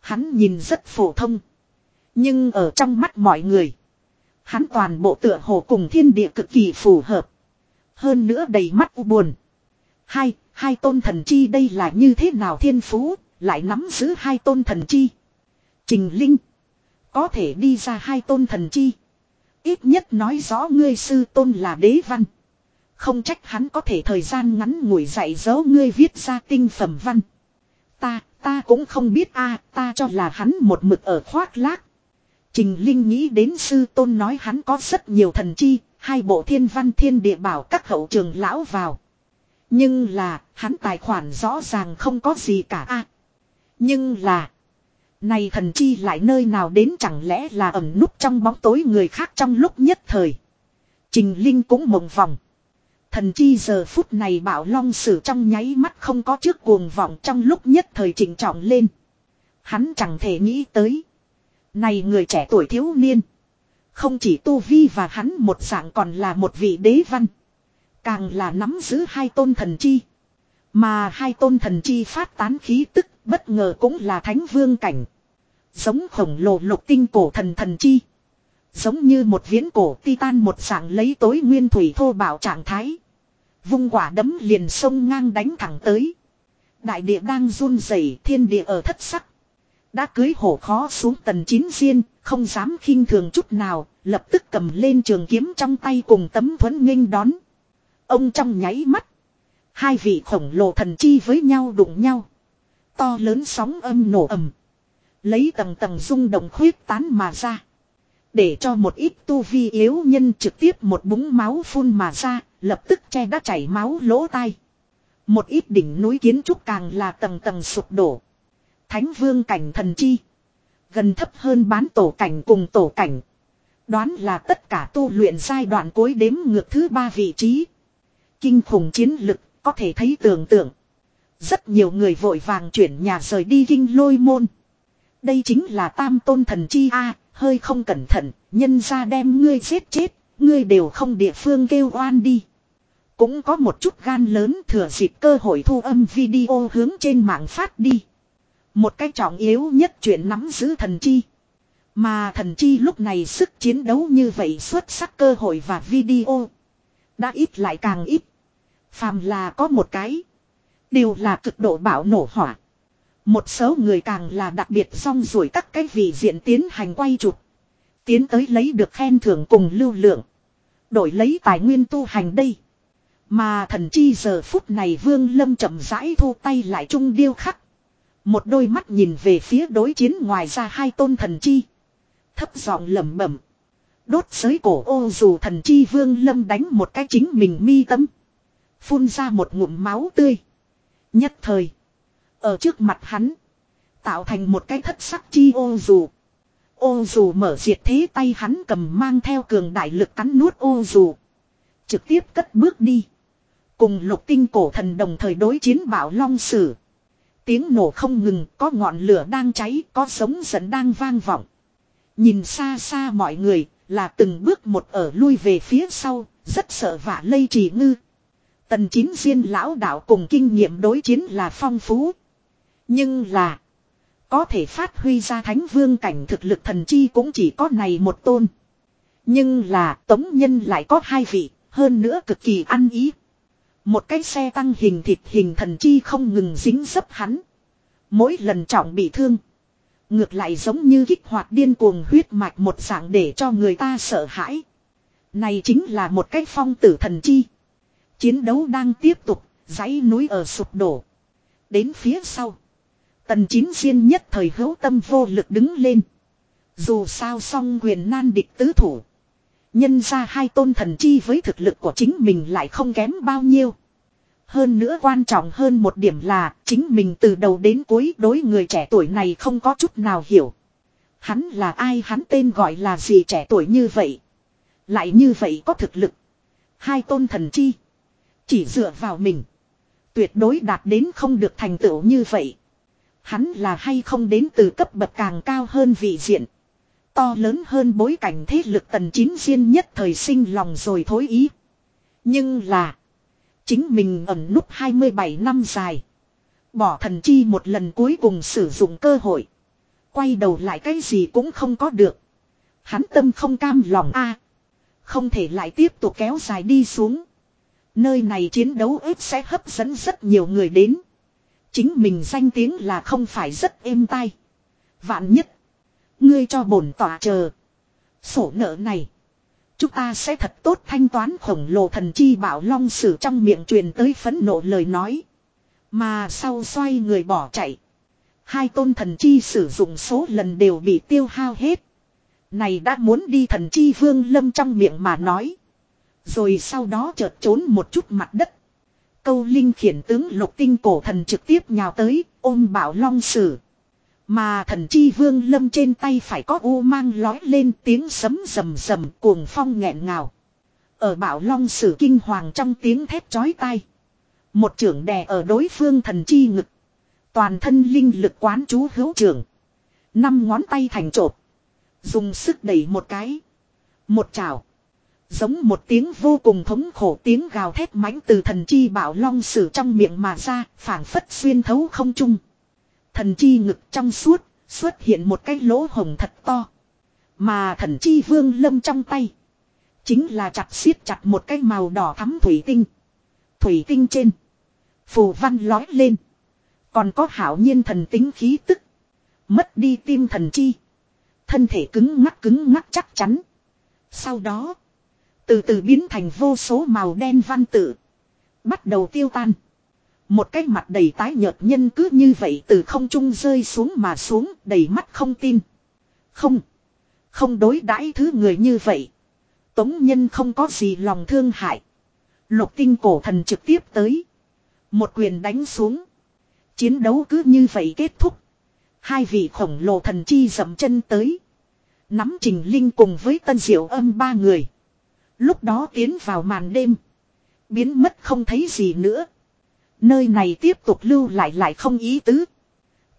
Hắn nhìn rất phổ thông. Nhưng ở trong mắt mọi người, hắn toàn bộ tựa hồ cùng thiên địa cực kỳ phù hợp. Hơn nữa đầy mắt u buồn. Hai, hai tôn thần chi đây là như thế nào thiên phú, lại nắm giữ hai tôn thần chi. Trình Linh. Có thể đi ra hai tôn thần chi. Ít nhất nói rõ ngươi sư tôn là đế văn. Không trách hắn có thể thời gian ngắn ngủi dạy dỗ ngươi viết ra tinh phẩm văn. Ta, ta cũng không biết a ta cho là hắn một mực ở khoác lác. Trình Linh nghĩ đến sư tôn nói hắn có rất nhiều thần chi, hai bộ thiên văn thiên địa bảo các hậu trường lão vào. Nhưng là, hắn tài khoản rõ ràng không có gì cả a Nhưng là, này thần chi lại nơi nào đến chẳng lẽ là ẩn núp trong bóng tối người khác trong lúc nhất thời. Trình Linh cũng mộng vòng. Thần chi giờ phút này bảo long sử trong nháy mắt không có trước cuồng vọng trong lúc nhất thời trình trọng lên. Hắn chẳng thể nghĩ tới. Này người trẻ tuổi thiếu niên. Không chỉ tu vi và hắn một dạng còn là một vị đế văn. Càng là nắm giữ hai tôn thần chi. Mà hai tôn thần chi phát tán khí tức bất ngờ cũng là thánh vương cảnh. Giống khổng lồ lục tinh cổ thần thần chi. Giống như một viễn cổ titan một dạng lấy tối nguyên thủy thô bảo trạng thái. Vung quả đấm liền sông ngang đánh thẳng tới. Đại địa đang run rẩy thiên địa ở thất sắc. Đã cưới hổ khó xuống tần chín diên, không dám khinh thường chút nào, lập tức cầm lên trường kiếm trong tay cùng tấm thuẫn nghênh đón. Ông trong nháy mắt. Hai vị khổng lồ thần chi với nhau đụng nhau. To lớn sóng âm nổ ầm. Lấy tầng tầng rung động khuyết tán mà ra. Để cho một ít tu vi yếu nhân trực tiếp một búng máu phun mà ra, lập tức che đã chảy máu lỗ tai. Một ít đỉnh núi kiến trúc càng là tầng tầng sụp đổ. Thánh vương cảnh thần chi. Gần thấp hơn bán tổ cảnh cùng tổ cảnh. Đoán là tất cả tu luyện giai đoạn cuối đếm ngược thứ ba vị trí. Kinh khủng chiến lực, có thể thấy tưởng tượng. Rất nhiều người vội vàng chuyển nhà rời đi kinh lôi môn. Đây chính là tam tôn thần chi A, hơi không cẩn thận, nhân ra đem ngươi giết chết, Ngươi đều không địa phương kêu oan đi. Cũng có một chút gan lớn thừa dịp cơ hội thu âm video hướng trên mạng phát đi. Một cái trọng yếu nhất chuyện nắm giữ thần chi. Mà thần chi lúc này sức chiến đấu như vậy xuất sắc cơ hội và video. Đã ít lại càng ít. Phàm là có một cái. Đều là cực độ bạo nổ hỏa. Một số người càng là đặc biệt song rủi các cái vị diện tiến hành quay chụp. Tiến tới lấy được khen thưởng cùng lưu lượng. Đổi lấy tài nguyên tu hành đây. Mà thần chi giờ phút này vương lâm chậm rãi thu tay lại trung điêu khắc. Một đôi mắt nhìn về phía đối chiến ngoài ra hai tôn thần chi. Thấp giọng lẩm bẩm. Đốt giới cổ ô dù thần chi vương lâm đánh một cái chính mình mi tâm. Phun ra một ngụm máu tươi. Nhất thời. Ở trước mặt hắn. Tạo thành một cái thất sắc chi ô dù. Ô dù mở diệt thế tay hắn cầm mang theo cường đại lực cắn nuốt ô dù. Trực tiếp cất bước đi. Cùng lục tinh cổ thần đồng thời đối chiến bảo long sử. Tiếng nổ không ngừng, có ngọn lửa đang cháy, có sống dẫn đang vang vọng. Nhìn xa xa mọi người, là từng bước một ở lui về phía sau, rất sợ vả lây trì ngư. Tần chín diên lão đạo cùng kinh nghiệm đối chiến là phong phú. Nhưng là, có thể phát huy ra thánh vương cảnh thực lực thần chi cũng chỉ có này một tôn. Nhưng là tống nhân lại có hai vị, hơn nữa cực kỳ ăn ý. Một cái xe tăng hình thịt hình thần chi không ngừng dính dấp hắn. Mỗi lần trọng bị thương. Ngược lại giống như kích hoạt điên cuồng huyết mạch một dạng để cho người ta sợ hãi. Này chính là một cái phong tử thần chi. Chiến đấu đang tiếp tục, dãy núi ở sụp đổ. Đến phía sau. Tần chín xuyên nhất thời hữu tâm vô lực đứng lên. Dù sao song quyền nan địch tứ thủ. Nhân ra hai tôn thần chi với thực lực của chính mình lại không kém bao nhiêu. Hơn nữa quan trọng hơn một điểm là chính mình từ đầu đến cuối đối người trẻ tuổi này không có chút nào hiểu. Hắn là ai hắn tên gọi là gì trẻ tuổi như vậy. Lại như vậy có thực lực. Hai tôn thần chi. Chỉ dựa vào mình. Tuyệt đối đạt đến không được thành tựu như vậy. Hắn là hay không đến từ cấp bậc càng cao hơn vị diện. To lớn hơn bối cảnh thế lực tần chín riêng nhất thời sinh lòng rồi thối ý. Nhưng là. Chính mình ẩn núp 27 năm dài. Bỏ thần chi một lần cuối cùng sử dụng cơ hội. Quay đầu lại cái gì cũng không có được. Hắn tâm không cam lòng a Không thể lại tiếp tục kéo dài đi xuống. Nơi này chiến đấu ít sẽ hấp dẫn rất nhiều người đến. Chính mình danh tiếng là không phải rất êm tai. Vạn nhất. Ngươi cho bổn tỏa chờ. Sổ nợ này. Chúng ta sẽ thật tốt thanh toán khổng lồ thần chi bảo long sử trong miệng truyền tới phấn nộ lời nói. Mà sau xoay người bỏ chạy. Hai tôn thần chi sử dụng số lần đều bị tiêu hao hết. Này đã muốn đi thần chi vương lâm trong miệng mà nói. Rồi sau đó chợt trốn một chút mặt đất. Câu linh khiển tướng lục tinh cổ thần trực tiếp nhào tới, ôm bảo long sử. Mà thần chi vương lâm trên tay phải có u mang lói lên tiếng sấm rầm rầm cuồng phong nghẹn ngào. Ở bảo long sử kinh hoàng trong tiếng thét chói tai. Một trưởng đè ở đối phương thần chi ngực. Toàn thân linh lực quán chú hữu trưởng. Năm ngón tay thành trộp. Dùng sức đẩy một cái. Một chảo. Giống một tiếng vô cùng thống khổ tiếng gào thét mãnh từ thần chi bảo long sử trong miệng mà ra, phảng phất xuyên thấu không trung. Thần chi ngực trong suốt, xuất hiện một cái lỗ hồng thật to. Mà thần chi vương lâm trong tay. Chính là chặt xiết chặt một cái màu đỏ thắm thủy tinh. Thủy tinh trên. Phù văn lói lên. Còn có hảo nhiên thần tính khí tức. Mất đi tim thần chi. Thân thể cứng ngắc cứng ngắc chắc chắn. Sau đó. Từ từ biến thành vô số màu đen văn tự. Bắt đầu tiêu tan. Một cái mặt đầy tái nhợt nhân cứ như vậy từ không trung rơi xuống mà xuống, đầy mắt không tin. Không. Không đối đãi thứ người như vậy. Tống nhân không có gì lòng thương hại. Lục tinh cổ thần trực tiếp tới. Một quyền đánh xuống. Chiến đấu cứ như vậy kết thúc. Hai vị khổng lồ thần chi dậm chân tới. Nắm trình linh cùng với tân diệu âm ba người. Lúc đó tiến vào màn đêm. Biến mất không thấy gì nữa. Nơi này tiếp tục lưu lại lại không ý tứ.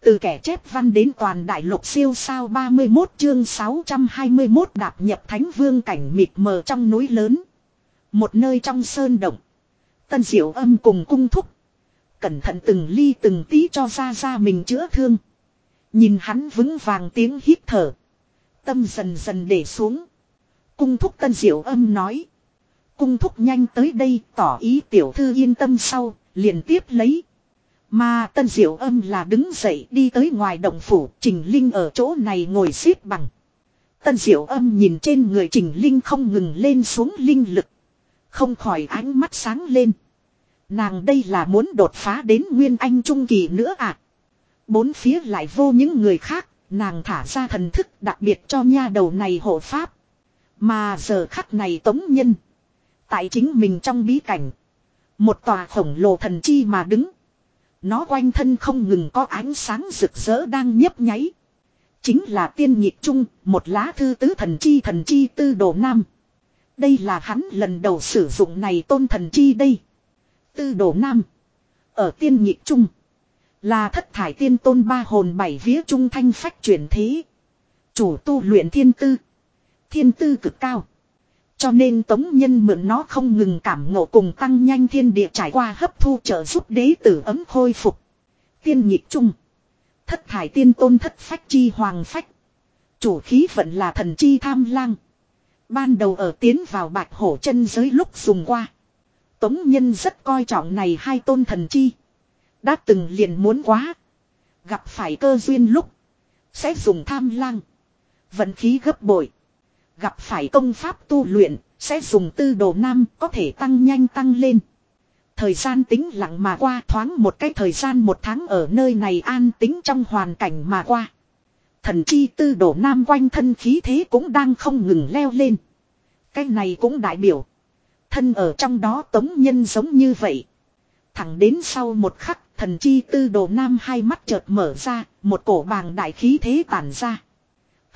Từ kẻ chép văn đến toàn đại lục siêu sao 31 chương 621 đạp nhập thánh vương cảnh mịt mờ trong núi lớn. Một nơi trong sơn động. Tân diệu âm cùng cung thúc. Cẩn thận từng ly từng tí cho ra ra mình chữa thương. Nhìn hắn vững vàng tiếng hít thở. Tâm dần dần để xuống. Cung thúc tân diệu âm nói. Cung thúc nhanh tới đây tỏ ý tiểu thư yên tâm sau, liền tiếp lấy. Mà tân diệu âm là đứng dậy đi tới ngoài động phủ, Trình Linh ở chỗ này ngồi xếp bằng. Tân diệu âm nhìn trên người Trình Linh không ngừng lên xuống linh lực. Không khỏi ánh mắt sáng lên. Nàng đây là muốn đột phá đến Nguyên Anh Trung Kỳ nữa à. Bốn phía lại vô những người khác, nàng thả ra thần thức đặc biệt cho nha đầu này hộ pháp. Mà giờ khắc này tống nhân. Tại chính mình trong bí cảnh. Một tòa khổng lồ thần chi mà đứng. Nó quanh thân không ngừng có ánh sáng rực rỡ đang nhấp nháy. Chính là tiên nhịp trung, một lá thư tứ thần chi thần chi tư đồ nam. Đây là hắn lần đầu sử dụng này tôn thần chi đây. Tư đồ nam. Ở tiên nhịp trung. Là thất thải tiên tôn ba hồn bảy vía trung thanh phách chuyển thế. Chủ tu luyện thiên tư. Thiên tư cực cao. Cho nên tống nhân mượn nó không ngừng cảm ngộ cùng tăng nhanh thiên địa trải qua hấp thu trợ giúp đế tử ấm khôi phục. Tiên nhịp chung. Thất thải tiên tôn thất phách chi hoàng phách. Chủ khí vận là thần chi tham lang. Ban đầu ở tiến vào bạch hổ chân giới lúc dùng qua. Tống nhân rất coi trọng này hai tôn thần chi. Đã từng liền muốn quá. Gặp phải cơ duyên lúc. Sẽ dùng tham lang. Vận khí gấp bội. Gặp phải công pháp tu luyện, sẽ dùng tư đồ nam có thể tăng nhanh tăng lên. Thời gian tính lặng mà qua thoáng một cái thời gian một tháng ở nơi này an tính trong hoàn cảnh mà qua. Thần chi tư đồ nam quanh thân khí thế cũng đang không ngừng leo lên. Cái này cũng đại biểu. Thân ở trong đó tống nhân giống như vậy. Thẳng đến sau một khắc thần chi tư đồ nam hai mắt chợt mở ra, một cổ bàng đại khí thế tản ra.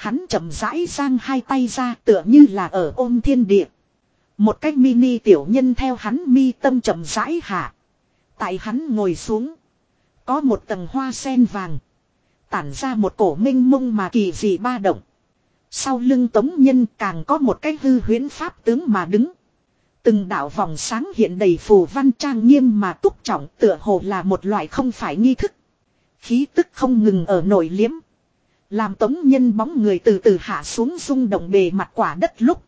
Hắn chậm rãi sang hai tay ra tựa như là ở ôm thiên địa. Một cách mini tiểu nhân theo hắn mi tâm chậm rãi hạ. Tại hắn ngồi xuống. Có một tầng hoa sen vàng. Tản ra một cổ minh mông mà kỳ dị ba động. Sau lưng tống nhân càng có một cái hư huyến pháp tướng mà đứng. Từng đạo vòng sáng hiện đầy phù văn trang nghiêm mà túc trọng tựa hồ là một loại không phải nghi thức. Khí tức không ngừng ở nổi liếm. Làm tống nhân bóng người từ từ hạ xuống rung động bề mặt quả đất lúc.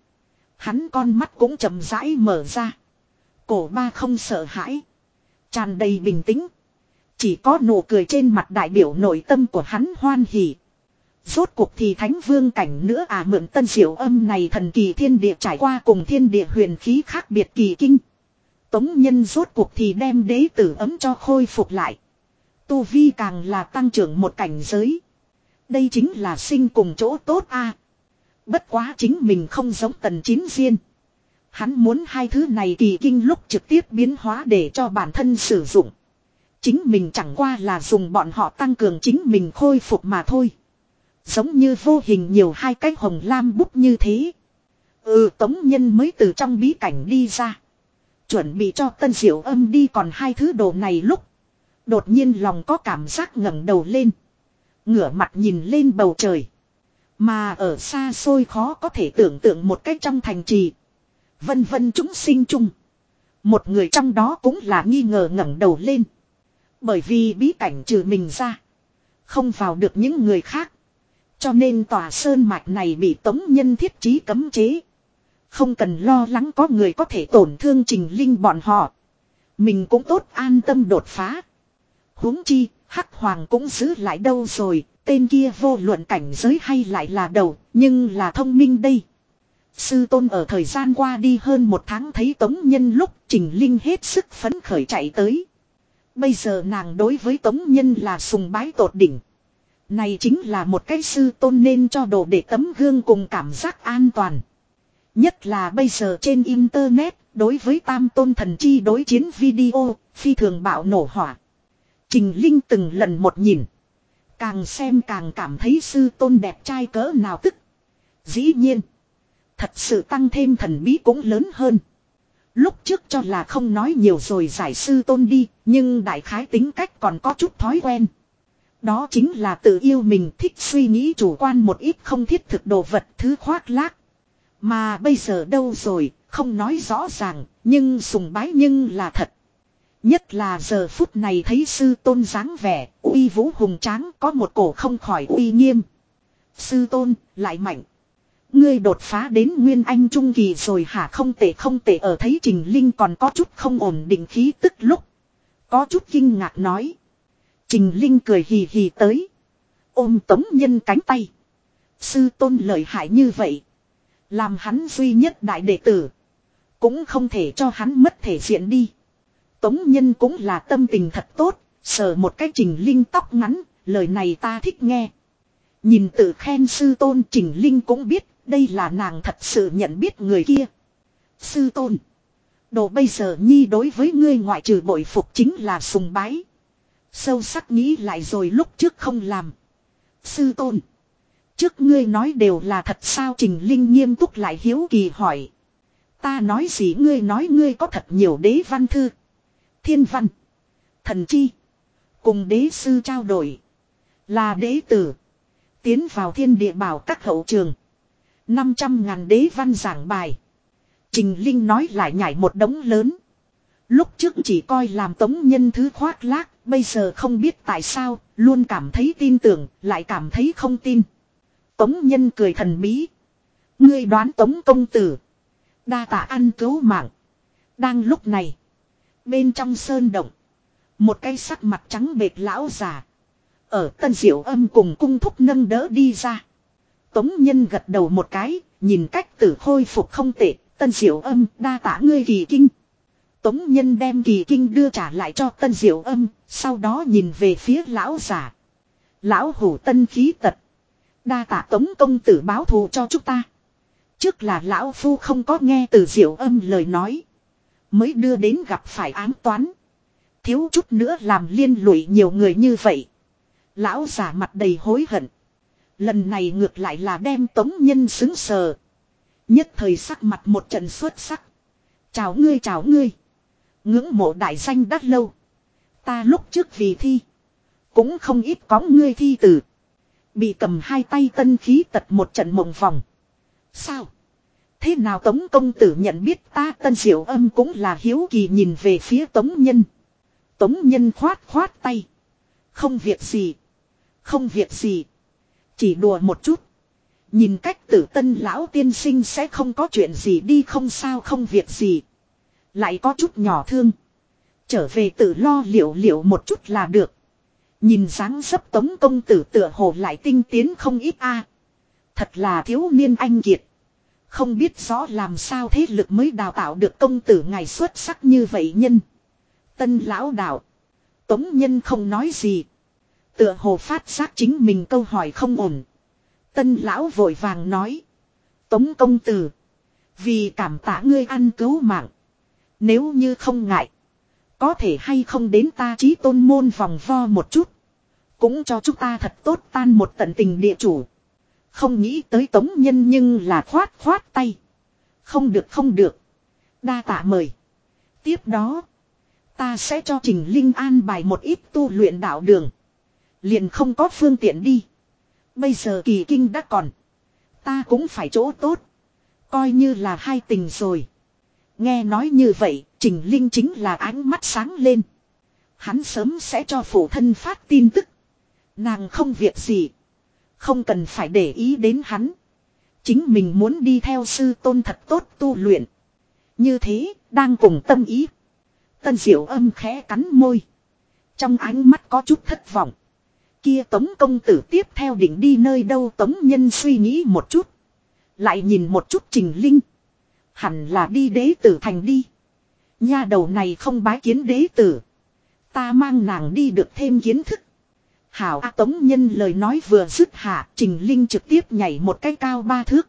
Hắn con mắt cũng chậm rãi mở ra. Cổ ba không sợ hãi. tràn đầy bình tĩnh. Chỉ có nụ cười trên mặt đại biểu nội tâm của hắn hoan hỉ. Rốt cuộc thì thánh vương cảnh nữa à mượn tân diệu âm này thần kỳ thiên địa trải qua cùng thiên địa huyền khí khác biệt kỳ kinh. Tống nhân rốt cuộc thì đem đế tử ấm cho khôi phục lại. Tu vi càng là tăng trưởng một cảnh giới. Đây chính là sinh cùng chỗ tốt a. Bất quá chính mình không giống tần chín riêng. Hắn muốn hai thứ này kỳ kinh lúc trực tiếp biến hóa để cho bản thân sử dụng. Chính mình chẳng qua là dùng bọn họ tăng cường chính mình khôi phục mà thôi. Giống như vô hình nhiều hai cái hồng lam bút như thế. Ừ tống nhân mới từ trong bí cảnh đi ra. Chuẩn bị cho tân diệu âm đi còn hai thứ đồ này lúc. Đột nhiên lòng có cảm giác ngẩng đầu lên. Ngửa mặt nhìn lên bầu trời. Mà ở xa xôi khó có thể tưởng tượng một cách trong thành trì. Vân vân chúng sinh chung. Một người trong đó cũng là nghi ngờ ngẩng đầu lên. Bởi vì bí cảnh trừ mình ra. Không vào được những người khác. Cho nên tòa sơn mạch này bị tống nhân thiết trí cấm chế. Không cần lo lắng có người có thể tổn thương trình linh bọn họ. Mình cũng tốt an tâm đột phá. huống chi, Hắc Hoàng cũng giữ lại đâu rồi, tên kia vô luận cảnh giới hay lại là đầu, nhưng là thông minh đây. Sư tôn ở thời gian qua đi hơn một tháng thấy Tống Nhân lúc Trình Linh hết sức phấn khởi chạy tới. Bây giờ nàng đối với Tống Nhân là sùng bái tột đỉnh. Này chính là một cái sư tôn nên cho đồ để tấm gương cùng cảm giác an toàn. Nhất là bây giờ trên Internet, đối với tam tôn thần chi đối chiến video, phi thường bạo nổ hỏa. Trình Linh từng lần một nhìn. Càng xem càng cảm thấy sư tôn đẹp trai cỡ nào tức. Dĩ nhiên. Thật sự tăng thêm thần bí cũng lớn hơn. Lúc trước cho là không nói nhiều rồi giải sư tôn đi. Nhưng đại khái tính cách còn có chút thói quen. Đó chính là tự yêu mình thích suy nghĩ chủ quan một ít không thiết thực đồ vật thứ khoác lác. Mà bây giờ đâu rồi, không nói rõ ràng, nhưng sùng bái nhưng là thật. Nhất là giờ phút này thấy sư tôn dáng vẻ, uy vũ hùng tráng có một cổ không khỏi uy nghiêm. Sư tôn, lại mạnh. Ngươi đột phá đến Nguyên Anh Trung Kỳ rồi hả không tệ không tệ ở thấy Trình Linh còn có chút không ổn định khí tức lúc. Có chút kinh ngạc nói. Trình Linh cười hì hì tới. Ôm tống nhân cánh tay. Sư tôn lợi hại như vậy. Làm hắn duy nhất đại đệ tử. Cũng không thể cho hắn mất thể diện đi. Tống nhân cũng là tâm tình thật tốt. Sờ một cái trình linh tóc ngắn. Lời này ta thích nghe. Nhìn tự khen sư tôn trình linh cũng biết. Đây là nàng thật sự nhận biết người kia. Sư tôn. Đồ bây giờ nhi đối với ngươi ngoại trừ bội phục chính là sùng bái. Sâu sắc nghĩ lại rồi lúc trước không làm. Sư tôn. Trước ngươi nói đều là thật sao Trình Linh nghiêm túc lại hiếu kỳ hỏi. Ta nói gì ngươi nói ngươi có thật nhiều đế văn thư. Thiên văn. Thần chi. Cùng đế sư trao đổi. Là đế tử. Tiến vào thiên địa bảo các hậu trường. 500 ngàn đế văn giảng bài. Trình Linh nói lại nhảy một đống lớn. Lúc trước chỉ coi làm tống nhân thứ khoác lác, bây giờ không biết tại sao, luôn cảm thấy tin tưởng, lại cảm thấy không tin. Tống nhân cười thần bí. Ngươi đoán tống công tử. Đa tạ ăn cứu mạng. Đang lúc này. Bên trong sơn động. Một cây sắc mặt trắng bệt lão già. Ở tân diệu âm cùng cung thúc nâng đỡ đi ra. Tống nhân gật đầu một cái. Nhìn cách tử khôi phục không tệ. Tân diệu âm, đa tạ ngươi kỳ kinh. Tống nhân đem kỳ kinh đưa trả lại cho tân diệu âm. Sau đó nhìn về phía lão già. Lão hủ tân khí tật. Đa tạ tống công tử báo thù cho chúng ta. Trước là lão phu không có nghe từ diệu âm lời nói. Mới đưa đến gặp phải ám toán. Thiếu chút nữa làm liên lụy nhiều người như vậy. Lão giả mặt đầy hối hận. Lần này ngược lại là đem tống nhân xứng sờ. Nhất thời sắc mặt một trận xuất sắc. Chào ngươi chào ngươi. Ngưỡng mộ đại danh đắt lâu. Ta lúc trước vì thi. Cũng không ít có ngươi thi tử. Bị cầm hai tay tân khí tật một trận mộng vòng. Sao? Thế nào Tống công tử nhận biết ta, tân diệu âm cũng là hiếu kỳ nhìn về phía Tống nhân. Tống nhân khoát khoát tay. Không việc gì. Không việc gì. Chỉ đùa một chút. Nhìn cách tử tân lão tiên sinh sẽ không có chuyện gì đi không sao, không việc gì. Lại có chút nhỏ thương. Trở về tự lo liệu liệu một chút là được. Nhìn dáng dấp tống công tử tựa hồ lại tinh tiến không ít a. Thật là thiếu niên anh kiệt. Không biết rõ làm sao thế lực mới đào tạo được công tử ngài xuất sắc như vậy nhân. Tân lão đạo. Tống nhân không nói gì. Tựa hồ phát giác chính mình câu hỏi không ổn. Tân lão vội vàng nói. Tống công tử. Vì cảm tạ ngươi ăn cứu mạng. Nếu như không ngại. Có thể hay không đến ta trí tôn môn vòng vo một chút. Cũng cho chúng ta thật tốt tan một tận tình địa chủ. Không nghĩ tới tống nhân nhưng là khoát khoát tay. Không được không được. Đa tạ mời. Tiếp đó. Ta sẽ cho Trình Linh an bài một ít tu luyện đạo đường. Liền không có phương tiện đi. Bây giờ kỳ kinh đã còn. Ta cũng phải chỗ tốt. Coi như là hai tình rồi. Nghe nói như vậy, Trình Linh chính là ánh mắt sáng lên. Hắn sớm sẽ cho phụ thân phát tin tức. Nàng không việc gì. Không cần phải để ý đến hắn. Chính mình muốn đi theo sư tôn thật tốt tu luyện. Như thế, đang cùng tâm ý. Tân diệu âm khẽ cắn môi. Trong ánh mắt có chút thất vọng. Kia tống công tử tiếp theo định đi nơi đâu tống nhân suy nghĩ một chút. Lại nhìn một chút trình linh. Hẳn là đi đế tử thành đi. Nha đầu này không bái kiến đế tử. Ta mang nàng đi được thêm kiến thức. Hảo A Tống Nhân lời nói vừa dứt hạ, Trình Linh trực tiếp nhảy một cái cao ba thước.